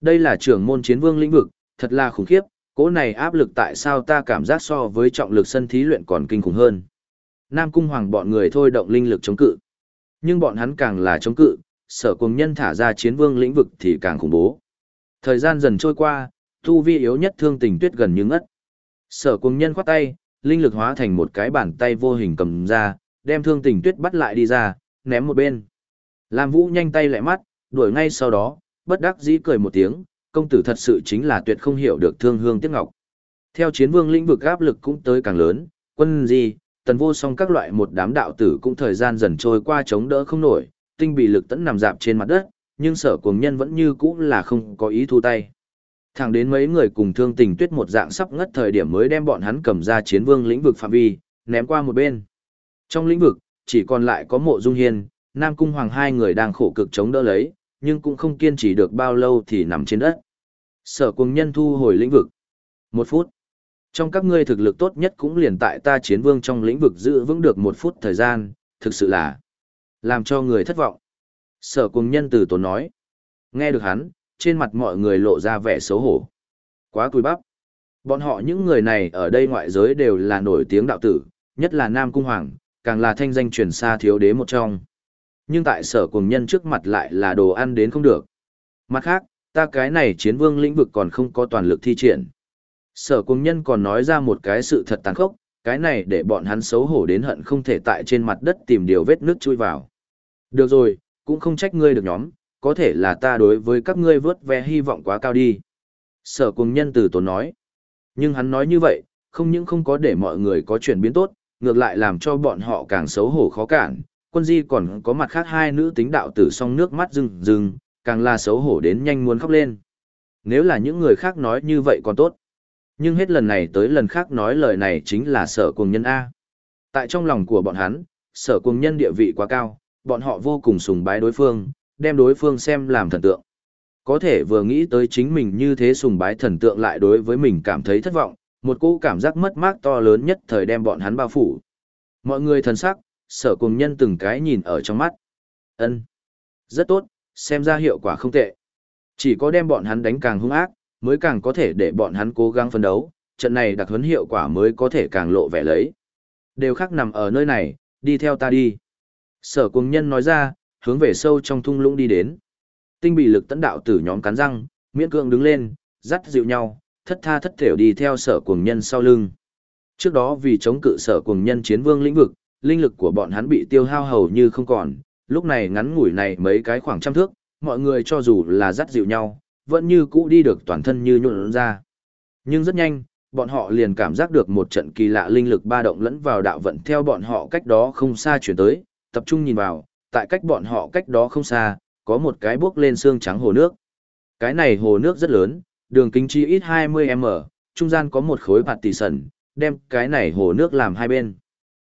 Đây là trưởng môn chiến vương lĩnh vực, thật là khủng khiếp, cỗ này áp lực tại sao ta cảm giác so với trọng lực sân thí luyện còn kinh khủng hơn. Nam cung hoàng bọn người thôi động linh lực chống cự. Nhưng bọn hắn càng là chống cự, sở cùng nhân thả ra chiến vương lĩnh vực thì càng khủng bố. Thời gian dần trôi qua, tu vi yếu nhất thương tình tuyết gần như ngất. Sở cùng nhân khoát tay, linh lực hóa thành một cái bàn tay vô hình cầm ra, đem thương tình tuyết bắt lại đi ra, ném một bên. Lam Vũ nhanh tay lại mắt, đuổi ngay sau đó, bất đắc dĩ cười một tiếng, công tử thật sự chính là tuyệt không hiểu được thương hương tiếc ngọc. Theo chiến vương lĩnh vực áp lực cũng tới càng lớn, quân gì, tần vô song các loại một đám đạo tử cũng thời gian dần trôi qua chống đỡ không nổi, tinh bị lực tẫn nằm dạp trên mặt đất, nhưng sở cuồng nhân vẫn như cũ là không có ý thu tay. Thẳng đến mấy người cùng thương tình tuyết một dạng sắp ngất thời điểm mới đem bọn hắn cầm ra chiến vương lĩnh vực phạm vi, ném qua một bên. Trong lĩnh vực, chỉ còn lại có mộ dung hiên, Nam Cung Hoàng hai người đang khổ cực chống đỡ lấy, nhưng cũng không kiên trì được bao lâu thì nằm trên đất. Sở cuồng nhân thu hồi lĩnh vực. Một phút. Trong các ngươi thực lực tốt nhất cũng liền tại ta chiến vương trong lĩnh vực giữ vững được một phút thời gian, thực sự là làm cho người thất vọng. Sở cuồng nhân từ tốn nói. Nghe được hắn, trên mặt mọi người lộ ra vẻ xấu hổ. Quá cùi bắp. Bọn họ những người này ở đây ngoại giới đều là nổi tiếng đạo tử, nhất là Nam Cung Hoàng, càng là thanh danh truyền xa thiếu đế một trong. Nhưng tại sở cùng nhân trước mặt lại là đồ ăn đến không được. Mặt khác, ta cái này chiến vương lĩnh vực còn không có toàn lực thi triển. Sở cùng nhân còn nói ra một cái sự thật tàn khốc, cái này để bọn hắn xấu hổ đến hận không thể tại trên mặt đất tìm điều vết nước chui vào. Được rồi, cũng không trách ngươi được nhóm, có thể là ta đối với các ngươi vớt ve hy vọng quá cao đi. Sở cùng nhân từ tốn nói. Nhưng hắn nói như vậy, không những không có để mọi người có chuyển biến tốt, ngược lại làm cho bọn họ càng xấu hổ khó cản. Quân di còn có mặt khác hai nữ tính đạo tử song nước mắt rừng rừng, càng là xấu hổ đến nhanh muốn khóc lên. Nếu là những người khác nói như vậy còn tốt. Nhưng hết lần này tới lần khác nói lời này chính là sở cùng nhân A. Tại trong lòng của bọn hắn, sở cùng nhân địa vị quá cao, bọn họ vô cùng sùng bái đối phương, đem đối phương xem làm thần tượng. Có thể vừa nghĩ tới chính mình như thế sùng bái thần tượng lại đối với mình cảm thấy thất vọng, một cỗ cảm giác mất mát to lớn nhất thời đem bọn hắn bao phủ. Mọi người thần sắc, sở cùng nhân từng cái nhìn ở trong mắt. ân Rất tốt, xem ra hiệu quả không tệ. Chỉ có đem bọn hắn đánh càng hung ác, mới càng có thể để bọn hắn cố gắng phấn đấu, trận này đặc huấn hiệu quả mới có thể càng lộ vẻ lấy. Đều khác nằm ở nơi này, đi theo ta đi. Sở cùng nhân nói ra, hướng về sâu trong thung lũng đi đến. Tinh bị lực tấn đạo tử nhóm cắn răng, miễn cưỡng đứng lên, dắt dịu nhau, thất tha thất thểu đi theo sở cuồng nhân sau lưng. Trước đó vì chống cự sở cuồng nhân chiến vương lĩnh vực, linh lực của bọn hắn bị tiêu hao hầu như không còn, lúc này ngắn ngủi này mấy cái khoảng trăm thước, mọi người cho dù là dắt dịu nhau, vẫn như cũ đi được toàn thân như nhuộn ra. Nhưng rất nhanh, bọn họ liền cảm giác được một trận kỳ lạ linh lực ba động lẫn vào đạo vận theo bọn họ cách đó không xa chuyển tới, tập trung nhìn vào, tại cách bọn họ cách đó không xa, có một cái bước lên xương trắng hồ nước. Cái này hồ nước rất lớn, đường kính chi ít 20m, trung gian có một khối bạt tỷ sần, đem cái này hồ nước làm hai bên.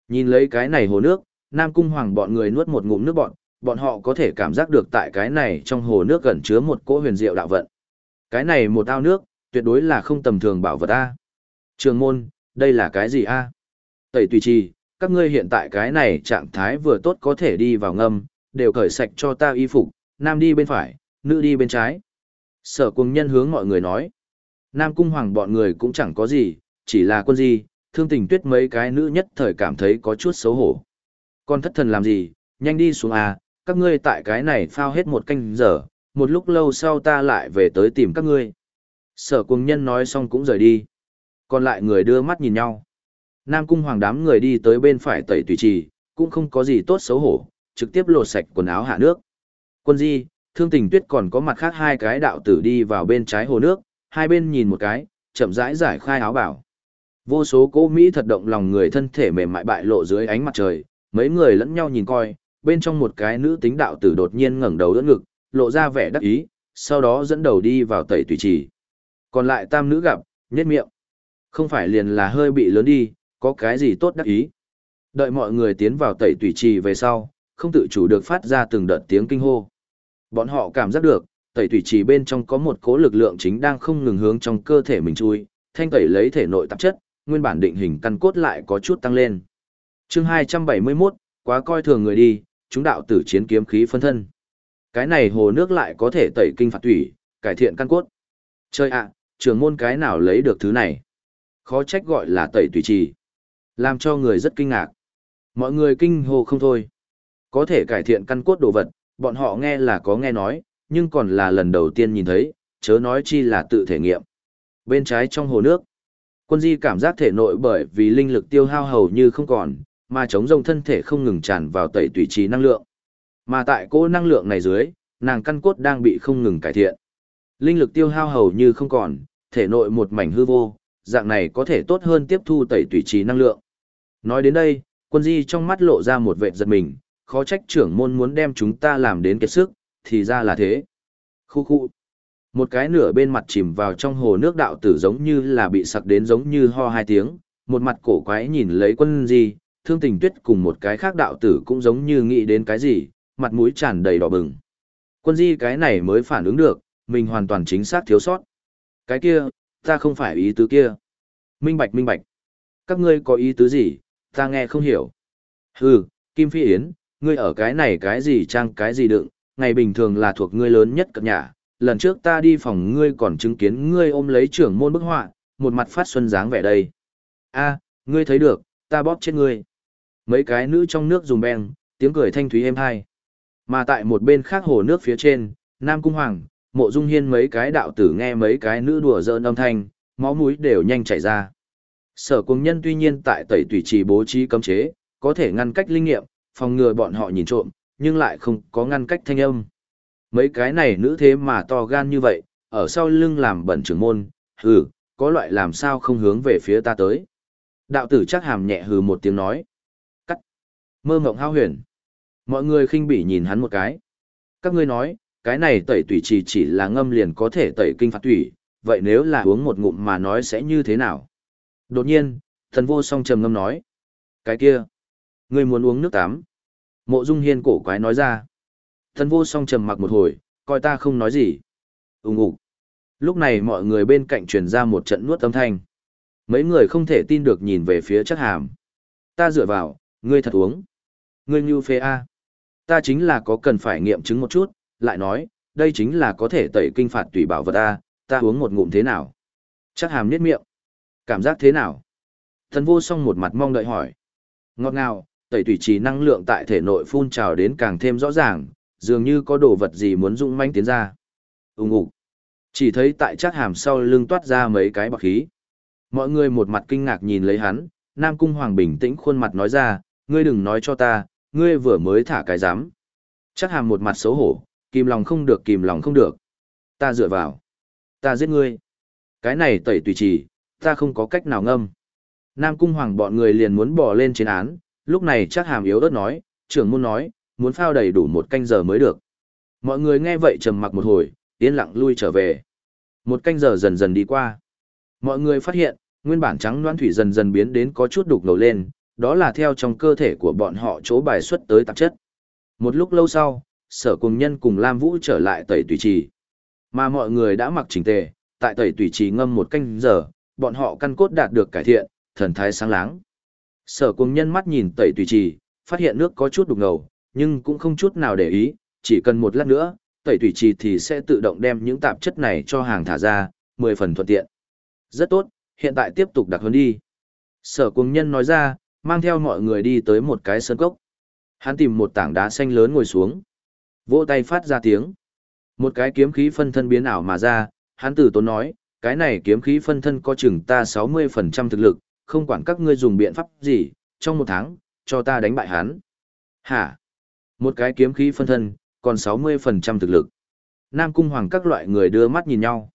Nhìn lấy cái này hồ nước, Nam Cung Hoàng bọn người nuốt một ngụm nước bọn, bọn họ có thể cảm giác được tại cái này trong hồ nước gần chứa một cỗ huyền diệu đạo vận. Cái này một ao nước, tuyệt đối là không tầm thường bảo vật A. Trường môn, đây là cái gì A? Tẩy tùy trì, các ngươi hiện tại cái này trạng thái vừa tốt có thể đi vào ngâm, đều cởi sạch cho ta y phục, nam đi bên phải, nữ đi bên trái. Sở cùng nhân hướng mọi người nói. Nam cung hoàng bọn người cũng chẳng có gì, chỉ là quân gì, thương tình tuyết mấy cái nữ nhất thời cảm thấy có chút xấu hổ. Con thất thần làm gì, nhanh đi xuống à, các ngươi tại cái này phao hết một canh giờ, một lúc lâu sau ta lại về tới tìm các ngươi. Sở cùng nhân nói xong cũng rời đi. Còn lại người đưa mắt nhìn nhau. Nam cung hoàng đám người đi tới bên phải tẩy tùy trì, cũng không có gì tốt xấu hổ, trực tiếp lột sạch quần áo hạ nước. Quân di, thương tình tuyết còn có mặt khác hai cái đạo tử đi vào bên trái hồ nước, hai bên nhìn một cái, chậm rãi giải khai áo bảo. Vô số cô Mỹ thật động lòng người thân thể mềm mại bại lộ dưới ánh mặt trời, mấy người lẫn nhau nhìn coi, bên trong một cái nữ tính đạo tử đột nhiên ngẩng đầu đỡ ngực, lộ ra vẻ đắc ý, sau đó dẫn đầu đi vào tẩy tùy trì. Còn lại tam nữ gặp, nhếch miệng. Không phải liền là hơi bị lớn đi, có cái gì tốt đắc ý. Đợi mọi người tiến vào tẩy tùy trì về sau, không tự chủ được phát ra từng đợt tiếng kinh hô. Bọn họ cảm giác được, tẩy tùy trì bên trong có một cố lực lượng chính đang không ngừng hướng trong cơ thể mình chui, thanh tẩy lấy thể nội tạp chất, nguyên bản định hình căn cốt lại có chút tăng lên. Chương 271, quá coi thường người đi, chúng đạo tử chiến kiếm khí phân thân. Cái này hồ nước lại có thể tẩy kinh phạt thủy, Cải thiện căn cốt. Chơi ạ, trưởng môn cái nào lấy được thứ này? Khó trách gọi là tẩy tùy trì. Làm cho người rất kinh ngạc. Mọi người kinh hồ không thôi. Có thể cải thiện căn cốt đồ vật, bọn họ nghe là có nghe nói, nhưng còn là lần đầu tiên nhìn thấy, chớ nói chi là tự thể nghiệm. Bên trái trong hồ nước, quân di cảm giác thể nội bởi vì linh lực tiêu hao hầu như không còn, mà chống rông thân thể không ngừng tràn vào tẩy tùy trì năng lượng. Mà tại cô năng lượng này dưới, nàng căn cốt đang bị không ngừng cải thiện. Linh lực tiêu hao hầu như không còn, thể nội một mảnh hư vô, dạng này có thể tốt hơn tiếp thu tẩy tùy trì năng lượng. Nói đến đây, quân di trong mắt lộ ra một vệ giật mình, khó trách trưởng môn muốn đem chúng ta làm đến kiệt sức, thì ra là thế. Khu khu. Một cái nửa bên mặt chìm vào trong hồ nước đạo tử giống như là bị sặc đến giống như ho hai tiếng, một mặt cổ quái nhìn lấy quân di, thương tình tuyết cùng một cái khác đạo tử cũng giống như nghĩ đến cái gì, mặt mũi tràn đầy đỏ bừng. Quân di cái này mới phản ứng được, mình hoàn toàn chính xác thiếu sót. Cái kia, ta không phải ý tứ kia. Minh bạch minh bạch. Các ngươi có ý tứ gì, ta nghe không hiểu. Hừ, Kim Phi Yến, ngươi ở cái này cái gì trang cái gì đựng, ngày bình thường là thuộc ngươi lớn nhất cập nhà. Lần trước ta đi phòng ngươi còn chứng kiến ngươi ôm lấy trưởng môn bức họa, một mặt phát xuân dáng vẻ đây. a ngươi thấy được, ta bóp chết ngươi. Mấy cái nữ trong nước dùng beng, tiếng cười thanh thúy êm hai. Mà tại một bên khác hồ nước phía trên, Nam Cung Hoàng, mộ dung hiên mấy cái đạo tử nghe mấy cái nữ đùa giỡn âm thanh, máu mũi đều nhanh chảy ra. Sở cung nhân tuy nhiên tại tẩy tùy trì bố trí cấm chế, có thể ngăn cách linh nghiệm, phòng ngừa bọn họ nhìn trộm, nhưng lại không có ngăn cách thanh âm. Mấy cái này nữ thế mà to gan như vậy, ở sau lưng làm bẩn trưởng môn, hừ, có loại làm sao không hướng về phía ta tới. Đạo tử chắc hàm nhẹ hừ một tiếng nói. Cắt. Mơ mộng hao huyền. Mọi người khinh bỉ nhìn hắn một cái. Các ngươi nói, cái này tẩy tủy chỉ chỉ là ngâm liền có thể tẩy kinh phạt tủy, vậy nếu là uống một ngụm mà nói sẽ như thế nào? Đột nhiên, thần vô song trầm ngâm nói. Cái kia, ngươi muốn uống nước tắm. Mộ Dung Hiên cổ quái nói ra. Thần vô song trầm mặc một hồi, coi ta không nói gì. Úng ủ. Lúc này mọi người bên cạnh truyền ra một trận nuốt âm thanh. Mấy người không thể tin được nhìn về phía chắc hàm. Ta dựa vào, ngươi thật uống. Ngươi như phê A. Ta chính là có cần phải nghiệm chứng một chút, lại nói, đây chính là có thể tẩy kinh phạt tùy bảo vật a, ta uống một ngụm thế nào? Chắc hàm niết miệng. Cảm giác thế nào? Thần vô song một mặt mong đợi hỏi. Ngọt ngào, tẩy tùy trì năng lượng tại thể nội phun trào đến càng thêm rõ ràng, dường như có đồ vật gì muốn dũng manh tiến ra. Úng ủ. Chỉ thấy tại chắc hàm sau lưng toát ra mấy cái bọc khí. Mọi người một mặt kinh ngạc nhìn lấy hắn, Nam Cung Hoàng bình tĩnh khuôn mặt nói ra, ngươi đừng nói cho ta, ngươi vừa mới thả cái giám. Chắc hàm một mặt xấu hổ, kìm lòng không được kìm lòng không được. Ta dựa vào. Ta giết ngươi. Cái này tẩy tùy trì, ta không có cách nào ngâm. Nam cung hoàng bọn người liền muốn bỏ lên trên án, lúc này chắc hàm yếu ớt nói, trưởng môn nói, muốn phao đầy đủ một canh giờ mới được. Mọi người nghe vậy trầm mặc một hồi, yên lặng lui trở về. Một canh giờ dần dần đi qua. Mọi người phát hiện, nguyên bản trắng loãng thủy dần dần biến đến có chút đục ngầu lên, đó là theo trong cơ thể của bọn họ chỗ bài xuất tới tạp chất. Một lúc lâu sau, sở cùng nhân cùng Lam Vũ trở lại tẩy tùy trì. Mà mọi người đã mặc chỉnh tề, tại tẩy tùy trì ngâm một canh giờ, bọn họ căn cốt đạt được cải thiện, thần thái sáng láng. Sở cùng nhân mắt nhìn tẩy tùy trì, phát hiện nước có chút đục ngầu, nhưng cũng không chút nào để ý, chỉ cần một lát nữa, tẩy thủy trì thì sẽ tự động đem những tạp chất này cho hàng thả ra, 10 phần thuận tiện. Rất tốt, hiện tại tiếp tục đặc huấn đi. Sở cùng nhân nói ra, mang theo mọi người đi tới một cái sơn cốc. Hắn tìm một tảng đá xanh lớn ngồi xuống. Vỗ tay phát ra tiếng. Một cái kiếm khí phân thân biến ảo mà ra, hắn tử tốn nói, cái này kiếm khí phân thân có chừng ta 60% thực lực, không quản các ngươi dùng biện pháp gì, trong một tháng, cho ta đánh bại hắn. Hả? Một cái kiếm khí phân thân, còn 60% thực lực. Nam Cung Hoàng các loại người đưa mắt nhìn nhau.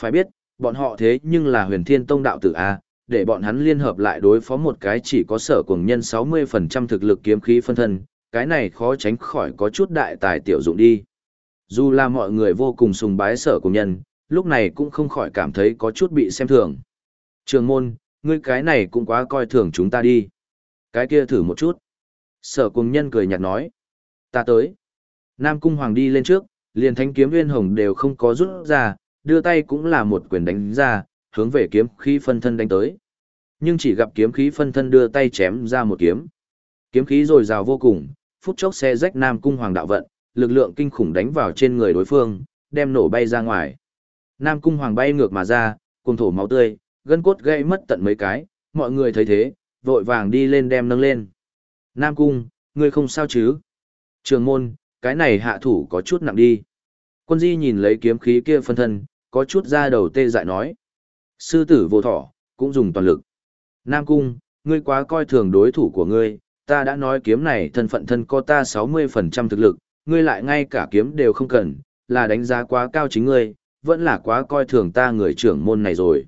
Phải biết, bọn họ thế nhưng là huyền thiên tông đạo tử A, để bọn hắn liên hợp lại đối phó một cái chỉ có sở cuồng nhân 60% thực lực kiếm khí phân thân, cái này khó tránh khỏi có chút đại tài tiểu dụng đi. Dù là mọi người vô cùng sùng bái sở cuồng nhân, lúc này cũng không khỏi cảm thấy có chút bị xem thường. Trường môn, ngươi cái này cũng quá coi thường chúng ta đi. Cái kia thử một chút. Sở cuồng nhân cười nhạt nói. Ta tới. Nam cung hoàng đi lên trước, liền thanh kiếm viên hồng đều không có rút ra, đưa tay cũng là một quyền đánh ra, hướng về kiếm khí phân thân đánh tới. Nhưng chỉ gặp kiếm khí phân thân đưa tay chém ra một kiếm. Kiếm khí rồi rào vô cùng, phút chốc xe rách Nam Cung Hoàng đạo vận, lực lượng kinh khủng đánh vào trên người đối phương, đem nổ bay ra ngoài. Nam cung hoàng bay ngược mà ra, cùng thổ máu tươi, gân cốt gãy mất tận mấy cái, mọi người thấy thế, vội vàng đi lên đem nâng lên. Nam cung, ngươi không sao chứ? Trường môn, cái này hạ thủ có chút nặng đi. Quân di nhìn lấy kiếm khí kia phân thân, có chút ra đầu tê dại nói. Sư tử vô thỏ, cũng dùng toàn lực. Nam cung, ngươi quá coi thường đối thủ của ngươi, ta đã nói kiếm này thân phận thân có ta 60% thực lực, ngươi lại ngay cả kiếm đều không cần, là đánh giá quá cao chính ngươi, vẫn là quá coi thường ta người trưởng môn này rồi.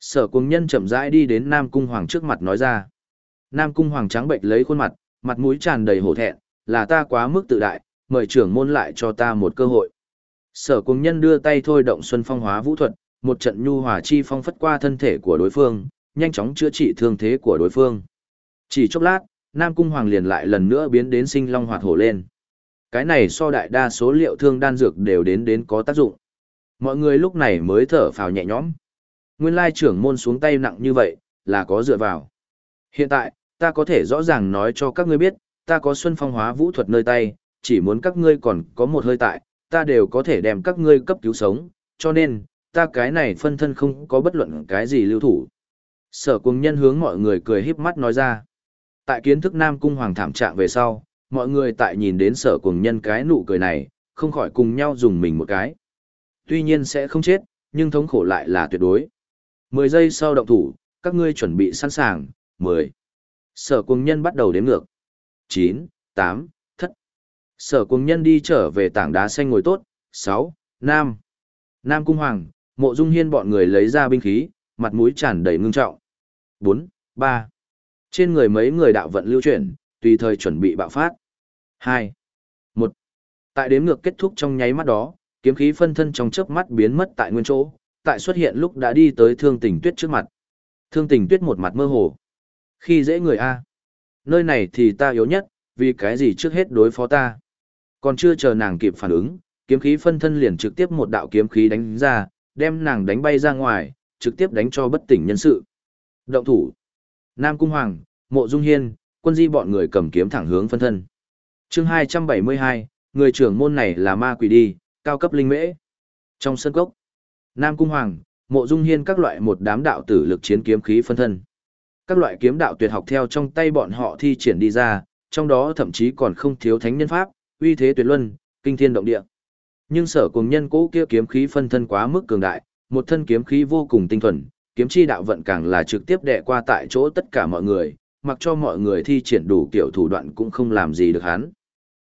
Sở cung nhân chậm rãi đi đến Nam Cung Hoàng trước mặt nói ra. Nam Cung Hoàng trắng bệnh lấy khuôn mặt, mặt mũi tràn đầy hổ thẹn, là ta quá mức tự đại, mời trưởng môn lại cho ta một cơ hội. Sở cung nhân đưa tay thôi động xuân phong hóa vũ thuật, một trận nhu hòa chi phong phất qua thân thể của đối phương, nhanh chóng chữa trị thương thế của đối phương. Chỉ chốc lát, Nam Cung Hoàng liền lại lần nữa biến đến sinh long hoạt hổ lên. Cái này so đại đa số liệu thương đan dược đều đến đến có tác dụng. Mọi người lúc này mới thở phào nhẹ nhõm. Nguyên lai trưởng môn xuống tay nặng như vậy, là có dựa vào. Hiện tại, ta có thể rõ ràng nói cho các ngươi biết, ta có xuân phong hóa vũ thuật nơi tay, chỉ muốn các ngươi còn có một hơi tại, ta đều có thể đem các ngươi cấp cứu sống, cho nên, ta cái này phân thân không có bất luận cái gì lưu thủ. Sở cùng nhân hướng mọi người cười híp mắt nói ra. Tại kiến thức Nam Cung Hoàng thảm trạng về sau, mọi người tại nhìn đến sở cùng nhân cái nụ cười này, không khỏi cùng nhau dùng mình một cái. Tuy nhiên sẽ không chết, nhưng thống khổ lại là tuyệt đối. 10 giây sau động thủ, các ngươi chuẩn bị sẵn sàng, 10. Sở cùng nhân bắt đầu đếm ngược. 9, 8, thất. Sở cùng nhân đi trở về tảng đá xanh ngồi tốt, 6, Nam. Nam Cung Hoàng, mộ dung hiên bọn người lấy ra binh khí, mặt mũi tràn đầy ngưng trọng. 4, 3. Trên người mấy người đạo vận lưu chuyển, tùy thời chuẩn bị bạo phát. 2, 1. Tại đếm ngược kết thúc trong nháy mắt đó, kiếm khí phân thân trong chớp mắt biến mất tại nguyên chỗ, tại xuất hiện lúc đã đi tới thương tình tuyết trước mặt. Thương tình tuyết một mặt mơ hồ. Khi dễ người A. Nơi này thì ta yếu nhất, vì cái gì trước hết đối phó ta. Còn chưa chờ nàng kịp phản ứng, kiếm khí phân thân liền trực tiếp một đạo kiếm khí đánh ra, đem nàng đánh bay ra ngoài, trực tiếp đánh cho bất tỉnh nhân sự. Động thủ. Nam Cung Hoàng, Mộ Dung Hiên, quân di bọn người cầm kiếm thẳng hướng phân thân. chương 272, người trưởng môn này là ma quỷ đi, cao cấp linh mễ. Trong sân cốc, Nam Cung Hoàng, Mộ Dung Hiên các loại một đám đạo tử lực chiến kiếm khí phân thân. Các loại kiếm đạo tuyệt học theo trong tay bọn họ thi triển đi ra, trong đó thậm chí còn không thiếu thánh nhân pháp, uy thế tuyệt luân, kinh thiên động địa. Nhưng sở cùng nhân cũ kia kiếm khí phân thân quá mức cường đại, một thân kiếm khí vô cùng tinh thuần, kiếm chi đạo vận càng là trực tiếp đè qua tại chỗ tất cả mọi người, mặc cho mọi người thi triển đủ kiểu thủ đoạn cũng không làm gì được hắn.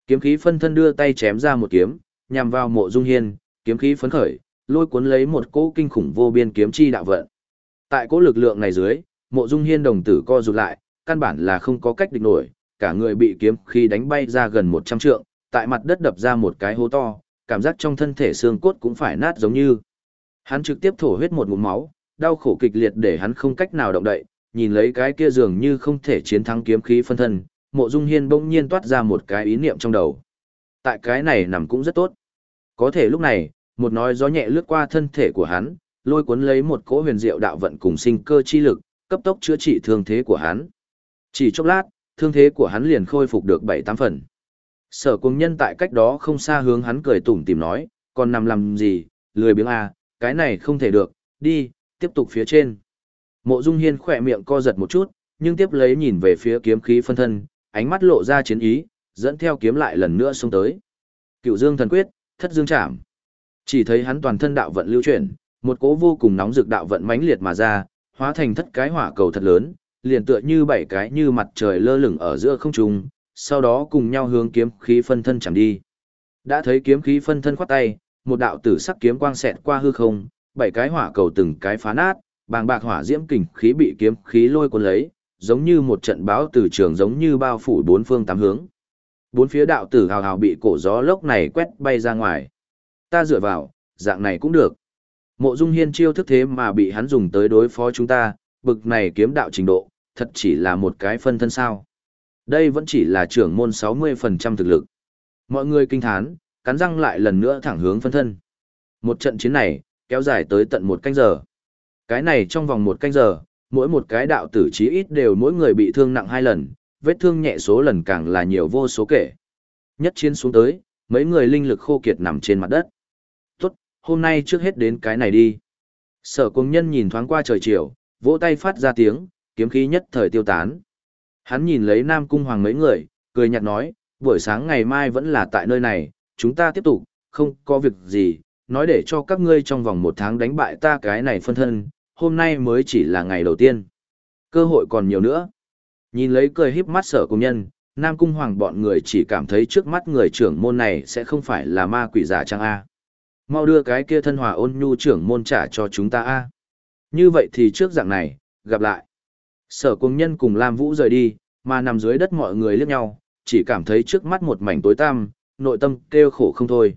Kiếm khí phân thân đưa tay chém ra một kiếm, nhằm vào mộ dung hiên, kiếm khí phấn khởi, lôi cuốn lấy một cỗ kinh khủng vô biên kiếm chi đạo vận. Tại cỗ lực lượng này dưới, mộ dung hiên đồng tử co rụt lại, căn bản là không có cách địch nổi, cả người bị kiếm khi đánh bay ra gần 100 trượng, tại mặt đất đập ra một cái hố to, cảm giác trong thân thể xương cốt cũng phải nát giống như. Hắn trực tiếp thổ huyết một ngụm máu, đau khổ kịch liệt để hắn không cách nào động đậy, nhìn lấy cái kia dường như không thể chiến thắng kiếm khí phân thân, mộ dung hiên bỗng nhiên toát ra một cái ý niệm trong đầu. Tại cái này nằm cũng rất tốt. Có thể lúc này, một nói gió nhẹ lướt qua thân thể của hắn, lôi cuốn lấy một cỗ huyền diệu đạo vận cùng sinh cơ chi lực, cấp tốc chữa trị thương thế của hắn. Chỉ chốc lát, thương thế của hắn liền khôi phục được bảy tám phần. Sở cùng nhân tại cách đó không xa hướng hắn cười tủm tìm nói, còn nằm làm gì, lười biếng à, cái này không thể được, đi, tiếp tục phía trên. Mộ Dung Hiên khỏe miệng co giật một chút, nhưng tiếp lấy nhìn về phía kiếm khí phân thân, ánh mắt lộ ra chiến ý, dẫn theo kiếm lại lần nữa xông tới. Cựu Dương thần quyết, thất dương chạm. Chỉ thấy hắn toàn thân đạo vận lưu chuyển, một cỗ vô cùng nóng rực đạo vận mãnh liệt mà ra, hóa thành thất cái hỏa cầu thật lớn, liền tựa như bảy cái như mặt trời lơ lửng ở giữa không trung, sau đó cùng nhau hướng kiếm khí phân thân chẳng đi. Đã thấy kiếm khí phân thân khoát tay, một đạo tử sắc kiếm quang xẹt qua hư không, bảy cái hỏa cầu từng cái phá nát, bàng bạc hỏa diễm kình khí bị kiếm khí lôi cuốn lấy, giống như một trận báo từ trường giống như bao phủ bốn phương tám hướng. Bốn phía đạo tử hào hào bị cổ gió lốc này quét bay ra ngoài. Ta dựa vào, dạng này cũng được. Mộ Dung Hiên chiêu thức thế mà bị hắn dùng tới đối phó chúng ta, bực này kiếm đạo trình độ, thật chỉ là một cái phân thân sao. Đây vẫn chỉ là trưởng môn 60% thực lực. Mọi người kinh thán, cắn răng lại lần nữa thẳng hướng phân thân. Một trận chiến này, kéo dài tới tận một canh giờ. Cái này trong vòng một canh giờ, mỗi một cái đạo tử chí ít đều mỗi người bị thương nặng hai lần, vết thương nhẹ số lần càng là nhiều vô số kể. Nhất chiến xuống tới, mấy người linh lực khô kiệt nằm trên mặt đất. Hôm nay trước hết đến cái này đi. Sở cùng nhân nhìn thoáng qua trời chiều, vỗ tay phát ra tiếng, kiếm khí nhất thời tiêu tán. Hắn nhìn lấy Nam Cung Hoàng mấy người, cười nhạt nói, buổi sáng ngày mai vẫn là tại nơi này, chúng ta tiếp tục, không có việc gì, nói để cho các ngươi trong vòng một tháng đánh bại ta cái này phân thân, hôm nay mới chỉ là ngày đầu tiên. Cơ hội còn nhiều nữa. Nhìn lấy cười híp mắt sở công nhân, Nam Cung Hoàng bọn người chỉ cảm thấy trước mắt người trưởng môn này sẽ không phải là ma quỷ giả trang A. Mau đưa cái kia thân hòa ôn nhu trưởng môn trả cho chúng ta A. Như vậy thì trước dạng này, gặp lại. Sở cùng nhân cùng Lam Vũ rời đi, mà nằm dưới đất mọi người liếc nhau, chỉ cảm thấy trước mắt một mảnh tối tăm, nội tâm kêu khổ không thôi.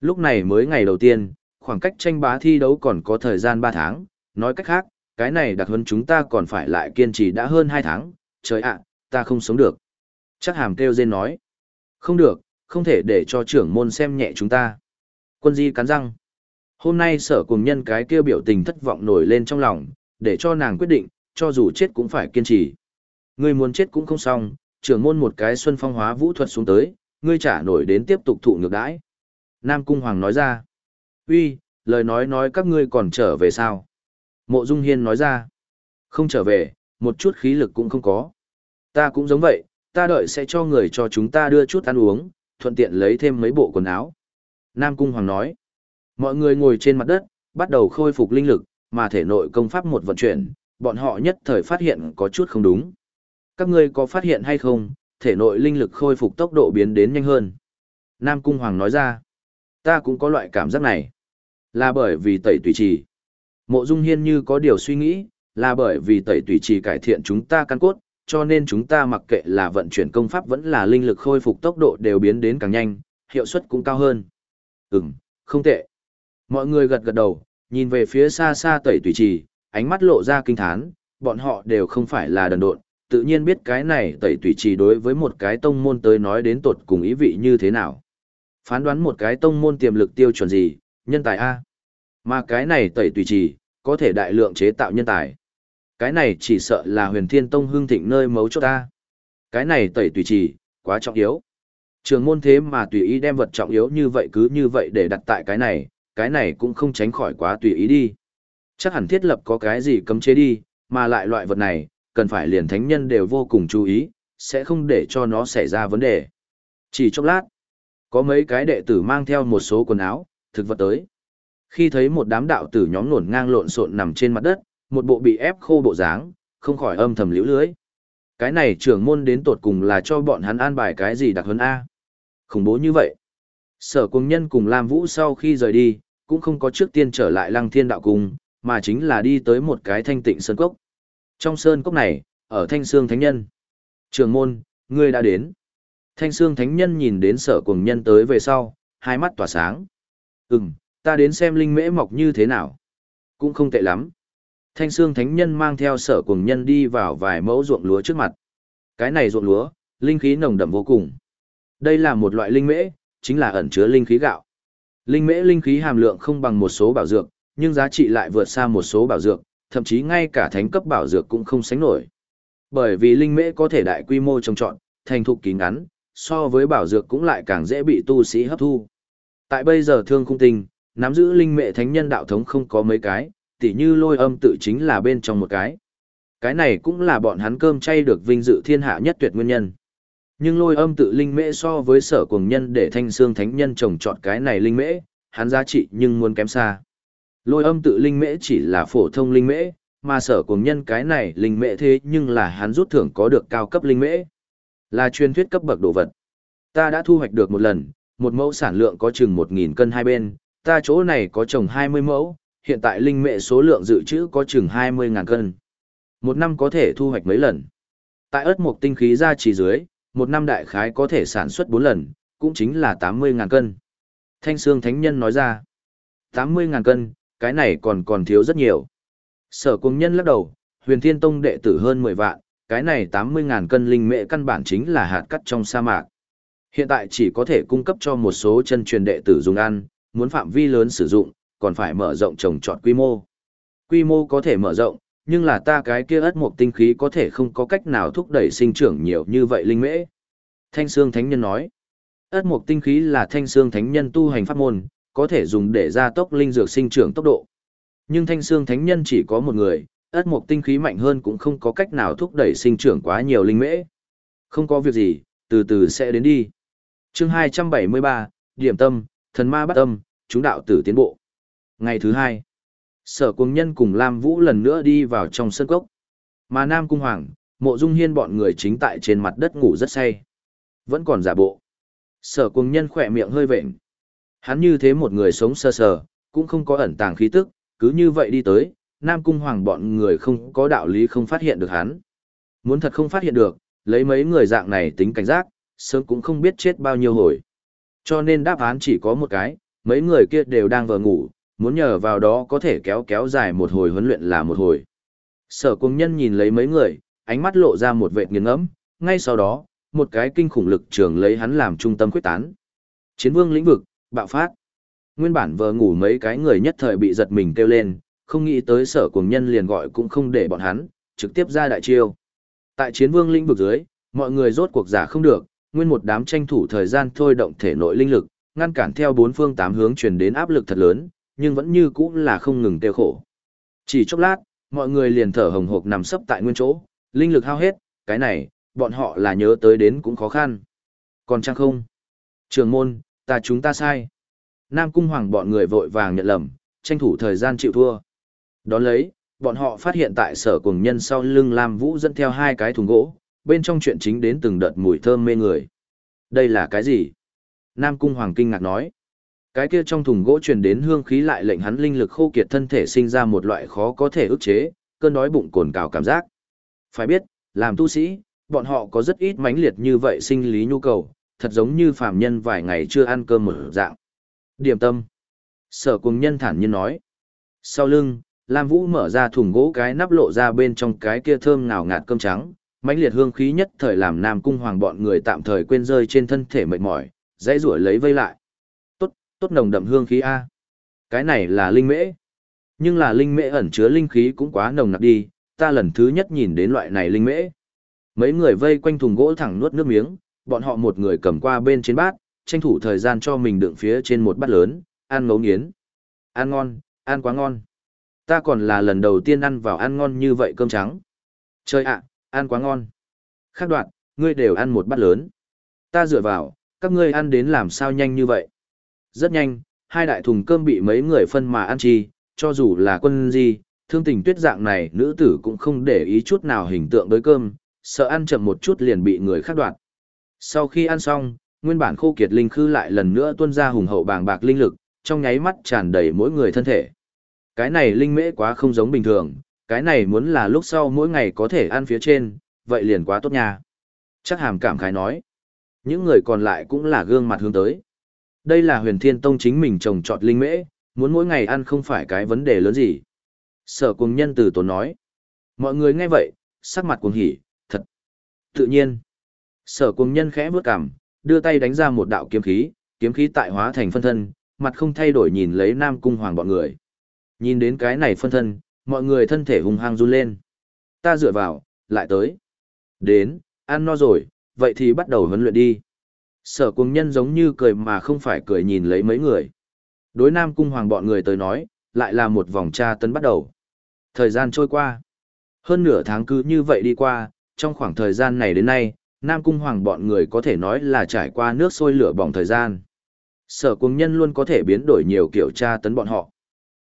Lúc này mới ngày đầu tiên, khoảng cách tranh bá thi đấu còn có thời gian ba tháng, nói cách khác, cái này đặc hơn chúng ta còn phải lại kiên trì đã hơn hai tháng, trời ạ, ta không sống được. Chắc hàm kêu rên nói. Không được, không thể để cho trưởng môn xem nhẹ chúng ta. Quân di cắn răng. Hôm nay sở cùng nhân cái kia biểu tình thất vọng nổi lên trong lòng, để cho nàng quyết định, cho dù chết cũng phải kiên trì. Ngươi muốn chết cũng không xong, trưởng môn một cái xuân phong hóa vũ thuật xuống tới, ngươi trả nổi đến tiếp tục thụ ngược đãi. Nam Cung Hoàng nói ra. uy, lời nói nói các ngươi còn trở về sao? Mộ Dung Hiên nói ra. Không trở về, một chút khí lực cũng không có. Ta cũng giống vậy, ta đợi sẽ cho người cho chúng ta đưa chút ăn uống, thuận tiện lấy thêm mấy bộ quần áo. Nam Cung Hoàng nói. Mọi người ngồi trên mặt đất, bắt đầu khôi phục linh lực, mà thể nội công pháp một vận chuyển, bọn họ nhất thời phát hiện có chút không đúng. Các ngươi có phát hiện hay không, thể nội linh lực khôi phục tốc độ biến đến nhanh hơn. Nam Cung Hoàng nói ra. Ta cũng có loại cảm giác này. Là bởi vì tẩy tùy trì. Mộ Dung Hiên như có điều suy nghĩ, là bởi vì tẩy tùy trì cải thiện chúng ta căn cốt, cho nên chúng ta mặc kệ là vận chuyển công pháp vẫn là linh lực khôi phục tốc độ đều biến đến càng nhanh, hiệu suất cũng cao hơn. Ừm, không tệ. Mọi người gật gật đầu, nhìn về phía xa xa tẩy tùy trì, ánh mắt lộ ra kinh thán, bọn họ đều không phải là đần độn, tự nhiên biết cái này tẩy tùy trì đối với một cái tông môn tới nói đến tột cùng ý vị như thế nào. Phán đoán một cái tông môn tiềm lực tiêu chuẩn gì, nhân tài A. Mà cái này tẩy tùy trì, có thể đại lượng chế tạo nhân tài. Cái này chỉ sợ là huyền thiên tông hương thịnh nơi mấu chốt ta. Cái này tẩy tùy trì, quá trọng yếu. Trường môn thế mà tùy ý đem vật trọng yếu như vậy cứ như vậy để đặt tại cái này, cái này cũng không tránh khỏi quá tùy ý đi. Chắc hẳn thiết lập có cái gì cấm chế đi, mà lại loại vật này, cần phải liền thánh nhân đều vô cùng chú ý, sẽ không để cho nó xảy ra vấn đề. Chỉ chốc lát, có mấy cái đệ tử mang theo một số quần áo, thực vật tới. Khi thấy một đám đạo tử nhóm nổn ngang lộn xộn nằm trên mặt đất, một bộ bị ép khô bộ dáng, không khỏi âm thầm liễu lưới. Cái này trưởng môn đến tột cùng là cho bọn hắn an bài cái gì đặc hơn A. Khủng bố như vậy. Sở cùng nhân cùng Lam Vũ sau khi rời đi, cũng không có trước tiên trở lại lăng thiên đạo cung, mà chính là đi tới một cái thanh tịnh sơn cốc. Trong sơn cốc này, ở thanh Sương thánh nhân. Trường môn, ngươi đã đến. Thanh Sương thánh nhân nhìn đến sở cùng nhân tới về sau, hai mắt tỏa sáng. Ừm, ta đến xem linh mễ mọc như thế nào. Cũng không tệ lắm. Thanh Sương thánh nhân mang theo sở cùng nhân đi vào vài mẫu ruộng lúa trước mặt. Cái này ruộng lúa, linh khí nồng đậm vô cùng. Đây là một loại linh mễ, chính là ẩn chứa linh khí gạo. Linh mễ linh khí hàm lượng không bằng một số bảo dược, nhưng giá trị lại vượt xa một số bảo dược, thậm chí ngay cả thánh cấp bảo dược cũng không sánh nổi. Bởi vì linh mễ có thể đại quy mô trồng trọt, thành thục kín ngắn, so với bảo dược cũng lại càng dễ bị tu sĩ hấp thu. Tại bây giờ thương khung tinh, nắm giữ linh mệ thánh nhân đạo thống không có mấy cái, tỉ như lôi âm tự chính là bên trong một cái. Cái này cũng là bọn hắn cơm chay được vinh dự thiên hạ nhất tuyệt nguyên nhân. Nhưng lôi âm tự linh mễ so với sở cuồng nhân để thanh xương thánh nhân trồng trọt cái này linh mễ, hắn giá trị nhưng muốn kém xa. Lôi âm tự linh mễ chỉ là phổ thông linh mễ, mà sở cuồng nhân cái này linh mễ thế nhưng là hắn rút thưởng có được cao cấp linh mễ. Là truyền thuyết cấp bậc đồ vật. Ta đã thu hoạch được một lần, một mẫu sản lượng có chừng 1.000 cân hai bên, ta chỗ này có trồng 20 mẫu, hiện tại linh mệ số lượng dự trữ có chừng 20.000 cân. Một năm có thể thu hoạch mấy lần. Tại ớt mục tinh khí ra chỉ dưới, một năm đại khái có thể sản xuất 4 lần, cũng chính là 80.000 cân. Thanh Sương Thánh Nhân nói ra, 80.000 cân, cái này còn còn thiếu rất nhiều. Sở cung nhân lắc đầu, huyền thiên tông đệ tử hơn 10 vạn, cái này 80.000 cân linh mệ căn bản chính là hạt cắt trong sa mạc. Hiện tại chỉ có thể cung cấp cho một số chân truyền đệ tử dùng ăn, muốn phạm vi lớn sử dụng, còn phải mở rộng trồng trọt quy mô. Quy mô có thể mở rộng, nhưng là ta cái kia ất mục tinh khí có thể không có cách nào thúc đẩy sinh trưởng nhiều như vậy linh mễ. Thanh Sương Thánh Nhân nói, ất mục tinh khí là thanh Sương Thánh Nhân tu hành pháp môn, có thể dùng để gia tốc linh dược sinh trưởng tốc độ. Nhưng thanh sương thánh nhân chỉ có một người, ất mục tinh khí mạnh hơn cũng không có cách nào thúc đẩy sinh trưởng quá nhiều linh mễ. Không có việc gì, từ từ sẽ đến đi. chương 273, điểm tâm, thần ma bắt tâm, chúng đạo tử tiến bộ. Ngày thứ hai, sở cung nhân cùng Lam Vũ lần nữa đi vào trong sân cốc. Mà Nam Cung Hoàng, mộ dung hiên bọn người chính tại trên mặt đất ngủ rất say. Vẫn còn giả bộ. Sở cung nhân khỏe miệng hơi vệnh. Hắn như thế một người sống sơ sờ, cũng không có ẩn tàng khí tức, cứ như vậy đi tới, Nam Cung Hoàng bọn người không có đạo lý không phát hiện được hắn. Muốn thật không phát hiện được, lấy mấy người dạng này tính cảnh giác, sớm cũng không biết chết bao nhiêu hồi. Cho nên đáp án chỉ có một cái, mấy người kia đều đang vờ ngủ, muốn nhờ vào đó có thể kéo kéo dài một hồi huấn luyện là một hồi. Sở cung nhân nhìn lấy mấy người, ánh mắt lộ ra một vệ nghiêng ngẫm, ngay sau đó, một cái kinh khủng lực trường lấy hắn làm trung tâm quyết tán. Chiến vương lĩnh vực, bạo phát. Nguyên bản vờ ngủ mấy cái người nhất thời bị giật mình kêu lên, không nghĩ tới sở cùng nhân liền gọi cũng không để bọn hắn, trực tiếp ra đại chiêu. Tại chiến vương lĩnh vực dưới, mọi người rốt cuộc giả không được, nguyên một đám tranh thủ thời gian thôi động thể nội linh lực, ngăn cản theo bốn phương tám hướng truyền đến áp lực thật lớn, nhưng vẫn như cũ là không ngừng tiêu khổ. Chỉ chốc lát, mọi người liền thở hồng hộc nằm sấp tại nguyên chỗ, linh lực hao hết, cái này, bọn họ là nhớ tới đến cũng khó khăn. Còn chăng không? Trường môn, ta chúng ta sai. Nam cung hoàng bọn người vội vàng nhận lầm, tranh thủ thời gian chịu thua. Đón lấy, bọn họ phát hiện tại sở cùng nhân sau lưng Lam Vũ dẫn theo hai cái thùng gỗ, bên trong chuyện chính đến từng đợt mùi thơm mê người. Đây là cái gì? Nam cung hoàng kinh ngạc nói. Cái kia trong thùng gỗ truyền đến hương khí lại lệnh hắn linh lực khô kiệt thân thể sinh ra một loại khó có thể ức chế, cơn đói bụng cồn cào cảm giác. Phải biết, làm tu sĩ, bọn họ có rất ít mãnh liệt như vậy sinh lý nhu cầu, thật giống như phàm nhân vài ngày chưa ăn cơm một dạng. Điểm tâm. Sở cùng nhân thản nhiên nói. Sau lưng, Lam Vũ mở ra thùng gỗ cái nắp lộ ra bên trong cái kia thơm ngào ngạt cơm trắng, mãnh liệt hương khí nhất thời làm Nam Cung Hoàng bọn người tạm thời quên rơi trên thân thể mệt mỏi, dãy rủi lấy vây lại. Tốt, nồng đậm hương khí a. Cái này là linh mễ. Nhưng là linh mễ ẩn chứa linh khí cũng quá nồng nặc đi, ta lần thứ nhất nhìn đến loại này linh mễ. Mấy người vây quanh thùng gỗ thẳng nuốt nước miếng, bọn họ một người cầm qua bên trên bát, tranh thủ thời gian cho mình đựng phía trên một bát lớn, ăn ngấu nghiến. Ăn ngon, ăn quá ngon. Ta còn là lần đầu tiên ăn vào ăn ngon như vậy cơm trắng. Trời ạ, ăn quá ngon. Khác đoạn, ngươi đều ăn một bát lớn. Ta dựa vào, các ngươi ăn đến làm sao nhanh như vậy. Rất nhanh, hai đại thùng cơm bị mấy người phân mà ăn chi, cho dù là quân gì, thương tình tuyết dạng này nữ tử cũng không để ý chút nào hình tượng đối cơm, sợ ăn chậm một chút liền bị người khác đoạt. Sau khi ăn xong, nguyên bản khô kiệt linh khư lại lần nữa tuôn ra hùng hậu bàng bạc linh lực, trong nháy mắt tràn đầy mỗi người thân thể. Cái này linh mễ quá không giống bình thường, cái này muốn là lúc sau mỗi ngày có thể ăn phía trên, vậy liền quá tốt nha. Chắc hàm cảm khái nói. Những người còn lại cũng là gương mặt hướng tới. Đây là huyền thiên tông chính mình trồng trọt linh mễ, muốn mỗi ngày ăn không phải cái vấn đề lớn gì. Sở cùng nhân từ tốn nói. Mọi người nghe vậy, sắc mặt cuồng hỉ, thật. Tự nhiên. Sở cùng nhân khẽ bước cằm, đưa tay đánh ra một đạo kiếm khí, kiếm khí tại hóa thành phân thân, mặt không thay đổi nhìn lấy Nam Cung Hoàng bọn người. Nhìn đến cái này phân thân, mọi người thân thể hùng hăng run lên. Ta dựa vào, lại tới. Đến, ăn no rồi, vậy thì bắt đầu huấn luyện đi. Sở cung nhân giống như cười mà không phải cười nhìn lấy mấy người. Đối Nam Cung Hoàng bọn người tới nói, lại là một vòng tra tấn bắt đầu. Thời gian trôi qua. Hơn nửa tháng cứ như vậy đi qua, trong khoảng thời gian này đến nay, Nam Cung Hoàng bọn người có thể nói là trải qua nước sôi lửa bỏng thời gian. Sở cung nhân luôn có thể biến đổi nhiều kiểu tra tấn bọn họ.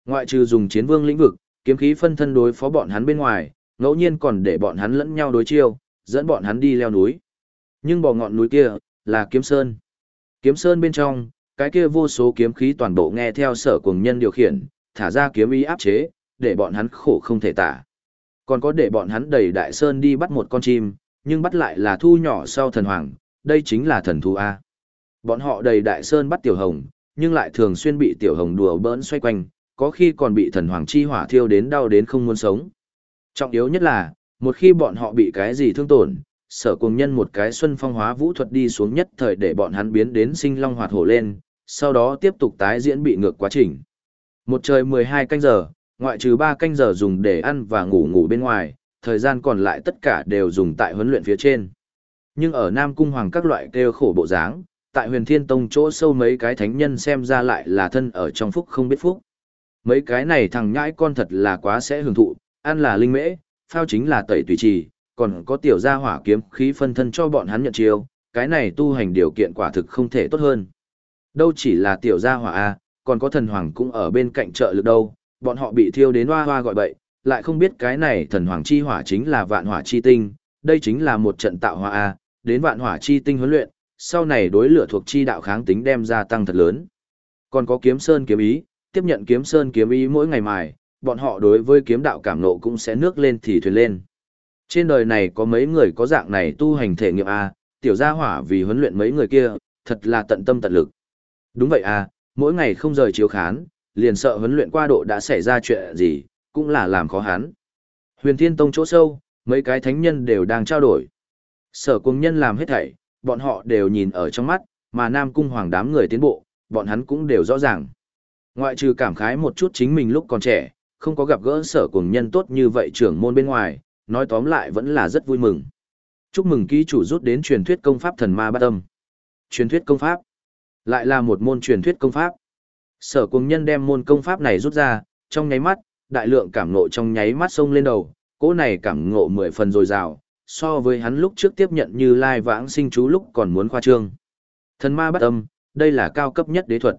Ngoại trừ dùng chiến vương lĩnh vực, kiếm khí phân thân đối phó bọn hắn bên ngoài, ngẫu nhiên còn để bọn hắn lẫn nhau đối chiêu, dẫn bọn hắn đi leo núi. Nhưng bò ngọn núi kia, là kiếm sơn. Kiếm sơn bên trong, cái kia vô số kiếm khí toàn bộ nghe theo sở cùng nhân điều khiển, thả ra kiếm ý áp chế, để bọn hắn khổ không thể tả. Còn có để bọn hắn đẩy đại sơn đi bắt một con chim, nhưng bắt lại là thu nhỏ sau thần hoàng, đây chính là thần thú A. Bọn họ đầy đại sơn bắt tiểu hồng, nhưng lại thường xuyên bị tiểu hồng đùa bỡn xoay quanh, có khi còn bị thần hoàng chi hỏa thiêu đến đau đến không muốn sống. Trọng yếu nhất là, một khi bọn họ bị cái gì thương tổn, sở cùng nhân một cái xuân phong hóa vũ thuật đi xuống nhất thời để bọn hắn biến đến sinh long hoạt hổ lên, sau đó tiếp tục tái diễn bị ngược quá trình. Một trời 12 canh giờ, ngoại trừ 3 canh giờ dùng để ăn và ngủ ngủ bên ngoài, thời gian còn lại tất cả đều dùng tại huấn luyện phía trên. Nhưng ở Nam Cung Hoàng các loại kêu khổ bộ dáng, tại huyền thiên tông chỗ sâu mấy cái thánh nhân xem ra lại là thân ở trong phúc không biết phúc. Mấy cái này thằng nhãi con thật là quá sẽ hưởng thụ, ăn là linh mễ, phao chính là tẩy tùy trì, còn có tiểu gia hỏa kiếm khí phân thân cho bọn hắn nhận chiêu, cái này tu hành điều kiện quả thực không thể tốt hơn. Đâu chỉ là tiểu gia hỏa A, còn có thần hoàng cũng ở bên cạnh trợ lực đâu, bọn họ bị thiêu đến hoa hoa gọi bậy, lại không biết cái này thần hoàng chi hỏa chính là vạn hỏa chi tinh, đây chính là một trận tạo hỏa A, đến vạn hỏa chi tinh huấn luyện, sau này đối lửa thuộc chi đạo kháng tính đem ra tăng thật lớn. Còn có kiếm sơn kiếm ý, tiếp nhận kiếm sơn kiếm ý mỗi ngày mài, bọn họ đối với kiếm đạo cảm nộ cũng sẽ nước lên thì thuyền lên. Trên đời này có mấy người có dạng này tu hành thể nghiệm à? tiểu gia hỏa vì huấn luyện mấy người kia, thật là tận tâm tận lực. Đúng vậy à, mỗi ngày không rời chiếu khán, liền sợ huấn luyện qua độ đã xảy ra chuyện gì, cũng là làm khó hắn. Huyền Thiên Tông chỗ sâu, mấy cái thánh nhân đều đang trao đổi. Sở cung nhân làm hết thảy, bọn họ đều nhìn ở trong mắt, mà Nam Cung Hoàng đám người tiến bộ, bọn hắn cũng đều rõ ràng. Ngoại trừ cảm khái một chút chính mình lúc còn trẻ, không có gặp gỡ sở Cung nhân tốt như vậy trưởng môn bên ngoài, nói tóm lại vẫn là rất vui mừng. Chúc mừng ký chủ rút đến truyền thuyết công pháp thần ma bát âm. Truyền thuyết công pháp. Lại là một môn truyền thuyết công pháp. Sở cùng nhân đem môn công pháp này rút ra, trong nháy mắt, đại lượng cảm ngộ trong nháy mắt sông lên đầu, cỗ này cảm ngộ mười phần dồi dào, so với hắn lúc trước tiếp nhận như lai vãng sinh chú lúc còn muốn khoa trương. Thần ma bắt âm, đây là cao cấp nhất đế thuật.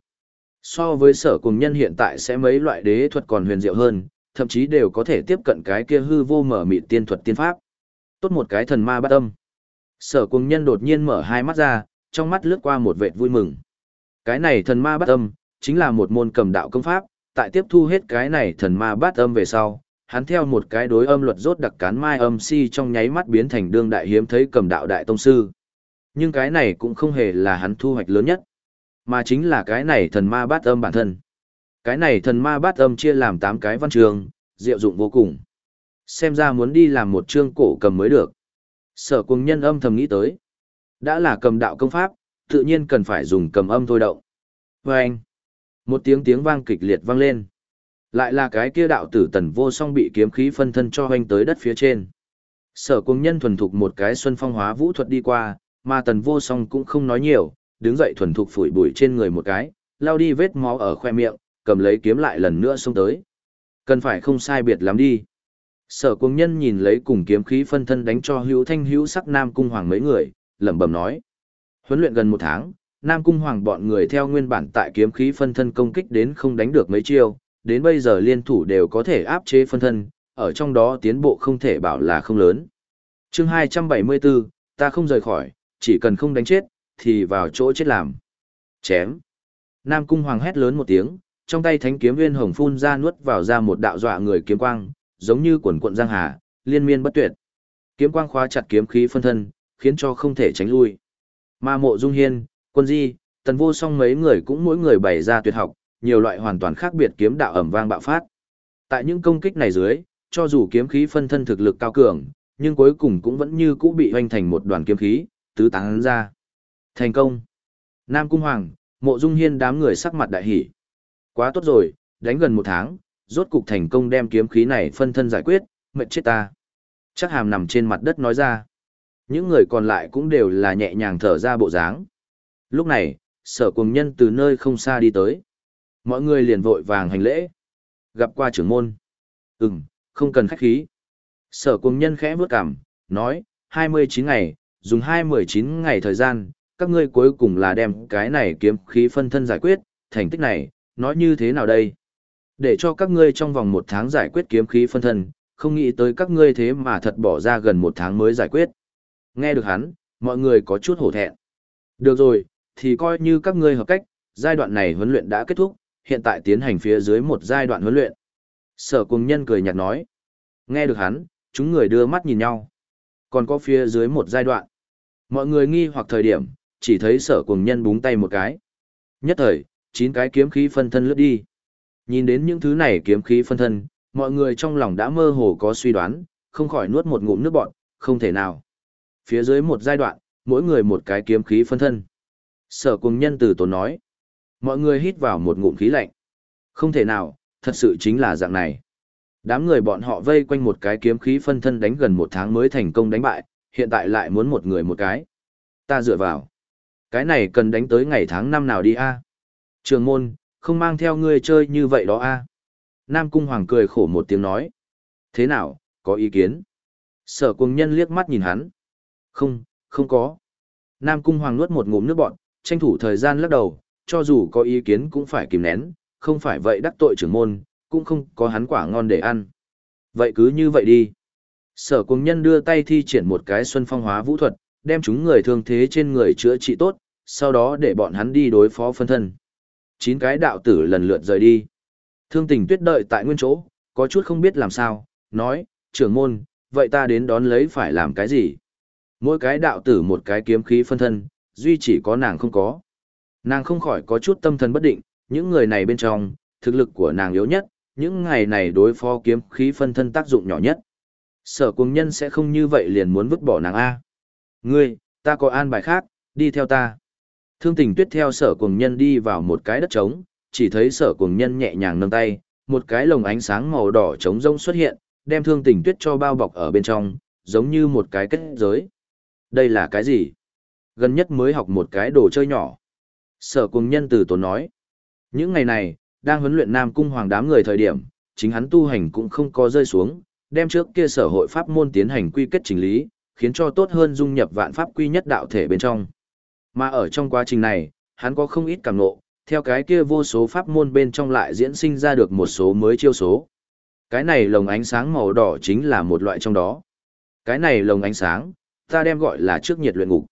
So với sở cùng nhân hiện tại sẽ mấy loại đế thuật còn huyền diệu hơn, thậm chí đều có thể tiếp cận cái kia hư vô mở mịt tiên thuật tiên pháp. Tốt một cái thần ma bát âm. Sở cùng nhân đột nhiên mở hai mắt ra, trong mắt lướt qua một vệt vui mừng. Cái này thần ma bát âm, chính là một môn cầm đạo công pháp, tại tiếp thu hết cái này thần ma bát âm về sau, hắn theo một cái đối âm luật rốt đặc cán mai âm si trong nháy mắt biến thành đương đại hiếm thấy cầm đạo đại tông sư. Nhưng cái này cũng không hề là hắn thu hoạch lớn nhất, mà chính là cái này thần ma bát âm bản thân. Cái này thần ma bát âm chia làm 8 cái văn trường, diệu dụng vô cùng. Xem ra muốn đi làm một chương cổ cầm mới được. Sở cùng nhân âm thầm nghĩ tới. Đã là cầm đạo công pháp, tự nhiên cần phải dùng cầm âm thôi động. Và anh, một tiếng tiếng vang kịch liệt vang lên. Lại là cái kia đạo tử tần vô song bị kiếm khí phân thân cho hoanh tới đất phía trên. Sở cùng nhân thuần thục một cái xuân phong hóa vũ thuật đi qua, mà tần vô song cũng không nói nhiều, đứng dậy thuần thục phủi bụi trên người một cái, lao đi vết máu ở khoe miệng, cầm lấy kiếm lại lần nữa xông tới. Cần phải không sai biệt lắm đi. Sở cung nhân nhìn lấy cùng kiếm khí phân thân đánh cho hữu thanh hữu sắc Nam Cung Hoàng mấy người, lẩm bẩm nói. Huấn luyện gần một tháng, Nam Cung Hoàng bọn người theo nguyên bản tại kiếm khí phân thân công kích đến không đánh được mấy chiêu, đến bây giờ liên thủ đều có thể áp chế phân thân, ở trong đó tiến bộ không thể bảo là không lớn. chương 274, ta không rời khỏi, chỉ cần không đánh chết, thì vào chỗ chết làm. Chém. Nam Cung Hoàng hét lớn một tiếng, trong tay thánh kiếm viên hồng phun ra nuốt vào ra một đạo dọa người kiếm quang, giống như quần cuộn giang hà, liên miên bất tuyệt. Kiếm quang khóa chặt kiếm khí phân thân, khiến cho không thể tránh lui. Ma mộ dung hiên, quân di, tần vô song mấy người cũng mỗi người bày ra tuyệt học, nhiều loại hoàn toàn khác biệt kiếm đạo ẩm vang bạo phát. Tại những công kích này dưới, cho dù kiếm khí phân thân thực lực cao cường, nhưng cuối cùng cũng vẫn như cũ bị hoành thành một đoàn kiếm khí, tứ tán ra. Thành công. Nam Cung Hoàng, mộ dung hiên đám người sắc mặt đại hỉ Quá tốt rồi, đánh gần một tháng, rốt cục thành công đem kiếm khí này phân thân giải quyết, mệt chết ta. Chắc hàm nằm trên mặt đất nói ra. Những người còn lại cũng đều là nhẹ nhàng thở ra bộ dáng. Lúc này, sở cùng nhân từ nơi không xa đi tới. Mọi người liền vội vàng hành lễ. Gặp qua trưởng môn. Ừm, không cần khách khí. Sở cùng nhân khẽ bước cằm, nói, 29 ngày, dùng 2-19 ngày thời gian, các ngươi cuối cùng là đem cái này kiếm khí phân thân giải quyết, thành tích này, nói như thế nào đây? Để cho các ngươi trong vòng một tháng giải quyết kiếm khí phân thân, không nghĩ tới các ngươi thế mà thật bỏ ra gần một tháng mới giải quyết. Nghe được hắn, mọi người có chút hổ thẹn. Được rồi, thì coi như các ngươi hợp cách, giai đoạn này huấn luyện đã kết thúc, hiện tại tiến hành phía dưới một giai đoạn huấn luyện. Sở cùng nhân cười nhạt nói. Nghe được hắn, chúng người đưa mắt nhìn nhau. Còn có phía dưới một giai đoạn. Mọi người nghi hoặc thời điểm, chỉ thấy sở cùng nhân búng tay một cái. Nhất thời, chín cái kiếm khí phân thân lướt đi. Nhìn đến những thứ này kiếm khí phân thân, mọi người trong lòng đã mơ hồ có suy đoán, không khỏi nuốt một ngụm nước bọt, không thể nào. Phía dưới một giai đoạn, mỗi người một cái kiếm khí phân thân. Sở cùng nhân từ tốn nói. Mọi người hít vào một ngụm khí lạnh. Không thể nào, thật sự chính là dạng này. Đám người bọn họ vây quanh một cái kiếm khí phân thân đánh gần một tháng mới thành công đánh bại, hiện tại lại muốn một người một cái. Ta dựa vào. Cái này cần đánh tới ngày tháng năm nào đi a? Trường môn, không mang theo ngươi chơi như vậy đó a? Nam Cung Hoàng cười khổ một tiếng nói. Thế nào, có ý kiến? Sở cùng nhân liếc mắt nhìn hắn. Không, không có. Nam Cung Hoàng nuốt một ngụm nước bọn, tranh thủ thời gian lắc đầu, cho dù có ý kiến cũng phải kìm nén, không phải vậy đắc tội trưởng môn, cũng không có hắn quả ngon để ăn. Vậy cứ như vậy đi. Sở cùng nhân đưa tay thi triển một cái xuân phong hóa vũ thuật, đem chúng người thương thế trên người chữa trị tốt, sau đó để bọn hắn đi đối phó phân thân. Chín cái đạo tử lần lượt rời đi. Thương tình tuyết đợi tại nguyên chỗ, có chút không biết làm sao, nói, trưởng môn, vậy ta đến đón lấy phải làm cái gì? Mỗi cái đạo tử một cái kiếm khí phân thân, duy chỉ có nàng không có. Nàng không khỏi có chút tâm thần bất định, những người này bên trong, thực lực của nàng yếu nhất, những ngày này đối phó kiếm khí phân thân tác dụng nhỏ nhất. Sở cùng nhân sẽ không như vậy liền muốn vứt bỏ nàng A. Ngươi, ta có an bài khác, đi theo ta. Thương tình tuyết theo sở cùng nhân đi vào một cái đất trống, chỉ thấy sở cùng nhân nhẹ nhàng nâng tay, một cái lồng ánh sáng màu đỏ trống rông xuất hiện, đem thương tình tuyết cho bao bọc ở bên trong, giống như một cái kết giới. Đây là cái gì? Gần nhất mới học một cái đồ chơi nhỏ. Sở cùng nhân từ tốn nói. Những ngày này, đang huấn luyện Nam Cung Hoàng đám người thời điểm, chính hắn tu hành cũng không có rơi xuống, đem trước kia sở hội pháp môn tiến hành quy kết chỉnh lý, khiến cho tốt hơn dung nhập vạn pháp quy nhất đạo thể bên trong. Mà ở trong quá trình này, hắn có không ít cảm ngộ, theo cái kia vô số pháp môn bên trong lại diễn sinh ra được một số mới chiêu số. Cái này lồng ánh sáng màu đỏ chính là một loại trong đó. Cái này lồng ánh sáng, ta đem gọi là trước nhiệt luyện ngục.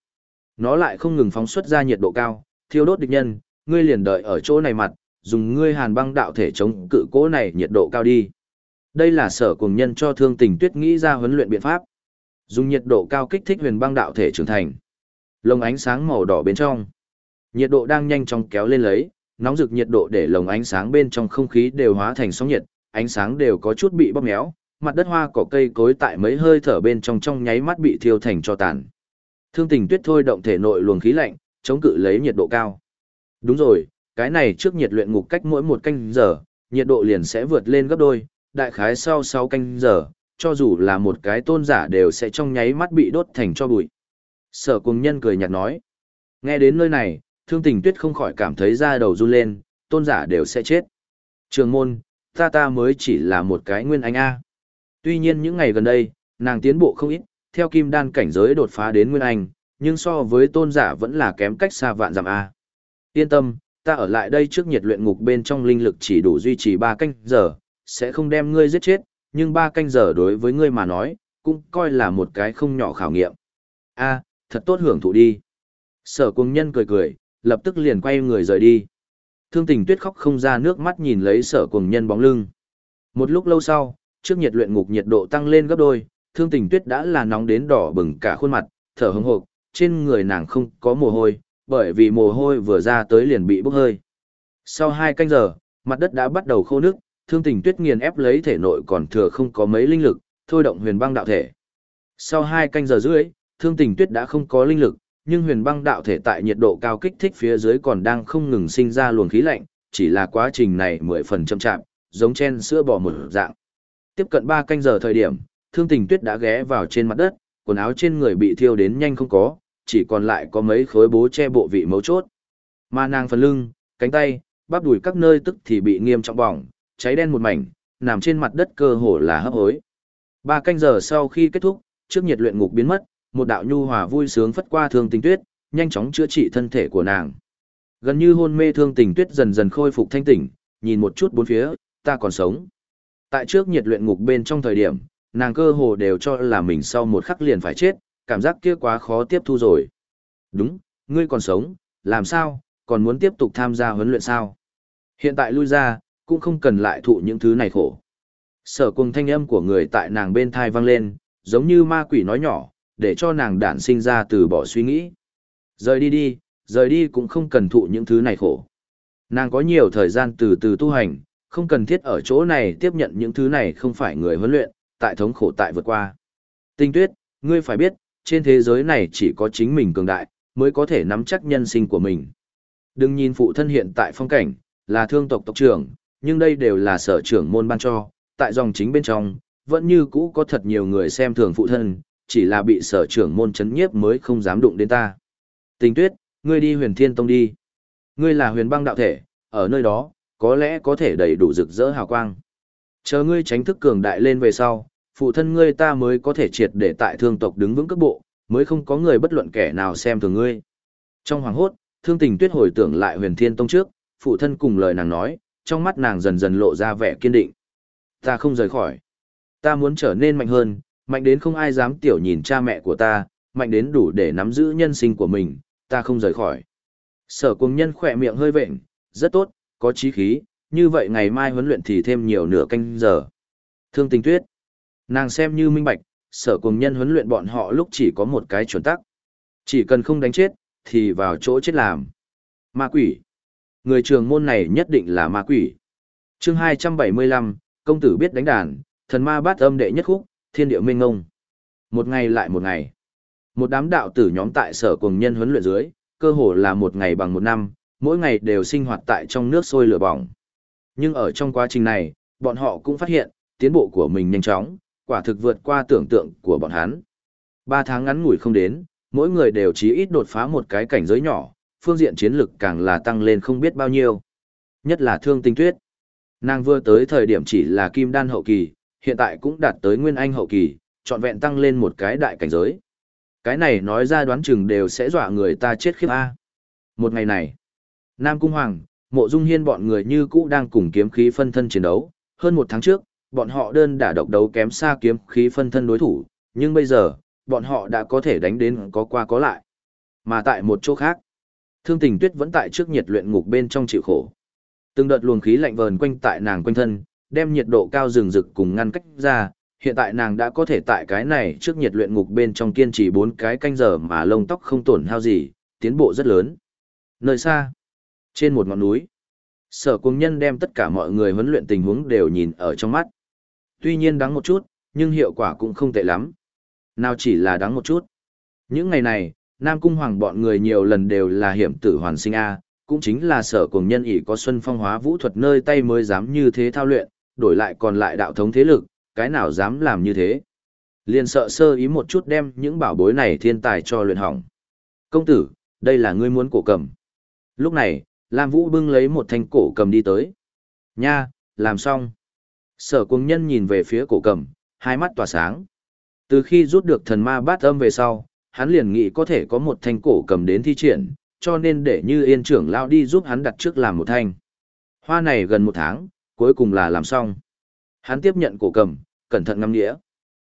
Nó lại không ngừng phóng xuất ra nhiệt độ cao, thiêu đốt địch nhân, ngươi liền đợi ở chỗ này mặt, dùng ngươi hàn băng đạo thể chống cự cố này nhiệt độ cao đi. Đây là sở cùng nhân cho thương tình tuyết nghĩ ra huấn luyện biện pháp. Dùng nhiệt độ cao kích thích huyền băng đạo thể trưởng thành. Lồng ánh sáng màu đỏ bên trong. Nhiệt độ đang nhanh chóng kéo lên lấy, nóng rực nhiệt độ để lồng ánh sáng bên trong không khí đều hóa thành sóng nhiệt, ánh sáng đều có chút bị bóp méo, mặt đất hoa cỏ cây cối tại mấy hơi thở bên trong trong nháy mắt bị thiêu thành cho tàn. Thương tình tuyết thôi động thể nội luồng khí lạnh, chống cự lấy nhiệt độ cao. Đúng rồi, cái này trước nhiệt luyện ngục cách mỗi một canh giờ, nhiệt độ liền sẽ vượt lên gấp đôi, đại khái sau 6 canh giờ, cho dù là một cái tôn giả đều sẽ trong nháy mắt bị đốt thành cho bụi. Sở cùng nhân cười nhạt nói. Nghe đến nơi này, thương tình tuyết không khỏi cảm thấy da đầu run lên, tôn giả đều sẽ chết. Trường môn, ta ta mới chỉ là một cái nguyên anh A. Tuy nhiên những ngày gần đây, nàng tiến bộ không ít, theo kim đan cảnh giới đột phá đến nguyên anh, nhưng so với tôn giả vẫn là kém cách xa vạn dặm A. Yên tâm, ta ở lại đây trước nhiệt luyện ngục bên trong linh lực chỉ đủ duy trì 3 canh giờ, sẽ không đem ngươi giết chết, nhưng 3 canh giờ đối với ngươi mà nói, cũng coi là một cái không nhỏ khảo nghiệm. A, thật tốt hưởng thụ đi. Sở cung nhân cười cười, lập tức liền quay người rời đi. Thương tình tuyết khóc không ra nước mắt nhìn lấy sở cùng nhân bóng lưng. Một lúc lâu sau, trước nhiệt luyện ngục nhiệt độ tăng lên gấp đôi, thương tình tuyết đã là nóng đến đỏ bừng cả khuôn mặt, thở hững hộp, trên người nàng không có mồ hôi, bởi vì mồ hôi vừa ra tới liền bị bốc hơi. Sau hai canh giờ, mặt đất đã bắt đầu khô nước, thương tình tuyết nghiền ép lấy thể nội còn thừa không có mấy linh lực, thôi động huyền băng đạo thể. Sau hai canh giờ rưỡi, thương tình tuyết đã không có linh lực, nhưng huyền băng đạo thể tại nhiệt độ cao kích thích phía dưới còn đang không ngừng sinh ra luồng khí lạnh, chỉ là quá trình này mười phần chậm chạp, giống chen sữa bò một dạng. Tiếp cận ba canh giờ thời điểm, thương tình tuyết đã ghé vào trên mặt đất, quần áo trên người bị thiêu đến nhanh không có, chỉ còn lại có mấy khối bố che bộ vị mấu chốt. Mà nàng phần lưng, cánh tay, bắp đùi các nơi tức thì bị nghiêm trọng bỏng, cháy đen một mảnh, nằm trên mặt đất cơ hồ là hấp hối. Ba canh giờ sau khi kết thúc, trước nhiệt luyện ngục biến mất, một đạo nhu hòa vui sướng phất qua thương tình tuyết, nhanh chóng chữa trị thân thể của nàng. Gần như hôn mê thương tình tuyết dần dần khôi phục thanh tỉnh, nhìn một chút bốn phía, ta còn sống. Tại trước nhiệt luyện ngục bên trong thời điểm, nàng cơ hồ đều cho là mình sau một khắc liền phải chết, cảm giác kia quá khó tiếp thu rồi. Đúng, ngươi còn sống, làm sao, còn muốn tiếp tục tham gia huấn luyện sao? Hiện tại lui ra, cũng không cần lại thụ những thứ này khổ. Sở cùng thanh âm của người tại nàng bên thai vang lên, giống như ma quỷ nói nhỏ, để cho nàng đản sinh ra từ bỏ suy nghĩ. Rời đi đi, rời đi cũng không cần thụ những thứ này khổ. Nàng có nhiều thời gian từ từ tu hành, không cần thiết ở chỗ này tiếp nhận những thứ này không phải người huấn luyện, tại thống khổ tại vượt qua. Tinh tuyết, ngươi phải biết, trên thế giới này chỉ có chính mình cường đại, mới có thể nắm chắc nhân sinh của mình. Đừng nhìn phụ thân hiện tại phong cảnh, là thương tộc tộc trưởng, nhưng đây đều là sở trưởng môn ban cho, tại dòng chính bên trong, vẫn như cũ có thật nhiều người xem thường phụ thân, chỉ là bị sở trưởng môn chấn nhiếp mới không dám đụng đến ta. Tình tuyết, ngươi đi huyền thiên tông đi. Ngươi là huyền băng đạo thể, ở nơi đó, có lẽ có thể đầy đủ rực rỡ hào quang. Chờ ngươi tránh thức cường đại lên về sau, phụ thân ngươi ta mới có thể triệt để tại thương tộc đứng vững cấp bộ, mới không có người bất luận kẻ nào xem thường ngươi. Trong hoàng hốt, thương tình tuyết hồi tưởng lại huyền thiên tông trước, phụ thân cùng lời nàng nói, trong mắt nàng dần dần lộ ra vẻ kiên định. Ta không rời khỏi. Ta muốn trở nên mạnh hơn, mạnh đến không ai dám tiểu nhìn cha mẹ của ta, mạnh đến đủ để nắm giữ nhân sinh của mình, ta không rời khỏi. Sở cùng nhân khỏe miệng hơi vệnh, rất tốt, có chí khí, như vậy ngày mai huấn luyện thì thêm nhiều nửa canh giờ. Thương tình tuyết. Nàng xem như minh bạch, sở cùng nhân huấn luyện bọn họ lúc chỉ có một cái chuẩn tắc. Chỉ cần không đánh chết, thì vào chỗ chết làm. Ma quỷ. Người trường môn này nhất định là ma quỷ. chương 275, công tử biết đánh đàn, thần ma bát âm đệ nhất khúc, thiên địa minh ngông. Một ngày lại một ngày. Một đám đạo tử nhóm tại sở cùng nhân huấn luyện dưới, cơ hồ là một ngày bằng một năm, mỗi ngày đều sinh hoạt tại trong nước sôi lửa bỏng. Nhưng ở trong quá trình này, bọn họ cũng phát hiện, tiến bộ của mình nhanh chóng, quả thực vượt qua tưởng tượng của bọn hắn. Ba tháng ngắn ngủi không đến, mỗi người đều chí ít đột phá một cái cảnh giới nhỏ, phương diện chiến lực càng là tăng lên không biết bao nhiêu. Nhất là thương tinh tuyết. Nàng vừa tới thời điểm chỉ là kim đan hậu kỳ, hiện tại cũng đạt tới nguyên anh hậu kỳ, trọn vẹn tăng lên một cái đại cảnh giới. Cái này nói ra đoán chừng đều sẽ dọa người ta chết khiếp A. Một ngày này, Nam Cung Hoàng, Mộ Dung Hiên bọn người như cũ đang cùng kiếm khí phân thân chiến đấu. Hơn một tháng trước, bọn họ đơn đả độc đấu kém xa kiếm khí phân thân đối thủ, nhưng bây giờ, bọn họ đã có thể đánh đến có qua có lại. Mà tại một chỗ khác, Thương Tình Tuyết vẫn tại trước nhiệt luyện ngục bên trong chịu khổ. Từng đợt luồng khí lạnh vờn quanh tại nàng quanh thân, đem nhiệt độ cao rừng rực cùng ngăn cách ra, hiện tại nàng đã có thể tại cái này trước nhiệt luyện ngục bên trong kiên trì bốn cái canh giờ mà lông tóc không tổn hao gì, tiến bộ rất lớn. Nơi xa, trên một ngọn núi, sở cung nhân đem tất cả mọi người huấn luyện tình huống đều nhìn ở trong mắt. Tuy nhiên đáng một chút, nhưng hiệu quả cũng không tệ lắm. Nào chỉ là đáng một chút. Những ngày này, Nam Cung Hoàng bọn người nhiều lần đều là hiểm tử hoàn sinh A, cũng chính là sở cùng nhân ỷ có xuân phong hóa vũ thuật nơi tay mới dám như thế thao luyện, đổi lại còn lại đạo thống thế lực, cái nào dám làm như thế. Liền sợ sơ ý một chút đem những bảo bối này thiên tài cho luyện hỏng. Công tử, đây là ngươi muốn cổ cầm. Lúc này, Lam Vũ bưng lấy một thanh cổ cầm đi tới. Nha, làm xong. Sở quân nhân nhìn về phía cổ cầm, hai mắt tỏa sáng. Từ khi rút được thần ma bát âm về sau, hắn liền nghĩ có thể có một thanh cổ cầm đến thi triển, cho nên để như yên trưởng lao đi giúp hắn đặt trước làm một thanh. Hoa này gần một tháng, cuối cùng là làm xong. Hắn tiếp nhận cổ cầm, cẩn thận ngâm nghĩa.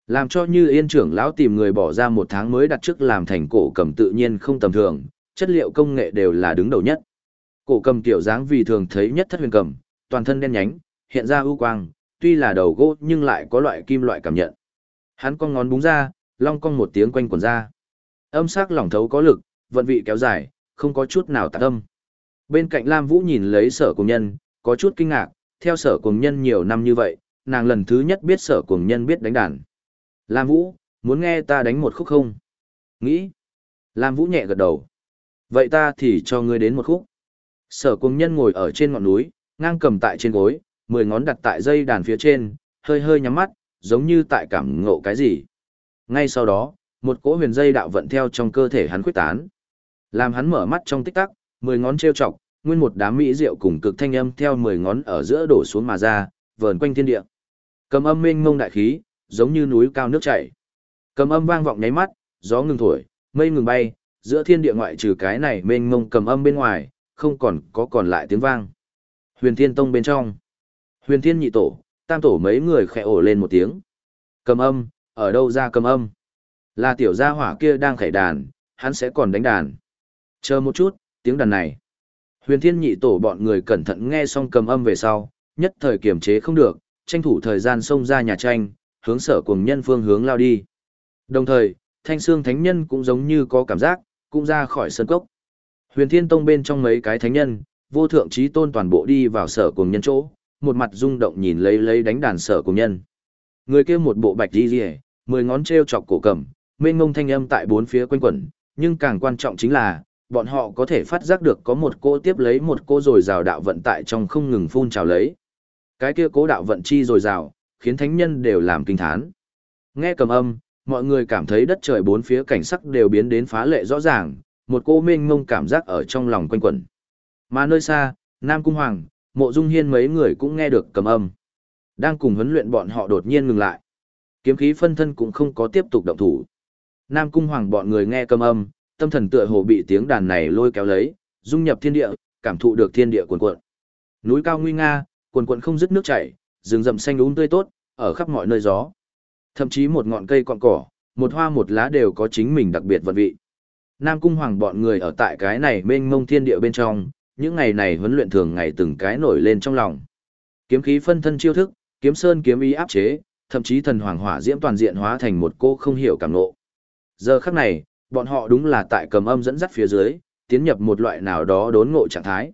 Làm cho như yên trưởng lão tìm người bỏ ra một tháng mới đặt trước làm thành cổ cầm tự nhiên không tầm thường, chất liệu công nghệ đều là đứng đầu nhất. Cổ cầm tiểu dáng vì thường thấy nhất thất huyền cầm, toàn thân đen nhánh, hiện ra ưu quang, tuy là đầu gỗ nhưng lại có loại kim loại cảm nhận. Hắn cong ngón búng ra, long cong một tiếng quanh quần ra. Âm sắc lỏng thấu có lực, vận vị kéo dài, không có chút nào tạc âm. Bên cạnh Lam Vũ nhìn lấy sở cùng nhân, có chút kinh ngạc, theo sở cùng nhân nhiều năm như vậy, nàng lần thứ nhất biết sở cùng nhân biết đánh đàn. Lam Vũ, muốn nghe ta đánh một khúc không? Nghĩ. Lam Vũ nhẹ gật đầu. Vậy ta thì cho ngươi đến một khúc. Sở cùng nhân ngồi ở trên ngọn núi, ngang cầm tại trên gối, mười ngón đặt tại dây đàn phía trên, hơi hơi nhắm mắt, giống như tại cảm ngộ cái gì. Ngay sau đó, một cỗ huyền dây đạo vận theo trong cơ thể hắn quyết tán. Làm hắn mở mắt trong tích tắc, mười ngón treo chọc, nguyên một đám mỹ rượu cùng cực thanh âm theo mười ngón ở giữa đổ xuống mà ra, vờn quanh thiên địa. Cầm âm mênh mông đại khí, giống như núi cao nước chảy. Cầm âm vang vọng nháy mắt, gió ngừng thổi, mây ngừng bay, giữa thiên địa ngoại trừ cái này mênh mông cầm âm bên ngoài, không còn có còn lại tiếng vang. Huyền Thiên Tông bên trong. Huyền Thiên nhị tổ, tam tổ mấy người khẽ ổ lên một tiếng. Cầm âm, ở đâu ra cầm âm? Là tiểu gia hỏa kia đang khải đàn, hắn sẽ còn đánh đàn. Chờ một chút, tiếng đàn này. Huyền Thiên nhị tổ bọn người cẩn thận nghe xong cầm âm về sau, nhất thời kiềm chế không được, tranh thủ thời gian xông ra nhà tranh, hướng sở cùng nhân phương hướng lao đi. Đồng thời, thanh xương thánh nhân cũng giống như có cảm giác, cũng ra khỏi sân cốc. Huyền Thiên Tông bên trong mấy cái thánh nhân, vô thượng trí tôn toàn bộ đi vào sở cùng nhân chỗ, một mặt rung động nhìn lấy lấy đánh đàn sở cùng nhân. Người kia một bộ bạch đi rìa, mười ngón treo chọc cổ cầm, mênh ngông thanh âm tại bốn phía quanh quẩn, nhưng càng quan trọng chính là, bọn họ có thể phát giác được có một cô tiếp lấy một cô rồi rào đạo vận tại trong không ngừng phun trào lấy. Cái kia cố đạo vận chi rồi rào, khiến thánh nhân đều làm kinh thán. Nghe cầm âm, mọi người cảm thấy đất trời bốn phía cảnh sắc đều biến đến phá lệ rõ ràng, một cô mênh ngông cảm giác ở trong lòng quanh quẩn. Mà nơi xa, Nam Cung Hoàng, Mộ Dung Hiên mấy người cũng nghe được cầm âm. Đang cùng huấn luyện bọn họ đột nhiên ngừng lại. Kiếm khí phân thân cũng không có tiếp tục động thủ. Nam Cung Hoàng bọn người nghe cầm âm, tâm thần tựa hồ bị tiếng đàn này lôi kéo lấy, dung nhập thiên địa, cảm thụ được thiên địa cuồn cuộn. Núi cao nguy nga, cuồn cuộn không dứt nước chảy, rừng rậm xanh um tươi tốt, ở khắp mọi nơi gió. Thậm chí một ngọn cây cọn cỏ, một hoa một lá đều có chính mình đặc biệt vận vị. Nam Cung Hoàng bọn người ở tại cái này mênh mông thiên địa bên trong, những ngày này huấn luyện thường ngày từng cái nổi lên trong lòng. Kiếm khí phân thân chiêu thức, kiếm sơn kiếm ý áp chế, thậm chí thần hoàng hỏa diễm toàn diện hóa thành một cô không hiểu cảm nộ. Giờ khắc này, bọn họ đúng là tại cầm âm dẫn dắt phía dưới, tiến nhập một loại nào đó đốn ngộ trạng thái.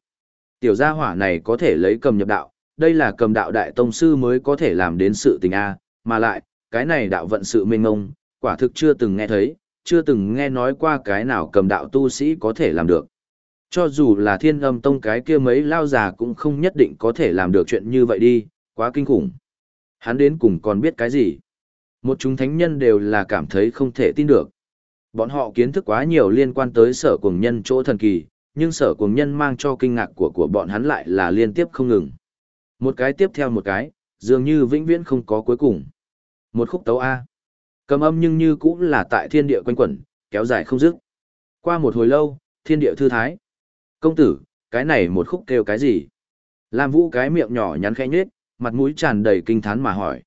Tiểu gia hỏa này có thể lấy cầm nhập đạo, đây là cầm đạo đại tông sư mới có thể làm đến sự tình A, mà lại, cái này đạo vận sự mênh ngông, quả thực chưa từng nghe thấy, chưa từng nghe nói qua cái nào cầm đạo tu sĩ có thể làm được. Cho dù là thiên âm tông cái kia mấy lao già cũng không nhất định có thể làm được chuyện như vậy đi, quá kinh khủng. Hắn đến cùng còn biết cái gì? Một chúng thánh nhân đều là cảm thấy không thể tin được. Bọn họ kiến thức quá nhiều liên quan tới sở cuồng nhân chỗ thần kỳ, nhưng sở cuồng nhân mang cho kinh ngạc của của bọn hắn lại là liên tiếp không ngừng. Một cái tiếp theo một cái, dường như vĩnh viễn không có cuối cùng. Một khúc tấu A. Cầm âm nhưng như cũng là tại thiên địa quanh quẩn, kéo dài không dứt. Qua một hồi lâu, thiên địa thư thái. Công tử, cái này một khúc kêu cái gì? Lam Vũ cái miệng nhỏ nhắn khẽ nhếch, mặt mũi tràn đầy kinh thán mà hỏi.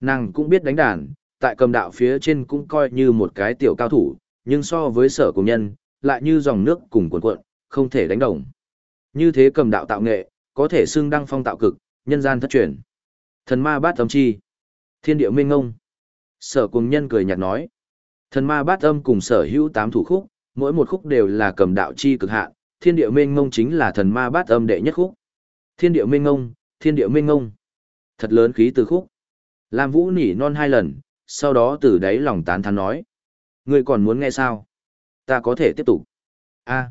Nàng cũng biết đánh đàn, tại cầm đạo phía trên cũng coi như một cái tiểu cao thủ, nhưng so với sở cùng nhân, lại như dòng nước cùng cuộn cuộn, không thể đánh đồng. Như thế cầm đạo tạo nghệ, có thể xưng đăng phong tạo cực, nhân gian thất truyền. Thần ma bát âm chi, thiên địa minh ngông. Sở cùng nhân cười nhạt nói, thần ma bát âm cùng sở hữu tám thủ khúc, mỗi một khúc đều là cầm đạo chi cực hạn, thiên địa minh ngông chính là thần ma bát âm đệ nhất khúc. Thiên địa minh ngông, thiên địa minh ngông. Thật lớn khí từ khúc. Lam Vũ nỉ non hai lần, sau đó từ đáy lòng tán thán nói. Ngươi còn muốn nghe sao? Ta có thể tiếp tục. a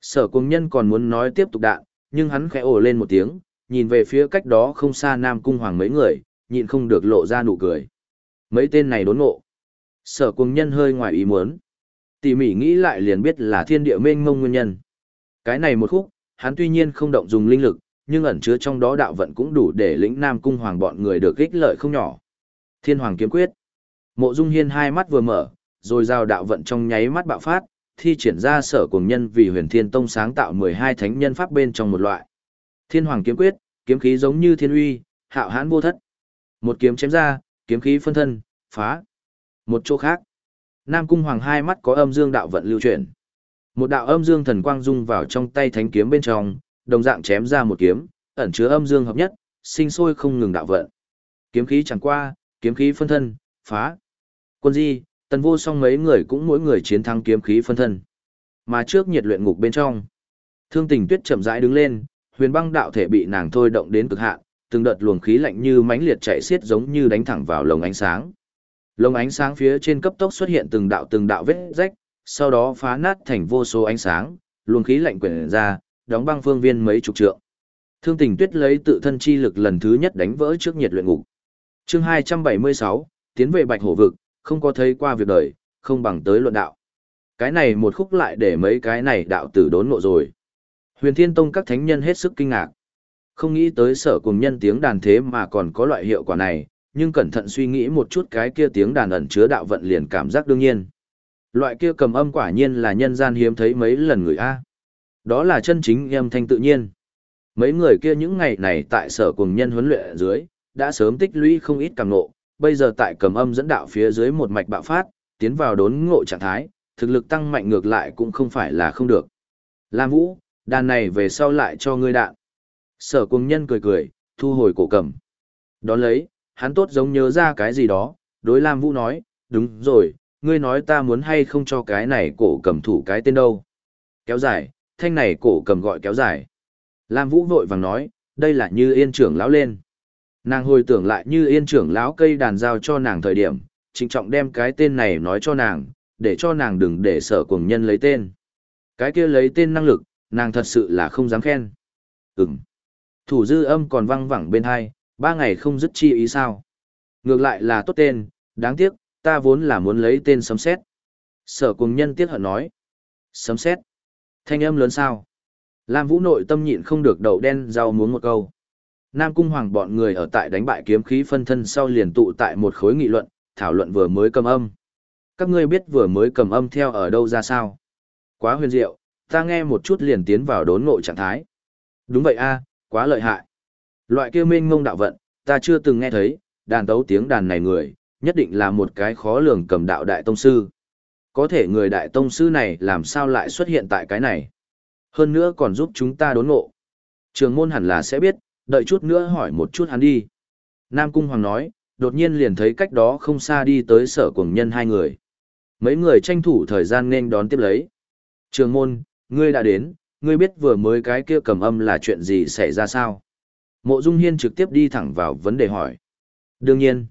Sở cung nhân còn muốn nói tiếp tục đạn, nhưng hắn khẽ ồ lên một tiếng, nhìn về phía cách đó không xa Nam Cung Hoàng mấy người, nhịn không được lộ ra nụ cười. Mấy tên này đốn ngộ. Sở cung nhân hơi ngoài ý muốn. Tỉ mỉ nghĩ lại liền biết là thiên địa mênh mông nguyên nhân. Cái này một khúc, hắn tuy nhiên không động dùng linh lực, nhưng ẩn chứa trong đó đạo vận cũng đủ để lĩnh Nam Cung Hoàng bọn người được ích lợi không nhỏ. Thiên Hoàng kiếm quyết. Mộ Dung Hiên hai mắt vừa mở, rồi giao đạo vận trong nháy mắt bạo phát, thi triển ra sở cùng nhân vì Huyền Thiên Tông sáng tạo 12 thánh nhân pháp bên trong một loại. Thiên Hoàng kiếm quyết, kiếm khí giống như thiên uy, hạo hãn vô thất. Một kiếm chém ra, kiếm khí phân thân, phá. Một chỗ khác, Nam Cung Hoàng hai mắt có âm dương đạo vận lưu chuyển. Một đạo âm dương thần quang dung vào trong tay thánh kiếm bên trong, đồng dạng chém ra một kiếm, ẩn chứa âm dương hợp nhất, sinh sôi không ngừng đạo vận. Kiếm khí chẳng qua, kiếm khí phân thân, phá. Quân di, tần vô song mấy người cũng mỗi người chiến thắng kiếm khí phân thân. Mà trước nhiệt luyện ngục bên trong, thương tình tuyết chậm rãi đứng lên, huyền băng đạo thể bị nàng thôi động đến cực hạn, từng đợt luồng khí lạnh như mãnh liệt chạy xiết giống như đánh thẳng vào lồng ánh sáng. Lồng ánh sáng phía trên cấp tốc xuất hiện từng đạo từng đạo vết rách, sau đó phá nát thành vô số ánh sáng, luồng khí lạnh quyển ra, đóng băng phương viên mấy chục trượng. Thương Tình Tuyết lấy tự thân chi lực lần thứ nhất đánh vỡ trước nhiệt luyện ngục. Chương 276, tiến về Bạch Hổ vực, không có thấy qua việc đời, không bằng tới luận đạo. Cái này một khúc lại để mấy cái này đạo tử đốn ngộ rồi. Huyền Thiên Tông các thánh nhân hết sức kinh ngạc. Không nghĩ tới sở cùng nhân tiếng đàn thế mà còn có loại hiệu quả này, nhưng cẩn thận suy nghĩ một chút cái kia tiếng đàn ẩn chứa đạo vận liền cảm giác đương nhiên. Loại kia cầm âm quả nhiên là nhân gian hiếm thấy mấy lần người A. Đó là chân chính âm thanh tự nhiên. Mấy người kia những ngày này tại sở cùng nhân huấn luyện ở dưới, đã sớm tích lũy không ít càng ngộ, bây giờ tại cầm âm dẫn đạo phía dưới một mạch bạo phát, tiến vào đốn ngộ trạng thái, thực lực tăng mạnh ngược lại cũng không phải là không được. Lam Vũ, đàn này về sau lại cho ngươi đạn. Sở cùng nhân cười cười, thu hồi cổ cầm. Đón lấy, hắn tốt giống nhớ ra cái gì đó, đối Lam Vũ nói, đúng rồi, ngươi nói ta muốn hay không cho cái này cổ cầm thủ cái tên đâu. Kéo dài, thanh này cổ cầm gọi kéo dài. Lam Vũ vội vàng nói, đây là như yên trưởng lão lên. Nàng hồi tưởng lại như yên trưởng lão cây đàn giao cho nàng thời điểm, trịnh trọng đem cái tên này nói cho nàng, để cho nàng đừng để sở cùng nhân lấy tên. Cái kia lấy tên năng lực, nàng thật sự là không dám khen. Ừm. Thủ dư âm còn văng vẳng bên hai, ba ngày không dứt chi ý sao. Ngược lại là tốt tên, đáng tiếc, ta vốn là muốn lấy tên sấm xét. Sở cùng nhân tiếc hận nói. Sấm xét. Thanh âm lớn sao? Lam Vũ nội tâm nhịn không được đậu đen rau muốn một câu. Nam Cung Hoàng bọn người ở tại đánh bại kiếm khí phân thân sau liền tụ tại một khối nghị luận, thảo luận vừa mới cầm âm. Các ngươi biết vừa mới cầm âm theo ở đâu ra sao? Quá huyền diệu, ta nghe một chút liền tiến vào đốn ngộ trạng thái. Đúng vậy a, quá lợi hại. Loại kia mênh ngông đạo vận, ta chưa từng nghe thấy, đàn tấu tiếng đàn này người, nhất định là một cái khó lường cầm đạo đại tông sư. Có thể người đại tông sư này làm sao lại xuất hiện tại cái này? Hơn nữa còn giúp chúng ta đốn ngộ. Trường môn hẳn là sẽ biết, đợi chút nữa hỏi một chút hắn đi. Nam Cung Hoàng nói, đột nhiên liền thấy cách đó không xa đi tới sở cùng nhân hai người. Mấy người tranh thủ thời gian nên đón tiếp lấy. Trường môn, ngươi đã đến, ngươi biết vừa mới cái kia cầm âm là chuyện gì xảy ra sao? Mộ Dung Hiên trực tiếp đi thẳng vào vấn đề hỏi. Đương nhiên,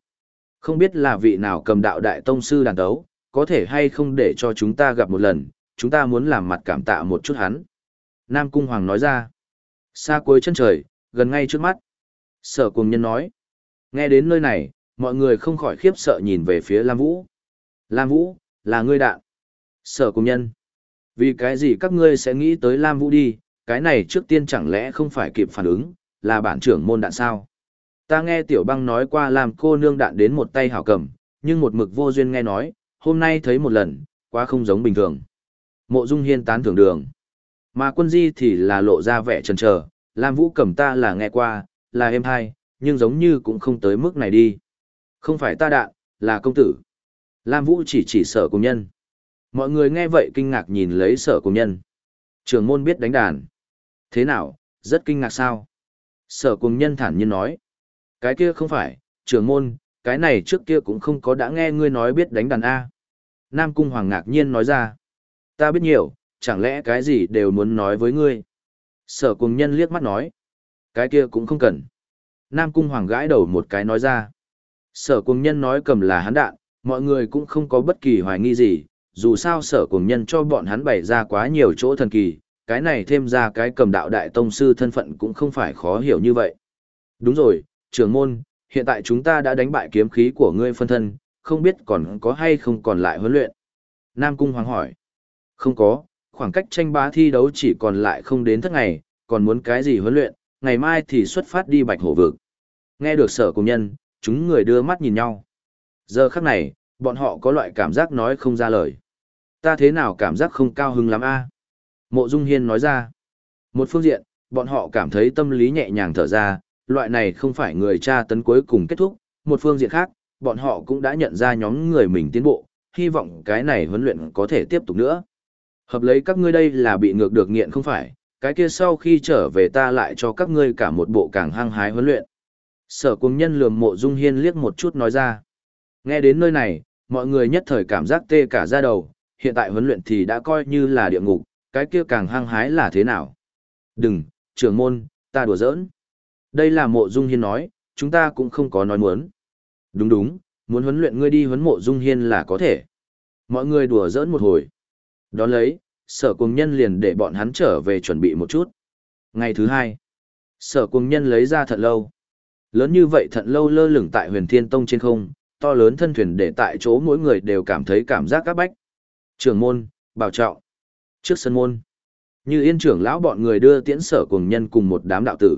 không biết là vị nào cầm đạo đại tông sư đàn tấu, có thể hay không để cho chúng ta gặp một lần, chúng ta muốn làm mặt cảm tạ một chút hắn. Nam Cung Hoàng nói ra. Xa cuối chân trời, gần ngay trước mắt. Sở cùng nhân nói. Nghe đến nơi này, mọi người không khỏi khiếp sợ nhìn về phía Lam Vũ. Lam Vũ, là ngươi đạn. Sở cùng nhân. Vì cái gì các ngươi sẽ nghĩ tới Lam Vũ đi, cái này trước tiên chẳng lẽ không phải kịp phản ứng, là bản trưởng môn đạn sao? Ta nghe tiểu băng nói qua làm cô nương đạn đến một tay hảo cầm, nhưng một mực vô duyên nghe nói, hôm nay thấy một lần, quá không giống bình thường. Mộ Dung Hiên tán thưởng đường. Mà quân di thì là lộ ra vẻ chần chờ, Lam Vũ cẩm ta là nghe qua, là em hai, nhưng giống như cũng không tới mức này đi. Không phải ta đạn, là công tử. Lam Vũ chỉ chỉ sở cùng nhân. Mọi người nghe vậy kinh ngạc nhìn lấy sở cùng nhân. Trường môn biết đánh đàn. Thế nào, rất kinh ngạc sao? Sở cùng nhân thản nhiên nói. Cái kia không phải, trường môn, cái này trước kia cũng không có đã nghe ngươi nói biết đánh đàn A. Nam Cung Hoàng ngạc nhiên nói ra. Ta biết nhiều, chẳng lẽ cái gì đều muốn nói với ngươi. Sở cùng nhân liếc mắt nói. Cái kia cũng không cần. Nam Cung Hoàng gãi đầu một cái nói ra. Sở cùng nhân nói cầm là hắn đạn, mọi người cũng không có bất kỳ hoài nghi gì, dù sao sở cùng nhân cho bọn hắn bày ra quá nhiều chỗ thần kỳ, cái này thêm ra cái cầm đạo đại tông sư thân phận cũng không phải khó hiểu như vậy. Đúng rồi, trưởng môn, hiện tại chúng ta đã đánh bại kiếm khí của ngươi phân thân, không biết còn có hay không còn lại huấn luyện. Nam Cung Hoàng hỏi. Không có, khoảng cách tranh bá thi đấu chỉ còn lại không đến thất ngày, còn muốn cái gì huấn luyện, ngày mai thì xuất phát đi bạch hổ vực. Nghe được sở công nhân, chúng người đưa mắt nhìn nhau. Giờ khắc này, bọn họ có loại cảm giác nói không ra lời. Ta thế nào cảm giác không cao hứng lắm a? Mộ Dung Hiên nói ra. Một phương diện, bọn họ cảm thấy tâm lý nhẹ nhàng thở ra, loại này không phải người cha tấn cuối cùng kết thúc. Một phương diện khác, bọn họ cũng đã nhận ra nhóm người mình tiến bộ, hy vọng cái này huấn luyện có thể tiếp tục nữa. Hợp lấy các ngươi đây là bị ngược được nghiện không phải, cái kia sau khi trở về ta lại cho các ngươi cả một bộ càng hăng hái huấn luyện. Sở cùng nhân lườm mộ dung hiên liếc một chút nói ra. Nghe đến nơi này, mọi người nhất thời cảm giác tê cả da đầu, hiện tại huấn luyện thì đã coi như là địa ngục, cái kia càng hăng hái là thế nào? Đừng, trưởng môn, ta đùa giỡn. Đây là mộ dung hiên nói, chúng ta cũng không có nói muốn. Đúng đúng, muốn huấn luyện ngươi đi huấn mộ dung hiên là có thể. Mọi người đùa giỡn một hồi. Đón lấy, sở cuồng nhân liền để bọn hắn trở về chuẩn bị một chút. Ngày thứ hai, sở cuồng nhân lấy ra thận lâu. Lớn như vậy thận lâu lơ lửng tại huyền thiên tông trên không, to lớn thân thuyền để tại chỗ mỗi người đều cảm thấy cảm giác các bách. Trường môn, bảo trọng. Trước sân môn, như yên trưởng lão bọn người đưa tiễn sở cuồng nhân cùng một đám đạo tử.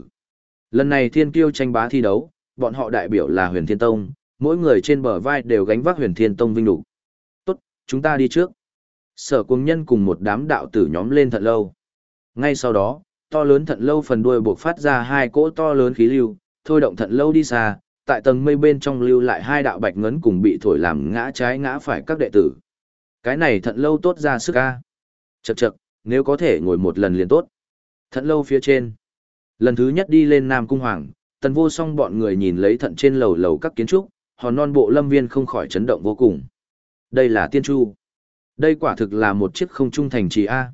Lần này thiên kiêu tranh bá thi đấu, bọn họ đại biểu là huyền thiên tông, mỗi người trên bờ vai đều gánh vác huyền thiên tông vinh đủ. Tốt, chúng ta đi trước. Sở cùng nhân cùng một đám đạo tử nhóm lên thận lâu. Ngay sau đó, to lớn thận lâu phần đuôi buộc phát ra hai cỗ to lớn khí lưu, thôi động thận lâu đi xa, tại tầng mây bên trong lưu lại hai đạo bạch ngấn cùng bị thổi làm ngã trái ngã phải các đệ tử. Cái này thận lâu tốt ra sức ca. Chậc chậc, nếu có thể ngồi một lần liền tốt. Thận lâu phía trên. Lần thứ nhất đi lên Nam Cung Hoàng, tần vô song bọn người nhìn lấy thận trên lầu lầu các kiến trúc, hòn non bộ lâm viên không khỏi chấn động vô cùng. Đây là tiên chu. Đây quả thực là một chiếc không trung thành trì A.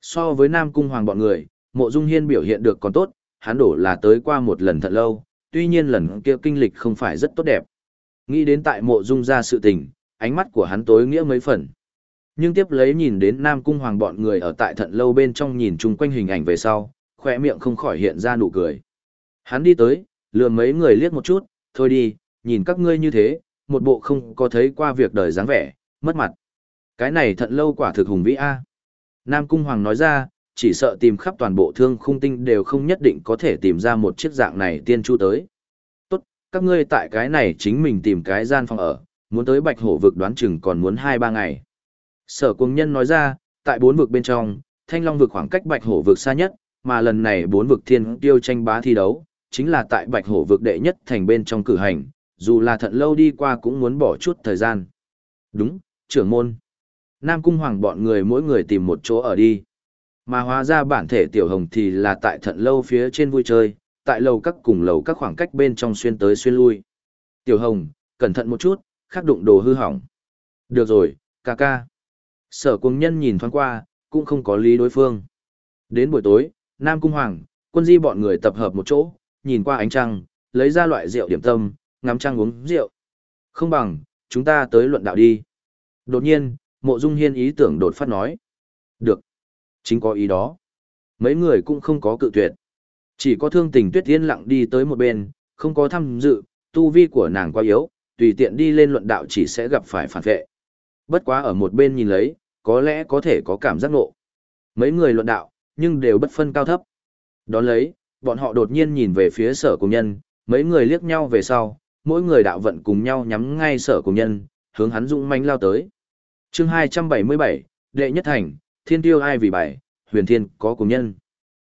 So với Nam Cung Hoàng bọn người, mộ dung hiên biểu hiện được còn tốt, hắn đổ là tới qua một lần thật lâu, tuy nhiên lần kia kinh lịch không phải rất tốt đẹp. Nghĩ đến tại mộ dung ra sự tình, ánh mắt của hắn tối nghĩa mấy phần. Nhưng tiếp lấy nhìn đến Nam Cung Hoàng bọn người ở tại thận lâu bên trong nhìn chung quanh hình ảnh về sau, khỏe miệng không khỏi hiện ra nụ cười. Hắn đi tới, lừa mấy người liếc một chút, thôi đi, nhìn các ngươi như thế, một bộ không có thấy qua việc đời dáng vẻ, mất mặt. Cái này thận lâu quả thực hùng vĩ a. Nam Cung Hoàng nói ra, chỉ sợ tìm khắp toàn bộ thương khung tinh đều không nhất định có thể tìm ra một chiếc dạng này tiên chu tới. Tốt, các ngươi tại cái này chính mình tìm cái gian phòng ở, muốn tới bạch hổ vực đoán chừng còn muốn 2-3 ngày. Sở cung nhân nói ra, tại bốn vực bên trong, thanh long vực khoảng cách bạch hổ vực xa nhất, mà lần này bốn vực thiên tiêu tranh bá thi đấu, chính là tại bạch hổ vực đệ nhất thành bên trong cử hành, dù là thận lâu đi qua cũng muốn bỏ chút thời gian. Đúng, trưởng môn. Nam Cung Hoàng bọn người mỗi người tìm một chỗ ở đi. Mà hóa ra bản thể Tiểu Hồng thì là tại thận lâu phía trên vui chơi, tại lầu các cùng lầu các khoảng cách bên trong xuyên tới xuyên lui. Tiểu Hồng, cẩn thận một chút, khắc đụng đồ hư hỏng. Được rồi, ca ca. Sở cung nhân nhìn thoáng qua, cũng không có lý đối phương. Đến buổi tối, Nam Cung Hoàng, quân di bọn người tập hợp một chỗ, nhìn qua ánh trăng, lấy ra loại rượu điểm tâm, ngắm trăng uống rượu. Không bằng, chúng ta tới luận đạo đi. Đột nhiên, mộ dung hiên ý tưởng đột phát nói. Được. Chính có ý đó. Mấy người cũng không có cự tuyệt. Chỉ có thương tình tuyết yên lặng đi tới một bên, không có tham dự, tu vi của nàng quá yếu, tùy tiện đi lên luận đạo chỉ sẽ gặp phải phản vệ. Bất quá ở một bên nhìn lấy, có lẽ có thể có cảm giác ngộ. Mấy người luận đạo, nhưng đều bất phân cao thấp. Đón lấy, bọn họ đột nhiên nhìn về phía sở cùng nhân, mấy người liếc nhau về sau, mỗi người đạo vận cùng nhau nhắm ngay sở cùng nhân, hướng hắn dũng manh lao tới chương 277, đệ nhất thành, thiên tiêu ai vì bảy, huyền thiên có cùng nhân.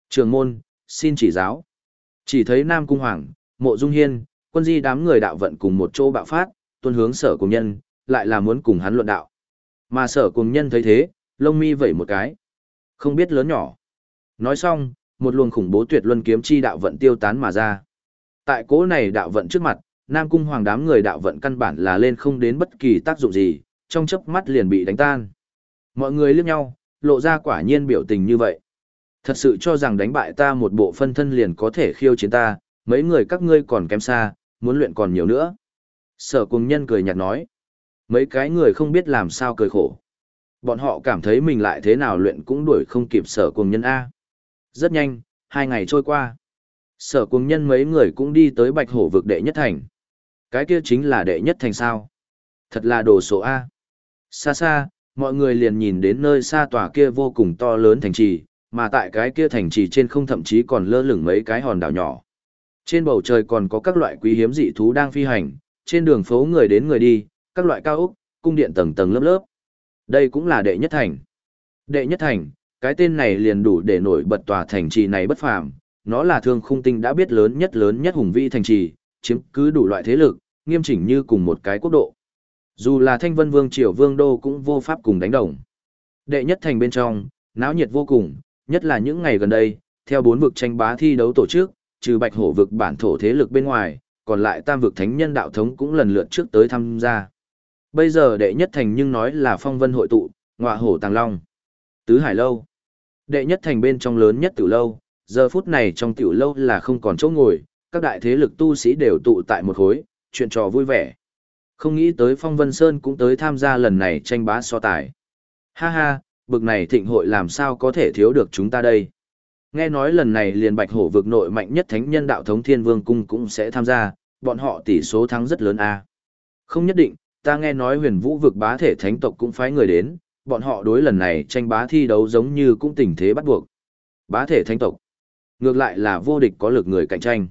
Trường môn, xin chỉ giáo. Chỉ thấy Nam Cung Hoàng, Mộ Dung Hiên, quân di đám người đạo vận cùng một chỗ bạo phát, tuân hướng sở cùng nhân, lại là muốn cùng hắn luận đạo. Mà sở cùng nhân thấy thế, lông mi vẩy một cái. Không biết lớn nhỏ. Nói xong, một luồng khủng bố tuyệt luân kiếm chi đạo vận tiêu tán mà ra. Tại cố này đạo vận trước mặt, Nam Cung Hoàng đám người đạo vận căn bản là lên không đến bất kỳ tác dụng gì, trong chớp mắt liền bị đánh tan. Mọi người liếc nhau, lộ ra quả nhiên biểu tình như vậy. Thật sự cho rằng đánh bại ta một bộ phân thân liền có thể khiêu chiến ta, mấy người các ngươi còn kém xa, muốn luyện còn nhiều nữa. Sở cùng nhân cười nhạt nói. Mấy cái người không biết làm sao cười khổ. Bọn họ cảm thấy mình lại thế nào luyện cũng đuổi không kịp sở cùng nhân A. Rất nhanh, hai ngày trôi qua. Sở cùng nhân mấy người cũng đi tới bạch hổ vực đệ nhất thành. Cái kia chính là đệ nhất thành sao. Thật là đồ số A. Xa xa, mọi người liền nhìn đến nơi xa tòa kia vô cùng to lớn thành trì, mà tại cái kia thành trì trên không thậm chí còn lơ lửng mấy cái hòn đảo nhỏ. Trên bầu trời còn có các loại quý hiếm dị thú đang phi hành, trên đường phố người đến người đi, các loại cao ốc, cung điện tầng tầng lớp lớp. Đây cũng là đệ nhất thành. Đệ nhất thành, cái tên này liền đủ để nổi bật tòa thành trì này bất phàm, nó là thương khung tinh đã biết lớn nhất lớn nhất hùng vĩ thành trì, chiếm cứ đủ loại thế lực, nghiêm chỉnh như cùng một cái quốc độ. Dù là thanh vân vương triều vương đô cũng vô pháp cùng đánh đồng. Đệ nhất thành bên trong, náo nhiệt vô cùng, nhất là những ngày gần đây, theo bốn vực tranh bá thi đấu tổ chức, trừ bạch hổ vực bản thổ thế lực bên ngoài, còn lại tam vực thánh nhân đạo thống cũng lần lượt trước tới tham gia. Bây giờ đệ nhất thành nhưng nói là phong vân hội tụ, ngọa hổ tàng long. Tứ hải lâu. Đệ nhất thành bên trong lớn nhất tiểu lâu, giờ phút này trong tiểu lâu là không còn chỗ ngồi, các đại thế lực tu sĩ đều tụ tại một khối, chuyện trò vui vẻ. Không nghĩ tới Phong Vân Sơn cũng tới tham gia lần này tranh bá so tài. Ha ha, bực này thịnh hội làm sao có thể thiếu được chúng ta đây. Nghe nói lần này liền bạch hổ vực nội mạnh nhất thánh nhân đạo thống thiên vương cung cũng sẽ tham gia, bọn họ tỷ số thắng rất lớn a. Không nhất định, ta nghe nói huyền vũ vực bá thể thánh tộc cũng phái người đến, bọn họ đối lần này tranh bá thi đấu giống như cũng tình thế bắt buộc. Bá thể thánh tộc. Ngược lại là vô địch có lực người cạnh tranh.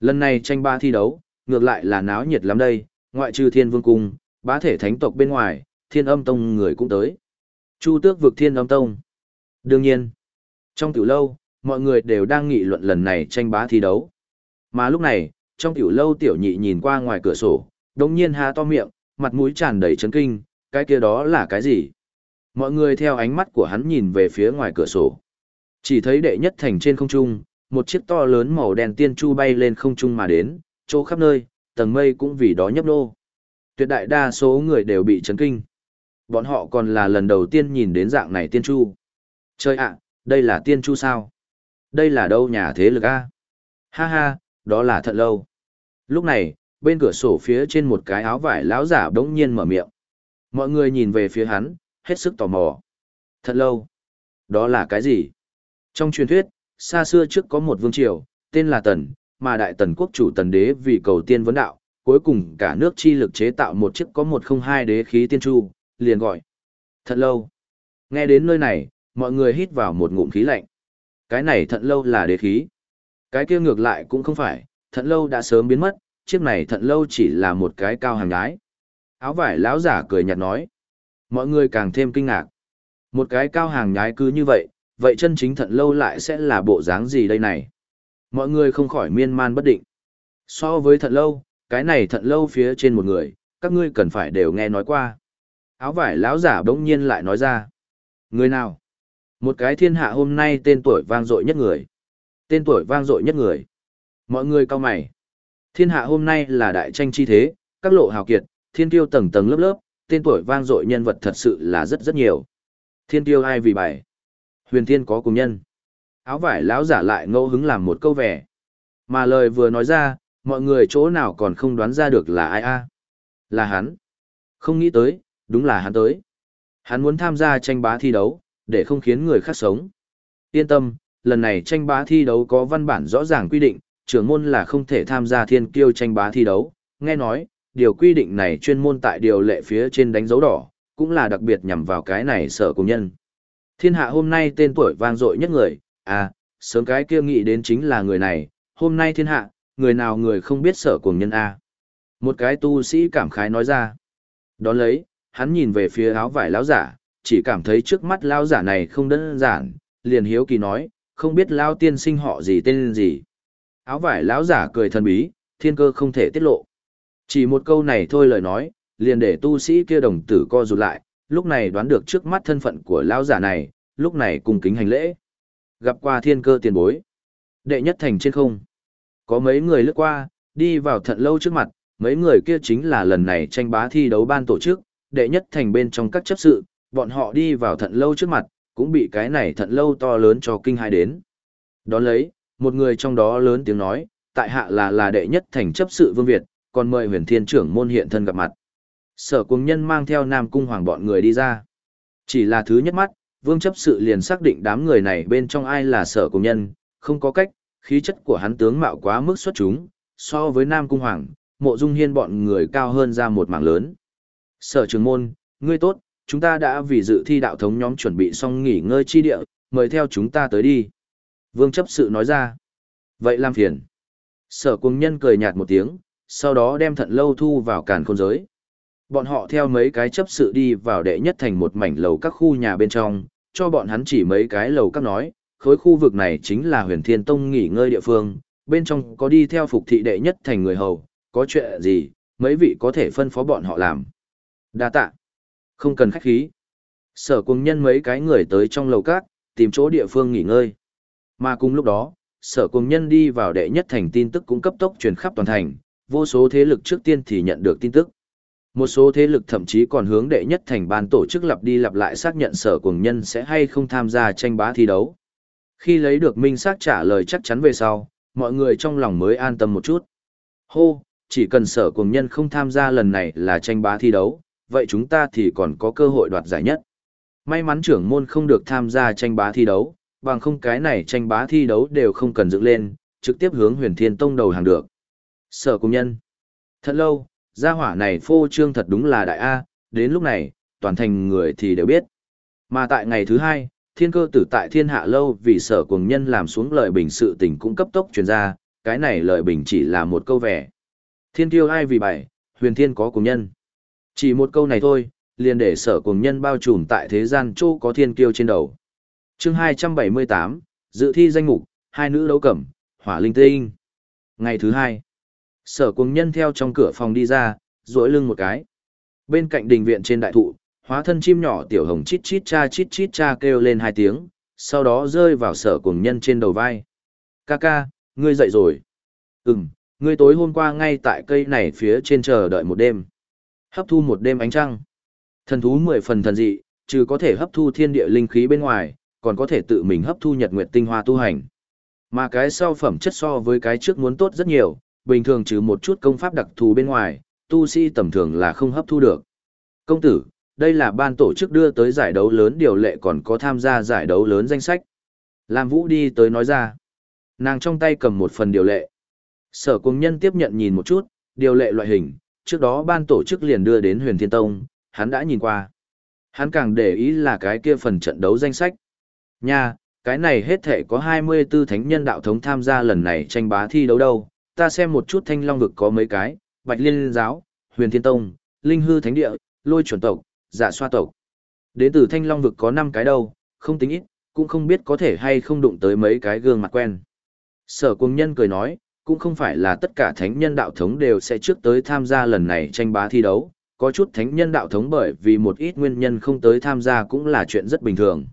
Lần này tranh bá thi đấu, ngược lại là náo nhiệt lắm đây, ngoại trừ thiên vương cung, bá thể thánh tộc bên ngoài, thiên âm tông người cũng tới. Chu tước vực thiên âm tông. Đương nhiên, trong tiểu lâu, mọi người đều đang nghị luận lần này tranh bá thi đấu. Mà lúc này, trong tiểu lâu tiểu nhị nhìn qua ngoài cửa sổ, đồng nhiên há to miệng, mặt mũi tràn đầy chấn kinh, cái kia đó là cái gì? Mọi người theo ánh mắt của hắn nhìn về phía ngoài cửa sổ. Chỉ thấy đệ nhất thành trên không trung, một chiếc to lớn màu đen tiên chu bay lên không trung mà đến, chỗ khắp nơi, tầng mây cũng vì đó nhấp nô. Tuyệt đại đa số người đều bị chấn kinh. Bọn họ còn là lần đầu tiên nhìn đến dạng này tiên chu. Trời ạ, đây là tiên chu sao? Đây là đâu nhà thế lực a? Ha ha, đó là thật lâu. Lúc này, bên cửa sổ phía trên một cái áo vải lão giả đống nhiên mở miệng. Mọi người nhìn về phía hắn, hết sức tò mò. Thật lâu. Đó là cái gì? Trong truyền thuyết, xa xưa trước có một vương triều, tên là Tần, mà đại tần quốc chủ tần đế vì cầu tiên vấn đạo, cuối cùng cả nước chi lực chế tạo một chiếc có một không hai đế khí tiên chu, liền gọi. Thật lâu. Nghe đến nơi này, mọi người hít vào một ngụm khí lạnh. Cái này thận lâu là đế khí. Cái kia ngược lại cũng không phải, thận lâu đã sớm biến mất, chiếc này thận lâu chỉ là một cái cao hàng đái. Áo vải lão giả cười nhạt nói. Mọi người càng thêm kinh ngạc. Một cái cao hàng nhái cứ như vậy, vậy chân chính thận lâu lại sẽ là bộ dáng gì đây này? Mọi người không khỏi miên man bất định. So với thận lâu, cái này thận lâu phía trên một người, các ngươi cần phải đều nghe nói qua. Áo vải lão giả bỗng nhiên lại nói ra. Người nào? Một cái thiên hạ hôm nay tên tuổi vang dội nhất người. Tên tuổi vang dội nhất người. Mọi người cao mày. Thiên hạ hôm nay là đại tranh chi thế, các lộ hào kiệt, thiên tiêu tầng tầng lớp lớp, tên tuổi vang dội nhân vật thật sự là rất rất nhiều. Thiên tiêu ai vì bài? Huyền thiên có cùng nhân. Áo vải lão giả lại ngẫu hứng làm một câu vẻ. Mà lời vừa nói ra, mọi người chỗ nào còn không đoán ra được là ai a? Là hắn. Không nghĩ tới, đúng là hắn tới. Hắn muốn tham gia tranh bá thi đấu, để không khiến người khác sống. Yên tâm, lần này tranh bá thi đấu có văn bản rõ ràng quy định, trưởng môn là không thể tham gia thiên kiêu tranh bá thi đấu. Nghe nói, điều quy định này chuyên môn tại điều lệ phía trên đánh dấu đỏ, cũng là đặc biệt nhằm vào cái này sở cùng nhân. Thiên hạ hôm nay tên tuổi vang dội nhất người, à, sớm cái kia nghĩ đến chính là người này, hôm nay thiên hạ, người nào người không biết sở cuồng nhân A. Một cái tu sĩ cảm khái nói ra. Đón lấy, hắn nhìn về phía áo vải lão giả, chỉ cảm thấy trước mắt lão giả này không đơn giản, liền hiếu kỳ nói, không biết lão tiên sinh họ gì tên gì. Áo vải lão giả cười thần bí, thiên cơ không thể tiết lộ. Chỉ một câu này thôi lời nói, liền để tu sĩ kia đồng tử co rụt lại, lúc này đoán được trước mắt thân phận của lão giả này, lúc này cùng kính hành lễ. Gặp qua thiên cơ tiền bối. Đệ nhất thành trên không. Có mấy người lướt qua, đi vào thận lâu trước mặt, mấy người kia chính là lần này tranh bá thi đấu ban tổ chức, đệ nhất thành bên trong các chấp sự, bọn họ đi vào thận lâu trước mặt, cũng bị cái này thận lâu to lớn cho kinh hai đến. Đón lấy, một người trong đó lớn tiếng nói, tại hạ là là đệ nhất thành chấp sự Vương Việt, còn mời huyền thiên trưởng môn hiện thân gặp mặt. Sở cung nhân mang theo Nam Cung Hoàng bọn người đi ra. Chỉ là thứ nhất mắt, Vương chấp sự liền xác định đám người này bên trong ai là sở cung nhân, không có cách, khí chất của hắn tướng mạo quá mức xuất chúng, so với Nam Cung Hoàng, mộ dung hiên bọn người cao hơn ra một mảng lớn. Sở trường môn, ngươi tốt, chúng ta đã vì dự thi đạo thống nhóm chuẩn bị xong nghỉ ngơi chi địa, mời theo chúng ta tới đi. Vương chấp sự nói ra. Vậy làm phiền. Sở cung nhân cười nhạt một tiếng, sau đó đem thận lâu thu vào càn khôn giới. Bọn họ theo mấy cái chấp sự đi vào đệ nhất thành một mảnh lầu các khu nhà bên trong, cho bọn hắn chỉ mấy cái lầu các nói, khối khu vực này chính là huyền thiên tông nghỉ ngơi địa phương, bên trong có đi theo phục thị đệ nhất thành người hầu, có chuyện gì, mấy vị có thể phân phó bọn họ làm. Đa tạ. Không cần khách khí. Sở cùng nhân mấy cái người tới trong lầu các, tìm chỗ địa phương nghỉ ngơi. Mà cùng lúc đó, sở cùng nhân đi vào đệ nhất thành tin tức cũng cấp tốc truyền khắp toàn thành, vô số thế lực trước tiên thì nhận được tin tức. Một số thế lực thậm chí còn hướng đệ nhất thành ban tổ chức lặp đi lặp lại xác nhận sở cùng nhân sẽ hay không tham gia tranh bá thi đấu. Khi lấy được minh xác trả lời chắc chắn về sau, mọi người trong lòng mới an tâm một chút. Hô, chỉ cần sở cùng nhân không tham gia lần này là tranh bá thi đấu, vậy chúng ta thì còn có cơ hội đoạt giải nhất. May mắn trưởng môn không được tham gia tranh bá thi đấu, bằng không cái này tranh bá thi đấu đều không cần dựng lên, trực tiếp hướng huyền thiên tông đầu hàng được. Sở cùng nhân. Thật lâu, gia hỏa này phô trương thật đúng là đại A, đến lúc này, toàn thành người thì đều biết. Mà tại ngày thứ hai, thiên cơ tử tại thiên hạ lâu vì sở cùng nhân làm xuống lời bình sự tình cũng cấp tốc truyền ra, cái này lời bình chỉ là một câu vẻ. Thiên tiêu ai vì bảy, huyền thiên có cùng nhân. Chỉ một câu này thôi, liền để sở cùng nhân bao trùm tại thế gian châu có thiên kiêu trên đầu. chương 278, dự thi danh mục, hai nữ đấu cẩm, hỏa linh tinh. Ngày thứ hai, sở cùng nhân theo trong cửa phòng đi ra, duỗi lưng một cái. Bên cạnh đình viện trên đại thụ, hóa thân chim nhỏ tiểu hồng chít chít cha chít chít cha kêu lên hai tiếng, sau đó rơi vào sở cùng nhân trên đầu vai. Ca ca, ngươi dậy rồi. Ừm, ngươi tối hôm qua ngay tại cây này phía trên chờ đợi một đêm. Hấp thu một đêm ánh trăng. Thần thú mười phần thần dị, trừ có thể hấp thu thiên địa linh khí bên ngoài, còn có thể tự mình hấp thu nhật nguyệt tinh hoa tu hành. Mà cái sau phẩm chất so với cái trước muốn tốt rất nhiều, bình thường trừ một chút công pháp đặc thù bên ngoài, tu sĩ tầm thường là không hấp thu được. Công tử, đây là ban tổ chức đưa tới giải đấu lớn điều lệ còn có tham gia giải đấu lớn danh sách. Lam Vũ đi tới nói ra. Nàng trong tay cầm một phần điều lệ. Sở công nhân tiếp nhận nhìn một chút, điều lệ loại hình, trước đó ban tổ chức liền đưa đến huyền thiên tông, hắn đã nhìn qua. Hắn càng để ý là cái kia phần trận đấu danh sách. Nha, cái này hết thể có 24 thánh nhân đạo thống tham gia lần này tranh bá thi đấu đâu, ta xem một chút thanh long vực có mấy cái, Bạch Liên giáo, Huyền Thiên Tông, Linh Hư Thánh Địa, Lôi chuẩn tộc, giả Xoa tộc. Đến từ thanh long vực có 5 cái đâu, không tính ít, cũng không biết có thể hay không đụng tới mấy cái gương mặt quen. Sở cung nhân cười nói, cũng không phải là tất cả thánh nhân đạo thống đều sẽ trước tới tham gia lần này tranh bá thi đấu, có chút thánh nhân đạo thống bởi vì một ít nguyên nhân không tới tham gia cũng là chuyện rất bình thường.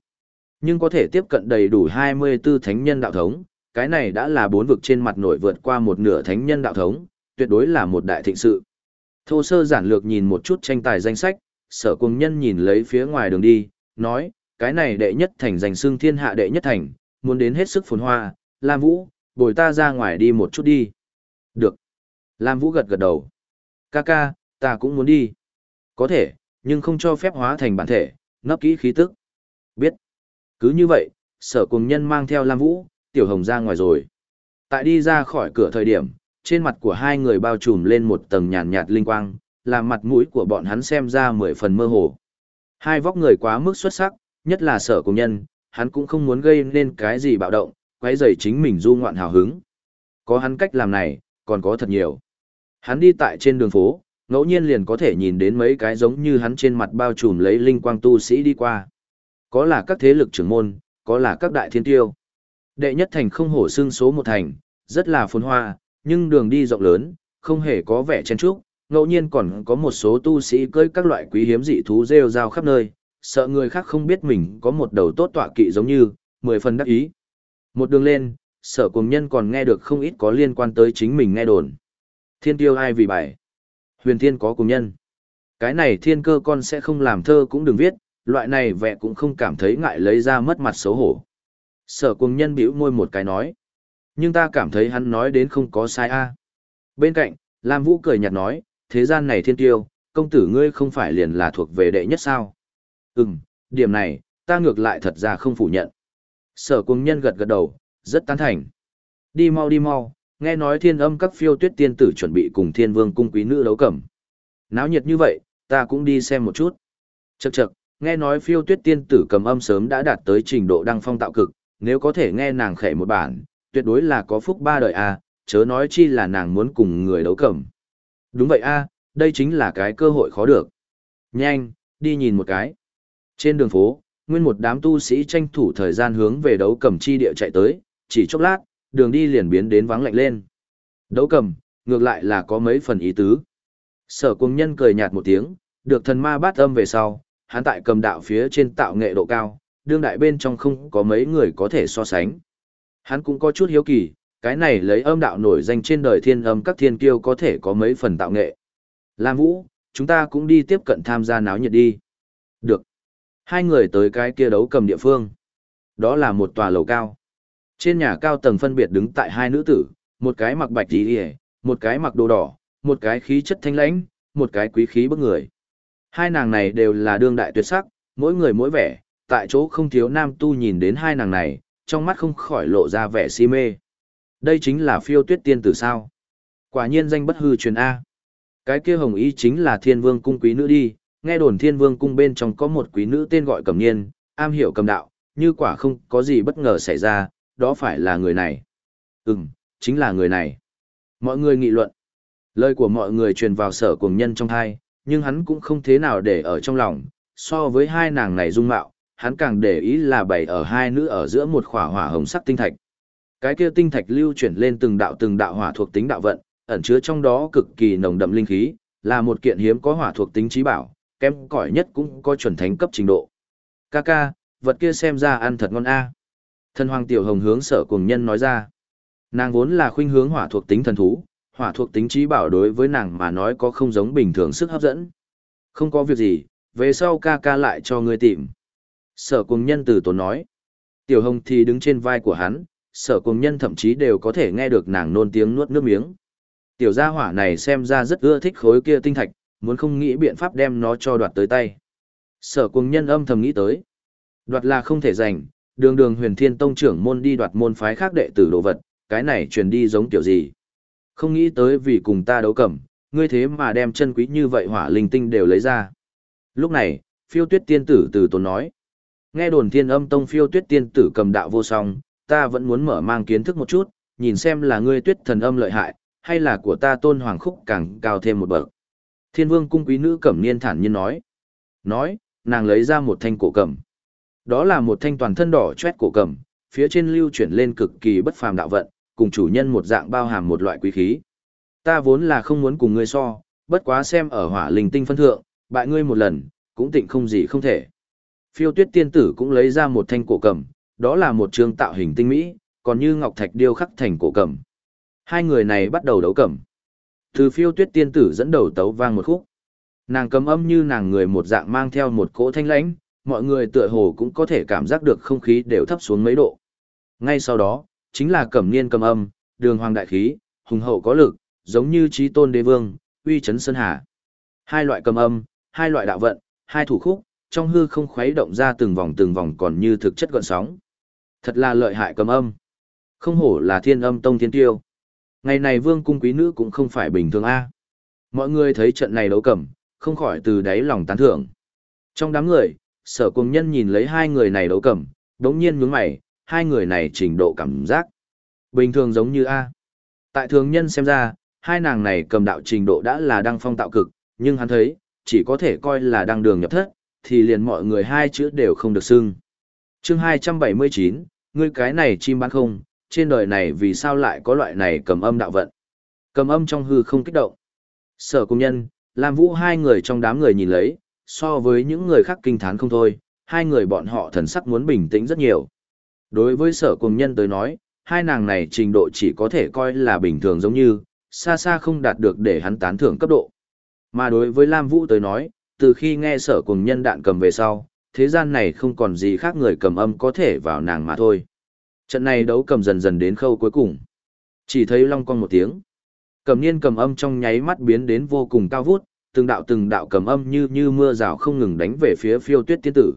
Nhưng có thể tiếp cận đầy đủ 24 thánh nhân đạo thống, cái này đã là bốn vực trên mặt nổi vượt qua một nửa thánh nhân đạo thống, tuyệt đối là một đại thịnh sự. Thô sơ giản lược nhìn một chút tranh tài danh sách, sở cùng nhân nhìn lấy phía ngoài đường đi, nói, cái này đệ nhất thành giành xương thiên hạ đệ nhất thành, muốn đến hết sức phồn hoa, Lam Vũ, bồi ta ra ngoài đi một chút đi. Được. Lam Vũ gật gật đầu. Ca ca, ta cũng muốn đi. Có thể, nhưng không cho phép hóa thành bản thể, nấp kỹ khí tức. Biết. Cứ như vậy, sở cùng nhân mang theo Lam Vũ, Tiểu Hồng ra ngoài rồi. Tại đi ra khỏi cửa thời điểm, trên mặt của hai người bao trùm lên một tầng nhàn nhạt, linh quang, làm mặt mũi của bọn hắn xem ra mười phần mơ hồ. Hai vóc người quá mức xuất sắc, nhất là sở cùng nhân, hắn cũng không muốn gây nên cái gì bạo động, quấy rầy chính mình du ngoạn hào hứng. Có hắn cách làm này, còn có thật nhiều. Hắn đi tại trên đường phố, ngẫu nhiên liền có thể nhìn đến mấy cái giống như hắn trên mặt bao trùm lấy linh quang tu sĩ đi qua. Có là các thế lực trưởng môn, có là các đại thiên tiêu. Đệ nhất thành không hổ xương số một thành, rất là phồn hoa, nhưng đường đi rộng lớn, không hề có vẻ chen trúc, ngẫu nhiên còn có một số tu sĩ cưỡi các loại quý hiếm dị thú rêu rao khắp nơi, sợ người khác không biết mình có một đầu tốt tọa kỵ giống như, mười phần đắc ý. Một đường lên, sở cùng nhân còn nghe được không ít có liên quan tới chính mình nghe đồn. Thiên tiêu ai vì bài? Huyền thiên có cùng nhân. Cái này thiên cơ con sẽ không làm thơ cũng đừng viết, loại này vẽ cũng không cảm thấy ngại lấy ra mất mặt xấu hổ. Sở cùng nhân bĩu môi một cái nói. Nhưng ta cảm thấy hắn nói đến không có sai a. À. Bên cạnh, Lam Vũ cười nhạt nói, thế gian này thiên tiêu, công tử ngươi không phải liền là thuộc về đệ nhất sao. Ừm, điểm này, ta ngược lại thật ra không phủ nhận. Sở cùng nhân gật gật đầu, rất tán thành. Đi mau đi mau, nghe nói thiên âm các phiêu tuyết tiên tử chuẩn bị cùng thiên vương cung quý nữ đấu cẩm. Náo nhiệt như vậy, ta cũng đi xem một chút. Chậc chậc, nghe nói phiêu tuyết tiên tử cầm âm sớm đã đạt tới trình độ đăng phong tạo cực, nếu có thể nghe nàng khẽ một bản, tuyệt đối là có phúc ba đời a, chớ nói chi là nàng muốn cùng người đấu cẩm. Đúng vậy a, đây chính là cái cơ hội khó được. Nhanh, đi nhìn một cái. Trên đường phố, nguyên một đám tu sĩ tranh thủ thời gian hướng về đấu cầm chi địa chạy tới, chỉ chốc lát, đường đi liền biến đến vắng lạnh lên. Đấu cầm, ngược lại là có mấy phần ý tứ. Sở cung nhân cười nhạt một tiếng, được thần ma bát âm về sau, hắn tại cầm đạo phía trên tạo nghệ độ cao, đương đại bên trong không có mấy người có thể so sánh. Hắn cũng có chút hiếu kỳ, cái này lấy âm đạo nổi danh trên đời thiên âm các thiên kiêu có thể có mấy phần tạo nghệ. Lam Vũ, chúng ta cũng đi tiếp cận tham gia náo nhiệt đi. Được. Hai người tới cái kia đấu cầm địa phương. Đó là một tòa lầu cao. Trên nhà cao tầng phân biệt đứng tại hai nữ tử, một cái mặc bạch tí hề, một cái mặc đồ đỏ, một cái khí chất thanh lãnh, một cái quý khí bức người. Hai nàng này đều là đương đại tuyệt sắc, mỗi người mỗi vẻ, tại chỗ không thiếu nam tu nhìn đến hai nàng này, trong mắt không khỏi lộ ra vẻ si mê. Đây chính là phiêu tuyết tiên tử sao. Quả nhiên danh bất hư truyền A. Cái kia hồng y chính là thiên vương cung quý nữ đi, nghe đồn thiên vương cung bên trong có một quý nữ tên gọi cầm niên, am hiểu cầm đạo, như quả không có gì bất ngờ xảy ra, đó phải là người này. Ừm, chính là người này. Mọi người nghị luận. Lời của mọi người truyền vào sở cùng nhân trong thai, nhưng hắn cũng không thế nào để ở trong lòng, so với hai nàng này dung mạo, hắn càng để ý là bày ở hai nữ ở giữa một khỏa hỏa hồng sắc tinh thạch. Cái kia tinh thạch lưu chuyển lên từng đạo từng đạo hỏa thuộc tính đạo vận, ẩn chứa trong đó cực kỳ nồng đậm linh khí, là một kiện hiếm có hỏa thuộc tính trí bảo, kém cỏi nhất cũng có chuẩn thánh cấp trình độ. Kaka, vật kia xem ra ăn thật ngon a. Thần hoàng tiểu hồng hướng sở cùng nhân nói ra. Nàng vốn là khuynh hướng hỏa thuộc tính thần thú, hỏa thuộc tính trí bảo đối với nàng mà nói có không giống bình thường sức hấp dẫn. Không có việc gì, về sau ca ca lại cho ngươi tìm. Sở cùng nhân từ tốn nói. Tiểu hồng thì đứng trên vai của hắn, sở cùng nhân thậm chí đều có thể nghe được nàng nôn tiếng nuốt nước miếng. Tiểu gia hỏa này xem ra rất ưa thích khối kia tinh thạch, muốn không nghĩ biện pháp đem nó cho đoạt tới tay. Sở cùng nhân âm thầm nghĩ tới. Đoạt là không thể giành, đường đường huyền thiên tông trưởng môn đi đoạt môn phái khác đệ tử đồ vật, cái này truyền đi giống kiểu gì. Không nghĩ tới vì cùng ta đấu cẩm, ngươi thế mà đem chân quý như vậy hỏa linh tinh đều lấy ra. Lúc này, phiêu tuyết tiên tử từ tốn nói. Nghe đồn thiên âm tông phiêu tuyết tiên tử cầm đạo vô song, ta vẫn muốn mở mang kiến thức một chút, nhìn xem là ngươi tuyết thần âm lợi hại, hay là của ta tôn hoàng khúc càng cao thêm một bậc. Thiên vương cung quý nữ cẩm niên thản nhiên nói. Nói, nàng lấy ra một thanh cổ cầm. Đó là một thanh toàn thân đỏ chét cổ cầm, phía trên lưu chuyển lên cực kỳ bất phàm đạo vận, cùng chủ nhân một dạng bao hàm một loại quý khí. Ta vốn là không muốn cùng ngươi so, bất quá xem ở hỏa linh tinh phân thượng, bại ngươi một lần, cũng tịnh không gì không thể. Phiêu tuyết tiên tử cũng lấy ra một thanh cổ cầm, đó là một trường tạo hình tinh mỹ, còn như ngọc thạch điêu khắc thành cổ cầm. Hai người này bắt đầu đấu cầm. Từ phiêu tuyết tiên tử dẫn đầu tấu vang một khúc. Nàng cầm âm như nàng người một dạng mang theo một cỗ thanh lãnh, mọi người tựa hồ cũng có thể cảm giác được không khí đều thấp xuống mấy độ. Ngay sau đó, chính là cẩm niên cầm âm, đường hoàng đại khí, hùng hậu có lực, giống như trí tôn đế vương, uy chấn sơn hà. Hai loại cầm âm, hai loại đạo vận, hai thủ khúc, trong hư không khuấy động ra từng vòng từng vòng còn như thực chất gọn sóng. Thật là lợi hại cầm âm. Không hổ là thiên âm tông thiên tiêu. Ngày này vương cung quý nữ cũng không phải bình thường a. Mọi người thấy trận này đấu cầm, không khỏi từ đáy lòng tán thưởng. Trong đám người, sở cùng nhân nhìn lấy hai người này đấu cầm, đống nhiên nhướng mày, hai người này trình độ cảm giác. Bình thường giống như A. Tại thường nhân xem ra, hai nàng này cầm đạo trình độ đã là đăng phong tạo cực, nhưng hắn thấy, chỉ có thể coi là đăng đường nhập thất, thì liền mọi người hai chữ đều không được xưng. chương 279, ngươi cái này chim bán không, trên đời này vì sao lại có loại này cầm âm đạo vận. Cầm âm trong hư không kích động. Sở công nhân, Lam Vũ hai người trong đám người nhìn lấy, so với những người khác kinh thán không thôi, hai người bọn họ thần sắc muốn bình tĩnh rất nhiều. Đối với sở công nhân tới nói, hai nàng này trình độ chỉ có thể coi là bình thường giống như, xa xa không đạt được để hắn tán thưởng cấp độ. Mà đối với Lam Vũ tới nói, từ khi nghe sở cùng nhân đạn cầm về sau, thế gian này không còn gì khác người cầm âm có thể vào nàng mà thôi. Trận này đấu cầm dần dần đến khâu cuối cùng. Chỉ thấy long cong một tiếng. Cầm niên cầm âm trong nháy mắt biến đến vô cùng cao vút, từng đạo từng đạo cầm âm như như mưa rào không ngừng đánh về phía phiêu tuyết tiên tử.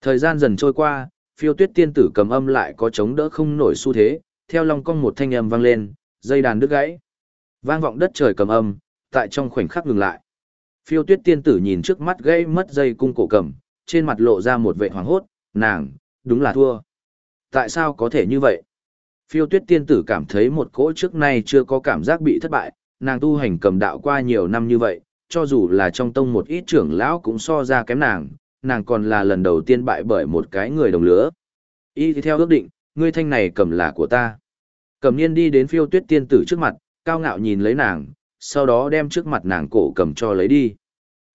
Thời gian dần trôi qua, phiêu tuyết tiên tử cầm âm lại có chống đỡ không nổi xu thế, theo long cong một thanh âm vang lên, dây đàn đứt gãy. Vang vọng đất trời cầm âm, tại trong khoảnh khắc ngừng lại. Phiêu tuyết tiên tử nhìn trước mắt gãy mất dây cung cổ cầm, trên mặt lộ ra một vệ hoàng hốt, nàng, đúng là thua. Tại sao có thể như vậy? Phiêu tuyết tiên tử cảm thấy một cỗ trước nay chưa có cảm giác bị thất bại, nàng tu hành cầm đạo qua nhiều năm như vậy, cho dù là trong tông một ít trưởng lão cũng so ra kém nàng, nàng còn là lần đầu tiên bại bởi một cái người đồng lứa. Y theo ước định, ngươi thanh này cầm là của ta. Cầm niên đi đến phiêu tuyết tiên tử trước mặt, cao ngạo nhìn lấy nàng, sau đó đem trước mặt nàng cổ cầm cho lấy đi.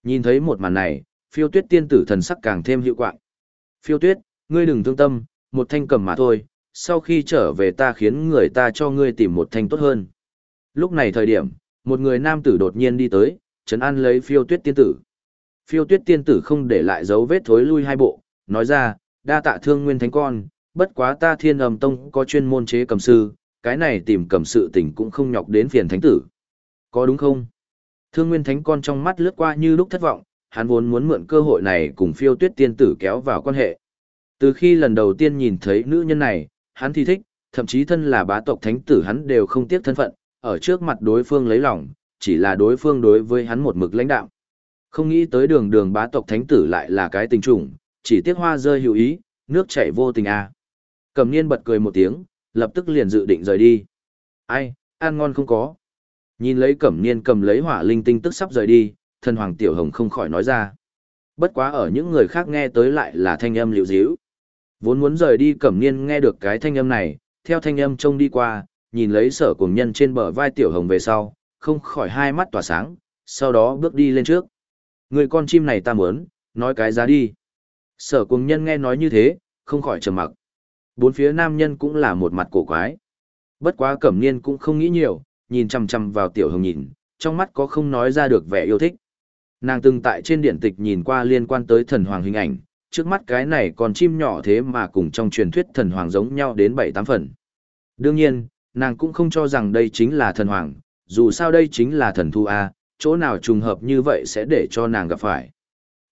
Nhìn thấy một màn này, phiêu tuyết tiên tử thần sắc càng thêm hiệu quạng. Phiêu tuyết, ngươi đừng thương tâm, một thanh cầm mà thôi, sau khi trở về ta khiến người ta cho ngươi tìm một thanh tốt hơn. Lúc này thời điểm, một người nam tử đột nhiên đi tới, trấn an lấy phiêu tuyết tiên tử. Phiêu tuyết tiên tử không để lại dấu vết thối lui hai bộ, nói ra, đa tạ thương nguyên thánh con, bất quá ta thiên âm tông có chuyên môn chế cầm sư, cái này tìm cầm sự tình cũng không nhọc đến phiền thánh tử. Có đúng không? Thương nguyên thánh con trong mắt lướt qua như lúc thất vọng, hắn vốn muốn mượn cơ hội này cùng phiêu tuyết tiên tử kéo vào quan hệ. Từ khi lần đầu tiên nhìn thấy nữ nhân này, hắn thì thích, thậm chí thân là bá tộc thánh tử hắn đều không tiếc thân phận, ở trước mặt đối phương lấy lòng, chỉ là đối phương đối với hắn một mực lãnh đạo. Không nghĩ tới đường đường bá tộc thánh tử lại là cái tình trùng, chỉ tiếc hoa rơi hữu ý, nước chảy vô tình à. Cầm niên bật cười một tiếng, lập tức liền dự định rời đi. Ai, ăn ngon không có. Nhìn lấy cẩm niên cầm lấy hỏa linh tinh tức sắp rời đi, thần hoàng tiểu hồng không khỏi nói ra. Bất quá ở những người khác nghe tới lại là thanh âm liệu díu. Vốn muốn rời đi cẩm niên nghe được cái thanh âm này, theo thanh âm trông đi qua, nhìn lấy sở cùng nhân trên bờ vai tiểu hồng về sau, không khỏi hai mắt tỏa sáng, sau đó bước đi lên trước. Người con chim này ta muốn, nói cái giá đi. Sở cùng nhân nghe nói như thế, không khỏi trầm mặc. Bốn phía nam nhân cũng là một mặt cổ quái. Bất quá cẩm niên cũng không nghĩ nhiều, nhìn chằm chằm vào tiểu hồng nhìn, trong mắt có không nói ra được vẻ yêu thích. Nàng từng tại trên điện tịch nhìn qua liên quan tới thần hoàng hình ảnh, trước mắt cái này còn chim nhỏ thế mà cùng trong truyền thuyết thần hoàng giống nhau đến bảy tám phần. Đương nhiên, nàng cũng không cho rằng đây chính là thần hoàng, dù sao đây chính là thần thu A, chỗ nào trùng hợp như vậy sẽ để cho nàng gặp phải.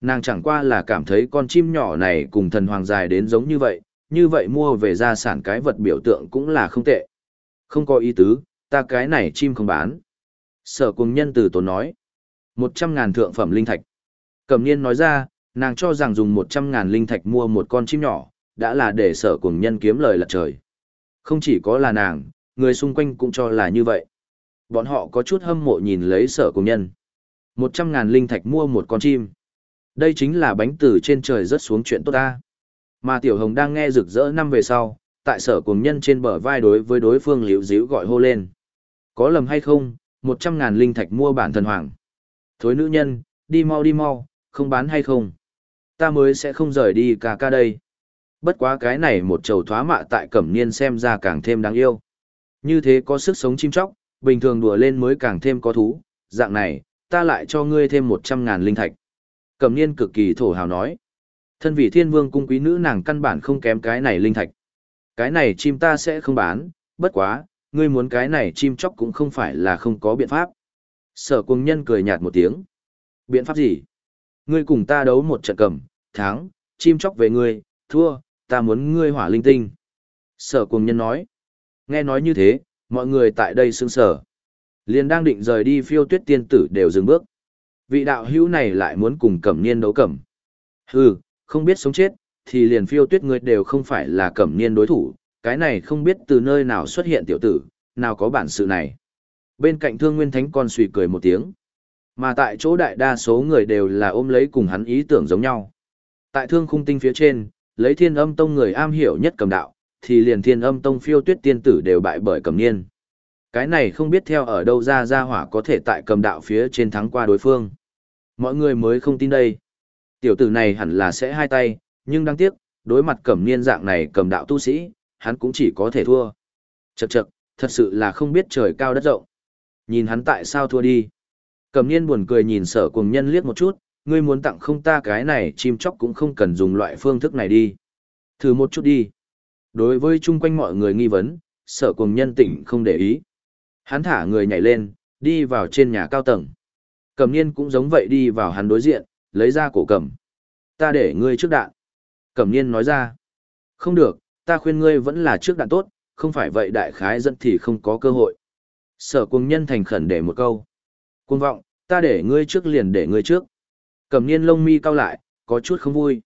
Nàng chẳng qua là cảm thấy con chim nhỏ này cùng thần hoàng dài đến giống như vậy, như vậy mua về gia sản cái vật biểu tượng cũng là không tệ. Không có ý tứ, ta cái này chim không bán. Sở cùng nhân từ tốn nói. Một trăm ngàn thượng phẩm linh thạch. Cẩm niên nói ra, nàng cho rằng dùng 100.000 linh thạch mua một con chim nhỏ, đã là để sở cùng nhân kiếm lời lật trời. Không chỉ có là nàng, người xung quanh cũng cho là như vậy. Bọn họ có chút hâm mộ nhìn lấy sở cùng nhân. 100.000 linh thạch mua một con chim. Đây chính là bánh từ trên trời rớt xuống chuyện tốt ta. Mà Tiểu Hồng đang nghe rực rỡ năm về sau, tại sở cùng nhân trên bờ vai đối với đối phương liễu díu gọi hô lên. Có lầm hay không, 100.000 linh thạch mua bản thần hoàng. Thối nữ nhân, đi mau đi mau, không bán hay không. Ta mới sẽ không rời đi cả ca đây. Bất quá cái này một trầu thoá mạ tại cẩm niên xem ra càng thêm đáng yêu. Như thế có sức sống chim chóc, bình thường đùa lên mới càng thêm có thú, dạng này, ta lại cho ngươi thêm 100.000 linh thạch. Cẩm niên cực kỳ thổ hào nói. Thân vị thiên vương cung quý nữ nàng căn bản không kém cái này linh thạch. Cái này chim ta sẽ không bán, bất quá, ngươi muốn cái này chim chóc cũng không phải là không có biện pháp. Sở cung nhân cười nhạt một tiếng. Biện pháp gì? Ngươi cùng ta đấu một trận cầm, thắng, chim chóc về ngươi, thua, ta muốn ngươi hỏa linh tinh. Sở cung nhân nói. Nghe nói như thế, mọi người tại đây sững sở. Liền đang định rời đi phiêu tuyết tiên tử đều dừng bước. Vị đạo hữu này lại muốn cùng cẩm niên đấu cẩm. Hừ, không biết sống chết, thì liền phiêu tuyết ngươi đều không phải là cẩm niên đối thủ, cái này không biết từ nơi nào xuất hiện tiểu tử, nào có bản sự này. Bên cạnh thương nguyên thánh con suy cười một tiếng. Mà tại chỗ đại đa số người đều là ôm lấy cùng hắn ý tưởng giống nhau. Tại thương khung tinh phía trên, lấy thiên âm tông người am hiểu nhất cầm đạo, thì liền thiên âm tông phiêu tuyết tiên tử đều bại bởi cầm niên. Cái này không biết theo ở đâu ra ra hỏa có thể tại cầm đạo phía trên thắng qua đối phương. Mọi người mới không tin đây. Tiểu tử này hẳn là sẽ hai tay, nhưng đáng tiếc, đối mặt cẩm niên dạng này cầm đạo tu sĩ, hắn cũng chỉ có thể thua. Chậc chậc, thật sự là không biết trời cao đất rộng. Nhìn hắn tại sao thua đi. Cẩm niên buồn cười nhìn sở cùng nhân liếc một chút, ngươi muốn tặng không ta cái này chim chóc cũng không cần dùng loại phương thức này đi. Thử một chút đi. Đối với chung quanh mọi người nghi vấn, sở cùng nhân tỉnh không để ý. Hắn thả người nhảy lên, đi vào trên nhà cao tầng. Cẩm niên cũng giống vậy đi vào hắn đối diện, lấy ra cổ cầm. Ta để ngươi trước đạn. Cẩm niên nói ra. Không được, ta khuyên ngươi vẫn là trước đạn tốt, không phải vậy đại khái dẫn thì không có cơ hội. Sở cùng nhân thành khẩn để một câu. Cuồng vọng, ta để ngươi trước liền để ngươi trước. cầm niên lông mi cao lại, có chút không vui.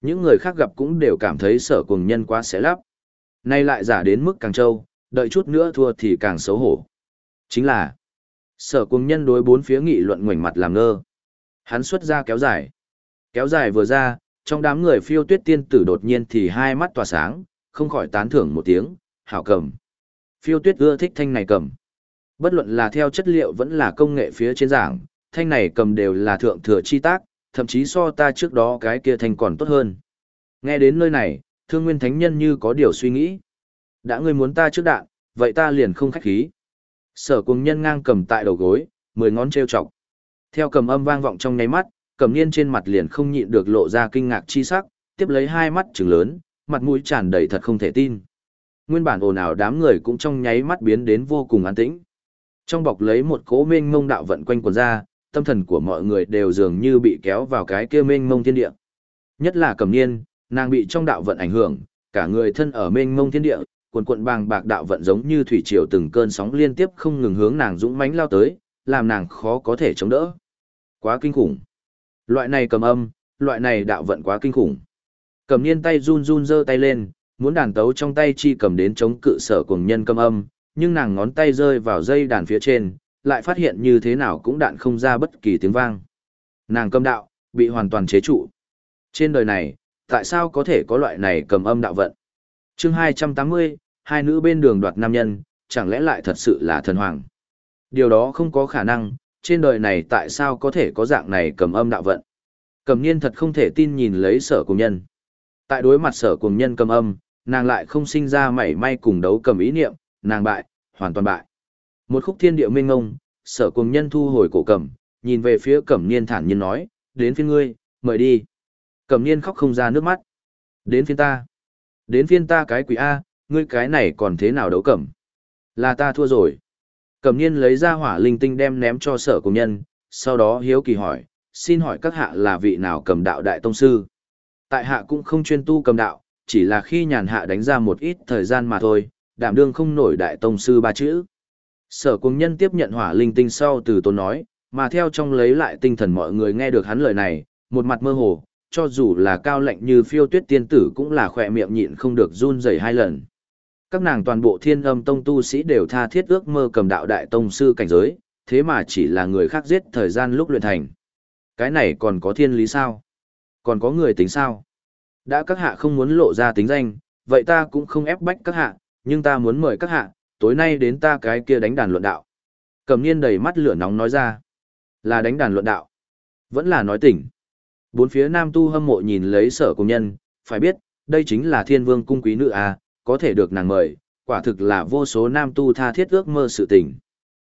Những người khác gặp cũng đều cảm thấy sở cùng nhân quá xé lắp. Nay lại giả đến mức càng trâu, đợi chút nữa thua thì càng xấu hổ. Chính là, sở cùng nhân đối bốn phía nghị luận ngoảnh mặt làm ngơ. Hắn xuất ra kéo dài. Kéo dài vừa ra, trong đám người phiêu tuyết tiên tử đột nhiên thì hai mắt tỏa sáng, không khỏi tán thưởng một tiếng, hảo cầm. Phiêu tuyết ưa thích thanh này cầm. Bất luận là theo chất liệu vẫn là công nghệ phía trên giảng, thanh này cầm đều là thượng thừa chi tác, thậm chí so ta trước đó cái kia thanh còn tốt hơn. Nghe đến nơi này, thương nguyên thánh nhân như có điều suy nghĩ. Đã ngươi muốn ta trước đạn, vậy ta liền không khách khí. Sở cùng nhân ngang cầm tại đầu gối, mười ngón treo chọc. Theo cầm âm vang vọng trong nháy mắt, cầm niên trên mặt liền không nhịn được lộ ra kinh ngạc chi sắc, tiếp lấy hai mắt trừng lớn, mặt mũi tràn đầy thật không thể tin. Nguyên bản ồn ào đám người cũng trong nháy mắt biến đến vô cùng an tĩnh. Trong bọc lấy một cỗ mênh mông đạo vận quanh quần ra, tâm thần của mọi người đều dường như bị kéo vào cái kia mênh mông thiên địa. Nhất là cầm niên, nàng bị trong đạo vận ảnh hưởng, cả người thân ở mênh mông thiên địa, cuộn cuộn bàng bạc đạo vận giống như thủy triều từng cơn sóng liên tiếp không ngừng hướng nàng dũng mãnh lao tới, làm nàng khó có thể chống đỡ. Quá kinh khủng. Loại này cầm âm, loại này đạo vận quá kinh khủng. Cầm niên tay run run giơ tay lên, muốn đàn tấu trong tay chi cầm đến chống cự sở cùng nhân cầm âm, nhưng nàng ngón tay rơi vào dây đàn phía trên, lại phát hiện như thế nào cũng đạn không ra bất kỳ tiếng vang. Nàng cầm đạo, bị hoàn toàn chế trụ. Trên đời này, tại sao có thể có loại này cầm âm đạo vận? chương 280, hai nữ bên đường đoạt nam nhân, chẳng lẽ lại thật sự là thần hoàng? Điều đó không có khả năng, trên đời này tại sao có thể có dạng này cầm âm đạo vận? Cầm niên thật không thể tin nhìn lấy sở cùng nhân. Tại đối mặt sở cùng nhân cầm âm, nàng lại không sinh ra mảy may cùng đấu cầm ý niệm, nàng bại, hoàn toàn bại. Một khúc thiên địa mênh ngông, sở cùng nhân thu hồi cổ cầm, nhìn về phía cẩm niên thản nhiên nói, đến phiên ngươi, mời đi. Cẩm niên khóc không ra nước mắt. Đến phiên ta. Đến phiên ta cái quỷ A, ngươi cái này còn thế nào đấu cẩm. Là ta thua rồi. Cẩm niên lấy ra hỏa linh tinh đem ném cho sở cùng nhân, sau đó hiếu kỳ hỏi, xin hỏi các hạ là vị nào cầm đạo đại tông sư. Tại hạ cũng không chuyên tu cầm đạo, chỉ là khi nhàn hạ đánh ra một ít thời gian mà thôi, đảm đương không nổi đại tông sư ba chữ. Sở Cung nhân tiếp nhận hỏa linh tinh sau từ tôn nói, mà theo trong lấy lại tinh thần mọi người nghe được hắn lời này, một mặt mơ hồ, cho dù là cao lạnh như phiêu tuyết tiên tử cũng là khỏe miệng nhịn không được run rẩy hai lần. Các nàng toàn bộ thiên âm tông tu sĩ đều tha thiết ước mơ cầm đạo đại tông sư cảnh giới, thế mà chỉ là người khác giết thời gian lúc luyện thành. Cái này còn có thiên lý sao? Còn có người tính sao? Đã các hạ không muốn lộ ra tính danh, vậy ta cũng không ép bách các hạ, nhưng ta muốn mời các hạ, tối nay đến ta cái kia đánh đàn luận đạo. Cầm niên đầy mắt lửa nóng nói ra. Là đánh đàn luận đạo. Vẫn là nói tỉnh. Bốn phía nam tu hâm mộ nhìn lấy sở công nhân, phải biết, đây chính là thiên vương cung quý nữ à, có thể được nàng mời, quả thực là vô số nam tu tha thiết ước mơ sự tình.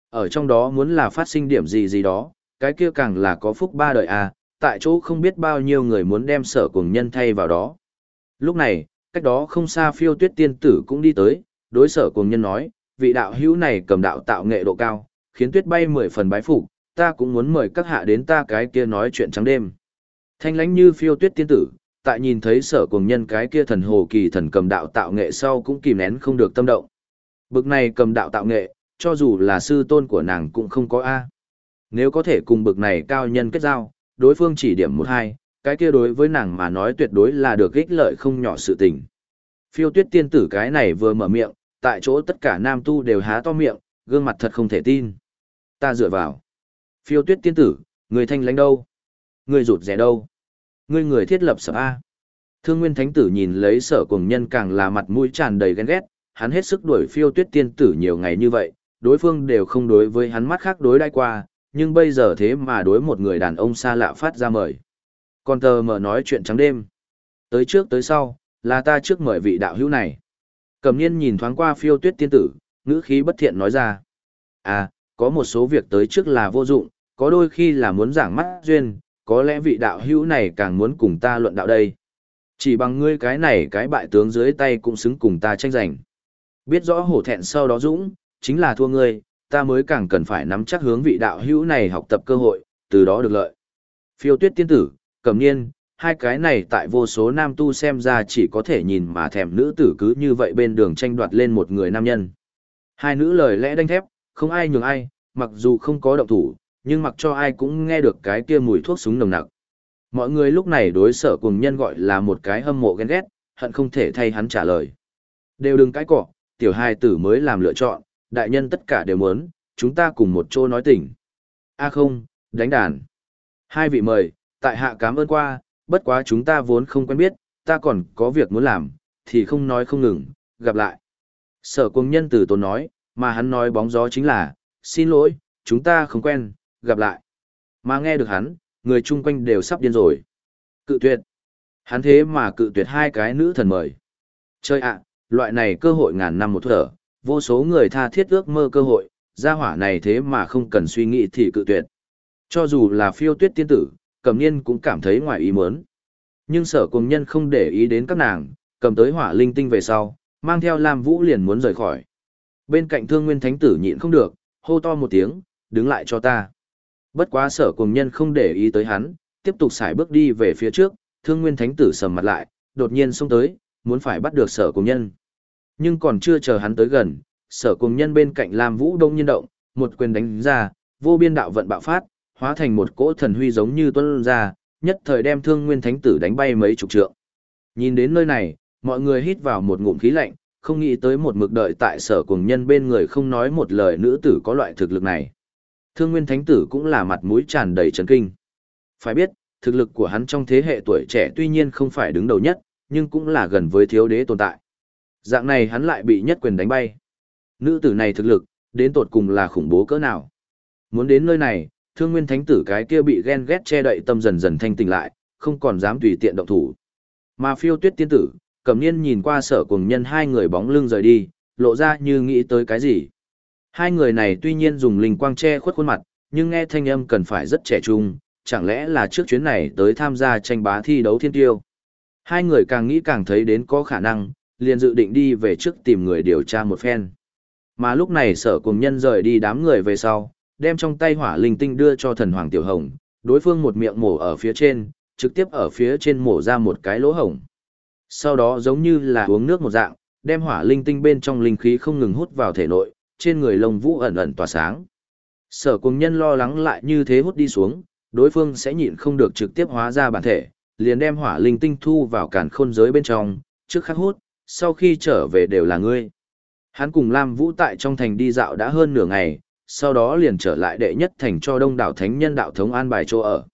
Ở trong đó muốn là phát sinh điểm gì gì đó, cái kia càng là có phúc ba đời à, tại chỗ không biết bao nhiêu người muốn đem sở cuồng nhân thay vào đó. Lúc này, cách đó không xa phiêu tuyết tiên tử cũng đi tới, đối sở cuồng nhân nói, vị đạo hữu này cầm đạo tạo nghệ độ cao, khiến tuyết bay mười phần bái phục, ta cũng muốn mời các hạ đến ta cái kia nói chuyện trắng đêm. Thanh lánh như phiêu tuyết tiên tử, tại nhìn thấy sở cuồng nhân cái kia thần hồ kỳ thần cầm đạo tạo nghệ sau cũng kìm nén không được tâm động. Bực này cầm đạo tạo nghệ, cho dù là sư tôn của nàng cũng không có A. Nếu có thể cùng bực này cao nhân kết giao, đối phương chỉ điểm một hai, cái kia đối với nàng mà nói tuyệt đối là được ích lợi không nhỏ sự tình. Phiêu tuyết tiên tử cái này vừa mở miệng, tại chỗ tất cả nam tu đều há to miệng, gương mặt thật không thể tin. Ta dựa vào. Phiêu tuyết tiên tử, người thanh lãnh đâu? Người rụt rẻ đâu? Người người thiết lập sở A. Thương Nguyên Thánh Tử nhìn lấy sở cùng nhân càng là mặt mũi tràn đầy ghen ghét, hắn hết sức đuổi phiêu tuyết tiên tử nhiều ngày như vậy, đối phương đều không đối với hắn mắt khác đối đai qua, nhưng bây giờ thế mà đối một người đàn ông xa lạ phát ra mời. Còn tờ mở nói chuyện trắng đêm. Tới trước tới sau, là ta trước mời vị đạo hữu này. Cầm niên nhìn thoáng qua phiêu tuyết tiên tử, ngữ khí bất thiện nói ra. À, có một số việc tới trước là vô dụng, có đôi khi là muốn giảng mắt duyên, có lẽ vị đạo hữu này càng muốn cùng ta luận đạo đây. Chỉ bằng ngươi cái này cái bại tướng dưới tay cũng xứng cùng ta tranh giành. Biết rõ hổ thẹn sau đó dũng, chính là thua ngươi, ta mới càng cần phải nắm chắc hướng vị đạo hữu này học tập cơ hội, từ đó được lợi. Phiêu tuyết tiên tử, cầm niên, hai cái này tại vô số nam tu xem ra chỉ có thể nhìn mà thèm nữ tử cứ như vậy bên đường tranh đoạt lên một người nam nhân. Hai nữ lời lẽ đanh thép, không ai nhường ai, mặc dù không có động thủ, nhưng mặc cho ai cũng nghe được cái kia mùi thuốc súng nồng nặc. Mọi người lúc này đối sở cùng nhân gọi là một cái hâm mộ ghen ghét, hận không thể thay hắn trả lời. Đều đừng cái cỏ, tiểu hai tử mới làm lựa chọn, đại nhân tất cả đều muốn, chúng ta cùng một chỗ nói tình. A không, đánh đàn. Hai vị mời, tại hạ cảm ơn qua, bất quá chúng ta vốn không quen biết, ta còn có việc muốn làm, thì không nói không ngừng, gặp lại. Sở cung nhân từ tốn nói, mà hắn nói bóng gió chính là, xin lỗi, chúng ta không quen, gặp lại. Mà nghe được hắn, người chung quanh đều sắp điên rồi. Cự tuyệt. Hắn thế mà cự tuyệt hai cái nữ thần mời. Chơi ạ, loại này cơ hội ngàn năm một thở, vô số người tha thiết ước mơ cơ hội, gia hỏa này thế mà không cần suy nghĩ thì cự tuyệt. Cho dù là phiêu tuyết tiên tử, cầm niên cũng cảm thấy ngoài ý muốn. Nhưng sở cùng nhân không để ý đến các nàng, cầm tới hỏa linh tinh về sau, mang theo Lam Vũ liền muốn rời khỏi. Bên cạnh thương nguyên thánh tử nhịn không được, hô to một tiếng, đứng lại cho ta. Bất quá sở cùng nhân không để ý tới hắn, tiếp tục xài bước đi về phía trước, thương nguyên thánh tử sầm mặt lại, đột nhiên xông tới, muốn phải bắt được sở cùng nhân. Nhưng còn chưa chờ hắn tới gần, sở cùng nhân bên cạnh Lam Vũ đông nhiên động, một quyền đánh ra, vô biên đạo vận bạo phát, hóa thành một cỗ thần huy giống như tuân ra, nhất thời đem thương nguyên thánh tử đánh bay mấy chục trượng. Nhìn đến nơi này, mọi người hít vào một ngụm khí lạnh, không nghĩ tới một mực đợi tại sở cùng nhân bên người không nói một lời nữ tử có loại thực lực này. Thương nguyên thánh tử cũng là mặt mũi tràn đầy chấn kinh. Phải biết, thực lực của hắn trong thế hệ tuổi trẻ tuy nhiên không phải đứng đầu nhất, nhưng cũng là gần với thiếu đế tồn tại. Dạng này hắn lại bị nhất quyền đánh bay. Nữ tử này thực lực, đến tột cùng là khủng bố cỡ nào. Muốn đến nơi này, thương nguyên thánh tử cái kia bị ghen ghét che đậy tâm dần dần thanh tỉnh lại, không còn dám tùy tiện động thủ. Mà phiêu tuyết tiên tử, cầm niên nhìn qua sở cùng nhân hai người bóng lưng rời đi, lộ ra như nghĩ tới cái gì. Hai người này tuy nhiên dùng linh quang che khuất khuôn mặt, nhưng nghe thanh âm cần phải rất trẻ trung, chẳng lẽ là trước chuyến này tới tham gia tranh bá thi đấu thiên tiêu. Hai người càng nghĩ càng thấy đến có khả năng, liền dự định đi về trước tìm người điều tra một phen. Mà lúc này sở cùng nhân rời đi đám người về sau, đem trong tay hỏa linh tinh đưa cho thần hoàng tiểu hồng, đối phương một miệng mổ ở phía trên, trực tiếp ở phía trên mổ ra một cái lỗ hổng. Sau đó giống như là uống nước một dạng, đem hỏa linh tinh bên trong linh khí không ngừng hút vào thể nội, trên người lông vũ ẩn ẩn tỏa sáng. Sở cùng nhân lo lắng lại như thế hút đi xuống, đối phương sẽ nhịn không được trực tiếp hóa ra bản thể, liền đem hỏa linh tinh thu vào cản khôn giới bên trong, trước khắc hút, sau khi trở về đều là ngươi. Hắn cùng Lam Vũ tại trong thành đi dạo đã hơn nửa ngày, sau đó liền trở lại đệ nhất thành cho đông đảo thánh nhân đạo thống an bài chỗ ở.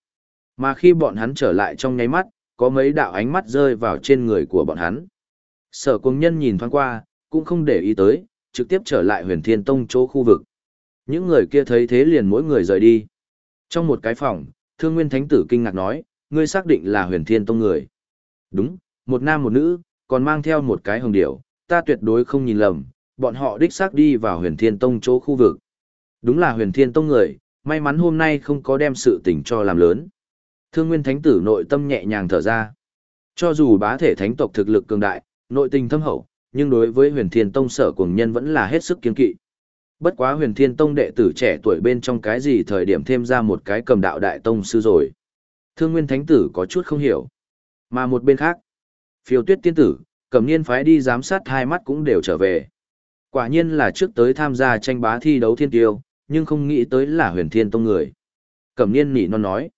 Mà khi bọn hắn trở lại trong nháy mắt, có mấy đạo ánh mắt rơi vào trên người của bọn hắn. Sở công nhân nhìn thoáng qua, cũng không để ý tới, trực tiếp trở lại huyền thiên tông chỗ khu vực. Những người kia thấy thế liền mỗi người rời đi. Trong một cái phòng, thương nguyên thánh tử kinh ngạc nói, ngươi xác định là huyền thiên tông người. Đúng, một nam một nữ, còn mang theo một cái hồng điểu, ta tuyệt đối không nhìn lầm, bọn họ đích xác đi vào huyền thiên tông chỗ khu vực. Đúng là huyền thiên tông người, may mắn hôm nay không có đem sự tình cho làm lớn. Thương nguyên thánh tử nội tâm nhẹ nhàng thở ra. Cho dù bá thể thánh tộc thực lực cường đại, nội tình thâm hậu, nhưng đối với huyền thiên tông sở cùng nhân vẫn là hết sức kiên kỵ. Bất quá huyền thiên tông đệ tử trẻ tuổi bên trong cái gì thời điểm thêm ra một cái cầm đạo đại tông sư rồi. Thương nguyên thánh tử có chút không hiểu. Mà một bên khác, phiêu tuyết tiên tử, cầm niên phái đi giám sát hai mắt cũng đều trở về. Quả nhiên là trước tới tham gia tranh bá thi đấu thiên tiêu, nhưng không nghĩ tới là huyền thiên tông người. Cẩm niên nỉ non nói.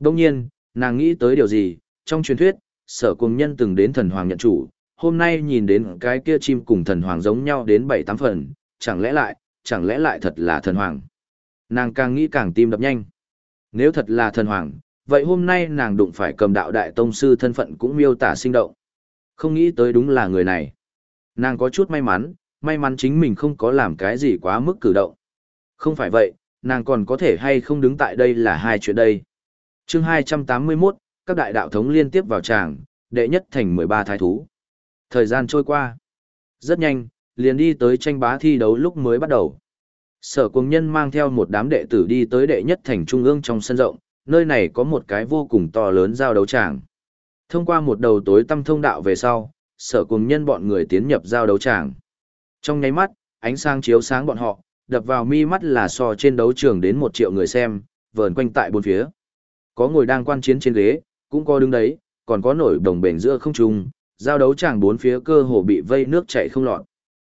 Đông nhiên, nàng nghĩ tới điều gì, trong truyền thuyết, sở cùng nhân từng đến thần hoàng nhận chủ, hôm nay nhìn đến cái kia chim cùng thần hoàng giống nhau đến bảy tám phần, chẳng lẽ lại, chẳng lẽ lại thật là thần hoàng. Nàng càng nghĩ càng tim đập nhanh. Nếu thật là thần hoàng, vậy hôm nay nàng đụng phải cầm đạo đại tông sư thân phận cũng miêu tả sinh động. Không nghĩ tới đúng là người này. Nàng có chút may mắn, may mắn chính mình không có làm cái gì quá mức cử động. Không phải vậy, nàng còn có thể hay không đứng tại đây là hai chuyện đây. chương 281, các đại đạo thống liên tiếp vào tràng, đệ nhất thành 13 thái thú. Thời gian trôi qua. Rất nhanh, liền đi tới tranh bá thi đấu lúc mới bắt đầu. Sở cùng nhân mang theo một đám đệ tử đi tới đệ nhất thành trung ương trong sân rộng, nơi này có một cái vô cùng to lớn giao đấu tràng. Thông qua một đầu tối tâm thông đạo về sau, sở cùng nhân bọn người tiến nhập giao đấu tràng. Trong nháy mắt, ánh sáng chiếu sáng bọn họ, đập vào mi mắt là so trên đấu trường đến một triệu người xem, vờn quanh tại bốn phía. Có ngồi đang quan chiến trên ghế, cũng có đứng đấy, còn có nổi đồng bền giữa không trung, giao đấu tràng bốn phía cơ hồ bị vây nước chảy không lọt.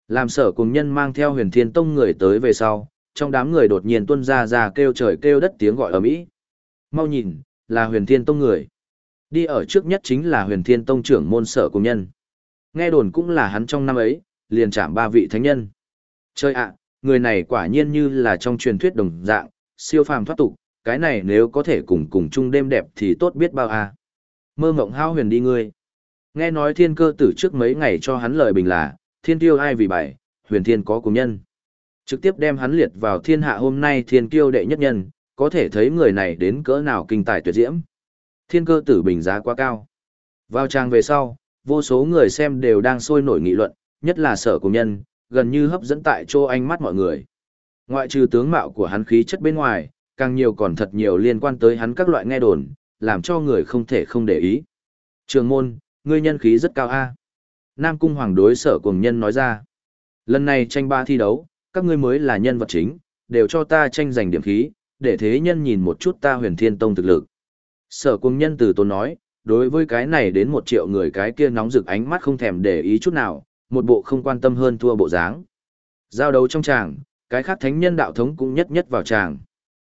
Làm sở cùng nhân mang theo huyền thiên tông người tới về sau, trong đám người đột nhiên tuân ra ra kêu trời kêu đất tiếng gọi ở mỹ Mau nhìn, là huyền thiên tông người. Đi ở trước nhất chính là huyền thiên tông trưởng môn sở cùng nhân. Nghe đồn cũng là hắn trong năm ấy, liền chạm ba vị thánh nhân. Chơi ạ, người này quả nhiên như là trong truyền thuyết đồng dạng, siêu phàm thoát tục, cái này nếu có thể cùng cùng chung đêm đẹp thì tốt biết bao à. Mơ mộng hao huyền đi ngươi. Nghe nói thiên cơ tử trước mấy ngày cho hắn lời bình là, thiên tiêu ai vì bảy, huyền thiên có cùng nhân. Trực tiếp đem hắn liệt vào thiên hạ hôm nay thiên kiêu đệ nhất nhân, có thể thấy người này đến cỡ nào kinh tài tuyệt diễm. Thiên cơ tử bình giá quá cao. Vào trang về sau, vô số người xem đều đang sôi nổi nghị luận, nhất là sở cùng nhân, gần như hấp dẫn tại chỗ ánh mắt mọi người. Ngoại trừ tướng mạo của hắn khí chất bên ngoài, càng nhiều còn thật nhiều liên quan tới hắn các loại nghe đồn, làm cho người không thể không để ý. Trường môn, ngươi nhân khí rất cao a. Nam cung hoàng đối sở cùng nhân nói ra. Lần này tranh ba thi đấu, các ngươi mới là nhân vật chính, đều cho ta tranh giành điểm khí, để thế nhân nhìn một chút ta huyền thiên tông thực lực. Sở cung nhân từ tôn nói, đối với cái này đến một triệu người cái kia nóng rực ánh mắt không thèm để ý chút nào, một bộ không quan tâm hơn thua bộ dáng. Giao đấu trong tràng, cái khác thánh nhân đạo thống cũng nhất nhất vào tràng.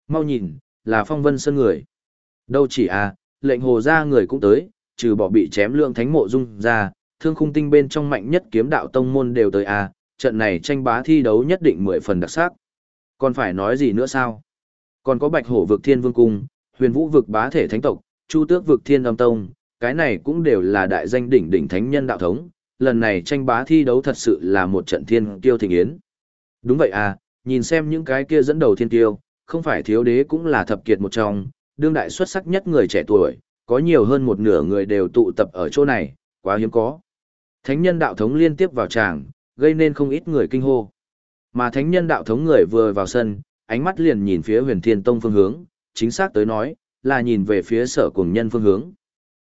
Mau nhìn, là phong vân sơn người. Đâu chỉ à, lệnh hồ ra người cũng tới, trừ bỏ bị chém lượng thánh mộ dung ra, thương khung tinh bên trong mạnh nhất kiếm đạo tông môn đều tới à, trận này tranh bá thi đấu nhất định mười phần đặc sắc. Còn phải nói gì nữa sao? Còn có bạch hổ vực thiên vương cung, huyền vũ vực bá thể thánh tộc, chu tước vực thiên âm tông, cái này cũng đều là đại danh đỉnh đỉnh thánh nhân đạo thống, lần này tranh bá thi đấu thật sự là một trận thiên kiêu thịnh yến. Đúng vậy à, nhìn xem những cái kia dẫn đầu thiên kiêu, không phải thiếu đế cũng là thập kiệt một trong, đương đại xuất sắc nhất người trẻ tuổi, có nhiều hơn một nửa người đều tụ tập ở chỗ này, quá hiếm có. Thánh nhân đạo thống liên tiếp vào tràng, gây nên không ít người kinh hô. Mà thánh nhân đạo thống người vừa vào sân, ánh mắt liền nhìn phía huyền thiên tông phương hướng, chính xác tới nói, là nhìn về phía sở cùng nhân phương hướng.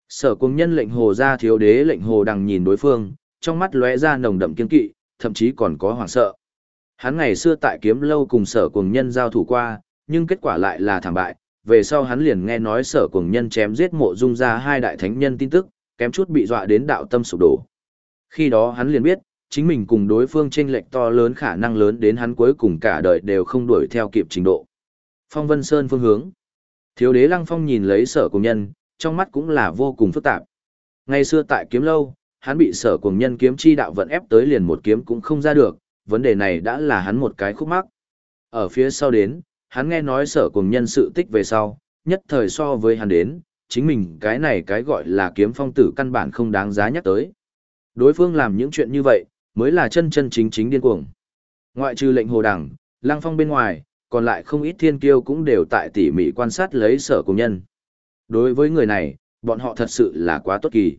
Sở cùng nhân lệnh hồ ra thiếu đế lệnh hồ đằng nhìn đối phương, trong mắt lóe ra nồng đậm kiên kỵ, thậm chí còn có hoảng sợ. Hắn ngày xưa tại kiếm lâu cùng sở cùng nhân giao thủ qua, nhưng kết quả lại là thảm bại, về sau hắn liền nghe nói sở cùng nhân chém giết mộ dung ra hai đại thánh nhân tin tức, kém chút bị dọa đến đạo tâm sụp đổ. Khi đó hắn liền biết, chính mình cùng đối phương chênh lệch to lớn khả năng lớn đến hắn cuối cùng cả đời đều không đuổi theo kịp trình độ. Phong Vân Sơn phương hướng. Thiếu đế Lăng Phong nhìn lấy sở cùng nhân, trong mắt cũng là vô cùng phức tạp. Ngày xưa tại kiếm lâu, hắn bị sở cùng nhân kiếm chi đạo vận ép tới liền một kiếm cũng không ra được, vấn đề này đã là hắn một cái khúc mắc. Ở phía sau đến, hắn nghe nói sở cùng nhân sự tích về sau, nhất thời so với hắn đến, chính mình cái này cái gọi là kiếm phong tử căn bản không đáng giá nhắc tới. Đối phương làm những chuyện như vậy, mới là chân chân chính chính điên cuồng. Ngoại trừ lệnh hồ đẳng, lăng phong bên ngoài, còn lại không ít thiên kiêu cũng đều tại tỉ mỉ quan sát lấy sở công nhân. Đối với người này, bọn họ thật sự là quá tốt kỳ.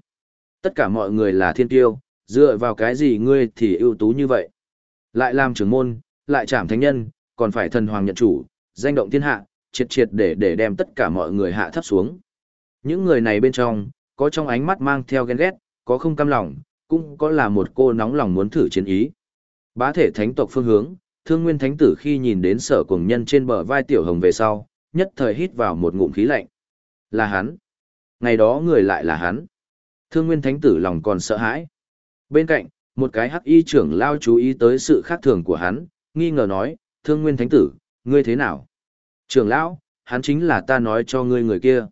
Tất cả mọi người là thiên kiêu, dựa vào cái gì ngươi thì ưu tú như vậy. Lại làm trưởng môn, lại chạm thánh nhân, còn phải thần hoàng nhận chủ, danh động thiên hạ, triệt triệt để để đem tất cả mọi người hạ thấp xuống. Những người này bên trong, có trong ánh mắt mang theo ghen ghét, có không cam lòng, cũng có là một cô nóng lòng muốn thử chiến ý. Bá thể thánh tộc phương hướng, thương nguyên thánh tử khi nhìn đến sở cùng nhân trên bờ vai tiểu hồng về sau, nhất thời hít vào một ngụm khí lạnh. Là hắn. Ngày đó người lại là hắn. Thương nguyên thánh tử lòng còn sợ hãi. Bên cạnh, một cái hắc y trưởng lao chú ý tới sự khác thường của hắn, nghi ngờ nói, thương nguyên thánh tử, ngươi thế nào? Trưởng lão, hắn chính là ta nói cho ngươi người kia.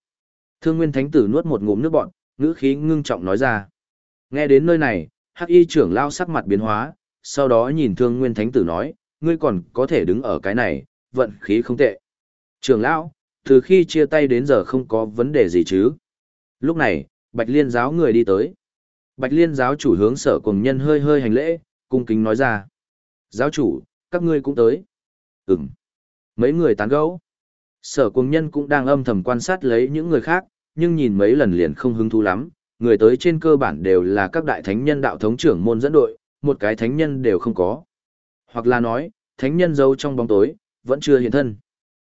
Thương nguyên thánh tử nuốt một ngụm nước bọt, ngữ khí ngưng trọng nói ra. Nghe đến nơi này, hắc y trưởng lao sắc mặt biến hóa, sau đó nhìn thương nguyên thánh tử nói, ngươi còn có thể đứng ở cái này, vận khí không tệ. trường lão, từ khi chia tay đến giờ không có vấn đề gì chứ. Lúc này, Bạch Liên giáo người đi tới. Bạch Liên giáo chủ hướng sở cùng nhân hơi hơi hành lễ, cung kính nói ra. Giáo chủ, các ngươi cũng tới. Ừm. Mấy người tán gẫu. Sở cùng nhân cũng đang âm thầm quan sát lấy những người khác, nhưng nhìn mấy lần liền không hứng thú lắm. Người tới trên cơ bản đều là các đại thánh nhân đạo thống trưởng môn dẫn đội, một cái thánh nhân đều không có. Hoặc là nói, thánh nhân giấu trong bóng tối, vẫn chưa hiện thân.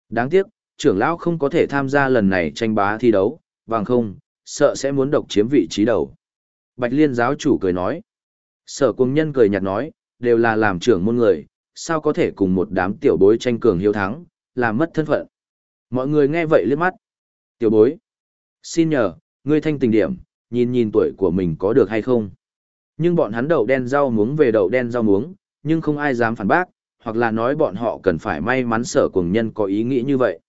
Đáng tiếc, trưởng lão không có thể tham gia lần này tranh bá thi đấu, bằng không, sợ sẽ muốn độc chiếm vị trí đầu. Bạch Liên giáo chủ cười nói. Sở cung nhân cười nhạt nói, đều là làm trưởng môn người, sao có thể cùng một đám tiểu bối tranh cường hiếu thắng, làm mất thân phận. Mọi người nghe vậy liếc mắt. Tiểu bối. Xin nhờ, ngươi thanh tình điểm, nhìn nhìn tuổi của mình có được hay không. Nhưng bọn hắn đậu đen rau muống về đậu đen rau muống, nhưng không ai dám phản bác, hoặc là nói bọn họ cần phải may mắn sở cùng nhân có ý nghĩ như vậy.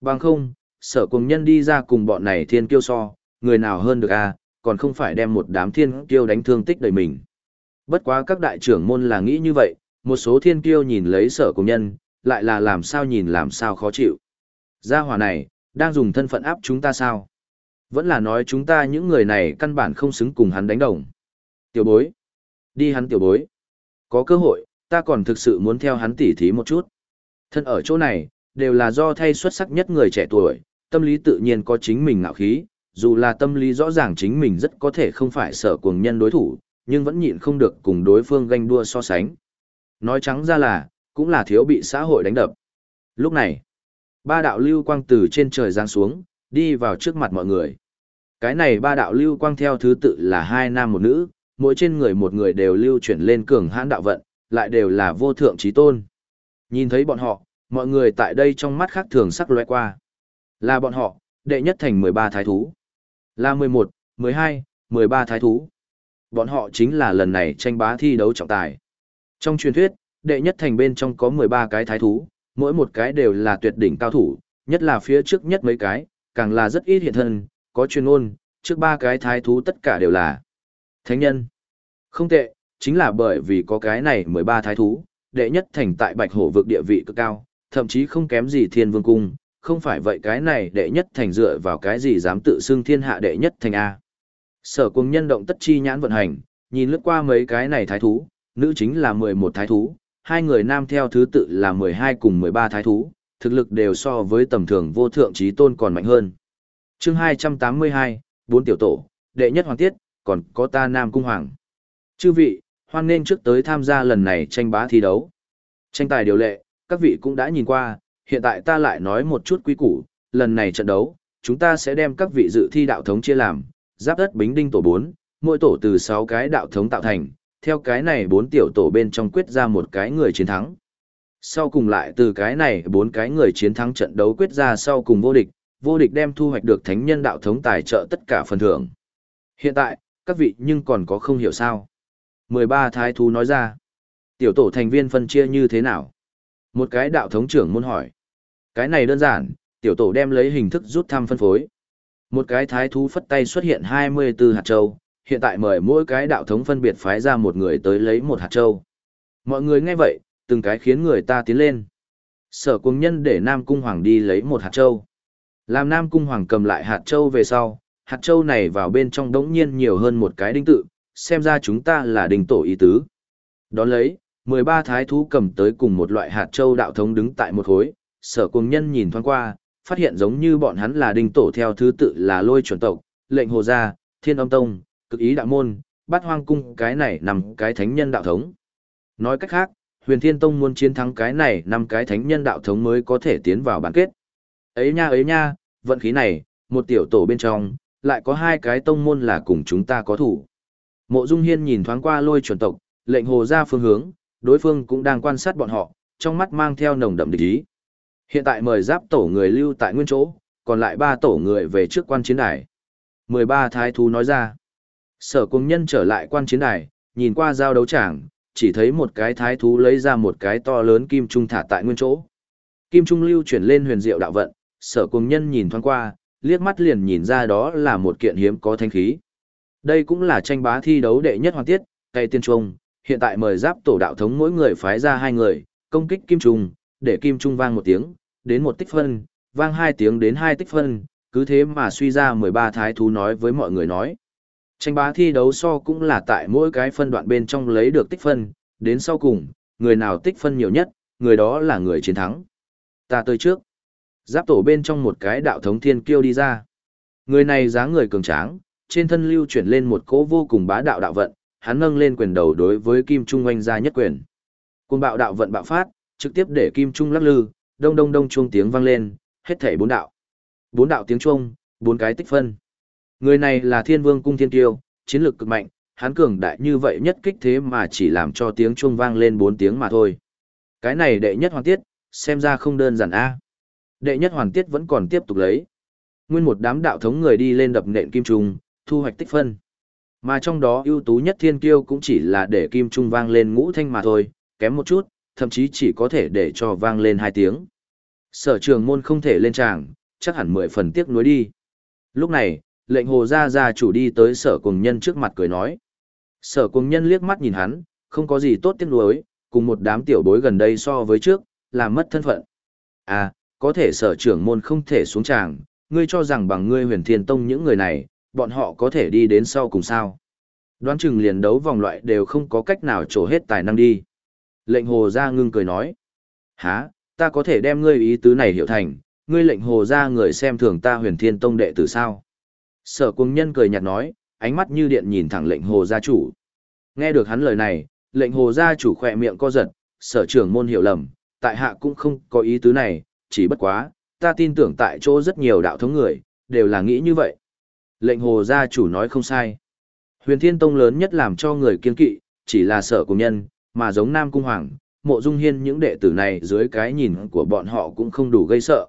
Bằng không, sở cùng nhân đi ra cùng bọn này thiên kiêu so, người nào hơn được a à, còn không phải đem một đám thiên kiêu đánh thương tích đầy mình. Bất quá các đại trưởng môn là nghĩ như vậy, một số thiên kiêu nhìn lấy sở cùng nhân, lại là làm sao nhìn làm sao khó chịu. Gia hỏa này, đang dùng thân phận áp chúng ta sao? Vẫn là nói chúng ta những người này căn bản không xứng cùng hắn đánh đồng. Tiểu bối. Đi hắn tiểu bối. Có cơ hội, ta còn thực sự muốn theo hắn tỉ thí một chút. Thân ở chỗ này, đều là do thay xuất sắc nhất người trẻ tuổi, tâm lý tự nhiên có chính mình ngạo khí, dù là tâm lý rõ ràng chính mình rất có thể không phải sợ cuồng nhân đối thủ, nhưng vẫn nhịn không được cùng đối phương ganh đua so sánh. Nói trắng ra là, cũng là thiếu bị xã hội đánh đập. Lúc này, ba đạo lưu quang từ trên trời giáng xuống, đi vào trước mặt mọi người. Cái này ba đạo lưu quang theo thứ tự là hai nam một nữ, mỗi trên người một người đều lưu chuyển lên cường hãn đạo vận, lại đều là vô thượng trí tôn. Nhìn thấy bọn họ, mọi người tại đây trong mắt khác thường sắc lóe qua. Là bọn họ, đệ nhất thành 13 thái thú. Là 11, 12, 13 thái thú. Bọn họ chính là lần này tranh bá thi đấu trọng tài. Trong truyền thuyết, đệ nhất thành bên trong có 13 cái thái thú, mỗi một cái đều là tuyệt đỉnh cao thủ, nhất là phía trước nhất mấy cái, càng là rất ít hiện thân, có chuyên ôn, trước ba cái thái thú tất cả đều là thánh nhân. Không tệ, chính là bởi vì có cái này 13 thái thú, đệ nhất thành tại Bạch Hổ vực địa vị cực cao, thậm chí không kém gì Thiên Vương cung, không phải vậy cái này đệ nhất thành dựa vào cái gì dám tự xưng thiên hạ đệ nhất thành a. Sở Cung nhân động tất chi nhãn vận hành, nhìn lướt qua mấy cái này thái thú, nữ chính là 11 thái thú, hai người nam theo thứ tự là 12 cùng 13 thái thú, thực lực đều so với tầm thường vô thượng trí tôn còn mạnh hơn. Chương 282, bốn tiểu tổ, đệ nhất hoàng tiết, còn có ta Nam Cung Hoàng. Chư vị, hoan nên trước tới tham gia lần này tranh bá thi đấu. Tranh tài điều lệ, các vị cũng đã nhìn qua, hiện tại ta lại nói một chút quý củ, lần này trận đấu, chúng ta sẽ đem các vị dự thi đạo thống chia làm, giáp đất bính đinh tổ 4, mỗi tổ từ 6 cái đạo thống tạo thành, theo cái này 4 tiểu tổ bên trong quyết ra một cái người chiến thắng. Sau cùng lại từ cái này 4 cái người chiến thắng trận đấu quyết ra sau cùng vô địch, vô địch đem thu hoạch được thánh nhân đạo thống tài trợ tất cả phần thưởng. Hiện tại, các vị nhưng còn có không hiểu sao. 13 thái thú nói ra. Tiểu tổ thành viên phân chia như thế nào? Một cái đạo thống trưởng muốn hỏi. Cái này đơn giản, tiểu tổ đem lấy hình thức rút thăm phân phối. Một cái thái thú phất tay xuất hiện 24 hạt châu, hiện tại mời mỗi cái đạo thống phân biệt phái ra một người tới lấy một hạt châu. Mọi người nghe vậy, từng cái khiến người ta tiến lên. Sở cung nhân để Nam Cung Hoàng đi lấy một hạt châu. Làm Nam Cung Hoàng cầm lại hạt châu về sau, hạt châu này vào bên trong đống nhiên nhiều hơn một cái đinh tự, xem ra chúng ta là đình tổ ý tứ. Đón lấy, 13 thái thú cầm tới cùng một loại hạt châu đạo thống đứng tại một hối, sở cung nhân nhìn thoáng qua, phát hiện giống như bọn hắn là đình tổ theo thứ tự là lôi chuẩn tộc, lệnh hồ gia, thiên âm tông, cực ý đạo môn, bát hoang cung cái này nằm cái thánh nhân đạo thống. Nói cách khác, huyền thiên tông muốn chiến thắng cái này năm cái thánh nhân đạo thống mới có thể tiến vào bán kết. Ấy nha ấy nha, vận khí này, một tiểu tổ bên trong, lại có hai cái tông môn là cùng chúng ta có thủ. Mộ Dung Hiên nhìn thoáng qua lôi chuẩn tộc, lệnh hồ ra phương hướng, đối phương cũng đang quan sát bọn họ, trong mắt mang theo nồng đậm địch ý. Hiện tại mời giáp tổ người lưu tại nguyên chỗ, còn lại ba tổ người về trước quan chiến đài. 13 thái thú nói ra. Sở cung nhân trở lại quan chiến đài, nhìn qua giao đấu tràng, chỉ thấy một cái thái thú lấy ra một cái to lớn kim trung thả tại nguyên chỗ. Kim trung lưu chuyển lên huyền diệu đạo vận, sở cung nhân nhìn thoáng qua, liếc mắt liền nhìn ra đó là một kiện hiếm có thanh khí. Đây cũng là tranh bá thi đấu đệ nhất hoàn tiết, cây tiên trung, hiện tại mời giáp tổ đạo thống mỗi người phái ra hai người, công kích kim trung, để kim trung vang một tiếng, đến một tích phân, vang hai tiếng đến hai tích phân, cứ thế mà suy ra 13 thái thú nói với mọi người nói. Tranh bá thi đấu so cũng là tại mỗi cái phân đoạn bên trong lấy được tích phân, đến sau cùng, người nào tích phân nhiều nhất, người đó là người chiến thắng. Ta tới trước. Giáp tổ bên trong một cái đạo thống thiên kiêu đi ra. Người này dáng người cường tráng, trên thân lưu chuyển lên một cỗ vô cùng bá đạo đạo vận, hắn nâng lên quyền đầu đối với Kim Trung oanh ra nhất quyền. Cùng bạo đạo vận bạo phát, trực tiếp để Kim Trung lắc lư, đông đông đông chuông tiếng vang lên, hết thảy bốn đạo. Bốn đạo tiếng chuông, bốn cái tích phân. Người này là Thiên Vương cung thiên kiêu, chiến lược cực mạnh, hắn cường đại như vậy nhất kích thế mà chỉ làm cho tiếng chuông vang lên bốn tiếng mà thôi. Cái này đệ nhất hoàn tiết, xem ra không đơn giản a. Đệ nhất hoàn tiết vẫn còn tiếp tục lấy. Nguyên một đám đạo thống người đi lên đập nện kim trung, thu hoạch tích phân. Mà trong đó ưu tú nhất thiên kiêu cũng chỉ là để kim trung vang lên ngũ thanh mà thôi, kém một chút, thậm chí chỉ có thể để cho vang lên hai tiếng. Sở trường môn không thể lên tràng, chắc hẳn mười phần tiếc nuối đi. Lúc này, lệnh hồ gia gia chủ đi tới sở cùng nhân trước mặt cười nói. Sở cùng nhân liếc mắt nhìn hắn, không có gì tốt tiếc nuối, cùng một đám tiểu bối gần đây so với trước, làm mất thân phận. À, có thể sở trưởng môn không thể xuống tràng, ngươi cho rằng bằng ngươi huyền thiên tông những người này, bọn họ có thể đi đến sau cùng sao. Đoán chừng liền đấu vòng loại đều không có cách nào trổ hết tài năng đi. Lệnh hồ ra ngưng cười nói. Hả, ta có thể đem ngươi ý tứ này hiểu thành, ngươi lệnh hồ ra người xem thường ta huyền thiên tông đệ tử sao. Sở cung nhân cười nhạt nói, ánh mắt như điện nhìn thẳng lệnh hồ gia chủ. Nghe được hắn lời này, lệnh hồ gia chủ khỏe miệng co giật, sở trưởng môn hiểu lầm, tại hạ cũng không có ý tứ này, chỉ bất quá, ta tin tưởng tại chỗ rất nhiều đạo thống người, đều là nghĩ như vậy. Lệnh hồ gia chủ nói không sai. Huyền Thiên Tông lớn nhất làm cho người kiên kỵ, chỉ là sở cùng nhân, mà giống Nam Cung Hoàng, mộ dung hiên những đệ tử này dưới cái nhìn của bọn họ cũng không đủ gây sợ.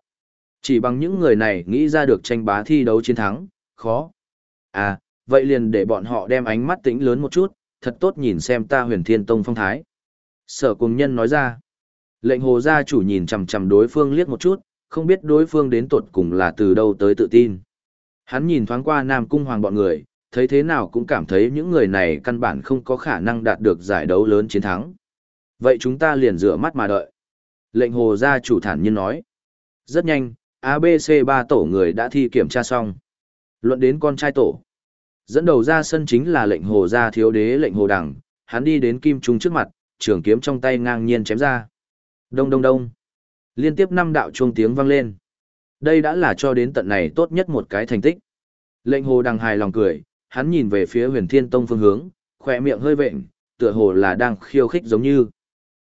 Chỉ bằng những người này nghĩ ra được tranh bá thi đấu chiến thắng, khó. À, vậy liền để bọn họ đem ánh mắt tĩnh lớn một chút, thật tốt nhìn xem ta huyền thiên tông phong thái. Sở cùng nhân nói ra. Lệnh hồ gia chủ nhìn chằm chằm đối phương liếc một chút, không biết đối phương đến tột cùng là từ đâu tới tự tin. Hắn nhìn thoáng qua Nam Cung Hoàng bọn người, thấy thế nào cũng cảm thấy những người này căn bản không có khả năng đạt được giải đấu lớn chiến thắng. Vậy chúng ta liền rửa mắt mà đợi. Lệnh hồ gia chủ thản nhiên nói. Rất nhanh, ABC 3 tổ người đã thi kiểm tra xong. Luận đến con trai tổ. Dẫn đầu ra sân chính là lệnh hồ gia thiếu đế lệnh hồ đằng, hắn đi đến kim trung trước mặt, trường kiếm trong tay ngang nhiên chém ra. Đông đông đông. Liên tiếp năm đạo chuông tiếng vang lên. Đây đã là cho đến tận này tốt nhất một cái thành tích. Lệnh hồ đằng hài lòng cười, hắn nhìn về phía huyền thiên tông phương hướng, khỏe miệng hơi vệnh, tựa hồ là đang khiêu khích giống như.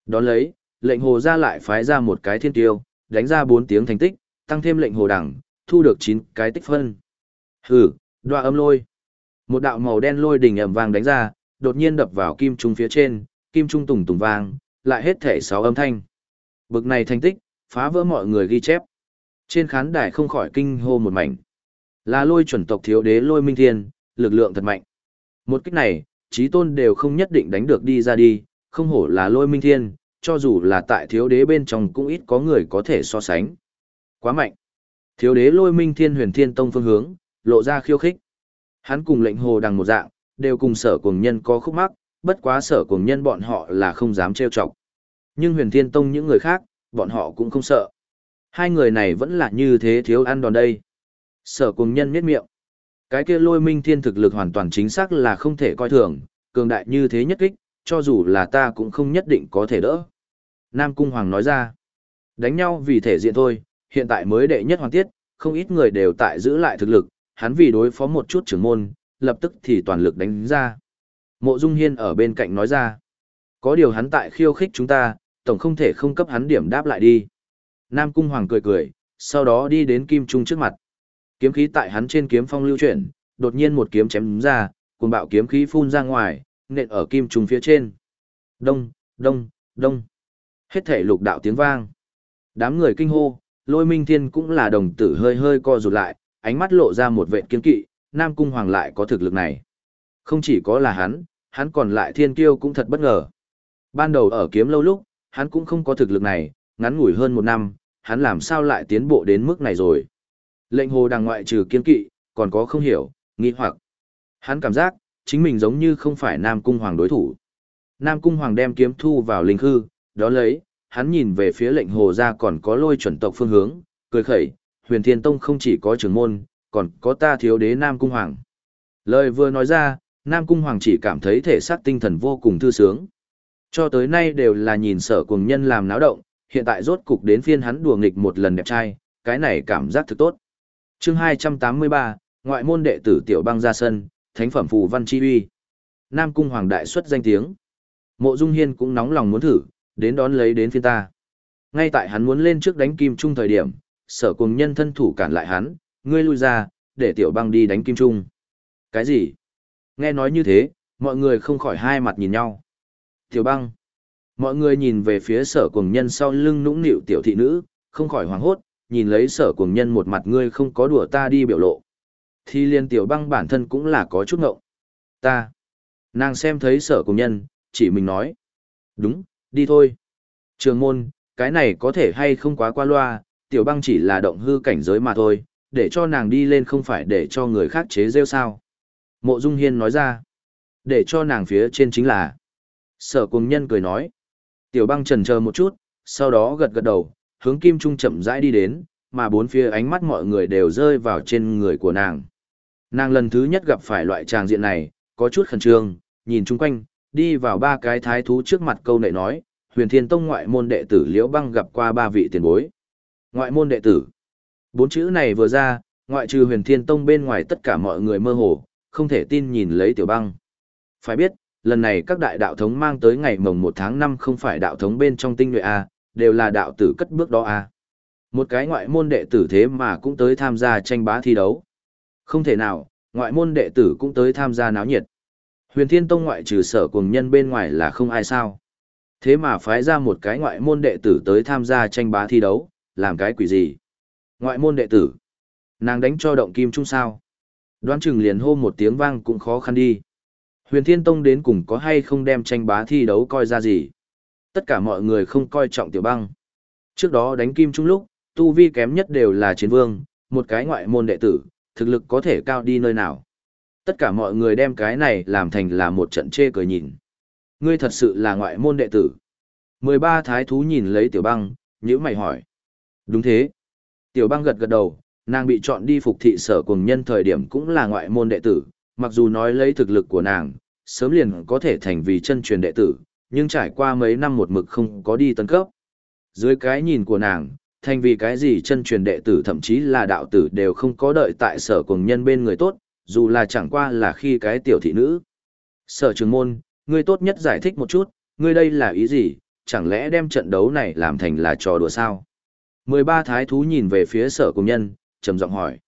Đón lấy, lệnh hồ ra lại phái ra một cái thiên tiêu, đánh ra bốn tiếng thành tích, tăng thêm lệnh hồ đằng, thu được chín cái tích phân. Hừ, đoạ âm lôi. Một đạo màu đen lôi đỉnh ầm vang đánh ra, đột nhiên đập vào kim trung phía trên, kim trung tùng tùng vang, lại hết thể sáu âm thanh. Bực này thành tích, phá vỡ mọi người ghi chép. Trên khán đài không khỏi kinh hô một mảnh. Là lôi chuẩn tộc thiếu đế lôi minh thiên, lực lượng thật mạnh. Một kích này, trí tôn đều không nhất định đánh được đi ra đi, không hổ là lôi minh thiên, cho dù là tại thiếu đế bên trong cũng ít có người có thể so sánh. Quá mạnh. Thiếu đế lôi minh thiên huyền thiên tông phương hướng, lộ ra khiêu khích. Hắn cùng lệnh hồ đằng một dạng, đều cùng sở cùng nhân có khúc mắc, bất quá sở cùng nhân bọn họ là không dám trêu chọc. Nhưng huyền thiên tông những người khác, bọn họ cũng không sợ. Hai người này vẫn là như thế thiếu ăn đòn đây. Sở cùng nhân miết miệng. Cái kia lôi minh thiên thực lực hoàn toàn chính xác là không thể coi thường, cường đại như thế nhất kích, cho dù là ta cũng không nhất định có thể đỡ. Nam Cung Hoàng nói ra, đánh nhau vì thể diện thôi, hiện tại mới đệ nhất hoàng tiết, không ít người đều tại giữ lại thực lực, hắn vì đối phó một chút trưởng môn, lập tức thì toàn lực đánh ra. Mộ Dung Hiên ở bên cạnh nói ra, có điều hắn tại khiêu khích chúng ta, tổng không thể không cấp hắn điểm đáp lại đi. Nam Cung Hoàng cười cười, sau đó đi đến Kim Trung trước mặt. Kiếm khí tại hắn trên kiếm phong lưu chuyển, đột nhiên một kiếm chém ra, cuồng bạo kiếm khí phun ra ngoài, nện ở Kim Trung phía trên. Đông, đông, đông. Hết thể lục đạo tiếng vang. Đám người kinh hô, lôi minh thiên cũng là đồng tử hơi hơi co rụt lại, ánh mắt lộ ra một vệ kiên kỵ, Nam Cung Hoàng lại có thực lực này. Không chỉ có là hắn, hắn còn lại thiên kiêu cũng thật bất ngờ. Ban đầu ở kiếm lâu lúc, hắn cũng không có thực lực này, ngắn ngủi hơn một năm, hắn làm sao lại tiến bộ đến mức này rồi. Lệnh hồ đằng ngoại trừ kiên kỵ, còn có không hiểu, nghi hoặc. Hắn cảm giác, chính mình giống như không phải Nam Cung Hoàng đối thủ. Nam Cung Hoàng đem kiếm thu vào linh Hư, đó lấy, hắn nhìn về phía lệnh hồ ra còn có lôi chuẩn tộc phương hướng, cười khẩy, huyền thiên tông không chỉ có trưởng môn, còn có ta thiếu đế Nam Cung Hoàng. Lời vừa nói ra, Nam Cung Hoàng chỉ cảm thấy thể xác tinh thần vô cùng thư sướng. Cho tới nay đều là nhìn sở cùng nhân làm náo động, hiện tại rốt cục đến phiên hắn đùa nghịch một lần đẹp trai, cái này cảm giác thực tốt. chương 283, ngoại môn đệ tử tiểu băng ra sân, thánh phẩm phù văn chi uy. Nam Cung Hoàng đại xuất danh tiếng. Mộ Dung Hiên cũng nóng lòng muốn thử, đến đón lấy đến phiên ta. Ngay tại hắn muốn lên trước đánh kim trung thời điểm, sở cùng nhân thân thủ cản lại hắn, ngươi lui ra, để tiểu băng đi đánh kim trung. Cái gì? Nghe nói như thế, mọi người không khỏi hai mặt nhìn nhau. Tiểu băng. Mọi người nhìn về phía sở cùng nhân sau lưng nũng nịu tiểu thị nữ, không khỏi hoảng hốt, nhìn lấy sở cùng nhân một mặt ngươi không có đùa ta đi biểu lộ. Thì liên tiểu băng bản thân cũng là có chút ngộng. Ta. Nàng xem thấy sở cùng nhân, chỉ mình nói. Đúng, đi thôi. Trường môn, cái này có thể hay không quá qua loa, tiểu băng chỉ là động hư cảnh giới mà thôi, để cho nàng đi lên không phải để cho người khác chế rêu sao. Mộ Dung Hiên nói ra, để cho nàng phía trên chính là. Sở cùng nhân cười nói, tiểu băng trần chờ một chút, sau đó gật gật đầu, hướng kim trung chậm rãi đi đến, mà bốn phía ánh mắt mọi người đều rơi vào trên người của nàng. Nàng lần thứ nhất gặp phải loại tràng diện này, có chút khẩn trương, nhìn chung quanh, đi vào ba cái thái thú trước mặt câu nệ nói, huyền thiên tông ngoại môn đệ tử liễu băng gặp qua ba vị tiền bối. Ngoại môn đệ tử. Bốn chữ này vừa ra, ngoại trừ huyền thiên tông bên ngoài tất cả mọi người mơ hồ, không thể tin nhìn lấy tiểu băng. Phải biết, lần này các đại đạo thống mang tới ngày mồng 1 tháng 5 không phải đạo thống bên trong tinh nhuệ A, đều là đạo tử cất bước đó A. Một cái ngoại môn đệ tử thế mà cũng tới tham gia tranh bá thi đấu. Không thể nào, ngoại môn đệ tử cũng tới tham gia náo nhiệt. Huyền Thiên Tông ngoại trừ sở cùng nhân bên ngoài là không ai sao. Thế mà phái ra một cái ngoại môn đệ tử tới tham gia tranh bá thi đấu, làm cái quỷ gì? Ngoại môn đệ tử. Nàng đánh cho động kim trung sao. Đoán chừng liền hô một tiếng vang cũng khó khăn đi. Huyền Thiên Tông đến cùng có hay không đem tranh bá thi đấu coi ra gì. Tất cả mọi người không coi trọng tiểu băng. Trước đó đánh kim trung lúc, tu vi kém nhất đều là chiến vương, một cái ngoại môn đệ tử, thực lực có thể cao đi nơi nào. Tất cả mọi người đem cái này làm thành là một trận chê cười nhìn. Ngươi thật sự là ngoại môn đệ tử. 13 thái thú nhìn lấy tiểu băng, nhữ mày hỏi. Đúng thế. Tiểu băng gật gật đầu, nàng bị chọn đi phục thị sở cùng nhân thời điểm cũng là ngoại môn đệ tử, mặc dù nói lấy thực lực của nàng, sớm liền có thể thành vì chân truyền đệ tử, nhưng trải qua mấy năm một mực không có đi tấn cấp. Dưới cái nhìn của nàng, thành vì cái gì chân truyền đệ tử thậm chí là đạo tử đều không có đợi tại sở cùng nhân bên người tốt, dù là chẳng qua là khi cái tiểu thị nữ. Sở trường môn, ngươi tốt nhất giải thích một chút, ngươi đây là ý gì, chẳng lẽ đem trận đấu này làm thành là trò đùa sao? 13 thái thú nhìn về phía sở cùng nhân, trầm giọng hỏi.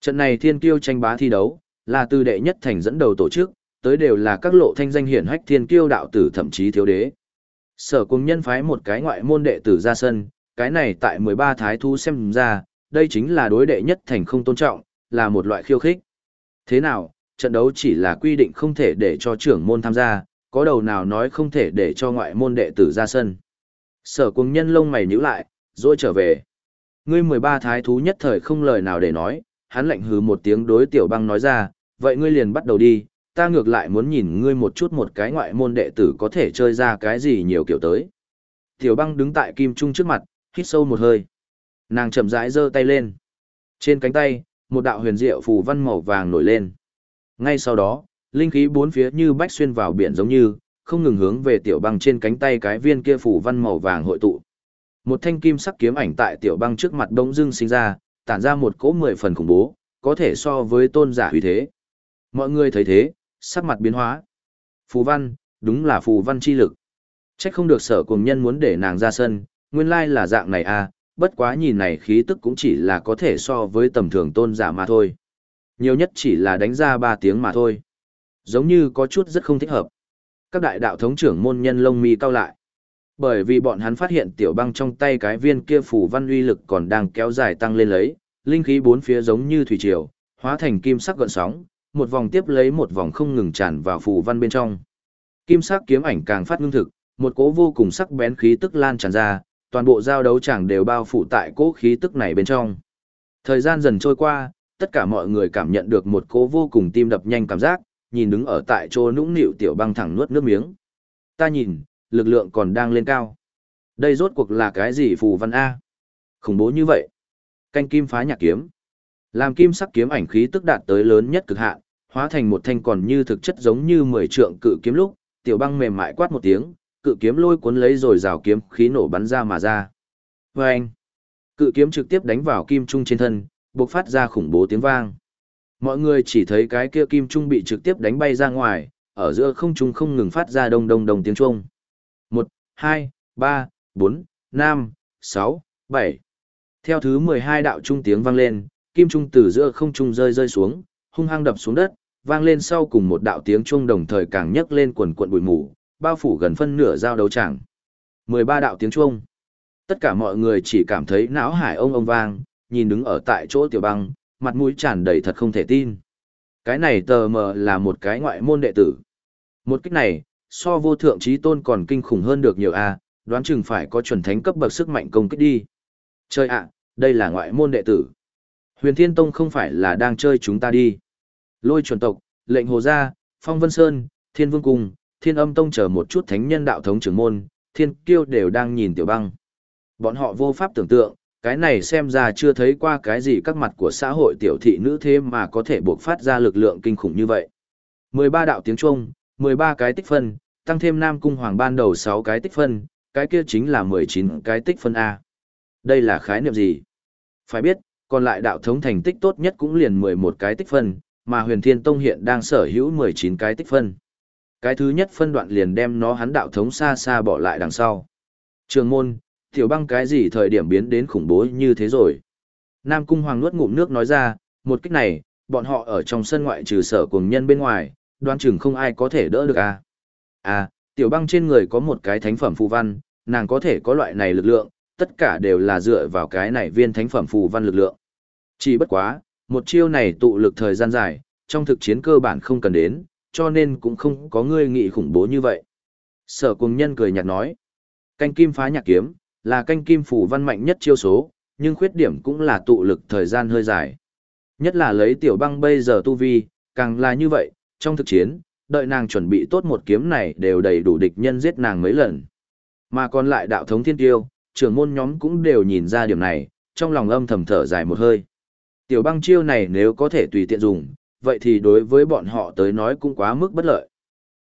Trận này thiên kiêu tranh bá thi đấu, là từ đệ nhất thành dẫn đầu tổ chức, tới đều là các lộ thanh danh hiển hách thiên kiêu đạo tử thậm chí thiếu đế. Sở cùng nhân phái một cái ngoại môn đệ tử ra sân, cái này tại 13 thái thú xem ra, đây chính là đối đệ nhất thành không tôn trọng, là một loại khiêu khích. Thế nào, trận đấu chỉ là quy định không thể để cho trưởng môn tham gia, có đầu nào nói không thể để cho ngoại môn đệ tử ra sân. Sở cùng nhân lông mày nhíu lại, rồi trở về. Ngươi 13 thái thú nhất thời không lời nào để nói, hắn lạnh hừ một tiếng đối tiểu băng nói ra, vậy ngươi liền bắt đầu đi, ta ngược lại muốn nhìn ngươi một chút một cái ngoại môn đệ tử có thể chơi ra cái gì nhiều kiểu tới. Tiểu băng đứng tại kim trung trước mặt, hít sâu một hơi. Nàng chậm rãi giơ tay lên. Trên cánh tay, một đạo huyền diệu phù văn màu vàng nổi lên. Ngay sau đó, linh khí bốn phía như bách xuyên vào biển giống như, không ngừng hướng về tiểu băng trên cánh tay cái viên kia phù văn màu vàng hội tụ. Một thanh kim sắc kiếm ảnh tại tiểu băng trước mặt bỗng dưng sinh ra, tản ra một cỗ mười phần khủng bố, có thể so với tôn giả uy thế. Mọi người thấy thế, sắc mặt biến hóa. Phù văn, đúng là phù văn chi lực. Trách không được sở cùng nhân muốn để nàng ra sân, nguyên lai là dạng này à, bất quá nhìn này khí tức cũng chỉ là có thể so với tầm thường tôn giả mà thôi. Nhiều nhất chỉ là đánh ra ba tiếng mà thôi. Giống như có chút rất không thích hợp. Các đại đạo thống trưởng môn nhân lông mi cao lại. Bởi vì bọn hắn phát hiện tiểu băng trong tay cái viên kia phủ văn uy lực còn đang kéo dài tăng lên lấy, linh khí bốn phía giống như thủy triều, hóa thành kim sắc gợn sóng, một vòng tiếp lấy một vòng không ngừng tràn vào phù văn bên trong. Kim sắc kiếm ảnh càng phát ngưng thực, một cỗ vô cùng sắc bén khí tức lan tràn ra, toàn bộ giao đấu chẳng đều bao phủ tại cỗ khí tức này bên trong. Thời gian dần trôi qua, tất cả mọi người cảm nhận được một cỗ vô cùng tim đập nhanh cảm giác, nhìn đứng ở tại chỗ nũng nịu tiểu băng thẳng nuốt nước miếng. Ta nhìn, lực lượng còn đang lên cao. Đây rốt cuộc là cái gì phù văn A? Khủng bố như vậy. Canh kim phá nhạc kiếm. Làm kim sắc kiếm ảnh khí tức đạt tới lớn nhất cực hạn, hóa thành một thanh còn như thực chất giống như mười trượng cự kiếm lúc, tiểu băng mềm mại quát một tiếng, cự kiếm lôi cuốn lấy rồi rào kiếm khí nổ bắn ra mà ra. Và anh, cự kiếm trực tiếp đánh vào kim trung trên thân, bộc phát ra khủng bố tiếng vang. Mọi người chỉ thấy cái kia kim trung bị trực tiếp đánh bay ra ngoài, ở giữa không trung không ngừng phát ra đông đông đông tiếng trung. 1, 2, 3, 4, 5, 6, 7. Theo thứ 12 đạo trung tiếng vang lên, kim trung từ giữa không trung rơi rơi xuống, hung hăng đập xuống đất, vang lên sau cùng một đạo tiếng chuông đồng thời càng nhấc lên quần quần bụi mù, bao phủ gần phân nửa giao đấu tràng. 13 đạo tiếng chuông. Tất cả mọi người chỉ cảm thấy não hải ông ông vang, nhìn đứng ở tại chỗ tiểu băng, mặt mũi tràn đầy thật không thể tin. Cái này tờ mờ là một cái ngoại môn đệ tử. Một cách này, so vô thượng trí tôn còn kinh khủng hơn được nhiều a đoán chừng phải có chuẩn thánh cấp bậc sức mạnh công kích đi. Chơi ạ, đây là ngoại môn đệ tử. Huyền Thiên Tông không phải là đang chơi chúng ta đi. Lôi chuẩn tộc, lệnh hồ gia, phong vân sơn, thiên vương cung, thiên âm tông chờ một chút thánh nhân đạo thống trưởng môn, thiên kiêu đều đang nhìn tiểu băng. Bọn họ vô pháp tưởng tượng, cái này xem ra chưa thấy qua cái gì các mặt của xã hội tiểu thị nữ thế mà có thể buộc phát ra lực lượng kinh khủng như vậy. 13 đạo tiếng Trung, 13 cái tích phân, tăng thêm Nam Cung Hoàng ban đầu 6 cái tích phân, cái kia chính là 19 cái tích phân A. Đây là khái niệm gì? Phải biết, còn lại đạo thống thành tích tốt nhất cũng liền 11 cái tích phân, mà huyền thiên tông hiện đang sở hữu 19 cái tích phân. Cái thứ nhất phân đoạn liền đem nó hắn đạo thống xa xa bỏ lại đằng sau. Trường môn, tiểu băng cái gì thời điểm biến đến khủng bố như thế rồi. Nam Cung Hoàng nuốt ngụm nước nói ra, một cách này, bọn họ ở trong sân ngoại trừ sở cùng nhân bên ngoài, đoán chừng không ai có thể đỡ được à. À, tiểu băng trên người có một cái thánh phẩm phù văn, nàng có thể có loại này lực lượng, tất cả đều là dựa vào cái này viên thánh phẩm phù văn lực lượng. Chỉ bất quá, một chiêu này tụ lực thời gian dài, trong thực chiến cơ bản không cần đến, cho nên cũng không có ngươi nghị khủng bố như vậy. Sở cùng nhân cười nhạt nói, canh kim phá nhạc kiếm, là canh kim phủ văn mạnh nhất chiêu số, nhưng khuyết điểm cũng là tụ lực thời gian hơi dài. Nhất là lấy tiểu băng bây giờ tu vi, càng là như vậy, trong thực chiến, đợi nàng chuẩn bị tốt một kiếm này đều đầy đủ địch nhân giết nàng mấy lần. Mà còn lại đạo thống thiên tiêu, trưởng môn nhóm cũng đều nhìn ra điểm này, trong lòng âm thầm thở dài một hơi. Tiểu băng chiêu này nếu có thể tùy tiện dùng, vậy thì đối với bọn họ tới nói cũng quá mức bất lợi.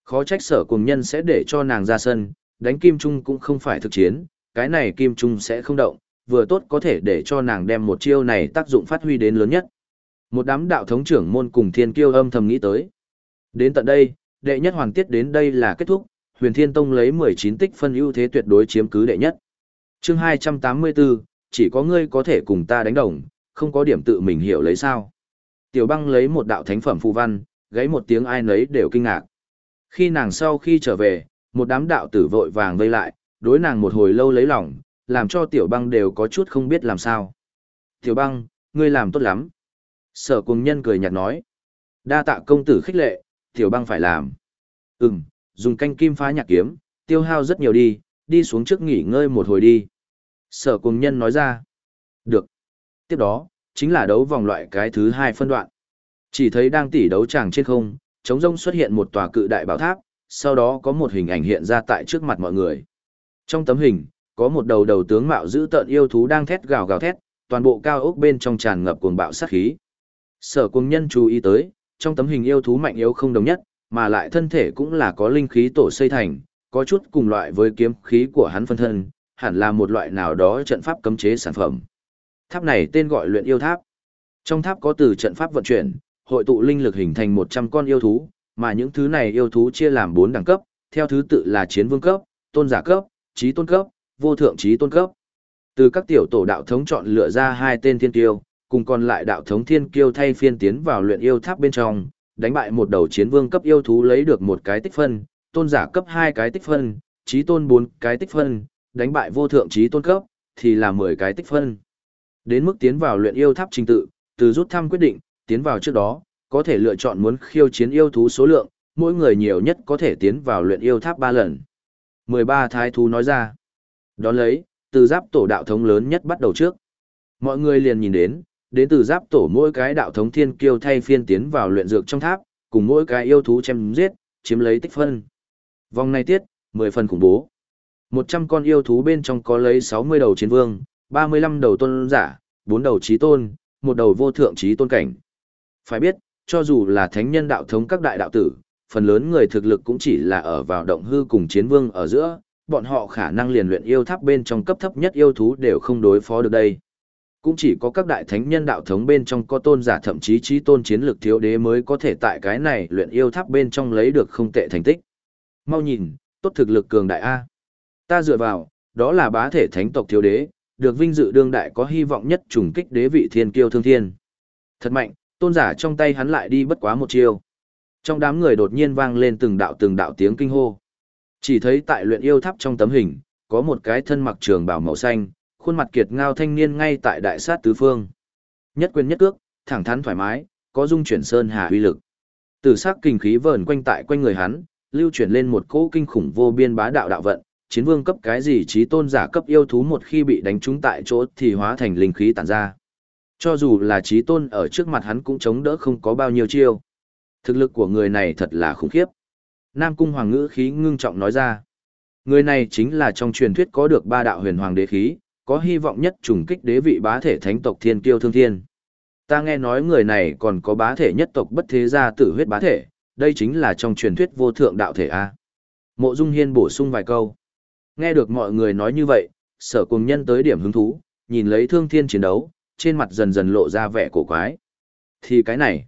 Khó trách sở cùng nhân sẽ để cho nàng ra sân, đánh kim trung cũng không phải thực chiến, cái này kim trung sẽ không động, vừa tốt có thể để cho nàng đem một chiêu này tác dụng phát huy đến lớn nhất. Một đám đạo thống trưởng môn cùng thiên kiêu âm thầm nghĩ tới. Đến tận đây, đệ nhất hoàn tiết đến đây là kết thúc, huyền thiên tông lấy 19 tích phân ưu thế tuyệt đối chiếm cứ đệ nhất. chương 284, chỉ có ngươi có thể cùng ta đánh đồng, không có điểm tự mình hiểu lấy sao. Tiểu băng lấy một đạo thánh phẩm phù văn, gáy một tiếng ai nấy đều kinh ngạc. Khi nàng sau khi trở về, một đám đạo tử vội vàng vây lại, đối nàng một hồi lâu lấy lòng, làm cho tiểu băng đều có chút không biết làm sao. Tiểu băng, ngươi làm tốt lắm. Sở cùng nhân cười nhạt nói. Đa tạ công tử khích lệ, tiểu băng phải làm. Ừm, dùng canh kim phá nhạc kiếm, tiêu hao rất nhiều đi, đi xuống trước nghỉ ngơi một hồi đi. Sở cùng nhân nói ra. Tiếp đó, chính là đấu vòng loại cái thứ hai phân đoạn. Chỉ thấy đang tỉ đấu tràng trên không, trống rông xuất hiện một tòa cự đại bảo tháp, sau đó có một hình ảnh hiện ra tại trước mặt mọi người. Trong tấm hình, có một đầu đầu tướng mạo dữ tợn yêu thú đang thét gào gào thét, toàn bộ cao ốc bên trong tràn ngập cuồng bạo sát khí. Sở cuồng nhân chú ý tới, trong tấm hình yêu thú mạnh yếu không đồng nhất, mà lại thân thể cũng là có linh khí tổ xây thành, có chút cùng loại với kiếm khí của hắn phân thân, hẳn là một loại nào đó trận pháp cấm chế sản phẩm. Tháp này tên gọi luyện yêu tháp. Trong tháp có từ trận pháp vận chuyển, hội tụ linh lực hình thành 100 con yêu thú, mà những thứ này yêu thú chia làm 4 đẳng cấp, theo thứ tự là chiến vương cấp, tôn giả cấp, trí tôn cấp, vô thượng trí tôn cấp. Từ các tiểu tổ đạo thống chọn lựa ra hai tên thiên kiêu, cùng còn lại đạo thống thiên kiêu thay phiên tiến vào luyện yêu tháp bên trong, đánh bại một đầu chiến vương cấp yêu thú lấy được một cái tích phân, tôn giả cấp hai cái tích phân, trí tôn bốn cái tích phân, đánh bại vô thượng trí tôn cấp, thì là 10 cái tích phân. Đến mức tiến vào luyện yêu tháp trình tự, từ rút thăm quyết định, tiến vào trước đó, có thể lựa chọn muốn khiêu chiến yêu thú số lượng, mỗi người nhiều nhất có thể tiến vào luyện yêu tháp 3 lần. 13 thái thú nói ra. Đón lấy, từ giáp tổ đạo thống lớn nhất bắt đầu trước. Mọi người liền nhìn đến, đến từ giáp tổ mỗi cái đạo thống thiên kiêu thay phiên tiến vào luyện dược trong tháp, cùng mỗi cái yêu thú chém giết, chiếm lấy tích phân. Vòng này tiết, 10 phần khủng bố. 100 con yêu thú bên trong có lấy 60 đầu chiến vương, 35 đầu tôn giả, 4 đầu trí tôn, một đầu vô thượng trí tôn cảnh. Phải biết, cho dù là thánh nhân đạo thống các đại đạo tử, phần lớn người thực lực cũng chỉ là ở vào động hư cùng chiến vương ở giữa, bọn họ khả năng liền luyện yêu tháp bên trong cấp thấp nhất yêu thú đều không đối phó được đây. Cũng chỉ có các đại thánh nhân đạo thống bên trong có tôn giả thậm chí trí tôn chiến lực thiếu đế mới có thể tại cái này luyện yêu tháp bên trong lấy được không tệ thành tích. Mau nhìn, tốt thực lực cường đại A. Ta dựa vào, đó là bá thể thánh tộc thiếu đế, được vinh dự đương đại có hy vọng nhất trùng kích đế vị thiên kiêu thương thiên. Thật mạnh, tôn giả trong tay hắn lại đi bất quá một chiêu. Trong đám người đột nhiên vang lên từng đạo từng đạo tiếng kinh hô. Chỉ thấy tại luyện yêu tháp trong tấm hình, có một cái thân mặc trường bào màu xanh, khuôn mặt kiệt ngao thanh niên ngay tại đại sát tứ phương. Nhất quyền nhất cước, thẳng thắn thoải mái, có dung chuyển sơn hà uy lực. Tử sắc kinh khí vờn quanh tại quanh người hắn, lưu chuyển lên một cỗ kinh khủng vô biên bá đạo đạo vận, chiến vương cấp cái gì trí tôn giả cấp yêu thú một khi bị đánh trúng tại chỗ thì hóa thành linh khí tản ra. Cho dù là trí tôn ở trước mặt hắn cũng chống đỡ không có bao nhiêu chiêu. Thực lực của người này thật là khủng khiếp. Nam cung hoàng ngữ khí ngưng trọng nói ra. Người này chính là trong truyền thuyết có được ba đạo huyền hoàng đế khí, có hy vọng nhất trùng kích đế vị bá thể thánh tộc thiên kiêu thương thiên. Ta nghe nói người này còn có bá thể nhất tộc bất thế gia tử huyết bá thể, đây chính là trong truyền thuyết vô thượng đạo thể A. Mộ Dung Hiên bổ sung vài câu. Nghe được mọi người nói như vậy, sở cùng nhân tới điểm hứng thú, nhìn lấy thương thiên chiến đấu, trên mặt dần dần lộ ra vẻ cổ quái. Thì cái này,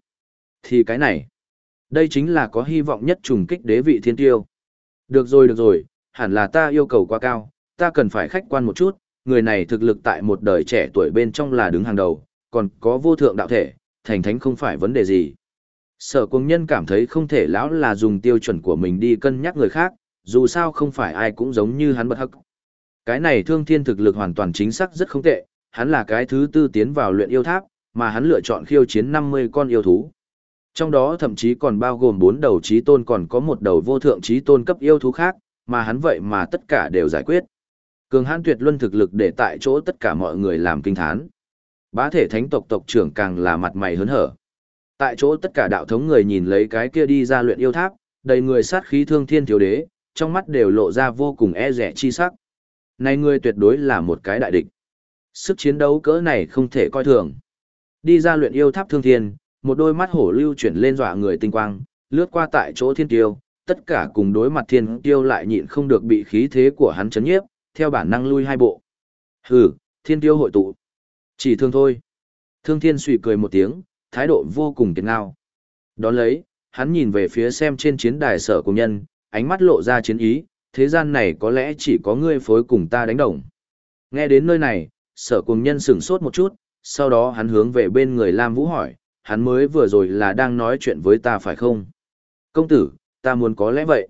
thì cái này, đây chính là có hy vọng nhất trùng kích đế vị thiên tiêu. Được rồi được rồi, hẳn là ta yêu cầu quá cao, ta cần phải khách quan một chút, người này thực lực tại một đời trẻ tuổi bên trong là đứng hàng đầu, còn có vô thượng đạo thể, thành thánh không phải vấn đề gì. Sở cung nhân cảm thấy không thể lão là dùng tiêu chuẩn của mình đi cân nhắc người khác, dù sao không phải ai cũng giống như hắn bất hắc. Cái này thương thiên thực lực hoàn toàn chính xác rất không tệ, hắn là cái thứ tư tiến vào luyện yêu tháp, mà hắn lựa chọn khiêu chiến 50 con yêu thú. Trong đó thậm chí còn bao gồm 4 đầu trí tôn còn có một đầu vô thượng trí tôn cấp yêu thú khác, mà hắn vậy mà tất cả đều giải quyết. Cường hãn tuyệt luân thực lực để tại chỗ tất cả mọi người làm kinh thán. Bá thể thánh tộc tộc trưởng càng là mặt mày hớn hở. Tại chỗ tất cả đạo thống người nhìn lấy cái kia đi ra luyện yêu tháp, đầy người sát khí thương thiên thiếu đế, trong mắt đều lộ ra vô cùng e rẻ chi sắc. Này ngươi tuyệt đối là một cái đại địch. Sức chiến đấu cỡ này không thể coi thường. Đi ra luyện yêu tháp thương thiên, một đôi mắt hổ lưu chuyển lên dọa người tinh quang, lướt qua tại chỗ thiên tiêu, tất cả cùng đối mặt thiên tiêu lại nhịn không được bị khí thế của hắn chấn nhiếp, theo bản năng lui hai bộ. Hừ, thiên tiêu hội tụ. Chỉ thương thôi. Thương thiên suy cười một tiếng, thái độ vô cùng kiệt ngao. Đón lấy, hắn nhìn về phía xem trên chiến đài sở công nhân, ánh mắt lộ ra chiến ý, thế gian này có lẽ chỉ có ngươi phối cùng ta đánh đồng. Nghe đến nơi này, sở cùng nhân sửng sốt một chút, sau đó hắn hướng về bên người Lam Vũ hỏi, hắn mới vừa rồi là đang nói chuyện với ta phải không? Công tử, ta muốn có lẽ vậy.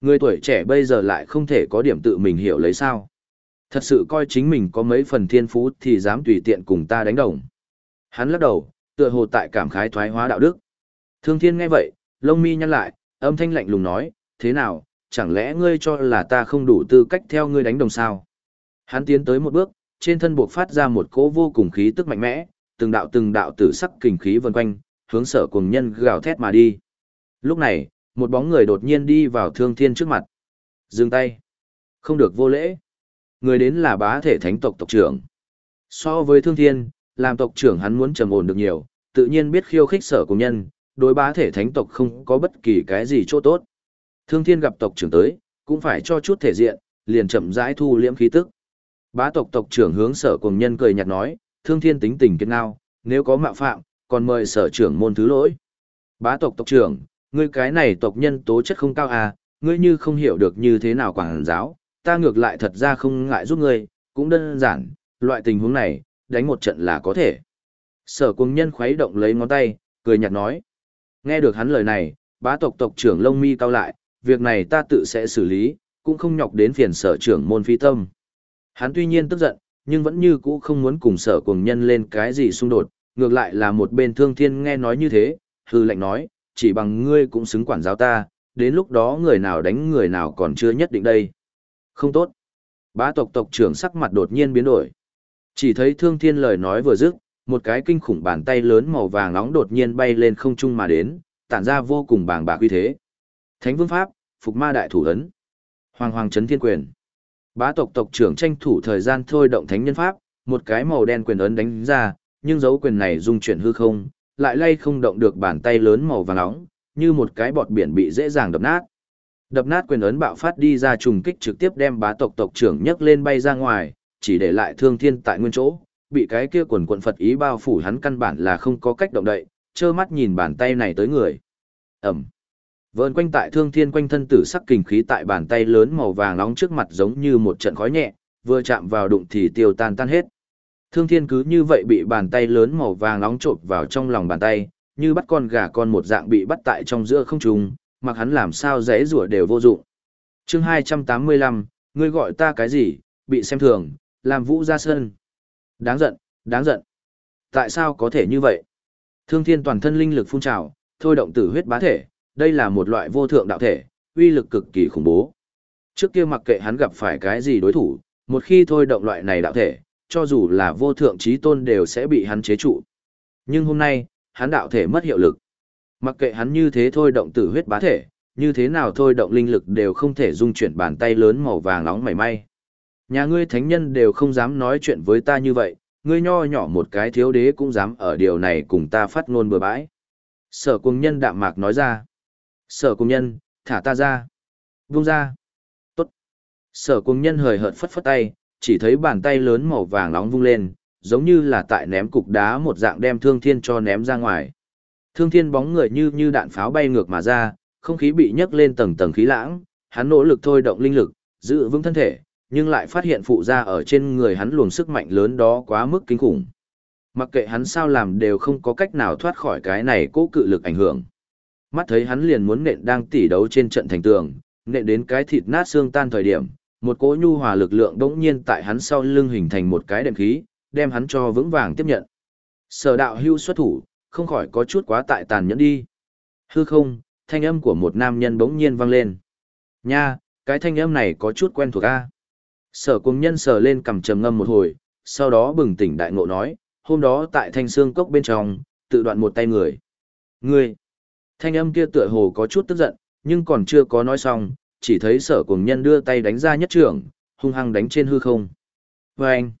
Người tuổi trẻ bây giờ lại không thể có điểm tự mình hiểu lấy sao. Thật sự coi chính mình có mấy phần thiên phú thì dám tùy tiện cùng ta đánh đồng. Hắn lắc đầu, tựa hồ tại cảm khái thoái hóa đạo đức. Thương thiên nghe vậy, lông mi nhăn lại, âm thanh lạnh lùng nói, thế nào, chẳng lẽ ngươi cho là ta không đủ tư cách theo ngươi đánh đồng sao? Hắn tiến tới một bước, trên thân buộc phát ra một cỗ vô cùng khí tức mạnh mẽ, từng đạo từng đạo tử sắc kình khí vần quanh, hướng sở cùng nhân gào thét mà đi. Lúc này, một bóng người đột nhiên đi vào thương thiên trước mặt. Dừng tay. Không được vô lễ. Người đến là bá thể thánh tộc tộc trưởng. So với thương thiên, làm tộc trưởng hắn muốn trầm ổn được nhiều, tự nhiên biết khiêu khích sở cùng nhân, đối bá thể thánh tộc không có bất kỳ cái gì chỗ tốt. Thương thiên gặp tộc trưởng tới, cũng phải cho chút thể diện, liền chậm rãi thu liễm khí tức. Bá tộc tộc trưởng hướng sở cùng nhân cười nhạt nói, thương thiên tính tình kiên nào, nếu có mạo phạm, còn mời sở trưởng môn thứ lỗi. Bá tộc tộc trưởng, ngươi cái này tộc nhân tố chất không cao à, ngươi như không hiểu được như thế nào quảng giáo, ta ngược lại thật ra không ngại giúp ngươi, cũng đơn giản, loại tình huống này, đánh một trận là có thể. Sở cùng nhân khuấy động lấy ngón tay, cười nhạt nói. Nghe được hắn lời này, bá tộc tộc trưởng lông mi cao lại, việc này ta tự sẽ xử lý, cũng không nhọc đến phiền sở trưởng môn phi tâm. Hắn tuy nhiên tức giận, nhưng vẫn như cũ không muốn cùng sở cùng nhân lên cái gì xung đột, ngược lại là một bên thương thiên nghe nói như thế, hư lệnh nói, chỉ bằng ngươi cũng xứng quản giáo ta, đến lúc đó người nào đánh người nào còn chưa nhất định đây. Không tốt. Bá tộc tộc trưởng sắc mặt đột nhiên biến đổi. Chỉ thấy thương thiên lời nói vừa dứt, một cái kinh khủng bàn tay lớn màu vàng nóng đột nhiên bay lên không trung mà đến, tản ra vô cùng bàng bạc uy thế. Thánh vương pháp, phục ma đại thủ ấn. Hoàng hoàng chấn thiên quyền. Bá tộc tộc trưởng tranh thủ thời gian thôi động thánh nhân pháp, một cái màu đen quyền ấn đánh ra, nhưng dấu quyền này dung chuyển hư không, lại lay không động được bàn tay lớn màu vàng nóng, như một cái bọt biển bị dễ dàng đập nát. Đập nát quyền ấn bạo phát đi ra trùng kích trực tiếp đem bá tộc tộc trưởng nhấc lên bay ra ngoài, chỉ để lại thương thiên tại nguyên chỗ, bị cái kia quần quần Phật ý bao phủ hắn căn bản là không có cách động đậy, trơ mắt nhìn bàn tay này tới người. Ẩm. Vờn quanh tại thương thiên quanh thân tử sắc kình khí tại bàn tay lớn màu vàng nóng trước mặt giống như một trận khói nhẹ, vừa chạm vào đụng thì tiêu tan tan hết. Thương thiên cứ như vậy bị bàn tay lớn màu vàng nóng trộn vào trong lòng bàn tay, như bắt con gà con một dạng bị bắt tại trong giữa không trung, mặc hắn làm sao dễ rủa đều vô dụng. chương 285, ngươi gọi ta cái gì, bị xem thường, làm vũ ra sân. Đáng giận, đáng giận. Tại sao có thể như vậy? Thương thiên toàn thân linh lực phun trào, thôi động tử huyết bá thể, đây là một loại vô thượng đạo thể, uy lực cực kỳ khủng bố. Trước kia mặc kệ hắn gặp phải cái gì đối thủ, một khi thôi động loại này đạo thể, cho dù là vô thượng trí tôn đều sẽ bị hắn chế trụ. Nhưng hôm nay, hắn đạo thể mất hiệu lực. Mặc kệ hắn như thế thôi động tử huyết bá thể, như thế nào thôi động linh lực đều không thể dung chuyển bàn tay lớn màu vàng nóng mảy may. Nhà ngươi thánh nhân đều không dám nói chuyện với ta như vậy, ngươi nho nhỏ một cái thiếu đế cũng dám ở điều này cùng ta phát ngôn bừa bãi. Sở cung nhân đạm mạc nói ra. Sở cung nhân, thả ta ra. Vung ra. Tốt. Sở cung nhân hời hợt phất phất tay, chỉ thấy bàn tay lớn màu vàng nóng vung lên, giống như là tại ném cục đá một dạng đem thương thiên cho ném ra ngoài. Thương thiên bóng người như như đạn pháo bay ngược mà ra, không khí bị nhấc lên tầng tầng khí lãng, hắn nỗ lực thôi động linh lực, giữ vững thân thể, nhưng lại phát hiện phụ ra ở trên người hắn luồng sức mạnh lớn đó quá mức kinh khủng. Mặc kệ hắn sao làm đều không có cách nào thoát khỏi cái này cố cự lực ảnh hưởng. Mắt thấy hắn liền muốn nện đang tỉ đấu trên trận thành tường, nện đến cái thịt nát xương tan thời điểm, một cỗ nhu hòa lực lượng đống nhiên tại hắn sau lưng hình thành một cái đệm khí, đem hắn cho vững vàng tiếp nhận. Sở đạo hưu xuất thủ, không khỏi có chút quá tại tàn nhẫn đi. Hư không, thanh âm của một nam nhân bỗng nhiên vang lên. Nha, cái thanh âm này có chút quen thuộc a. Sở cùng nhân sờ lên cầm trầm ngâm một hồi, sau đó bừng tỉnh đại ngộ nói, hôm đó tại thanh xương cốc bên trong, tự đoạn một tay người. người Thanh âm kia tựa hồ có chút tức giận, nhưng còn chưa có nói xong, chỉ thấy sở cùng nhân đưa tay đánh ra nhất trưởng, hung hăng đánh trên hư không. Và anh!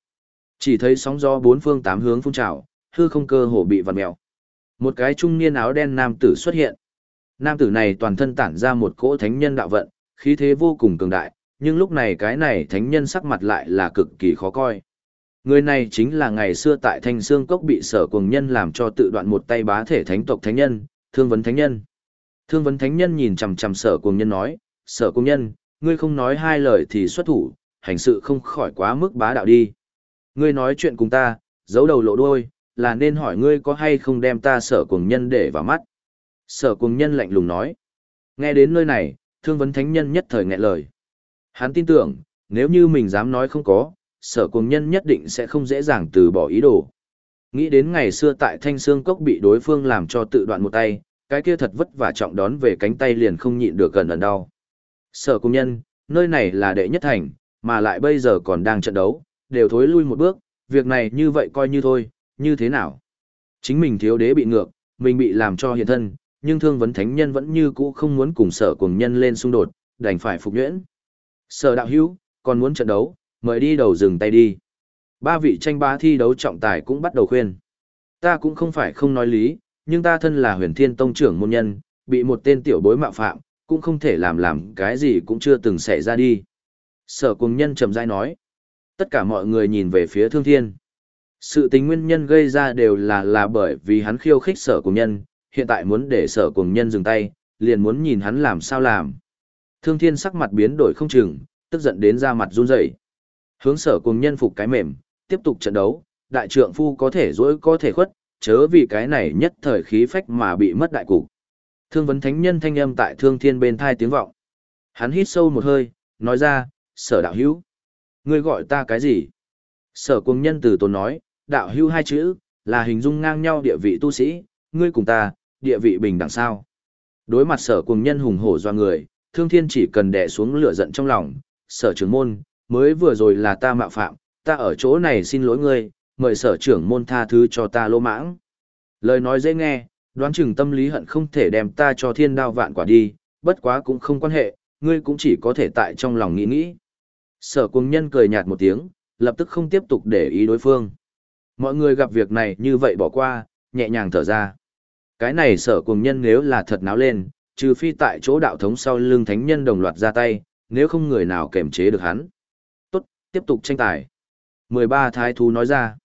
Chỉ thấy sóng gió bốn phương tám hướng phun trào, hư không cơ hồ bị vặn mèo. Một cái trung niên áo đen nam tử xuất hiện. Nam tử này toàn thân tản ra một cỗ thánh nhân đạo vận, khí thế vô cùng cường đại, nhưng lúc này cái này thánh nhân sắc mặt lại là cực kỳ khó coi. Người này chính là ngày xưa tại Thanh Sương Cốc bị sở cuồng nhân làm cho tự đoạn một tay bá thể thánh tộc thánh nhân, Thương Vấn Thánh Nhân. Thương Vấn Thánh Nhân nhìn chằm chằm sở cuồng nhân nói, sở cuồng nhân, ngươi không nói hai lời thì xuất thủ, hành sự không khỏi quá mức bá đạo đi. Ngươi nói chuyện cùng ta, giấu đầu lộ đuôi, là nên hỏi ngươi có hay không đem ta sở cuồng nhân để vào mắt. Sở cuồng nhân lạnh lùng nói. Nghe đến nơi này, Thương Vấn Thánh Nhân nhất thời nghẹn lời. Hắn tin tưởng, nếu như mình dám nói không có, sở cùng nhân nhất định sẽ không dễ dàng từ bỏ ý đồ. Nghĩ đến ngày xưa tại Thanh Sương Cốc bị đối phương làm cho tự đoạn một tay, cái kia thật vất vả trọng đón về cánh tay liền không nhịn được gần ẩn đau. Sở công nhân, nơi này là đệ nhất thành, mà lại bây giờ còn đang trận đấu, đều thối lui một bước, việc này như vậy coi như thôi, như thế nào? Chính mình thiếu đế bị ngược, mình bị làm cho hiện thân, nhưng thương vấn thánh nhân vẫn như cũ không muốn cùng sở cùng nhân lên xung đột, đành phải phục nhuyễn. Sở đạo hữu, còn muốn trận đấu, mời đi đầu dừng tay đi. Ba vị tranh bá thi đấu trọng tài cũng bắt đầu khuyên. Ta cũng không phải không nói lý, nhưng ta thân là huyền thiên tông trưởng môn nhân, bị một tên tiểu bối mạo phạm, cũng không thể làm làm cái gì cũng chưa từng xảy ra đi. Sở cùng nhân trầm dai nói. Tất cả mọi người nhìn về phía thương thiên. Sự tình nguyên nhân gây ra đều là là bởi vì hắn khiêu khích sở cùng nhân, hiện tại muốn để sở cùng nhân dừng tay, liền muốn nhìn hắn làm sao làm. Thương thiên sắc mặt biến đổi không chừng, tức giận đến ra mặt run rẩy. Hướng sở cùng nhân phục cái mềm, tiếp tục trận đấu, đại trượng phu có thể dỗi có thể khuất, chớ vì cái này nhất thời khí phách mà bị mất đại cục. Thương vấn thánh nhân thanh âm tại thương thiên bên thai tiếng vọng. Hắn hít sâu một hơi, nói ra, sở đạo hữu. Ngươi gọi ta cái gì? Sở cùng nhân từ tốn nói, đạo hữu hai chữ, là hình dung ngang nhau địa vị tu sĩ, ngươi cùng ta, địa vị bình đẳng sao. Đối mặt sở cùng nhân hùng hổ do người, thương thiên chỉ cần đè xuống lửa giận trong lòng, sở trưởng môn, mới vừa rồi là ta mạo phạm, ta ở chỗ này xin lỗi ngươi, mời sở trưởng môn tha thứ cho ta lô mãng. Lời nói dễ nghe, đoán chừng tâm lý hận không thể đem ta cho thiên đao vạn quả đi, bất quá cũng không quan hệ, ngươi cũng chỉ có thể tại trong lòng nghĩ nghĩ. Sở cùng nhân cười nhạt một tiếng, lập tức không tiếp tục để ý đối phương. Mọi người gặp việc này như vậy bỏ qua, nhẹ nhàng thở ra. Cái này sở cùng nhân nếu là thật náo lên, trừ phi tại chỗ đạo thống sau lưng thánh nhân đồng loạt ra tay, nếu không người nào kềm chế được hắn. Tốt, tiếp tục tranh tài. 13 thái thú nói ra.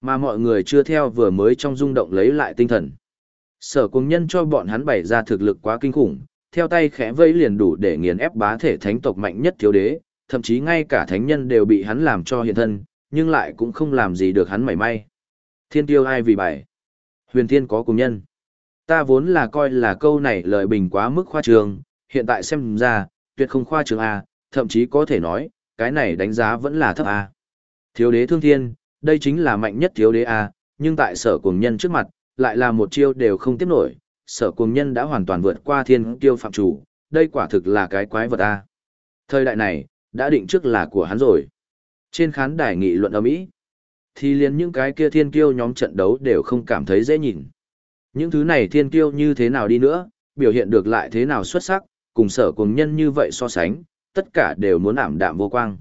Mà mọi người chưa theo vừa mới trong rung động lấy lại tinh thần. Sở cùng nhân cho bọn hắn bày ra thực lực quá kinh khủng, theo tay khẽ vẫy liền đủ để nghiền ép bá thể thánh tộc mạnh nhất thiếu đế, thậm chí ngay cả thánh nhân đều bị hắn làm cho hiện thân, nhưng lại cũng không làm gì được hắn mảy may. Thiên tiêu ai vì bài? Huyền thiên có cùng nhân. Ta vốn là coi là câu này lời bình quá mức khoa trường, hiện tại xem ra, tuyệt không khoa trường A, thậm chí có thể nói, cái này đánh giá vẫn là thấp A. Thiếu đế thương thiên, đây chính là mạnh nhất thiếu đế A, nhưng tại sở cuồng nhân trước mặt, lại là một chiêu đều không tiếp nổi, sở cuồng nhân đã hoàn toàn vượt qua thiên tiêu phạm chủ, đây quả thực là cái quái vật A. Thời đại này, đã định trước là của hắn rồi. Trên khán đài nghị luận âm ý, thì liền những cái kia thiên kiêu nhóm trận đấu đều không cảm thấy dễ nhìn. Những thứ này thiên kiêu như thế nào đi nữa, biểu hiện được lại thế nào xuất sắc, cùng sở cuồng nhân như vậy so sánh, tất cả đều muốn ảm đạm vô quang.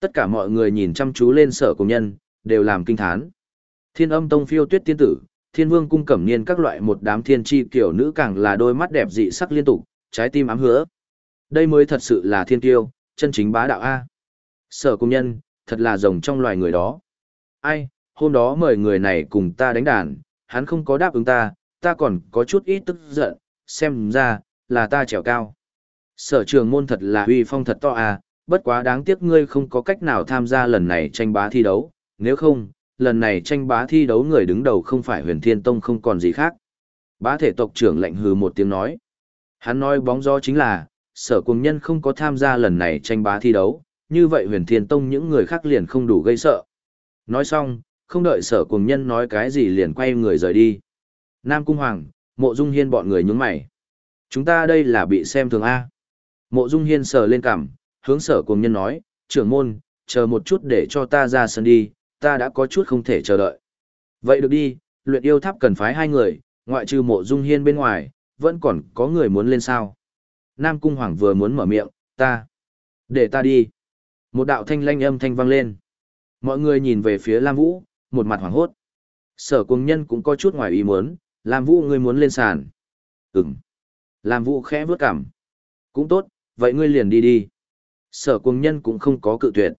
Tất cả mọi người nhìn chăm chú lên sở cùng nhân, đều làm kinh thán. Thiên âm tông phiêu tuyết tiên tử, thiên vương cung cẩm niên các loại một đám thiên tri kiểu nữ càng là đôi mắt đẹp dị sắc liên tục, trái tim ám hứa. Đây mới thật sự là thiên tiêu, chân chính bá đạo A. Sở cùng nhân, thật là rồng trong loài người đó. Ai, hôm đó mời người này cùng ta đánh đàn, hắn không có đáp ứng ta, ta còn có chút ít tức giận, xem ra, là ta trèo cao. Sở trường môn thật là uy phong thật to à, bất quá đáng tiếc ngươi không có cách nào tham gia lần này tranh bá thi đấu, nếu không, lần này tranh bá thi đấu người đứng đầu không phải huyền thiên tông không còn gì khác. Bá thể tộc trưởng lệnh hừ một tiếng nói. Hắn nói bóng gió chính là, sở cùng nhân không có tham gia lần này tranh bá thi đấu, như vậy huyền thiên tông những người khác liền không đủ gây sợ. Nói xong, không đợi sở cùng nhân nói cái gì liền quay người rời đi. Nam Cung Hoàng, mộ dung hiên bọn người nhún mày. Chúng ta đây là bị xem thường A. Mộ dung hiên sờ lên cằm, hướng sở cùng nhân nói, trưởng môn, chờ một chút để cho ta ra sân đi, ta đã có chút không thể chờ đợi. Vậy được đi, luyện yêu tháp cần phái hai người, ngoại trừ mộ dung hiên bên ngoài, vẫn còn có người muốn lên sao. Nam Cung Hoàng vừa muốn mở miệng, ta. Để ta đi. Một đạo thanh lanh âm thanh vang lên. Mọi người nhìn về phía Lam Vũ, một mặt hoảng hốt. Sở cùng nhân cũng có chút ngoài ý muốn, Lam Vũ ngươi muốn lên sàn. Ừm. Lam Vũ khẽ vướt cảm. Cũng tốt, vậy ngươi liền đi đi. Sở cùng nhân cũng không có cự tuyệt.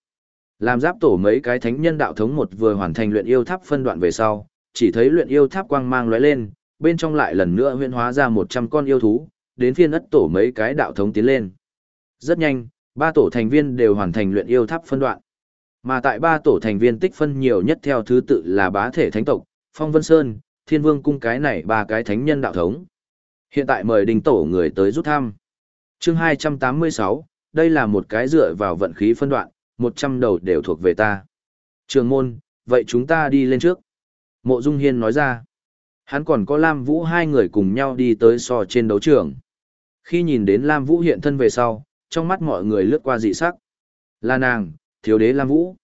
Làm giáp tổ mấy cái thánh nhân đạo thống một vừa hoàn thành luyện yêu tháp phân đoạn về sau, chỉ thấy luyện yêu tháp quang mang lóe lên, bên trong lại lần nữa huyễn hóa ra 100 con yêu thú, đến phiên ất tổ mấy cái đạo thống tiến lên. Rất nhanh, ba tổ thành viên đều hoàn thành luyện yêu tháp phân đoạn. Mà tại ba tổ thành viên tích phân nhiều nhất theo thứ tự là bá thể thánh tộc, Phong Vân Sơn, Thiên Vương cung cái này ba cái thánh nhân đạo thống. Hiện tại mời đình tổ người tới rút thăm. Chương 286, đây là một cái dựa vào vận khí phân đoạn, 100 đầu đều thuộc về ta. Trường môn, vậy chúng ta đi lên trước. Mộ Dung Hiên nói ra. Hắn còn có Lam Vũ hai người cùng nhau đi tới so trên đấu trường. Khi nhìn đến Lam Vũ hiện thân về sau, trong mắt mọi người lướt qua dị sắc. Là nàng, thiếu đế Lam Vũ.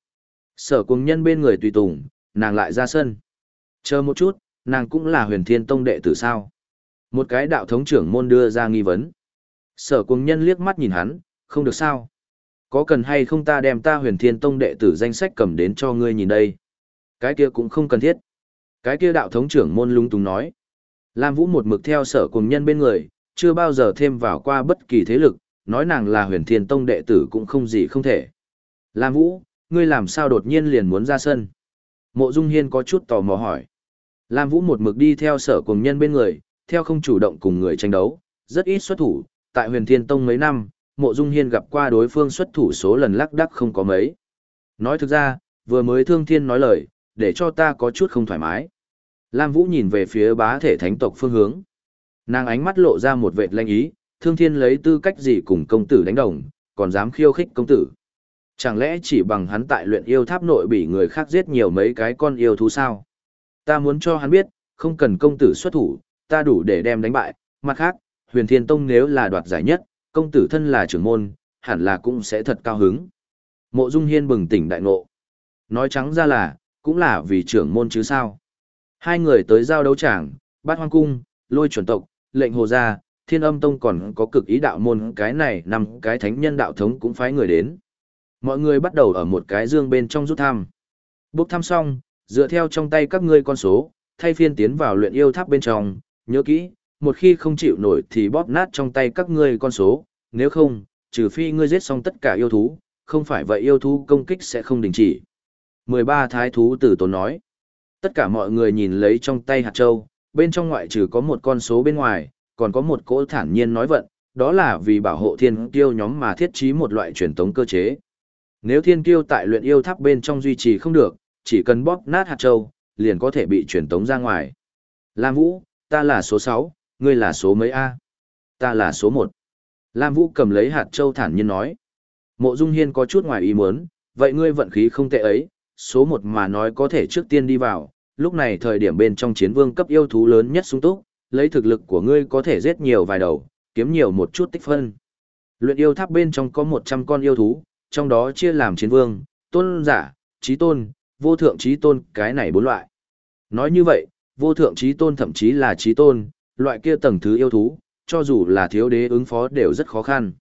Sở cùng nhân bên người tùy tùng, nàng lại ra sân. Chờ một chút, Nàng cũng là huyền thiên tông đệ tử sao? Một cái đạo thống trưởng môn đưa ra nghi vấn. Sở cùng nhân liếc mắt nhìn hắn, không được sao? Có cần hay không ta đem ta huyền thiên tông đệ tử danh sách cầm đến cho ngươi nhìn đây? Cái kia cũng không cần thiết. Cái kia đạo thống trưởng môn lung tung nói. Lam Vũ một mực theo sở cùng nhân bên người, chưa bao giờ thêm vào qua bất kỳ thế lực, nói nàng là huyền thiên tông đệ tử cũng không gì không thể. Lam Vũ, ngươi làm sao đột nhiên liền muốn ra sân? Mộ Dung Hiên có chút tò mò hỏi. Lam Vũ một mực đi theo sở cùng nhân bên người, theo không chủ động cùng người tranh đấu, rất ít xuất thủ, tại huyền thiên tông mấy năm, mộ dung hiên gặp qua đối phương xuất thủ số lần lắc đắc không có mấy. Nói thực ra, vừa mới thương thiên nói lời, để cho ta có chút không thoải mái. Lam Vũ nhìn về phía bá thể thánh tộc phương hướng. Nàng ánh mắt lộ ra một vệt lanh ý, thương thiên lấy tư cách gì cùng công tử đánh đồng, còn dám khiêu khích công tử. Chẳng lẽ chỉ bằng hắn tại luyện yêu tháp nội bị người khác giết nhiều mấy cái con yêu thú sao? Ta muốn cho hắn biết, không cần công tử xuất thủ, ta đủ để đem đánh bại, mặt khác, huyền thiên tông nếu là đoạt giải nhất, công tử thân là trưởng môn, hẳn là cũng sẽ thật cao hứng. Mộ Dung Hiên bừng tỉnh đại ngộ. Nói trắng ra là, cũng là vì trưởng môn chứ sao. Hai người tới giao đấu tràng, bát hoang cung, lôi chuẩn tộc, lệnh hồ gia, thiên âm tông còn có cực ý đạo môn cái này nằm cái thánh nhân đạo thống cũng phái người đến. Mọi người bắt đầu ở một cái dương bên trong rút thăm. Bốc thăm xong, dựa theo trong tay các ngươi con số, thay phiên tiến vào luyện yêu tháp bên trong, nhớ kỹ, một khi không chịu nổi thì bóp nát trong tay các ngươi con số, nếu không, trừ phi ngươi giết xong tất cả yêu thú, không phải vậy yêu thú công kích sẽ không đình chỉ. 13 thái thú tử tốn nói. Tất cả mọi người nhìn lấy trong tay hạt châu, bên trong ngoại trừ có một con số bên ngoài, còn có một cỗ thản nhiên nói vận, đó là vì bảo hộ thiên kiêu nhóm mà thiết trí một loại truyền tống cơ chế. Nếu thiên kiêu tại luyện yêu tháp bên trong duy trì không được, chỉ cần bóp nát hạt châu, liền có thể bị truyền tống ra ngoài. Lam Vũ, ta là số 6, ngươi là số mấy A? Ta là số 1. Lam Vũ cầm lấy hạt châu thản nhiên nói. Mộ Dung Hiên có chút ngoài ý muốn, vậy ngươi vận khí không tệ ấy, số một mà nói có thể trước tiên đi vào, lúc này thời điểm bên trong chiến vương cấp yêu thú lớn nhất sung túc, lấy thực lực của ngươi có thể giết nhiều vài đầu, kiếm nhiều một chút tích phân. Luyện yêu tháp bên trong có 100 con yêu thú, trong đó chia làm chiến vương, tôn giả, trí tôn, vô thượng trí tôn, cái này bốn loại. Nói như vậy, vô thượng trí tôn thậm chí là trí tôn, loại kia tầng thứ yêu thú, cho dù là thiếu đế ứng phó đều rất khó khăn.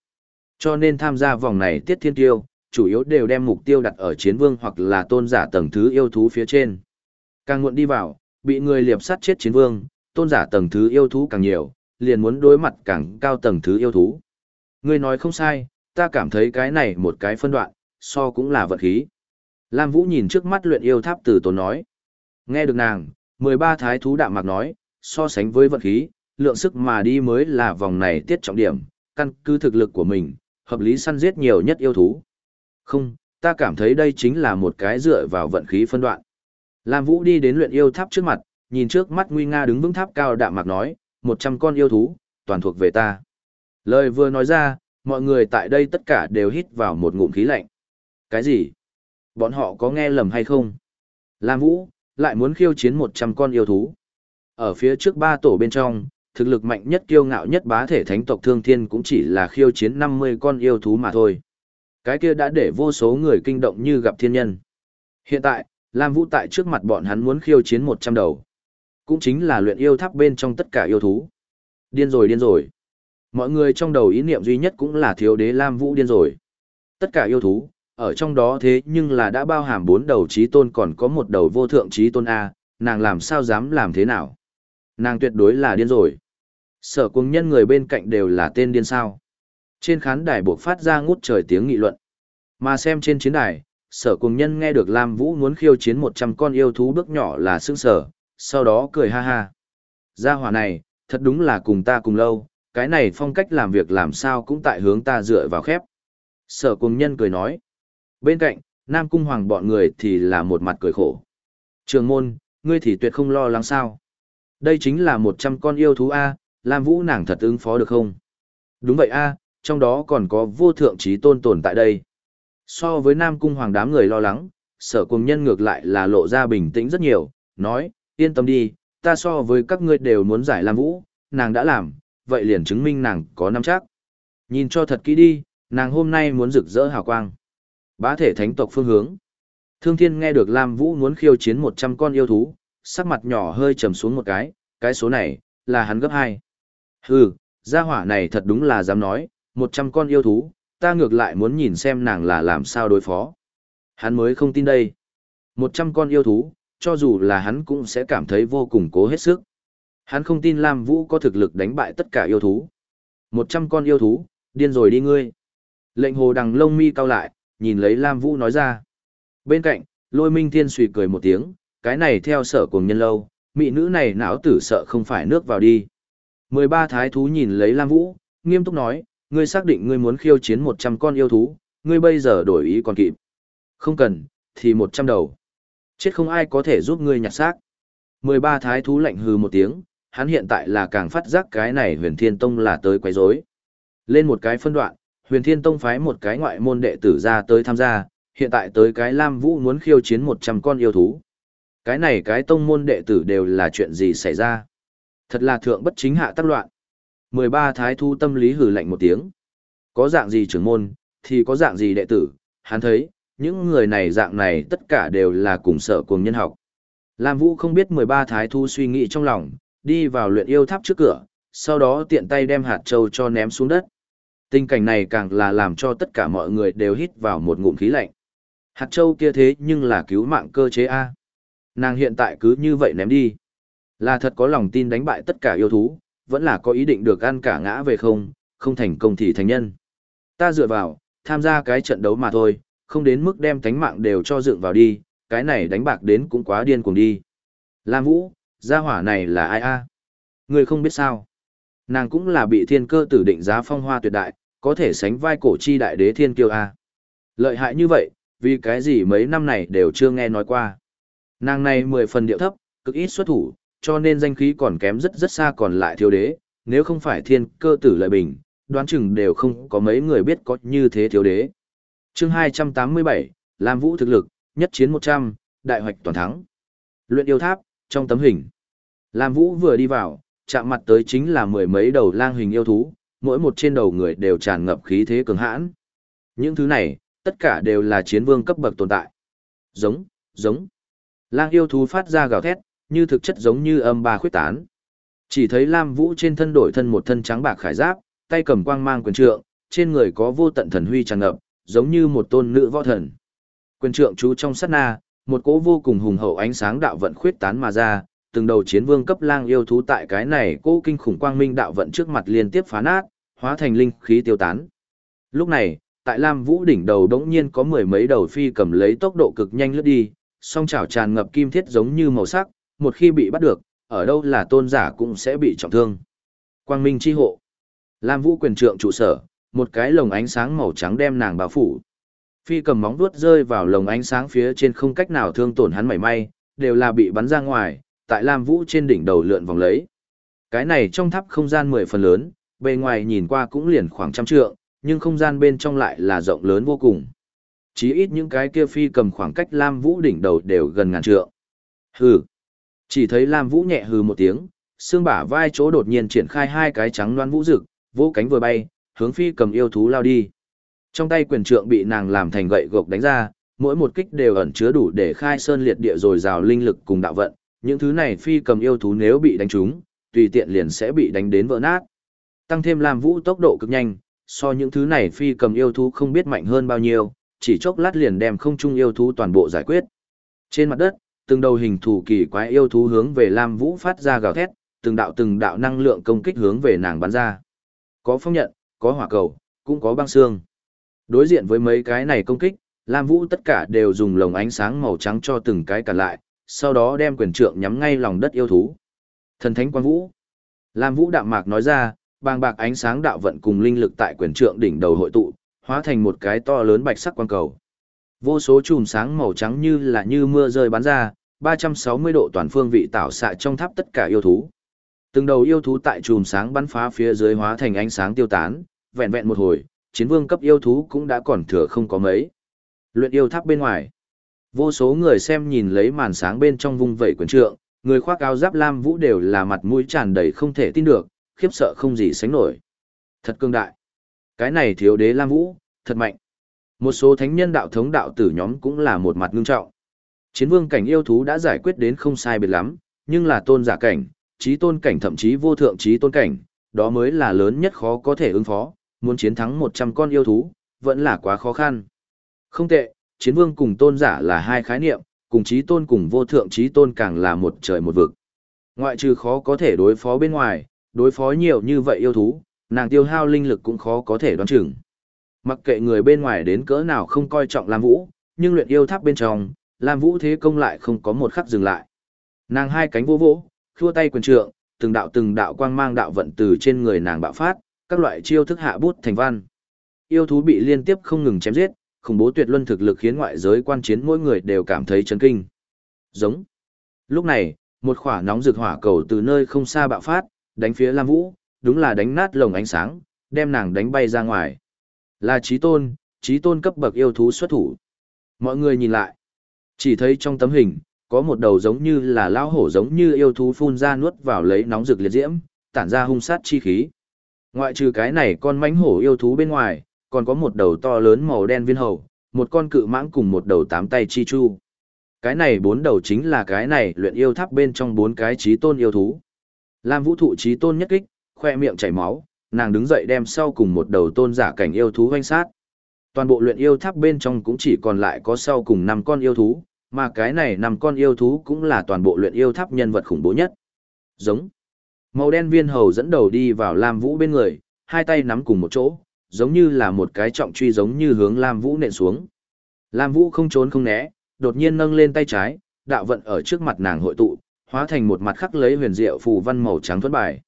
Cho nên tham gia vòng này tiết thiên tiêu, chủ yếu đều đem mục tiêu đặt ở chiến vương hoặc là tôn giả tầng thứ yêu thú phía trên. Càng muộn đi vào, bị người liệp sát chết chiến vương, tôn giả tầng thứ yêu thú càng nhiều, liền muốn đối mặt càng cao tầng thứ yêu thú. Ngươi nói không sai, ta cảm thấy cái này một cái phân đoạn, so cũng là vật khí. Lam Vũ nhìn trước mắt luyện yêu tháp từ tổ nói. Nghe được nàng, 13 thái thú đạm mạc nói, so sánh với vận khí, lượng sức mà đi mới là vòng này tiết trọng điểm, căn cứ thực lực của mình, hợp lý săn giết nhiều nhất yêu thú. Không, ta cảm thấy đây chính là một cái dựa vào vận khí phân đoạn. Lam Vũ đi đến luyện yêu tháp trước mặt, nhìn trước mắt nguy nga đứng vững tháp cao đạm mạc nói, 100 con yêu thú, toàn thuộc về ta. Lời vừa nói ra, mọi người tại đây tất cả đều hít vào một ngụm khí lạnh. Cái gì? Bọn họ có nghe lầm hay không? Lam Vũ, lại muốn khiêu chiến 100 con yêu thú. Ở phía trước ba tổ bên trong, thực lực mạnh nhất kiêu ngạo nhất bá thể thánh tộc thương thiên cũng chỉ là khiêu chiến 50 con yêu thú mà thôi. Cái kia đã để vô số người kinh động như gặp thiên nhân. Hiện tại, Lam Vũ tại trước mặt bọn hắn muốn khiêu chiến 100 đầu. Cũng chính là luyện yêu tháp bên trong tất cả yêu thú. Điên rồi điên rồi. Mọi người trong đầu ý niệm duy nhất cũng là thiếu đế Lam Vũ điên rồi. Tất cả yêu thú, ở trong đó thế nhưng là đã bao hàm bốn đầu trí tôn còn có một đầu vô thượng trí tôn A, nàng làm sao dám làm thế nào? Nàng tuyệt đối là điên rồi. Sở cuồng nhân người bên cạnh đều là tên điên sao. Trên khán đài buộc phát ra ngút trời tiếng nghị luận. Mà xem trên chiến đài, sở cuồng nhân nghe được Lam Vũ muốn khiêu chiến 100 con yêu thú bước nhỏ là sương sở, sau đó cười ha ha. Gia hỏa này, thật đúng là cùng ta cùng lâu, cái này phong cách làm việc làm sao cũng tại hướng ta dựa vào khép. Sở cuồng nhân cười nói. Bên cạnh, Nam Cung Hoàng bọn người thì là một mặt cười khổ. Trường môn, ngươi thì tuyệt không lo lắng sao. Đây chính là 100 con yêu thú A, Lam Vũ nàng thật ứng phó được không? Đúng vậy A, trong đó còn có vô thượng trí tôn tồn tại đây. So với Nam Cung Hoàng đám người lo lắng, sở cùng nhân ngược lại là lộ ra bình tĩnh rất nhiều, nói, yên tâm đi, ta so với các ngươi đều muốn giải Lam Vũ, nàng đã làm, vậy liền chứng minh nàng có năm chắc. Nhìn cho thật kỹ đi, nàng hôm nay muốn rực rỡ hào quang. Bá thể thánh tộc phương hướng. Thương Thiên nghe được Lam Vũ muốn khiêu chiến 100 con yêu thú, sắc mặt nhỏ hơi trầm xuống một cái, cái số này, là hắn gấp hai. Hừ, gia hỏa này thật đúng là dám nói, một trăm con yêu thú, ta ngược lại muốn nhìn xem nàng là làm sao đối phó. Hắn mới không tin đây. Một trăm con yêu thú, cho dù là hắn cũng sẽ cảm thấy vô cùng cố hết sức. Hắn không tin Lam Vũ có thực lực đánh bại tất cả yêu thú. Một trăm con yêu thú, điên rồi đi ngươi. Lệnh hồ đằng lông mi cao lại, nhìn lấy Lam Vũ nói ra. Bên cạnh, lôi minh thiên suy cười một tiếng, cái này theo sở cùng nhân lâu, mỹ nữ này não tử sợ không phải nước vào đi. Mười ba thái thú nhìn lấy Lam Vũ, nghiêm túc nói, ngươi xác định ngươi muốn khiêu chiến một trăm con yêu thú, ngươi bây giờ đổi ý còn kịp. Không cần, thì một trăm đầu. Chết không ai có thể giúp ngươi nhặt xác. Mười ba thái thú lạnh hừ một tiếng, hắn hiện tại là càng phát giác cái này huyền thiên tông là tới quấy rối. Lên một cái phân đoạn, huyền thiên tông phái một cái ngoại môn đệ tử ra tới tham gia, hiện tại tới cái Lam Vũ muốn khiêu chiến một trăm con yêu thú. Cái này cái tông môn đệ tử đều là chuyện gì xảy ra? Thật là thượng bất chính hạ tác loạn. Mười ba thái thu tâm lý hử lạnh một tiếng. Có dạng gì trưởng môn, thì có dạng gì đệ tử, hắn thấy, những người này dạng này tất cả đều là cùng sở cùng nhân học. Lam Vũ không biết mười ba thái thu suy nghĩ trong lòng, đi vào luyện yêu tháp trước cửa, sau đó tiện tay đem hạt châu cho ném xuống đất. Tình cảnh này càng là làm cho tất cả mọi người đều hít vào một ngụm khí lạnh. Hạt châu kia thế nhưng là cứu mạng cơ chế A. Nàng hiện tại cứ như vậy ném đi. Là thật có lòng tin đánh bại tất cả yêu thú, vẫn là có ý định được ăn cả ngã về không, không thành công thì thành nhân. Ta dựa vào, tham gia cái trận đấu mà thôi, không đến mức đem tánh mạng đều cho dựng vào đi, cái này đánh bạc đến cũng quá điên cuồng đi. Lam Vũ, gia hỏa này là ai a? Người không biết sao. Nàng cũng là bị thiên cơ tử định giá phong hoa tuyệt đại, có thể sánh vai cổ chi đại đế thiên kiêu a. Lợi hại như vậy, vì cái gì mấy năm này đều chưa nghe nói qua. Nàng này mười phần điệu thấp, cực ít xuất thủ, cho nên danh khí còn kém rất rất xa còn lại thiếu đế, nếu không phải thiên cơ tử lợi bình, đoán chừng đều không có mấy người biết có như thế thiếu đế. chương 287, Lam Vũ thực lực, nhất chiến 100, đại hoạch toàn thắng. Luyện yêu tháp, trong tấm hình. Lam Vũ vừa đi vào, chạm mặt tới chính là mười mấy đầu lang hình yêu thú, mỗi một trên đầu người đều tràn ngập khí thế cường hãn. Những thứ này, tất cả đều là chiến vương cấp bậc tồn tại. Giống, giống. Lang yêu thú phát ra gào thét, như thực chất giống như âm ba khuyết tán. Chỉ thấy Lam Vũ trên thân đổi thân một thân trắng bạc khải giáp, tay cầm quang mang quyền trượng, trên người có vô tận thần huy tràn ngập, giống như một tôn nữ võ thần. Quyền trượng chú trong sát na, một cỗ vô cùng hùng hậu ánh sáng đạo vận khuyết tán mà ra, từng đầu chiến vương cấp lang yêu thú tại cái này cỗ kinh khủng quang minh đạo vận trước mặt liên tiếp phá nát, hóa thành linh khí tiêu tán. Lúc này, tại Lam Vũ đỉnh đầu đống nhiên có mười mấy đầu phi cầm lấy tốc độ cực nhanh lướt đi, song chảo tràn ngập kim thiết giống như màu sắc, một khi bị bắt được, ở đâu là tôn giả cũng sẽ bị trọng thương. Quang Minh chi hộ. Lam Vũ quyền trượng trụ sở, một cái lồng ánh sáng màu trắng đem nàng bao phủ. Phi cầm móng vuốt rơi vào lồng ánh sáng phía trên không cách nào thương tổn hắn mảy may, đều là bị bắn ra ngoài, tại Lam Vũ trên đỉnh đầu lượn vòng lấy. Cái này trong tháp không gian mười phần lớn, bề ngoài nhìn qua cũng liền khoảng trăm trượng, nhưng không gian bên trong lại là rộng lớn vô cùng. Chí ít những cái kia phi cầm khoảng cách Lam Vũ đỉnh đầu đều gần ngàn trượng. Hừ. Chỉ thấy Lam Vũ nhẹ hừ một tiếng, xương bả vai chỗ đột nhiên triển khai hai cái trắng loan vũ rực, vỗ cánh vừa bay, hướng phi cầm yêu thú lao đi. Trong tay quyền trượng bị nàng làm thành gậy gộc đánh ra, mỗi một kích đều ẩn chứa đủ để khai sơn liệt địa rồi rào linh lực cùng đạo vận, những thứ này phi cầm yêu thú nếu bị đánh trúng, tùy tiện liền sẽ bị đánh đến vỡ nát. Tăng thêm Lam Vũ tốc độ cực nhanh, so những thứ này phi cầm yêu thú không biết mạnh hơn bao nhiêu, chỉ chốc lát liền đem không trung yêu thú toàn bộ giải quyết. Trên mặt đất, từng đầu hình thủ kỳ quái yêu thú hướng về Lam Vũ phát ra gào thét, từng đạo từng đạo năng lượng công kích hướng về nàng bắn ra. Có phong nhận, có hỏa cầu, cũng có băng xương. Đối diện với mấy cái này công kích, Lam Vũ tất cả đều dùng lồng ánh sáng màu trắng cho từng cái cả lại, sau đó đem quyền trượng nhắm ngay lòng đất yêu thú. Thần thánh quan vũ. Lam Vũ đạm mạc nói ra, bàng bạc ánh sáng đạo vận cùng linh lực tại quyền trượng đỉnh đầu hội tụ, hóa thành một cái to lớn bạch sắc quang cầu. Vô số chùm sáng màu trắng như là như mưa rơi bắn ra, 360 độ toàn phương vị tạo xạ trong tháp tất cả yêu thú. Từng đầu yêu thú tại chùm sáng bắn phá phía dưới hóa thành ánh sáng tiêu tán, vẹn vẹn một hồi, chiến vương cấp yêu thú cũng đã còn thừa không có mấy. Luyện yêu tháp bên ngoài. Vô số người xem nhìn lấy màn sáng bên trong vung vẩy quyền trượng, người khoác áo giáp lam vũ đều là mặt mũi tràn đầy không thể tin được, khiếp sợ không gì sánh nổi. Thật cương đại. Cái này thiếu đế lam vũ, thật mạnh. Một số thánh nhân đạo thống đạo tử nhóm cũng là một mặt ngưng trọng. Chiến vương cảnh yêu thú đã giải quyết đến không sai biệt lắm, nhưng là tôn giả cảnh, trí tôn cảnh thậm chí vô thượng trí tôn cảnh, đó mới là lớn nhất khó có thể ứng phó, muốn chiến thắng 100 con yêu thú, vẫn là quá khó khăn. Không tệ, chiến vương cùng tôn giả là hai khái niệm, cùng trí tôn cùng vô thượng trí tôn càng là một trời một vực. Ngoại trừ khó có thể đối phó bên ngoài, đối phó nhiều như vậy yêu thú, nàng tiêu hao linh lực cũng khó có thể đoán chừng. Mặc kệ người bên ngoài đến cỡ nào không coi trọng Lam Vũ, nhưng luyện yêu tháp bên trong, Lam Vũ thế công lại không có một khắc dừng lại. Nàng hai cánh vô vỗ, khua tay quyền trượng, từng đạo từng đạo quang mang đạo vận từ trên người nàng bạo phát, các loại chiêu thức hạ bút thành văn. Yêu thú bị liên tiếp không ngừng chém giết, khủng bố tuyệt luân thực lực khiến ngoại giới quan chiến mỗi người đều cảm thấy chấn kinh. Giống. Lúc này, một khỏa nóng rực hỏa cầu từ nơi không xa bạo phát, đánh phía Lam Vũ, đúng là đánh nát lồng ánh sáng, đem nàng đánh bay ra ngoài. Là trí tôn, trí tôn cấp bậc yêu thú xuất thủ. Mọi người nhìn lại, chỉ thấy trong tấm hình, có một đầu giống như là lao hổ giống như yêu thú phun ra nuốt vào lấy nóng rực liệt diễm, tản ra hung sát chi khí. Ngoại trừ cái này con mãnh hổ yêu thú bên ngoài, còn có một đầu to lớn màu đen viên hầu, một con cự mãng cùng một đầu tám tay chi chu. Cái này bốn đầu chính là cái này luyện yêu tháp bên trong bốn cái trí tôn yêu thú. Lam vũ thụ trí tôn nhất kích, khoe miệng chảy máu, nàng đứng dậy đem sau cùng một đầu tôn giả cảnh yêu thú hoanh sát. Toàn bộ luyện yêu tháp bên trong cũng chỉ còn lại có sau cùng năm con yêu thú, mà cái này năm con yêu thú cũng là toàn bộ luyện yêu tháp nhân vật khủng bố nhất. Giống. Màu đen viên hầu dẫn đầu đi vào Lam Vũ bên người, hai tay nắm cùng một chỗ, giống như là một cái trọng truy giống như hướng Lam Vũ nện xuống. Lam Vũ không trốn không né, đột nhiên nâng lên tay trái, đạo vận ở trước mặt nàng hội tụ, hóa thành một mặt khắc lấy huyền diệu phù văn màu trắng thuẫn bài.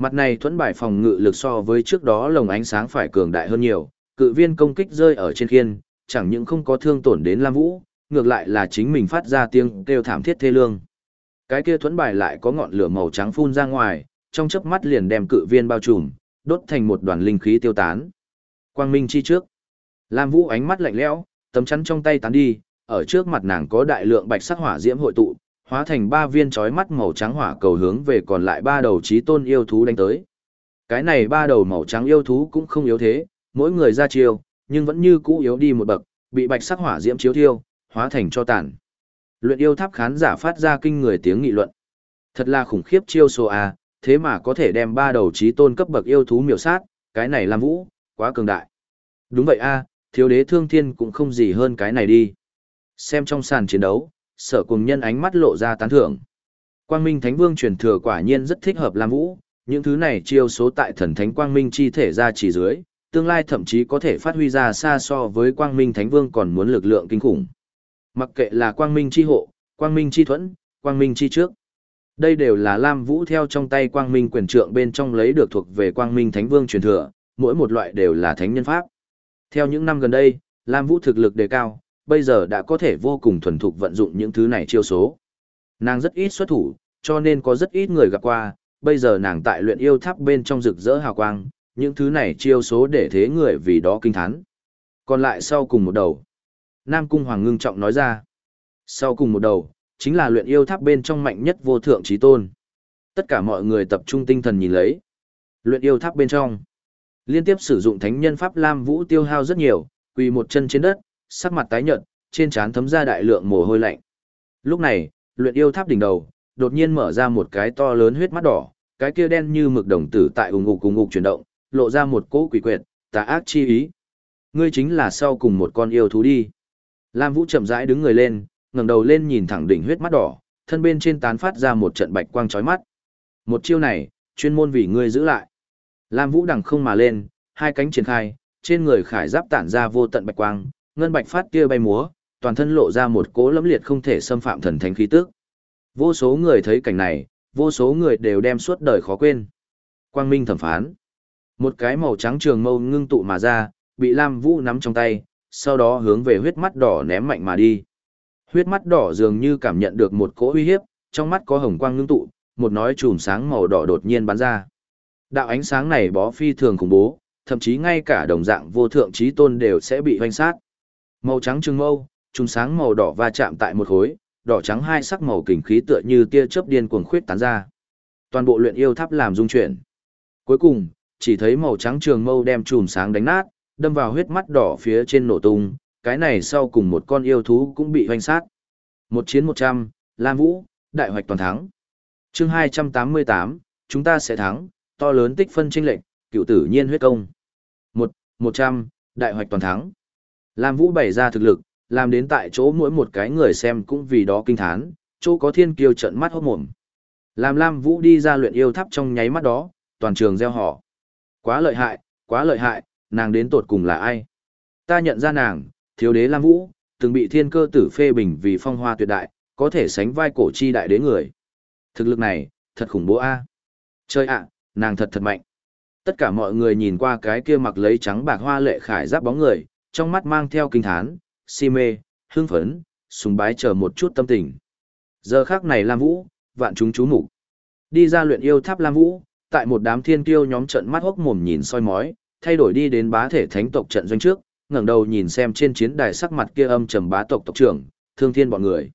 Mặt này thuẫn bài phòng ngự lực so với trước đó lồng ánh sáng phải cường đại hơn nhiều, cự viên công kích rơi ở trên khiên, chẳng những không có thương tổn đến Lam Vũ, ngược lại là chính mình phát ra tiếng kêu thảm thiết thê lương. Cái kia thuẫn bài lại có ngọn lửa màu trắng phun ra ngoài, trong chớp mắt liền đem cự viên bao trùm, đốt thành một đoàn linh khí tiêu tán. Quang Minh chi trước. Lam Vũ ánh mắt lạnh lẽo, tấm chắn trong tay tán đi, ở trước mặt nàng có đại lượng bạch sắc hỏa diễm hội tụ, hóa thành ba viên trói mắt màu trắng hỏa cầu hướng về còn lại ba đầu trí tôn yêu thú đánh tới. Cái này ba đầu màu trắng yêu thú cũng không yếu thế, mỗi người ra chiêu, nhưng vẫn như cũ yếu đi một bậc, bị bạch sắc hỏa diễm chiếu thiêu, hóa thành cho tàn. Luyện yêu tháp khán giả phát ra kinh người tiếng nghị luận. Thật là khủng khiếp chiêu số A, thế mà có thể đem ba đầu trí tôn cấp bậc yêu thú miểu sát, cái này làm vũ, quá cường đại. Đúng vậy A, thiếu đế thương thiên cũng không gì hơn cái này đi. Xem trong sàn chiến đấu, sở cùng nhân ánh mắt lộ ra tán thưởng. Quang Minh Thánh Vương truyền thừa quả nhiên rất thích hợp làm vũ, những thứ này chiêu số tại thần thánh Quang Minh chi thể ra chỉ dưới, tương lai thậm chí có thể phát huy ra xa so với Quang Minh Thánh Vương còn muốn lực lượng kinh khủng. Mặc kệ là quang minh chi hộ, quang minh chi thuẫn, quang minh chi trước. Đây đều là Lam Vũ theo trong tay quang minh quyền trượng bên trong lấy được thuộc về quang minh thánh vương truyền thừa, mỗi một loại đều là thánh nhân pháp. Theo những năm gần đây, Lam Vũ thực lực đề cao, bây giờ đã có thể vô cùng thuần thục vận dụng những thứ này chiêu số. Nàng rất ít xuất thủ, cho nên có rất ít người gặp qua, bây giờ nàng tại luyện yêu tháp bên trong rực rỡ hào quang, những thứ này chiêu số để thế người vì đó kinh thán. Còn lại sau cùng một đầu. Nam Cung Hoàng ngưng trọng nói ra. Sau cùng một đầu, chính là luyện yêu tháp bên trong mạnh nhất vô thượng trí tôn. Tất cả mọi người tập trung tinh thần nhìn lấy. Luyện yêu tháp bên trong. Liên tiếp sử dụng thánh nhân pháp Lam Vũ tiêu hao rất nhiều, quỳ một chân trên đất, sắc mặt tái nhợt, trên trán thấm ra đại lượng mồ hôi lạnh. Lúc này, luyện yêu tháp đỉnh đầu, đột nhiên mở ra một cái to lớn huyết mắt đỏ, cái kia đen như mực đồng tử tại ùng ục ùng ục chuyển động, lộ ra một cỗ quỷ quyệt, tà ác chi ý. Ngươi chính là sau cùng một con yêu thú đi. Lam Vũ chậm rãi đứng người lên, ngẩng đầu lên nhìn thẳng đỉnh huyết mắt đỏ, thân bên trên tán phát ra một trận bạch quang chói mắt. Một chiêu này, chuyên môn vì ngươi giữ lại. Lam Vũ đằng không mà lên, hai cánh triển khai, trên người khải giáp tản ra vô tận bạch quang, ngân bạch phát kia bay múa, toàn thân lộ ra một cỗ lẫm liệt không thể xâm phạm thần thánh khí tức. Vô số người thấy cảnh này, vô số người đều đem suốt đời khó quên. Quang Minh thẩm phán. Một cái màu trắng trường mâu ngưng tụ mà ra, bị Lam Vũ nắm trong tay, sau đó hướng về huyết mắt đỏ ném mạnh mà đi. Huyết mắt đỏ dường như cảm nhận được một cỗ uy hiếp, trong mắt có hồng quang ngưng tụ, một nói chùm sáng màu đỏ đột nhiên bắn ra. Đạo ánh sáng này bó phi thường khủng bố, thậm chí ngay cả đồng dạng vô thượng trí tôn đều sẽ bị hoanh sát. Màu trắng trừng mâu, trùng sáng màu đỏ va chạm tại một khối, đỏ trắng hai sắc màu kình khí tựa như tia chớp điên cuồng khuyết tán ra. Toàn bộ luyện yêu tháp làm dung chuyển. Cuối cùng, chỉ thấy màu trắng trường mâu đem chùm sáng đánh nát, đâm vào huyết mắt đỏ phía trên nổ tung, cái này sau cùng một con yêu thú cũng bị hoành sát. Một chiến một trăm, Lam Vũ, đại hoạch toàn thắng. chương hai trăm tám mươi tám, chúng ta sẽ thắng, to lớn tích phân tranh lệnh, cựu tử nhiên huyết công. Một, một trăm, đại hoạch toàn thắng. Lam Vũ bày ra thực lực, làm đến tại chỗ mỗi một cái người xem cũng vì đó kinh thán, chỗ có thiên kiêu trận mắt hốt mồm. Làm Lam Vũ đi ra luyện yêu tháp trong nháy mắt đó, toàn trường gieo họ. Quá lợi hại, quá lợi hại, nàng đến tột cùng là ai? Ta nhận ra nàng, thiếu đế Lam Vũ, từng bị thiên cơ tử phê bình vì phong hoa tuyệt đại, có thể sánh vai cổ chi đại đế người. Thực lực này, thật khủng bố a. Chơi ạ, nàng thật thật mạnh. Tất cả mọi người nhìn qua cái kia mặc lấy trắng bạc hoa lệ khải giáp bóng người, trong mắt mang theo kinh thán, si mê, hưng phấn, sùng bái chờ một chút tâm tình. Giờ khác này Lam Vũ, vạn chúng chú mục Đi ra luyện yêu tháp Lam Vũ, tại một đám thiên kiêu nhóm trận mắt hốc mồm nhìn soi mói, thay đổi đi đến bá thể thánh tộc trận doanh trước, ngẩng đầu nhìn xem trên chiến đài sắc mặt kia âm trầm bá tộc tộc trưởng, thương thiên bọn người.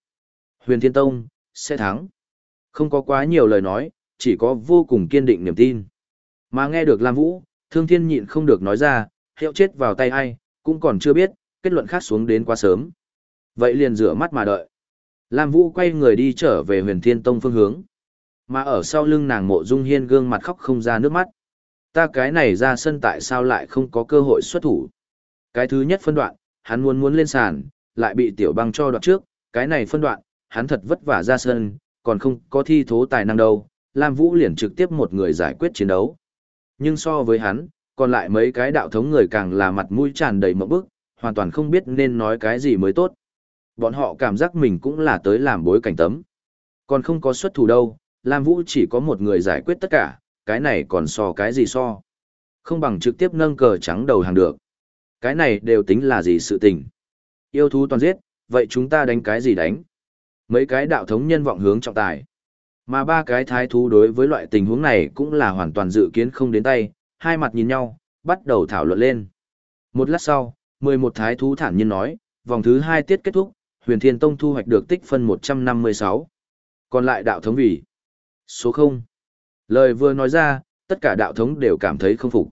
Huyền Thiên Tông, sẽ thắng. Không có quá nhiều lời nói, chỉ có vô cùng kiên định niềm tin. Mà nghe được Lam Vũ, thương thiên nhịn không được nói ra, hiệu chết vào tay ai, cũng còn chưa biết, kết luận khác xuống đến quá sớm. Vậy liền rửa mắt mà đợi. Lam Vũ quay người đi trở về huyền thiên tông phương hướng. Mà ở sau lưng nàng mộ dung hiên gương mặt khóc không ra nước mắt. Ta cái này ra sân tại sao lại không có cơ hội xuất thủ. Cái thứ nhất phân đoạn, hắn muốn muốn lên sàn, lại bị tiểu băng cho đoạn trước, cái này phân đoạn, hắn thật vất vả ra sân, còn không có thi thố tài năng đâu, Lam Vũ liền trực tiếp một người giải quyết chiến đấu. Nhưng so với hắn, còn lại mấy cái đạo thống người càng là mặt mũi tràn đầy mẫu bức, hoàn toàn không biết nên nói cái gì mới tốt. Bọn họ cảm giác mình cũng là tới làm bối cảnh tấm. Còn không có xuất thủ đâu, Lam Vũ chỉ có một người giải quyết tất cả, cái này còn so cái gì so. Không bằng trực tiếp nâng cờ trắng đầu hàng được. Cái này đều tính là gì sự tình. Yêu thú toàn giết, vậy chúng ta đánh cái gì đánh? Mấy cái đạo thống nhân vọng hướng trọng tài. Mà ba cái thái thú đối với loại tình huống này cũng là hoàn toàn dự kiến không đến tay, hai mặt nhìn nhau, bắt đầu thảo luận lên. Một lát sau, 11 thái thú thản nhiên nói, vòng thứ 2 tiết kết thúc, huyền thiên tông thu hoạch được tích phân 156. Còn lại đạo thống vì số 0. Lời vừa nói ra, tất cả đạo thống đều cảm thấy không phục.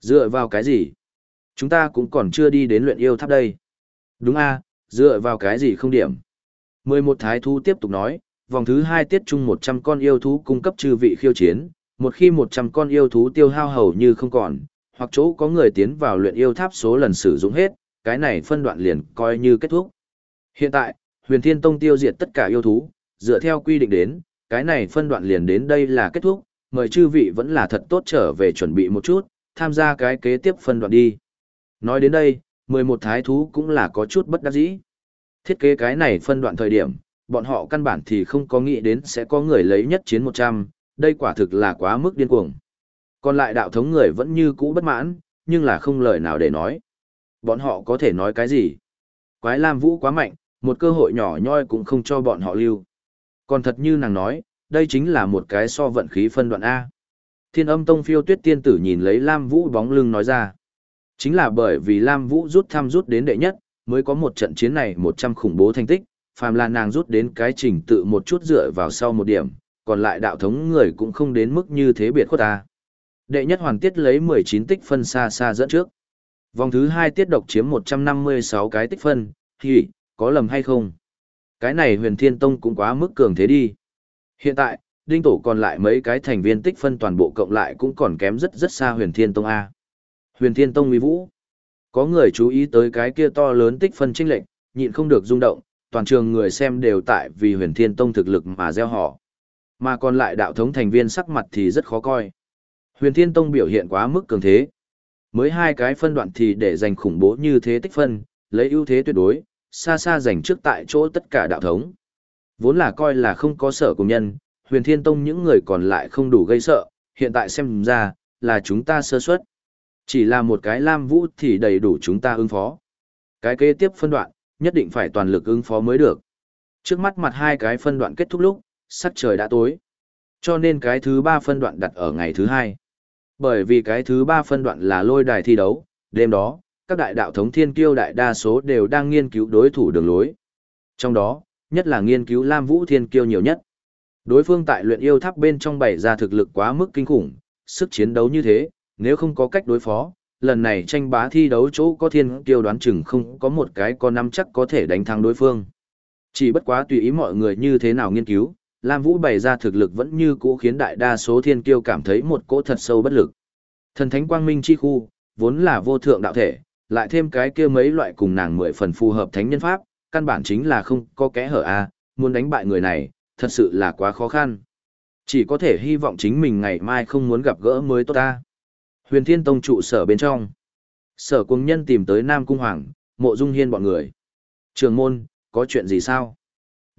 Dựa vào cái gì? Chúng ta cũng còn chưa đi đến luyện yêu tháp đây. Đúng a, dựa vào cái gì không điểm? 11 thái thú tiếp tục nói, vòng thứ 2 tiết chung 100 con yêu thú cung cấp chư vị khiêu chiến, một khi 100 con yêu thú tiêu hao hầu như không còn, hoặc chỗ có người tiến vào luyện yêu tháp số lần sử dụng hết, cái này phân đoạn liền coi như kết thúc. Hiện tại, huyền thiên tông tiêu diệt tất cả yêu thú, dựa theo quy định đến, cái này phân đoạn liền đến đây là kết thúc, mời chư vị vẫn là thật tốt trở về chuẩn bị một chút, tham gia cái kế tiếp phân đoạn đi. Nói đến đây, 11 thái thú cũng là có chút bất đắc dĩ. Thiết kế cái này phân đoạn thời điểm, bọn họ căn bản thì không có nghĩ đến sẽ có người lấy nhất chiến 100, đây quả thực là quá mức điên cuồng. Còn lại đạo thống người vẫn như cũ bất mãn, nhưng là không lời nào để nói. Bọn họ có thể nói cái gì? Quái Lam Vũ quá mạnh, một cơ hội nhỏ nhoi cũng không cho bọn họ lưu. Còn thật như nàng nói, đây chính là một cái so vận khí phân đoạn A. Thiên âm tông phiêu tuyết tiên tử nhìn lấy Lam Vũ bóng lưng nói ra. Chính là bởi vì Lam Vũ rút thăm rút đến đệ nhất, mới có một trận chiến này 100 khủng bố thành tích, phàm là nàng rút đến cái trình tự một chút dựa vào sau một điểm, còn lại đạo thống người cũng không đến mức như thế biệt khuất ta. Đệ nhất hoàn tiết lấy 19 tích phân xa xa dẫn trước. Vòng thứ 2 tiết độc chiếm 156 cái tích phân, thì, có lầm hay không? Cái này huyền thiên tông cũng quá mức cường thế đi. Hiện tại, đinh tổ còn lại mấy cái thành viên tích phân toàn bộ cộng lại cũng còn kém rất rất xa huyền thiên tông A. Huyền thiên tông uy vũ. Có người chú ý tới cái kia to lớn tích phân trinh lệnh, nhịn không được rung động, toàn trường người xem đều tại vì huyền thiên tông thực lực mà gieo họ. Mà còn lại đạo thống thành viên sắc mặt thì rất khó coi. Huyền thiên tông biểu hiện quá mức cường thế. Mới hai cái phân đoạn thì để giành khủng bố như thế tích phân, lấy ưu thế tuyệt đối, xa xa giành trước tại chỗ tất cả đạo thống. Vốn là coi là không có sở cùng nhân, huyền thiên tông những người còn lại không đủ gây sợ, hiện tại xem ra, là chúng ta sơ suất. Chỉ là một cái lam vũ thì đầy đủ chúng ta ứng phó. Cái kế tiếp phân đoạn, nhất định phải toàn lực ứng phó mới được. Trước mắt mặt hai cái phân đoạn kết thúc lúc, sắc trời đã tối. Cho nên cái thứ ba phân đoạn đặt ở ngày thứ hai. Bởi vì cái thứ ba phân đoạn là lôi đài thi đấu, đêm đó, các đại đạo thống thiên kiêu đại đa số đều đang nghiên cứu đối thủ đường lối. Trong đó, nhất là nghiên cứu Lam Vũ thiên kiêu nhiều nhất. Đối phương tại luyện yêu tháp bên trong bày ra thực lực quá mức kinh khủng, sức chiến đấu như thế, nếu không có cách đối phó, lần này tranh bá thi đấu chỗ có thiên kiêu đoán chừng không có một cái có nắm chắc có thể đánh thắng đối phương. Chỉ bất quá tùy ý mọi người như thế nào nghiên cứu, Lam Vũ bày ra thực lực vẫn như cũ khiến đại đa số thiên kiêu cảm thấy một cỗ thật sâu bất lực. Thần thánh quang minh chi khu, vốn là vô thượng đạo thể, lại thêm cái kia mấy loại cùng nàng mười phần phù hợp thánh nhân pháp, căn bản chính là không có kẽ hở a, muốn đánh bại người này, thật sự là quá khó khăn. Chỉ có thể hy vọng chính mình ngày mai không muốn gặp gỡ mới tốt ta. Huyền Thiên Tông trụ sở bên trong. Sở cung nhân tìm tới Nam Cung Hoàng, mộ dung hiên bọn người. Trường môn, có chuyện gì sao?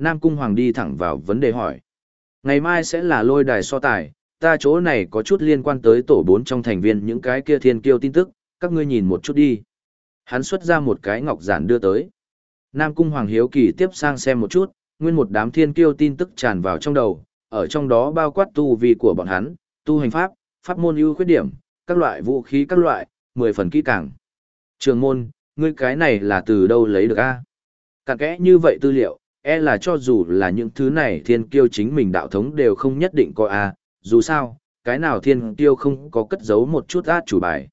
Nam Cung Hoàng đi thẳng vào vấn đề hỏi. Ngày mai sẽ là lôi đài so tài, ta chỗ này có chút liên quan tới tổ bốn trong thành viên những cái kia thiên kiêu tin tức, các ngươi nhìn một chút đi. Hắn xuất ra một cái ngọc giản đưa tới. Nam Cung Hoàng Hiếu Kỳ tiếp sang xem một chút, nguyên một đám thiên kiêu tin tức tràn vào trong đầu, ở trong đó bao quát tu vi của bọn hắn, tu hành pháp, pháp môn ưu khuyết điểm, các loại vũ khí các loại, 10 phần kỹ càng. Trường môn, ngươi cái này là từ đâu lấy được a? Cặn kẽ như vậy tư liệu, e là cho dù là những thứ này thiên kiêu chính mình đạo thống đều không nhất định có a, dù sao, cái nào thiên kiêu không có cất giấu một chút át chủ bài.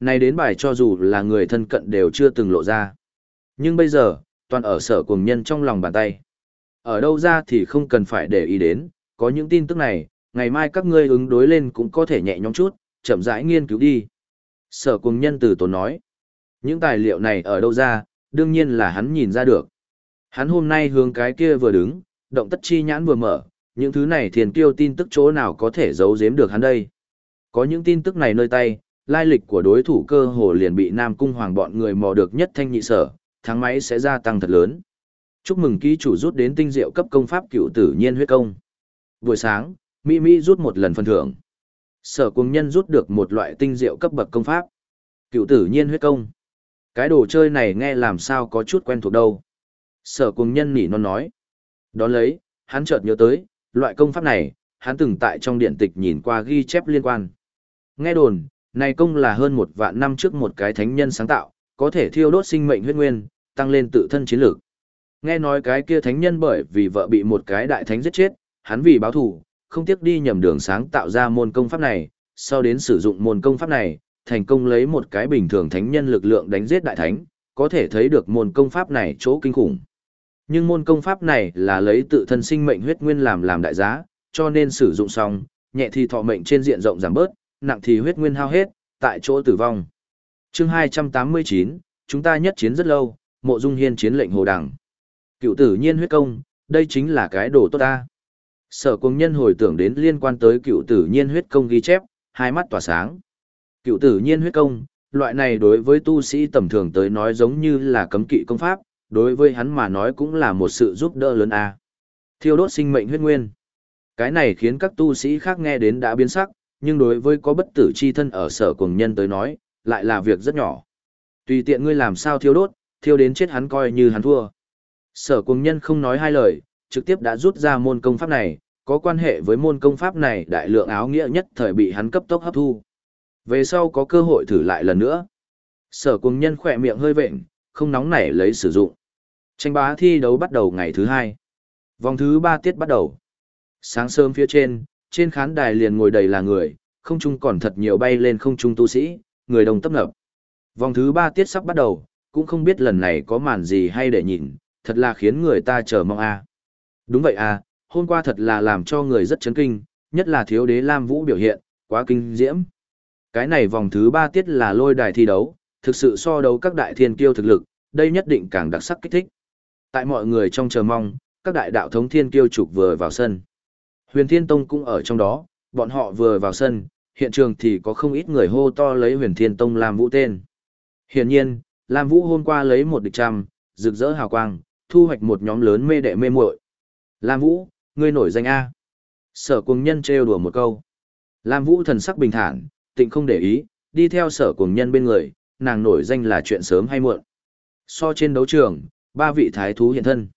Này đến bài cho dù là người thân cận đều chưa từng lộ ra. Nhưng bây giờ, toàn ở sở cuồng nhân trong lòng bàn tay. Ở đâu ra thì không cần phải để ý đến, có những tin tức này, ngày mai các ngươi ứng đối lên cũng có thể nhẹ nhõm chút, chậm rãi nghiên cứu đi. Sở cuồng nhân từ tốn nói. Những tài liệu này ở đâu ra, đương nhiên là hắn nhìn ra được. Hắn hôm nay hướng cái kia vừa đứng, động tất chi nhãn vừa mở, những thứ này thiền kiêu tin tức chỗ nào có thể giấu giếm được hắn đây. Có những tin tức này nơi tay, lai lịch của đối thủ cơ hồ liền bị Nam Cung Hoàng bọn người mò được nhất thanh nhị sở, thắng máy sẽ gia tăng thật lớn. Chúc mừng ký chủ rút đến tinh diệu cấp công pháp cựu tử nhiên huyết công. Buổi sáng, Mỹ Mỹ rút một lần phần thưởng. Sở cùng nhân rút được một loại tinh diệu cấp bậc công pháp. Cựu tử nhiên huyết công. Cái đồ chơi này nghe làm sao có chút quen thuộc đâu. Sở cùng nhân nỉ non nói. Đón lấy, hắn chợt nhớ tới, loại công pháp này, hắn từng tại trong điện tịch nhìn qua ghi chép liên quan. Nghe đồn, này công là hơn một vạn năm trước một cái thánh nhân sáng tạo, có thể thiêu đốt sinh mệnh huyết nguyên, tăng lên tự thân chiến lược. Nghe nói cái kia thánh nhân bởi vì vợ bị một cái đại thánh giết chết, hắn vì báo thù, không tiếc đi nhầm đường sáng tạo ra môn công pháp này, sau đến sử dụng môn công pháp này, thành công lấy một cái bình thường thánh nhân lực lượng đánh giết đại thánh, có thể thấy được môn công pháp này chỗ kinh khủng. Nhưng môn công pháp này là lấy tự thân sinh mệnh huyết nguyên làm làm đại giá, cho nên sử dụng xong, nhẹ thì thọ mệnh trên diện rộng giảm bớt, nặng thì huyết nguyên hao hết, tại chỗ tử vong. Chương 289, chúng ta nhất chiến rất lâu, Mộ Dung Hiên chiến lệnh hồ đằng. Cựu tử nhiên huyết công, đây chính là cái đồ tốt ta. Sở quân nhân hồi tưởng đến liên quan tới cựu tử nhiên huyết công ghi chép, hai mắt tỏa sáng. Cựu tử nhiên huyết công, loại này đối với tu sĩ tầm thường tới nói giống như là cấm kỵ công pháp, đối với hắn mà nói cũng là một sự giúp đỡ lớn a. Thiêu đốt sinh mệnh huyết nguyên. Cái này khiến các tu sĩ khác nghe đến đã biến sắc, nhưng đối với có bất tử chi thân ở sở cùng nhân tới nói, lại là việc rất nhỏ. Tùy tiện ngươi làm sao thiêu đốt, thiêu đến chết hắn coi như hắn thua. Sở cùng nhân không nói hai lời, trực tiếp đã rút ra môn công pháp này, có quan hệ với môn công pháp này đại lượng áo nghĩa nhất thời bị hắn cấp tốc hấp thu. Về sau có cơ hội thử lại lần nữa. Sở cùng nhân khỏe miệng hơi vệnh, không nóng nảy lấy sử dụng. Tranh bá thi đấu bắt đầu ngày thứ hai. Vòng thứ ba tiết bắt đầu. Sáng sớm phía trên, trên khán đài liền ngồi đầy là người, không trung còn thật nhiều bay lên không trung tu sĩ, người đồng tấp nập. Vòng thứ ba tiết sắp bắt đầu, cũng không biết lần này có màn gì hay để nhìn, thật là khiến người ta chờ mong a. Đúng vậy à, hôm qua thật là làm cho người rất chấn kinh, nhất là thiếu đế Lam Vũ biểu hiện, quá kinh diễm. Cái này vòng thứ ba tiết là lôi đài thi đấu, thực sự so đấu các đại thiên kiêu thực lực, đây nhất định càng đặc sắc kích thích. Tại mọi người trong chờ mong, các đại đạo thống thiên kiêu trục vừa vào sân. Huyền Thiên Tông cũng ở trong đó, bọn họ vừa vào sân, hiện trường thì có không ít người hô to lấy Huyền Thiên Tông làm Vũ tên. Hiển nhiên, Lam Vũ hôm qua lấy một địch trăm, rực rỡ hào quang, thu hoạch một nhóm lớn mê đệ mê muội. Lam Vũ, ngươi nổi danh A. Sở Cuồng nhân trêu đùa một câu. Lam Vũ thần sắc bình thản, tịnh không để ý, đi theo sở Cuồng nhân bên người, nàng nổi danh là chuyện sớm hay muộn. So trên đấu trường, ba vị thái thú hiện thân.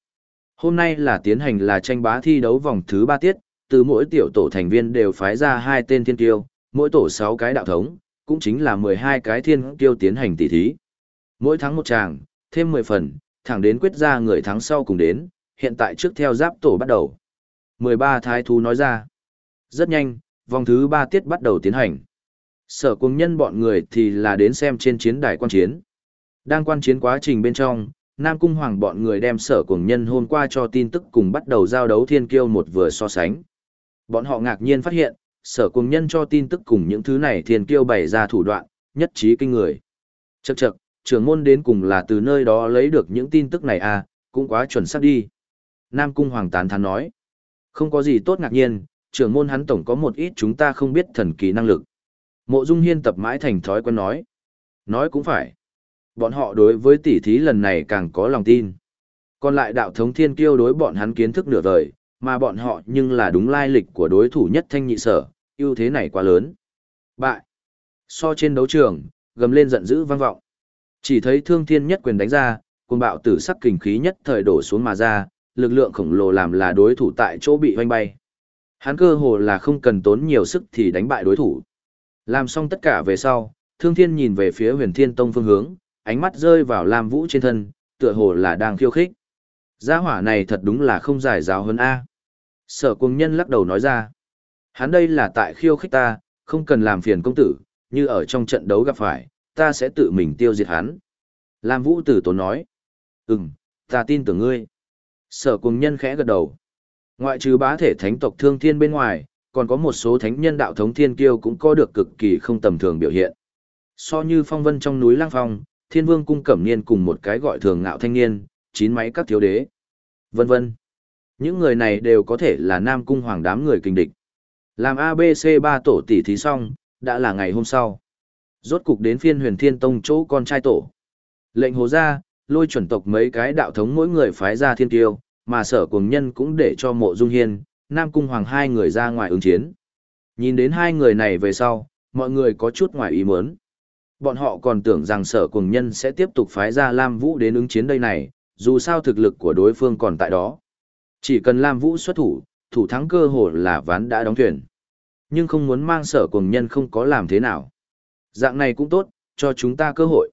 Hôm nay là tiến hành là tranh bá thi đấu vòng thứ ba tiết, từ mỗi tiểu tổ thành viên đều phái ra hai tên thiên tiêu, mỗi tổ sáu cái đạo thống, cũng chính là mười hai cái thiên tiêu tiến hành tỷ thí. Mỗi thắng một tràng, thêm mười phần, thẳng đến quyết ra người thắng sau cùng đến, hiện tại trước theo giáp tổ bắt đầu. mười ba thái thú nói ra. Rất nhanh, vòng thứ ba tiết bắt đầu tiến hành. Sở cùng nhân bọn người thì là đến xem trên chiến đài quan chiến. Đang quan chiến quá trình bên trong, Nam Cung Hoàng bọn người đem sở cùng nhân hôm qua cho tin tức cùng bắt đầu giao đấu thiên kiêu một vừa so sánh. Bọn họ ngạc nhiên phát hiện, sở cùng nhân cho tin tức cùng những thứ này thiên kiêu bày ra thủ đoạn, nhất trí kinh người. Chậc chậc, trưởng môn đến cùng là từ nơi đó lấy được những tin tức này à, cũng quá chuẩn xác đi. Nam Cung Hoàng tán thán nói. Không có gì tốt ngạc nhiên, trưởng môn hắn tổng có một ít chúng ta không biết thần kỳ năng lực. Mộ Dung Hiên tập mãi thành thói quen nói. Nói cũng phải. Bọn họ đối với tỷ thí lần này càng có lòng tin. Còn lại đạo thống thiên kiêu đối bọn hắn kiến thức nửa vời, mà bọn họ nhưng là đúng lai lịch của đối thủ nhất thanh nhị sở, ưu thế này quá lớn. Bại. So trên đấu trường, gầm lên giận dữ vang vọng. Chỉ thấy thương thiên nhất quyền đánh ra, cùng bạo tử sắc kình khí nhất thời đổ xuống mà ra, lực lượng khổng lồ làm là đối thủ tại chỗ bị hoanh bay. Hắn cơ hồ là không cần tốn nhiều sức thì đánh bại đối thủ. Làm xong tất cả về sau, Thương Thiên nhìn về phía Huyền Thiên Tông phương hướng, ánh mắt rơi vào Lam Vũ trên thân, tựa hồ là đang khiêu khích. Gia hỏa này thật đúng là không giải giáo hơn A. Sở cung nhân lắc đầu nói ra. Hắn đây là tại khiêu khích ta, không cần làm phiền công tử, như ở trong trận đấu gặp phải, ta sẽ tự mình tiêu diệt hắn. Lam Vũ tử tốn nói. Ừm, ta tin tưởng ngươi. Sở cung nhân khẽ gật đầu. Ngoại trừ bá thể thánh tộc thương thiên bên ngoài, còn có một số thánh nhân đạo thống thiên kiêu cũng có được cực kỳ không tầm thường biểu hiện. So như phong vân trong núi lang phong, thiên vương cung cẩm niên cùng một cái gọi thường ngạo thanh niên, chín máy các thiếu đế, vân vân. Những người này đều có thể là nam cung hoàng đám người kinh địch. Làm ABC ba tổ tỷ thí xong, đã là ngày hôm sau. Rốt cục đến phiên huyền thiên tông chỗ con trai tổ. Lệnh hồ ra, lôi chuẩn tộc mấy cái đạo thống mỗi người phái ra thiên tiêu, mà sở cùng nhân cũng để cho mộ dung hiên, nam cung hoàng hai người ra ngoài ứng chiến. Nhìn đến hai người này về sau, mọi người có chút ngoài ý muốn. Bọn họ còn tưởng rằng sở cùng nhân sẽ tiếp tục phái ra Lam Vũ đến ứng chiến đây này, dù sao thực lực của đối phương còn tại đó. Chỉ cần Lam Vũ xuất thủ, thủ thắng cơ hội là ván đã đóng thuyền. Nhưng không muốn mang sở cùng nhân không có làm thế nào. Dạng này cũng tốt, cho chúng ta cơ hội.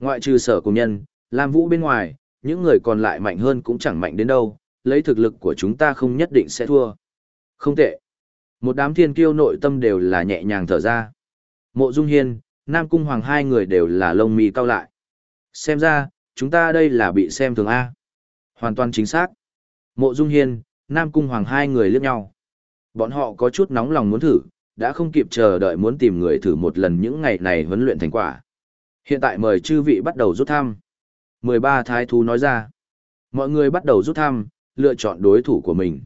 Ngoại trừ sở cùng nhân, Lam Vũ bên ngoài, những người còn lại mạnh hơn cũng chẳng mạnh đến đâu, lấy thực lực của chúng ta không nhất định sẽ thua. Không tệ. Một đám thiên kiêu nội tâm đều là nhẹ nhàng thở ra. Mộ Dung Hiên, Nam Cung Hoàng hai người đều là lông mì cao lại. Xem ra, chúng ta đây là bị xem thường A. Hoàn toàn chính xác. Mộ Dung Hiên, Nam Cung Hoàng hai người liếc nhau. Bọn họ có chút nóng lòng muốn thử, đã không kịp chờ đợi muốn tìm người thử một lần những ngày này huấn luyện thành quả. Hiện tại mời chư vị bắt đầu rút thăm. 13 thái thú nói ra. Mọi người bắt đầu rút thăm, lựa chọn đối thủ của mình.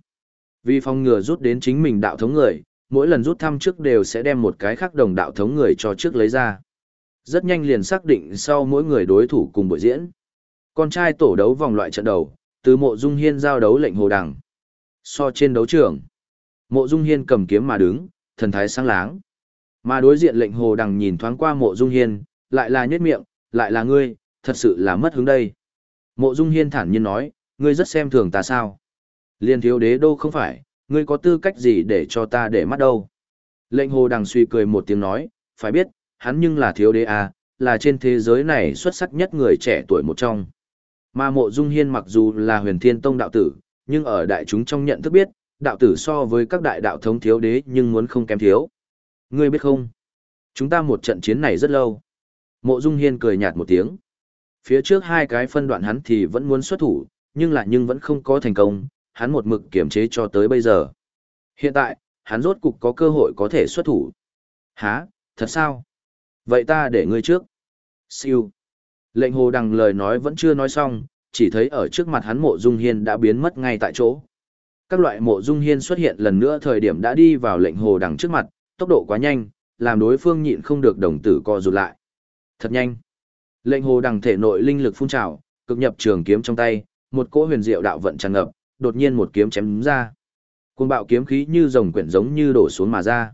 Vì phòng ngừa rút đến chính mình đạo thống người, mỗi lần rút thăm trước đều sẽ đem một cái khác đồng đạo thống người cho trước lấy ra. Rất nhanh liền xác định sau mỗi người đối thủ cùng buổi diễn. Con trai tổ đấu vòng loại trận đầu, từ mộ dung hiên giao đấu lệnh hồ đằng. So trên đấu trường, mộ dung hiên cầm kiếm mà đứng, thần thái sáng láng. Mà đối diện lệnh hồ đằng nhìn thoáng qua mộ dung hiên, lại là nhất miệng, lại là ngươi, thật sự là mất hướng đây. Mộ dung hiên thản nhiên nói, ngươi rất xem thường ta sao. Liên thiếu đế đô không phải, ngươi có tư cách gì để cho ta để mắt đâu. Lệnh hồ đằng suy cười một tiếng nói, phải biết, hắn nhưng là thiếu đế à, là trên thế giới này xuất sắc nhất người trẻ tuổi một trong. Mà mộ dung hiên mặc dù là huyền thiên tông đạo tử, nhưng ở đại chúng trong nhận thức biết, đạo tử so với các đại đạo thống thiếu đế nhưng muốn không kém thiếu. Ngươi biết không? Chúng ta một trận chiến này rất lâu. Mộ dung hiên cười nhạt một tiếng. Phía trước hai cái phân đoạn hắn thì vẫn muốn xuất thủ, nhưng lại nhưng vẫn không có thành công, hắn một mực kiểm chế cho tới bây giờ. Hiện tại, hắn rốt cục có cơ hội có thể xuất thủ. Hả, thật sao? Vậy ta để ngươi trước. Siêu. Lệnh hồ đằng lời nói vẫn chưa nói xong, chỉ thấy ở trước mặt hắn mộ dung hiên đã biến mất ngay tại chỗ. Các loại mộ dung hiên xuất hiện lần nữa thời điểm đã đi vào lệnh hồ đằng trước mặt, tốc độ quá nhanh, làm đối phương nhịn không được đồng tử co rụt lại. Thật nhanh. Lệnh hồ đằng thể nội linh lực phun trào, cực nhập trường kiếm trong tay, một cỗ huyền diệu đạo vận tràn ngập, đột nhiên một kiếm chém ra. Cuồng bạo kiếm khí như rồng quyển giống như đổ xuống mà ra.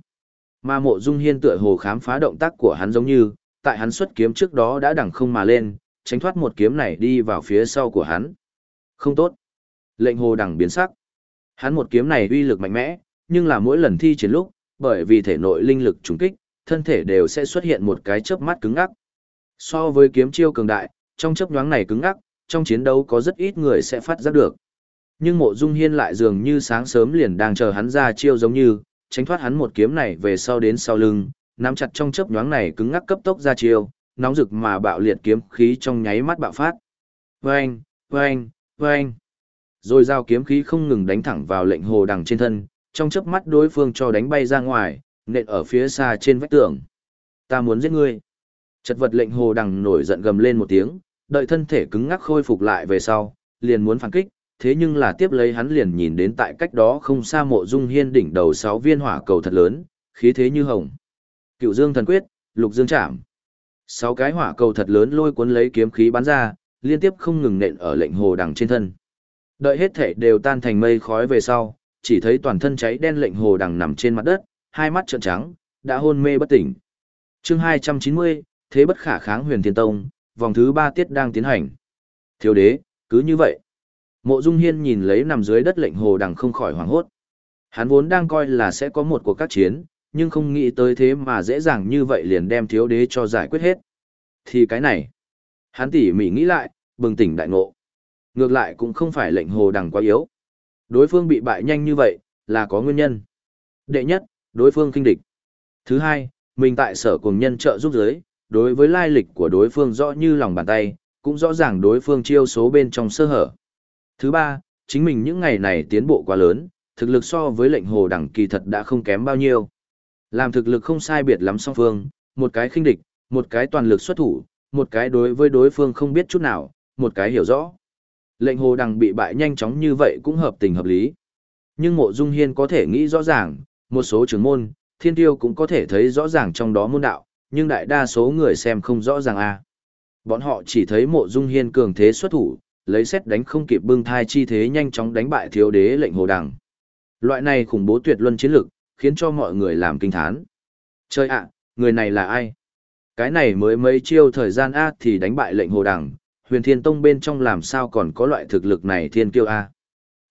Mà mộ dung hiên tựa hồ khám phá động tác của hắn giống như, tại hắn xuất kiếm trước đó đã đẳng không mà lên, tránh thoát một kiếm này đi vào phía sau của hắn. Không tốt. Lệnh hồ đẳng biến sắc. Hắn một kiếm này uy lực mạnh mẽ, nhưng là mỗi lần thi chiến lúc, bởi vì thể nội linh lực trùng kích, thân thể đều sẽ xuất hiện một cái chớp mắt cứng ngắc. So với kiếm chiêu cường đại, trong chớp nhoáng này cứng ngắc, trong chiến đấu có rất ít người sẽ phát giác được. Nhưng mộ dung hiên lại dường như sáng sớm liền đang chờ hắn ra chiêu giống như, tránh thoát hắn một kiếm này về sau đến sau lưng, nắm chặt trong chớp nhoáng này cứng ngắc cấp tốc ra chiêu, nóng rực mà bạo liệt kiếm khí trong nháy mắt bạo phát. Vâng, vâng, vâng. Rồi giao kiếm khí không ngừng đánh thẳng vào lệnh hồ đằng trên thân, trong chớp mắt đối phương cho đánh bay ra ngoài, nện ở phía xa trên vách tường. Ta muốn giết ngươi. Chật vật lệnh hồ đằng nổi giận gầm lên một tiếng, đợi thân thể cứng ngắc khôi phục lại về sau, liền muốn phản kích, thế nhưng là tiếp lấy hắn liền nhìn đến tại cách đó không xa mộ dung hiên đỉnh đầu sáu viên hỏa cầu thật lớn, khí thế như hồng. Cựu dương thần quyết, lục dương chạm. Sáu cái hỏa cầu thật lớn lôi cuốn lấy kiếm khí bắn ra, liên tiếp không ngừng nện ở lệnh hồ đằng trên thân. Đợi hết thể đều tan thành mây khói về sau, chỉ thấy toàn thân cháy đen lệnh hồ đằng nằm trên mặt đất, hai mắt trợn trắng, đã hôn mê bất tỉnh. Chương 290, thế bất khả kháng Huyền Thiên Tông, vòng thứ ba tiết đang tiến hành. Thiếu đế, cứ như vậy. Mộ Dung Hiên nhìn lấy nằm dưới đất lệnh hồ đằng không khỏi hoảng hốt. Hắn vốn đang coi là sẽ có một cuộc các chiến, nhưng không nghĩ tới thế mà dễ dàng như vậy liền đem thiếu đế cho giải quyết hết. Thì cái này, hắn tỉ mỉ nghĩ lại, bừng tỉnh đại ngộ. Ngược lại cũng không phải lệnh hồ đằng quá yếu. Đối phương bị bại nhanh như vậy, là có nguyên nhân. Đệ nhất, đối phương kinh địch. Thứ hai, mình tại sở cùng nhân trợ giúp giới, đối với lai lịch của đối phương rõ như lòng bàn tay, cũng rõ ràng đối phương chiêu số bên trong sơ hở. Thứ ba, chính mình những ngày này tiến bộ quá lớn, thực lực so với lệnh hồ đẳng kỳ thật đã không kém bao nhiêu. Làm thực lực không sai biệt lắm song phương, một cái khinh địch, một cái toàn lực xuất thủ, một cái đối với đối phương không biết chút nào, một cái hiểu rõ. Lệnh hồ đằng bị bại nhanh chóng như vậy cũng hợp tình hợp lý. Nhưng mộ dung hiên có thể nghĩ rõ ràng, một số trưởng môn, thiên tiêu cũng có thể thấy rõ ràng trong đó môn đạo, nhưng đại đa số người xem không rõ ràng a. Bọn họ chỉ thấy mộ dung hiên cường thế xuất thủ, lấy xét đánh không kịp bưng thai chi thế nhanh chóng đánh bại thiếu đế lệnh hồ đằng. Loại này khủng bố tuyệt luân chiến lực, khiến cho mọi người làm kinh thán. Chơi ạ, người này là ai? Cái này mới mấy chiêu thời gian A thì đánh bại lệnh hồ đằng, huyền thiên tông bên trong làm sao còn có loại thực lực này thiên kiêu A.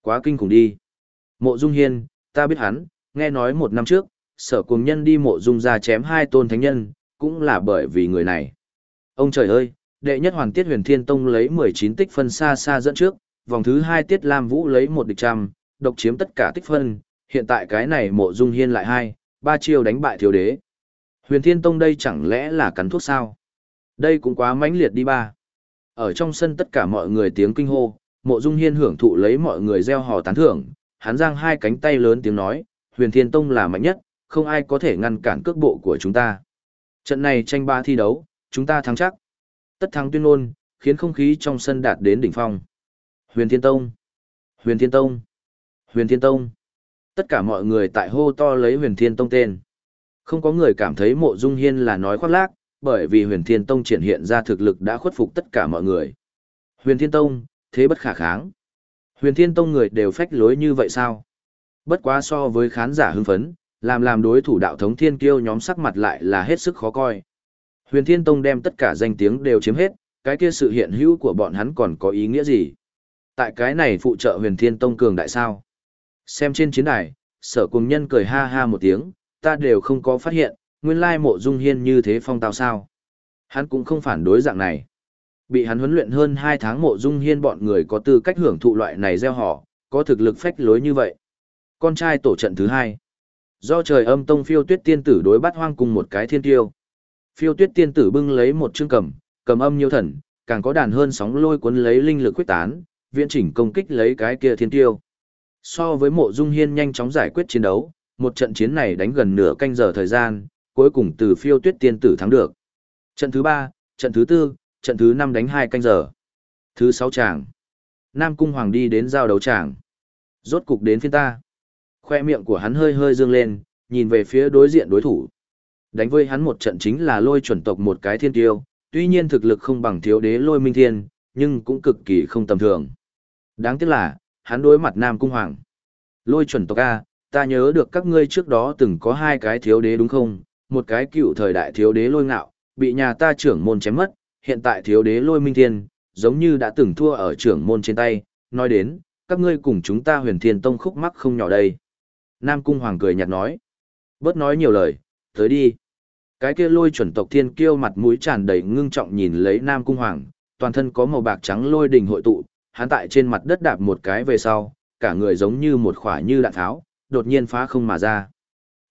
Quá kinh khủng đi. Mộ Dung Hiên, ta biết hắn, nghe nói một năm trước, sở cùng nhân đi mộ Dung ra chém hai tôn thánh nhân, cũng là bởi vì người này. Ông trời ơi, đệ nhất hoàn tiết huyền thiên tông lấy 19 tích phân xa xa dẫn trước, vòng thứ hai tiết Lam Vũ lấy một địch trăm, độc chiếm tất cả tích phân, hiện tại cái này mộ dung hiên lại hai, ba chiêu đánh bại thiếu đế. Huyền thiên tông đây chẳng lẽ là cắn thuốc sao? Đây cũng quá mãnh liệt đi ba. Ở trong sân tất cả mọi người tiếng kinh hô, mộ dung hiên hưởng thụ lấy mọi người gieo hò tán thưởng, hắn giang hai cánh tay lớn tiếng nói, huyền thiên tông là mạnh nhất, không ai có thể ngăn cản cước bộ của chúng ta. Trận này tranh ba thi đấu, chúng ta thắng chắc. Tất thắng tuyên ngôn, khiến không khí trong sân đạt đến đỉnh phong. Huyền Thiên Tông! Huyền Thiên Tông! Huyền Thiên Tông! Tất cả mọi người tại hô to lấy Huyền Thiên Tông tên. Không có người cảm thấy mộ dung hiên là nói khoác lác, bởi vì Huyền Thiên Tông triển hiện ra thực lực đã khuất phục tất cả mọi người. Huyền Thiên Tông, thế bất khả kháng. Huyền Thiên Tông người đều phách lối như vậy sao? Bất quá so với khán giả hưng phấn, làm làm đối thủ đạo thống thiên kiêu nhóm sắc mặt lại là hết sức khó coi. Huyền Thiên Tông đem tất cả danh tiếng đều chiếm hết, cái kia sự hiện hữu của bọn hắn còn có ý nghĩa gì? Tại cái này phụ trợ Huyền Thiên Tông cường đại sao? Xem trên chiến đài, sở cùng nhân cười ha ha một tiếng, ta đều không có phát hiện, nguyên lai mộ dung hiên như thế phong tao sao. Hắn cũng không phản đối dạng này. Bị hắn huấn luyện hơn 2 tháng mộ dung hiên bọn người có tư cách hưởng thụ loại này gieo họ, có thực lực phách lối như vậy. Con trai tổ trận thứ hai. Do trời âm tông phiêu tuyết tiên tử đối bắt hoang cùng một cái thiên tiêu. Phiêu tuyết tiên tử bưng lấy một chương cầm, cầm âm nhiêu thần, càng có đàn hơn sóng lôi cuốn lấy linh lực quyết tán, viễn chỉnh công kích lấy cái kia thiên tiêu. So với mộ dung hiên nhanh chóng giải quyết chiến đấu, một trận chiến này đánh gần nửa canh giờ thời gian, cuối cùng từ phiêu tuyết tiên tử thắng được. Trận thứ ba, trận thứ tư, trận thứ năm đánh hai canh giờ. Thứ sáu tràng. Nam cung hoàng đi đến giao đấu tràng. Rốt cục đến phiên ta. Khoe miệng của hắn hơi hơi dương lên, nhìn về phía đối diện đối thủ. Đánh với hắn một trận chính là lôi chuẩn tộc một cái thiên tiêu, tuy nhiên thực lực không bằng thiếu đế lôi minh thiên, nhưng cũng cực kỳ không tầm thường. Đáng tiếc là, hắn đối mặt Nam Cung Hoàng. Lôi chuẩn tộc A, ta nhớ được các ngươi trước đó từng có hai cái thiếu đế đúng không? Một cái cựu thời đại thiếu đế lôi ngạo, bị nhà ta trưởng môn chém mất, hiện tại thiếu đế lôi minh thiên, giống như đã từng thua ở trưởng môn trên tay. Nói đến, các ngươi cùng chúng ta huyền thiên tông khúc mắc không nhỏ đây. Nam Cung Hoàng cười nhạt nói. Bớt nói nhiều lời, tới đi. Cái kia lôi chuẩn tộc thiên kiêu mặt mũi tràn đầy ngưng trọng nhìn lấy Nam Cung Hoàng, toàn thân có màu bạc trắng lôi đình hội tụ, hắn tại trên mặt đất đạp một cái về sau, cả người giống như một khỏa như đạn tháo, đột nhiên phá không mà ra.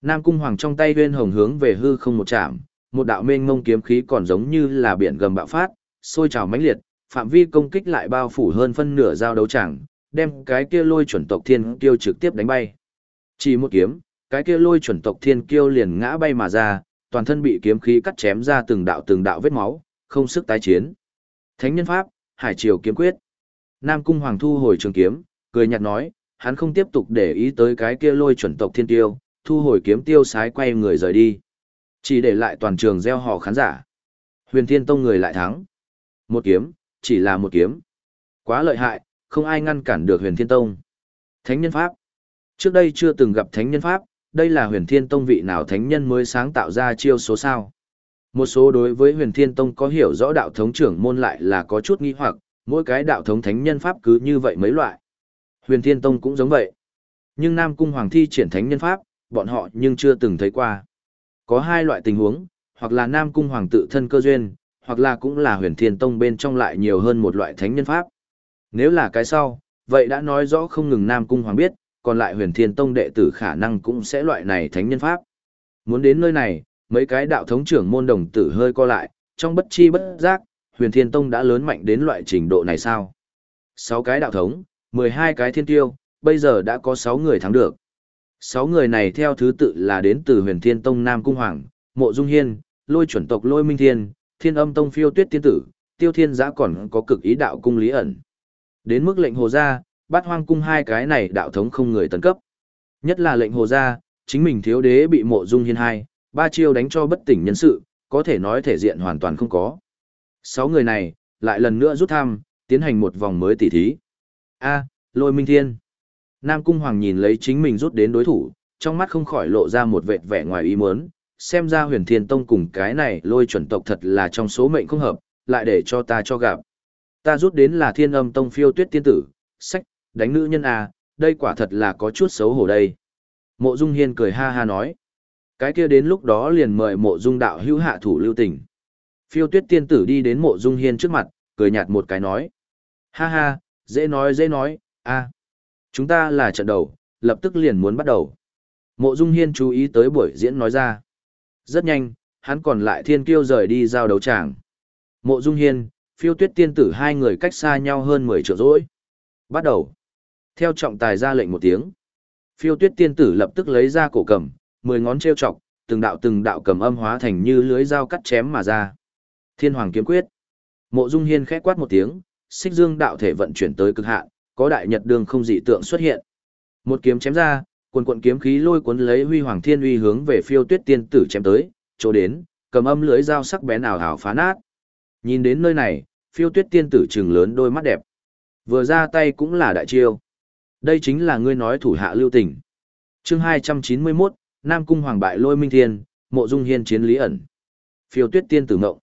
Nam Cung Hoàng trong tay huyên hồng hướng về hư không một chạm, một đạo mênh mông kiếm khí còn giống như là biển gầm bạo phát, sôi trào mãnh liệt, phạm vi công kích lại bao phủ hơn phân nửa giao đấu tràng, đem cái kia lôi chuẩn tộc thiên kiêu trực tiếp đánh bay. Chỉ một kiếm, cái kia lôi chuẩn tộc thiên kiêu liền ngã bay mà ra, toàn thân bị kiếm khí cắt chém ra từng đạo từng đạo vết máu, không sức tái chiến. Thánh nhân pháp, Hải Triều kiếm quyết. Nam Cung Hoàng thu hồi trường kiếm, cười nhạt nói, hắn không tiếp tục để ý tới cái kia lôi chuẩn tộc thiên tiêu, thu hồi kiếm tiêu sái quay người rời đi. Chỉ để lại toàn trường gieo họ khán giả. Huyền Thiên Tông người lại thắng. Một kiếm, chỉ là một kiếm. Quá lợi hại, không ai ngăn cản được Huyền Thiên Tông. Thánh nhân pháp. Trước đây chưa từng gặp thánh nhân pháp, đây là Huyền Thiên Tông vị nào thánh nhân mới sáng tạo ra chiêu số sao? Một số đối với Huyền Thiên Tông có hiểu rõ đạo thống trưởng môn lại là có chút nghi hoặc, mỗi cái đạo thống thánh nhân pháp cứ như vậy mấy loại. Huyền Thiên Tông cũng giống vậy. Nhưng Nam Cung Hoàng thi triển thánh nhân pháp, bọn họ nhưng chưa từng thấy qua. Có hai loại tình huống, hoặc là Nam Cung Hoàng tự thân cơ duyên, hoặc là cũng là huyền thiên tông bên trong lại nhiều hơn một loại thánh nhân pháp. Nếu là cái sau, vậy đã nói rõ không ngừng Nam Cung Hoàng biết, còn lại huyền thiên tông đệ tử khả năng cũng sẽ loại này thánh nhân pháp. Muốn đến nơi này, mấy cái đạo thống trưởng môn đồng tử hơi co lại, trong bất chi bất giác, huyền thiên tông đã lớn mạnh đến loại trình độ này sao? Sáu cái đạo thống, mười hai cái thiên tiêu, bây giờ đã có sáu người thắng được. Sáu người này theo thứ tự là đến từ huyền thiên tông Nam Cung Hoàng, Mộ Dung Hiên, Lôi chuẩn tộc Lôi Minh Thiên, Thiên Âm Tông Phiêu Tuyết Tiên Tử, Tiêu Thiên Giã còn có cực ý đạo cung lý ẩn. Đến mức lệnh hồ gia, bát hoang cung hai cái này đạo thống không người tấn cấp. Nhất là lệnh hồ gia, chính mình thiếu đế bị Mộ Dung Hiên hai, ba chiêu đánh cho bất tỉnh nhân sự, có thể nói thể diện hoàn toàn không có. Sáu người này, lại lần nữa rút thăm, tiến hành một vòng mới tỉ thí. A, Lôi Minh Thiên. Nam Cung Hoàng nhìn lấy chính mình rút đến đối thủ, trong mắt không khỏi lộ ra một vệt vẻ ngoài ý muốn, xem ra huyền thiên tông cùng cái này lôi chuẩn tộc thật là trong số mệnh không hợp, lại để cho ta cho gặp. Ta rút đến là thiên âm tông phiêu tuyết tiên tử, sách, đánh nữ nhân à, đây quả thật là có chút xấu hổ đây. Mộ Dung Hiên cười ha ha nói. Cái kia đến lúc đó liền mời mộ Dung đạo hữu hạ thủ lưu tình. Phiêu tuyết tiên tử đi đến mộ Dung Hiên trước mặt, cười nhạt một cái nói. Ha ha, dễ nói dễ nói, a Chúng ta là trận đầu, lập tức liền muốn bắt đầu. Mộ Dung Hiên chú ý tới buổi diễn nói ra. Rất nhanh, hắn còn lại thiên kiêu rời đi giao đấu tràng. Mộ Dung Hiên, phiêu tuyết tiên tử hai người cách xa nhau hơn 10 triệu rỗi. Bắt đầu. Theo trọng tài ra lệnh một tiếng. Phiêu tuyết tiên tử lập tức lấy ra cổ cầm, 10 ngón treo chọc, từng đạo từng đạo cầm âm hóa thành như lưới dao cắt chém mà ra. Thiên Hoàng kiếm quyết. Mộ Dung Hiên khẽ quát một tiếng, xích dương đạo thể vận chuyển tới cực hạn, có đại nhật đường không dị tượng xuất hiện. Một kiếm chém ra, quần quận kiếm khí lôi cuốn lấy huy hoàng thiên uy hướng về phiêu tuyết tiên tử chém tới, chỗ đến, cầm âm lưới dao sắc bén ảo ảo phá nát. Nhìn đến nơi này, phiêu tuyết tiên tử trừng lớn đôi mắt đẹp. Vừa ra tay cũng là đại chiêu. Đây chính là ngươi nói thủ hạ lưu tình. chương 291, Nam Cung Hoàng bại lôi minh thiên, mộ dung hiên chiến lý ẩn. Phiêu tuyết tiên tử ngộng.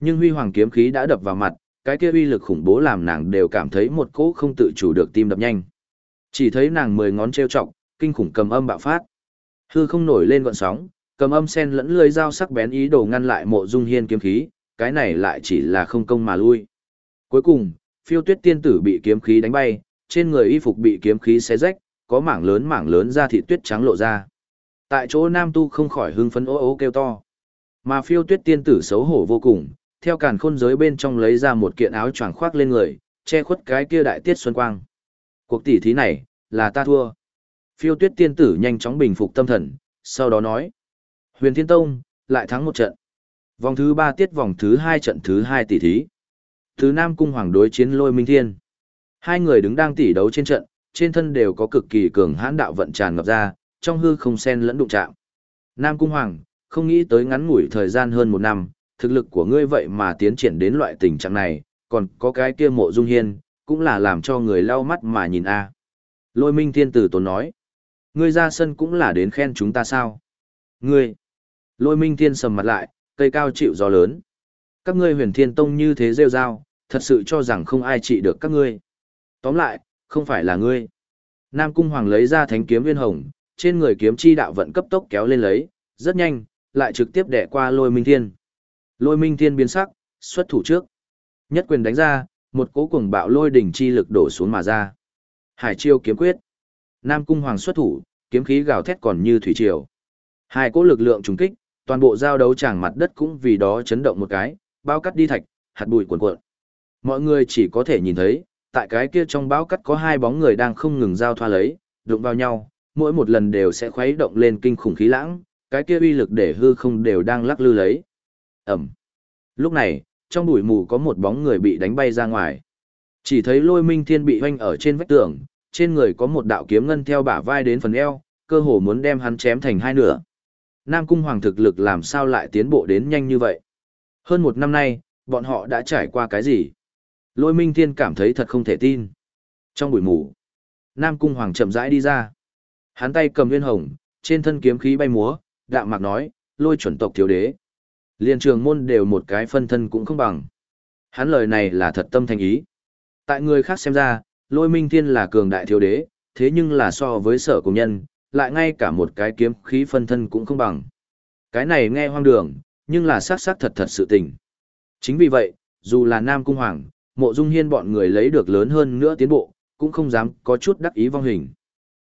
Nhưng huy hoàng kiếm khí đã đập vào mặt, cái kia uy lực khủng bố làm nàng đều cảm thấy một cỗ không tự chủ được tim đập nhanh. Chỉ thấy nàng mười ngón treo trọng, kinh khủng cầm âm bạo phát. Hư không nổi lên gọn sóng, cầm âm sen lẫn lưỡi dao sắc bén ý đồ ngăn lại mộ dung hiên kiếm khí, cái này lại chỉ là không công mà lui. Cuối cùng, phiêu tuyết tiên tử bị kiếm khí đánh bay, trên người y phục bị kiếm khí xé rách, có mảng lớn mảng lớn da thịt tuyết trắng lộ ra. Tại chỗ nam tu không khỏi hưng phấn ố ố kêu to. Mà phiêu tuyết tiên tử xấu hổ vô cùng, theo càn khôn giới bên trong lấy ra một kiện áo choàng khoác lên người, che khuất cái kia đại tiết xuân quang. Cuộc tỷ thí này, là ta thua. Phiêu tuyết tiên tử nhanh chóng bình phục tâm thần, sau đó nói. Huyền Thiên Tông, lại thắng một trận. Vòng thứ ba tiết vòng thứ hai trận thứ hai tỷ thí. Thứ Nam Cung Hoàng đối chiến lôi minh thiên. Hai người đứng đang tỉ đấu trên trận, trên thân đều có cực kỳ cường hãn đạo vận tràn ngập ra, trong hư không sen lẫn đụng chạm. Nam Cung Hoàng, không nghĩ tới ngắn ngủi thời gian hơn một năm, thực lực của ngươi vậy mà tiến triển đến loại tình trạng này, còn có cái kia mộ dung hiên, cũng là làm cho người lau mắt mà nhìn a. Lôi minh thiên tử tốn nói, ngươi ra sân cũng là đến khen chúng ta sao? Ngươi, lôi minh thiên sầm mặt lại, cây cao chịu gió lớn. Các ngươi huyền thiên tông như thế rêu rao, thật sự cho rằng không ai trị được các ngươi. Tóm lại, không phải là ngươi. Nam Cung Hoàng lấy ra thánh kiếm viên hồng, trên người kiếm chi đạo vận cấp tốc kéo lên lấy, rất nhanh, lại trực tiếp đẻ qua lôi minh thiên. Lôi minh thiên biến sắc, xuất thủ trước. Nhất quyền đánh ra, một cỗ cuồng bạo lôi đỉnh chi lực đổ xuống mà ra. Hải chiêu kiếm quyết. Nam cung hoàng xuất thủ, kiếm khí gào thét còn như thủy triều. Hai cỗ lực lượng trùng kích, toàn bộ giao đấu tràng mặt đất cũng vì đó chấn động một cái, bao cắt đi thạch, hạt bụi cuộn cuộn. Mọi người chỉ có thể nhìn thấy, tại cái kia trong bão cắt có hai bóng người đang không ngừng giao thoa lấy, đụng vào nhau, mỗi một lần đều sẽ khuấy động lên kinh khủng khí lãng, cái kia uy lực để hư không đều đang lắc lư lấy. Ẩm. Lúc này, trong bụi mù có một bóng người bị đánh bay ra ngoài. Chỉ thấy lôi minh thiên bị hoanh ở trên vách tường, trên người có một đạo kiếm ngân theo bả vai đến phần eo, cơ hồ muốn đem hắn chém thành hai nửa. Nam Cung Hoàng thực lực làm sao lại tiến bộ đến nhanh như vậy? Hơn một năm nay, bọn họ đã trải qua cái gì? Lôi Minh Thiên cảm thấy thật không thể tin. Trong buổi mù, Nam Cung Hoàng chậm rãi đi ra. Hắn tay cầm viên hồng, trên thân kiếm khí bay múa, đạm mạc nói, lôi chuẩn tộc thiếu đế. Liên trường môn đều một cái phân thân cũng không bằng. Hắn lời này là thật tâm thành ý. Tại người khác xem ra, lôi minh thiên là cường đại thiếu đế, thế nhưng là so với sở cùng nhân, lại ngay cả một cái kiếm khí phân thân cũng không bằng. Cái này nghe hoang đường, nhưng là xác xác thật thật sự tình. Chính vì vậy, dù là Nam Cung Hoàng, mộ dung hiên bọn người lấy được lớn hơn nữa tiến bộ, cũng không dám có chút đắc ý vong hình.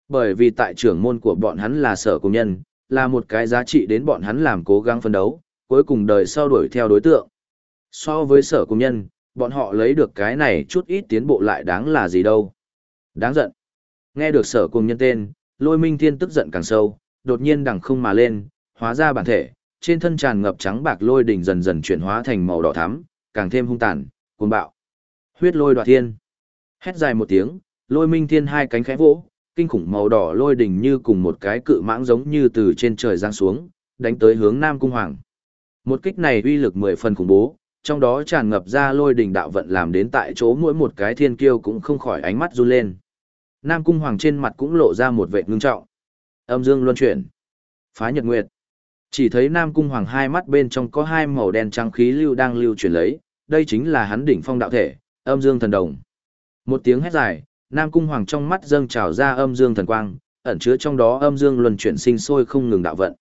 Bởi vì tại trưởng môn của bọn hắn là sở công nhân, là một cái giá trị đến bọn hắn làm cố gắng phân đấu, cuối cùng đời sau đuổi theo đối tượng. So với sở công nhân, bọn họ lấy được cái này chút ít tiến bộ lại đáng là gì đâu. Đáng giận. Nghe được sở công nhân tên, lôi minh thiên tức giận càng sâu, đột nhiên đằng không mà lên, hóa ra bản thể, trên thân tràn ngập trắng bạc lôi đỉnh dần dần chuyển hóa thành màu đỏ thắm, càng thêm hung tàn, cuồng bạo. Huyết lôi đoạt thiên. Hét dài một tiếng, lôi minh thiên hai cánh khẽ vỗ, kinh khủng màu đỏ lôi đỉnh như cùng một cái cự mãng giống như từ trên trời giáng xuống, đánh tới hướng Nam Cung Hoàng. Một kích này uy lực mười phần khủng bố, trong đó tràn ngập ra lôi đỉnh đạo vận làm đến tại chỗ mỗi một cái thiên kiêu cũng không khỏi ánh mắt run lên. Nam Cung Hoàng trên mặt cũng lộ ra một vẻ ngưng trọng. Âm dương luân chuyển. Phá nhật nguyệt. Chỉ thấy Nam Cung Hoàng hai mắt bên trong có hai màu đen trắng khí lưu đang lưu chuyển lấy, đây chính là hắn đỉnh phong đạo thể, âm dương thần đồng. Một tiếng hét dài, Nam Cung Hoàng trong mắt dâng trào ra âm dương thần quang, ẩn chứa trong đó âm dương luân chuyển sinh sôi không ngừng đạo vận.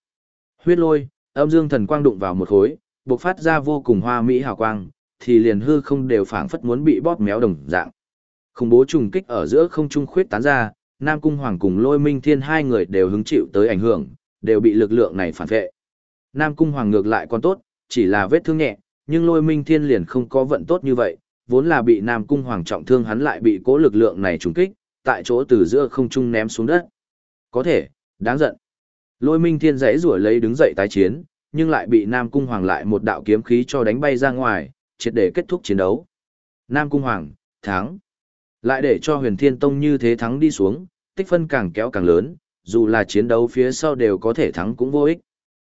Huyết lôi, âm dương thần quang đụng vào một khối, bộc phát ra vô cùng hoa mỹ hào quang, thì liền hư không đều phảng phất muốn bị bóp méo đồng dạng. Khủng bố trùng kích ở giữa không trung khuyết tán ra, Nam Cung Hoàng cùng Lôi Minh Thiên hai người đều hứng chịu tới ảnh hưởng, đều bị lực lượng này phản vệ. Nam Cung Hoàng ngược lại còn tốt, chỉ là vết thương nhẹ, nhưng Lôi Minh Thiên liền không có vận tốt như vậy, vốn là bị Nam Cung Hoàng trọng thương hắn lại bị cố lực lượng này trùng kích, tại chỗ từ giữa không trung ném xuống đất. Có thể, đáng giận. Lôi Minh Thiên giãy rủa lấy đứng dậy tái chiến, nhưng lại bị Nam Cung Hoàng lại một đạo kiếm khí cho đánh bay ra ngoài, triệt để kết thúc chiến đấu. Nam Cung Hoàng, thắng. Lại để cho huyền thiên tông như thế thắng đi xuống, tích phân càng kéo càng lớn, dù là chiến đấu phía sau đều có thể thắng cũng vô ích.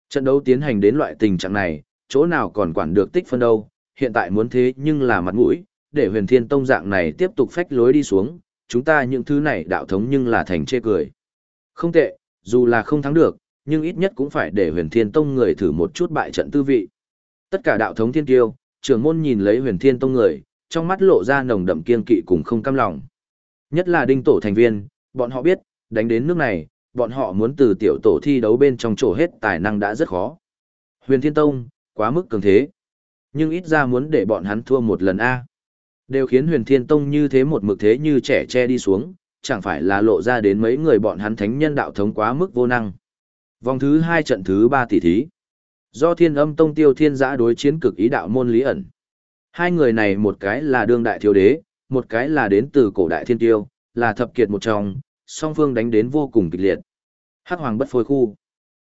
Trận đấu tiến hành đến loại tình trạng này, chỗ nào còn quản được tích phân đâu, hiện tại muốn thế nhưng là mặt mũi, để huyền thiên tông dạng này tiếp tục phách lối đi xuống, chúng ta những thứ này đạo thống nhưng là thành chê cười. Không tệ, dù là không thắng được, nhưng ít nhất cũng phải để huyền thiên tông người thử một chút bại trận tư vị. Tất cả đạo thống thiên tiêu, trưởng môn nhìn lấy huyền thiên tông người, trong mắt lộ ra nồng đậm kiên kỵ cùng không cam lòng. Nhất là đinh tổ thành viên, bọn họ biết, đánh đến nước này, bọn họ muốn từ tiểu tổ thi đấu bên trong chỗ hết tài năng đã rất khó. Huyền Thiên Tông, quá mức cường thế. Nhưng ít ra muốn để bọn hắn thua một lần A. Đều khiến Huyền Thiên Tông như thế một mực thế như trẻ che đi xuống, chẳng phải là lộ ra đến mấy người bọn hắn thánh nhân đạo thống quá mức vô năng. Vòng thứ hai trận thứ ba tỷ thí. Do Thiên Âm Tông Tiêu Thiên Giã đối chiến cực ý đạo môn lý ẩn. Hai người này một cái là đương đại thiếu đế, một cái là đến từ cổ đại thiên tiêu, là thập kiệt một trong, song phương đánh đến vô cùng kịch liệt. Hắc hoàng bất phôi khu.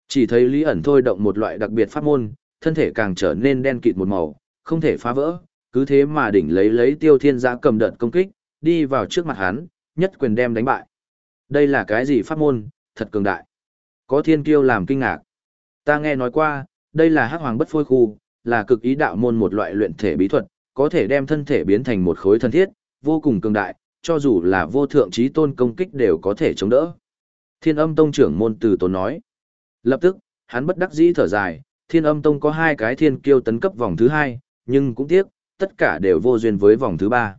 Chỉ thấy Lý ẩn thôi động một loại đặc biệt pháp môn, thân thể càng trở nên đen kịt một màu, không thể phá vỡ, cứ thế mà đỉnh lấy lấy tiêu thiên giã cầm đợt công kích, đi vào trước mặt hắn, nhất quyền đem đánh bại. Đây là cái gì pháp môn, thật cường đại. Có thiên kiêu làm kinh ngạc. Ta nghe nói qua, đây là hắc hoàng bất phôi khu, là cực ý đạo môn một loại luyện thể bí thuật, có thể đem thân thể biến thành một khối thân thiết, vô cùng cường đại, cho dù là vô thượng trí tôn công kích đều có thể chống đỡ. Thiên âm tông trưởng môn từ tốn nói. Lập tức, hắn bất đắc dĩ thở dài, thiên âm tông có hai cái thiên kiêu tấn cấp vòng thứ hai, nhưng cũng tiếc, tất cả đều vô duyên với vòng thứ ba.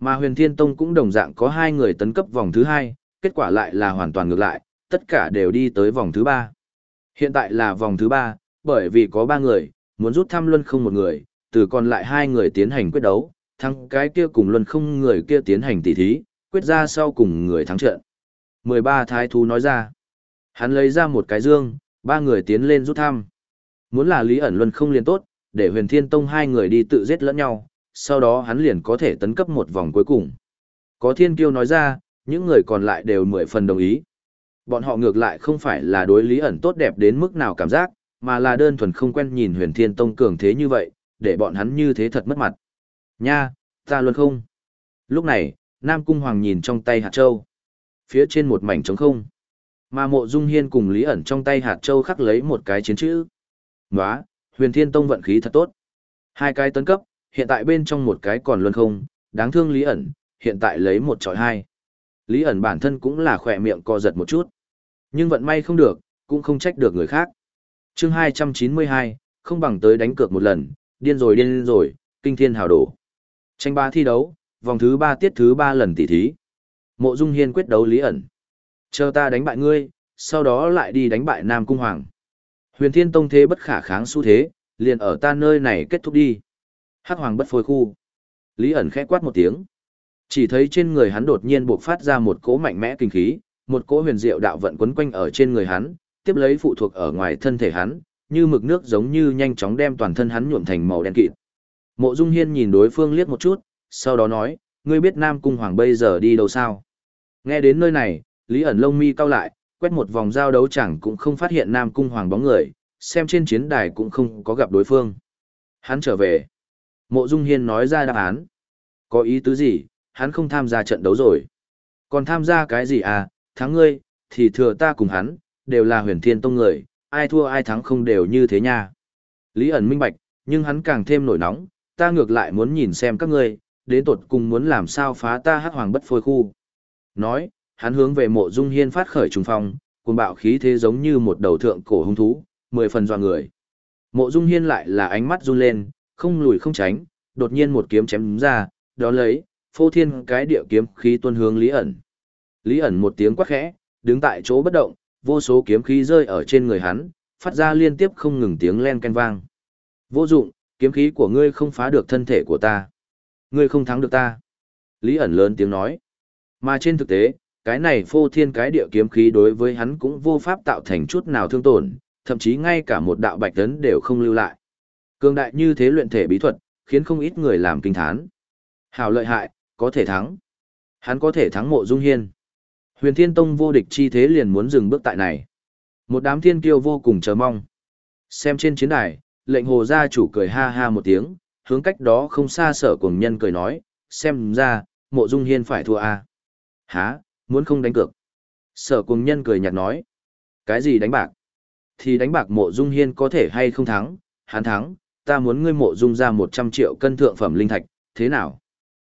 Mà huyền thiên tông cũng đồng dạng có hai người tấn cấp vòng thứ hai, kết quả lại là hoàn toàn ngược lại, tất cả đều đi tới vòng thứ ba. Hiện tại là vòng thứ ba, bởi vì có ba người, muốn rút thăm luân không một người, từ còn lại hai người tiến hành quyết đấu, thắng cái kia cùng luân không người kia tiến hành tỉ thí, quyết ra sau cùng người thắng trận. 13 thái thú nói ra. Hắn lấy ra một cái dương, ba người tiến lên rút thăm. Muốn là Lý ẩn luân không liền tốt, để huyền thiên tông hai người đi tự giết lẫn nhau, sau đó hắn liền có thể tấn cấp một vòng cuối cùng. Có thiên kiêu nói ra, những người còn lại đều mười phần đồng ý. Bọn họ ngược lại không phải là đối lý ẩn tốt đẹp đến mức nào cảm giác, mà là đơn thuần không quen nhìn huyền thiên tông cường thế như vậy, để bọn hắn như thế thật mất mặt. Nha, ta luôn không. Lúc này, Nam Cung Hoàng nhìn trong tay hạt châu. Phía trên một mảnh trống không. Mà mộ dung hiên cùng lý ẩn trong tay hạt châu khắc lấy một cái chiến chữ. Nóa, huyền thiên tông vận khí thật tốt. Hai cái tấn cấp, hiện tại bên trong một cái còn luôn không, đáng thương lý ẩn, hiện tại lấy một trọi hai. Lý ẩn bản thân cũng là khỏe miệng co giật một chút. Nhưng vận may không được, cũng không trách được người khác. chương 292, không bằng tới đánh cược một lần, điên rồi điên rồi, kinh thiên hào đổ. Tranh ba thi đấu, vòng thứ ba tiết thứ ba lần tỷ thí. Mộ Dung Hiên quyết đấu Lý ẩn. Chờ ta đánh bại ngươi, sau đó lại đi đánh bại Nam Cung Hoàng. Huyền Thiên Tông thế bất khả kháng xu thế, liền ở ta nơi này kết thúc đi. Hắc Hoàng bất phôi khu. Lý ẩn khẽ quát một tiếng. Chỉ thấy trên người hắn đột nhiên bộc phát ra một cỗ mạnh mẽ kinh khí, một cỗ huyền diệu đạo vận quấn quanh ở trên người hắn, tiếp lấy phụ thuộc ở ngoài thân thể hắn, như mực nước giống như nhanh chóng đem toàn thân hắn nhuộm thành màu đen kịt. Mộ Dung Hiên nhìn đối phương liếc một chút, sau đó nói, ngươi biết Nam Cung Hoàng bây giờ đi đâu sao? Nghe đến nơi này, Lý ẩn lông mi cau lại, quét một vòng giao đấu chẳng cũng không phát hiện Nam Cung Hoàng bóng người, xem trên chiến đài cũng không có gặp đối phương. Hắn trở về. Mộ Dung Hiên nói ra đáp án. Có ý tứ gì, hắn không tham gia trận đấu rồi. Còn tham gia cái gì à, thắng ngươi, thì thừa ta cùng hắn, đều là huyền thiên tông người, ai thua ai thắng không đều như thế nha. Lý ẩn minh bạch, nhưng hắn càng thêm nổi nóng, ta ngược lại muốn nhìn xem các ngươi, đến tột cùng muốn làm sao phá ta hắc hoàng bất phôi khu. Nói, hắn hướng về mộ dung hiên phát khởi trùng phong, cuồng bạo khí thế giống như một đầu thượng cổ hung thú, mười phần dọa người. Mộ dung hiên lại là ánh mắt run lên, không lùi không tránh, đột nhiên một kiếm chém ra, đó lấy, phô thiên cái địa kiếm khí tuân hướng Lý ẩn. Lý ẩn một tiếng quát khẽ, đứng tại chỗ bất động, vô số kiếm khí rơi ở trên người hắn, phát ra liên tiếp không ngừng tiếng len ken vang. Vô dụng, kiếm khí của ngươi không phá được thân thể của ta. Ngươi không thắng được ta. Lý ẩn lớn tiếng nói. Mà trên thực tế, cái này phô thiên cái địa kiếm khí đối với hắn cũng vô pháp tạo thành chút nào thương tổn, thậm chí ngay cả một đạo bạch tấn đều không lưu lại. Cường đại như thế luyện thể bí thuật, khiến không ít người làm kinh thán. Hào lợi hại, có thể thắng. Hắn có thể thắng mộ dung hiên. Huyền Thiên Tông vô địch chi thế liền muốn dừng bước tại này. Một đám thiên kiêu vô cùng chờ mong. Xem trên chiến đài, lệnh hồ gia chủ cười ha ha một tiếng, hướng cách đó không xa sở cùng nhân cười nói, xem ra, mộ dung hiên phải thua à. Hả, muốn không đánh cược. Sở cùng nhân cười nhạt nói, cái gì đánh bạc? Thì đánh bạc mộ dung hiên có thể hay không thắng, hắn thắng, ta muốn ngươi mộ dung ra 100 triệu cân thượng phẩm linh thạch, thế nào?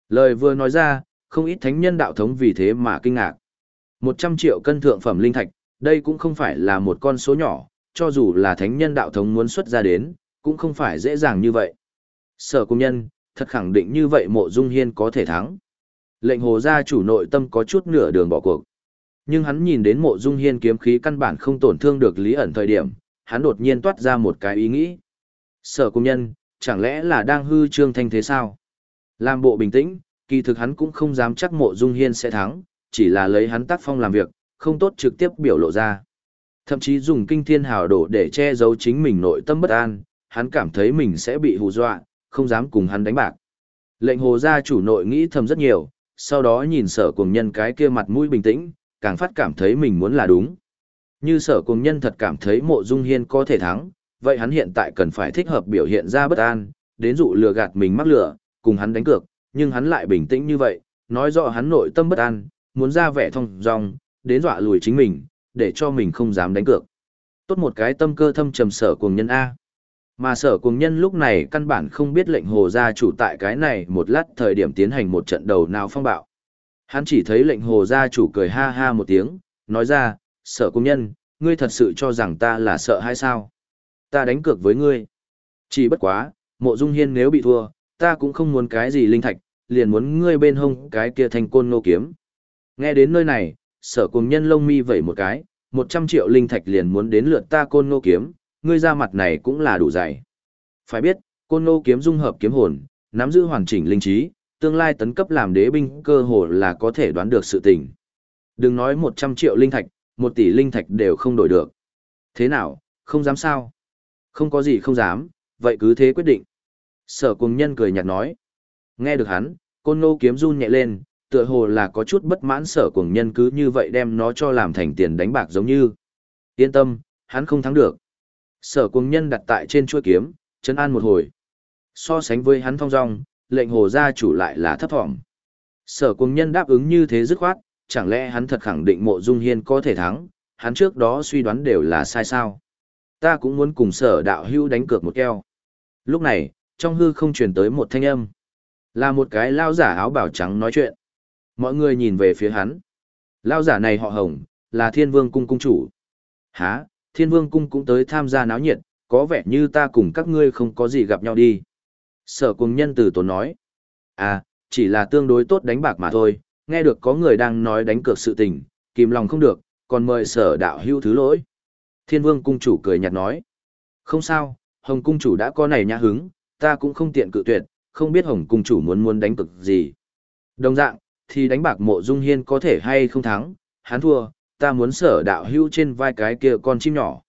Lời vừa nói ra, không ít thánh nhân đạo thống vì thế mà kinh ngạc. 100 triệu cân thượng phẩm linh thạch, đây cũng không phải là một con số nhỏ, cho dù là thánh nhân đạo thống muốn xuất ra đến, cũng không phải dễ dàng như vậy. Sở công nhân, thật khẳng định như vậy mộ dung hiên có thể thắng. Lệnh hồ gia chủ nội tâm có chút nửa đường bỏ cuộc. Nhưng hắn nhìn đến mộ dung hiên kiếm khí căn bản không tổn thương được lý ẩn thời điểm, hắn đột nhiên toát ra một cái ý nghĩ. Sở công nhân, chẳng lẽ là đang hư trương thanh thế sao? Làm bộ bình tĩnh, kỳ thực hắn cũng không dám chắc mộ dung hiên sẽ thắng, chỉ là lấy hắn tác phong làm việc, không tốt trực tiếp biểu lộ ra. Thậm chí dùng kinh thiên hào đổ để che giấu chính mình nội tâm bất an, hắn cảm thấy mình sẽ bị hù dọa, không dám cùng hắn đánh bạc. Lệnh hồ gia chủ nội nghĩ thầm rất nhiều, sau đó nhìn sở cùng nhân cái kia mặt mũi bình tĩnh, càng phát cảm thấy mình muốn là đúng. Như sở cùng nhân thật cảm thấy mộ dung hiên có thể thắng, vậy hắn hiện tại cần phải thích hợp biểu hiện ra bất an, đến dụ lừa gạt mình mắc lửa, cùng hắn đánh cược, nhưng hắn lại bình tĩnh như vậy, nói rõ hắn nội tâm bất an, muốn ra vẻ thông dong, đến dọa lùi chính mình, để cho mình không dám đánh cược. Tốt một cái tâm cơ thâm trầm sở cuồng nhân A. Mà sở cùng nhân lúc này căn bản không biết lệnh hồ gia chủ tại cái này một lát thời điểm tiến hành một trận đầu nào phong bạo. Hắn chỉ thấy lệnh hồ gia chủ cười ha ha một tiếng, nói ra, sở cùng nhân, ngươi thật sự cho rằng ta là sợ hay sao? Ta đánh cược với ngươi. Chỉ bất quá, mộ dung hiên nếu bị thua, ta cũng không muốn cái gì linh thạch, liền muốn ngươi bên hông cái kia thành côn nô kiếm. Nghe đến nơi này, sở cùng nhân lông mi vẩy một cái, một trăm triệu linh thạch liền muốn đến lượt ta côn nô kiếm, ngươi ra mặt này cũng là đủ dày. Phải biết, côn nô kiếm dung hợp kiếm hồn, nắm giữ hoàn chỉnh linh trí, tương lai tấn cấp làm đế binh cơ hồ là có thể đoán được sự tình. Đừng nói một trăm triệu linh thạch, một tỷ linh thạch đều không đổi được. Thế nào, không dám sao? Không có gì không dám, vậy cứ thế quyết định. Sở cùng nhân cười nhạt nói. Nghe được hắn, côn nô kiếm run nhẹ lên, tựa hồ là có chút bất mãn sở cùng nhân cứ như vậy đem nó cho làm thành tiền đánh bạc giống như. Yên tâm, hắn không thắng được. Sở cùng nhân đặt tại trên chuôi kiếm, chấn an một hồi. So sánh với hắn thong dong, lệnh hồ gia chủ lại là thấp thỏm. Sở cùng nhân đáp ứng như thế dứt khoát, chẳng lẽ hắn thật khẳng định mộ dung hiên có thể thắng, hắn trước đó suy đoán đều là sai sao. Ta cũng muốn cùng sở đạo hưu đánh cược một keo. Lúc này, trong hư không truyền tới một thanh âm. Là một cái lao giả áo bảo trắng nói chuyện. Mọi người nhìn về phía hắn. Lao giả này họ hồng, là thiên vương cung cung chủ. Hả, thiên vương cung cũng tới tham gia náo nhiệt, có vẻ như ta cùng các ngươi không có gì gặp nhau đi. Sở cùng nhân từ tốn nói. À, chỉ là tương đối tốt đánh bạc mà thôi, nghe được có người đang nói đánh cược sự tình, kìm lòng không được, còn mời sở đạo hưu thứ lỗi. Thiên vương cung chủ cười nhạt nói. Không sao, hồng cung chủ đã có này nhã hứng, ta cũng không tiện cự tuyệt, không biết hồng cung chủ muốn muốn đánh cược gì. Đồng dạng, thì đánh bạc mộ dung hiên có thể hay không thắng, hắn thua, ta muốn sở đạo hữu trên vai cái kia con chim nhỏ.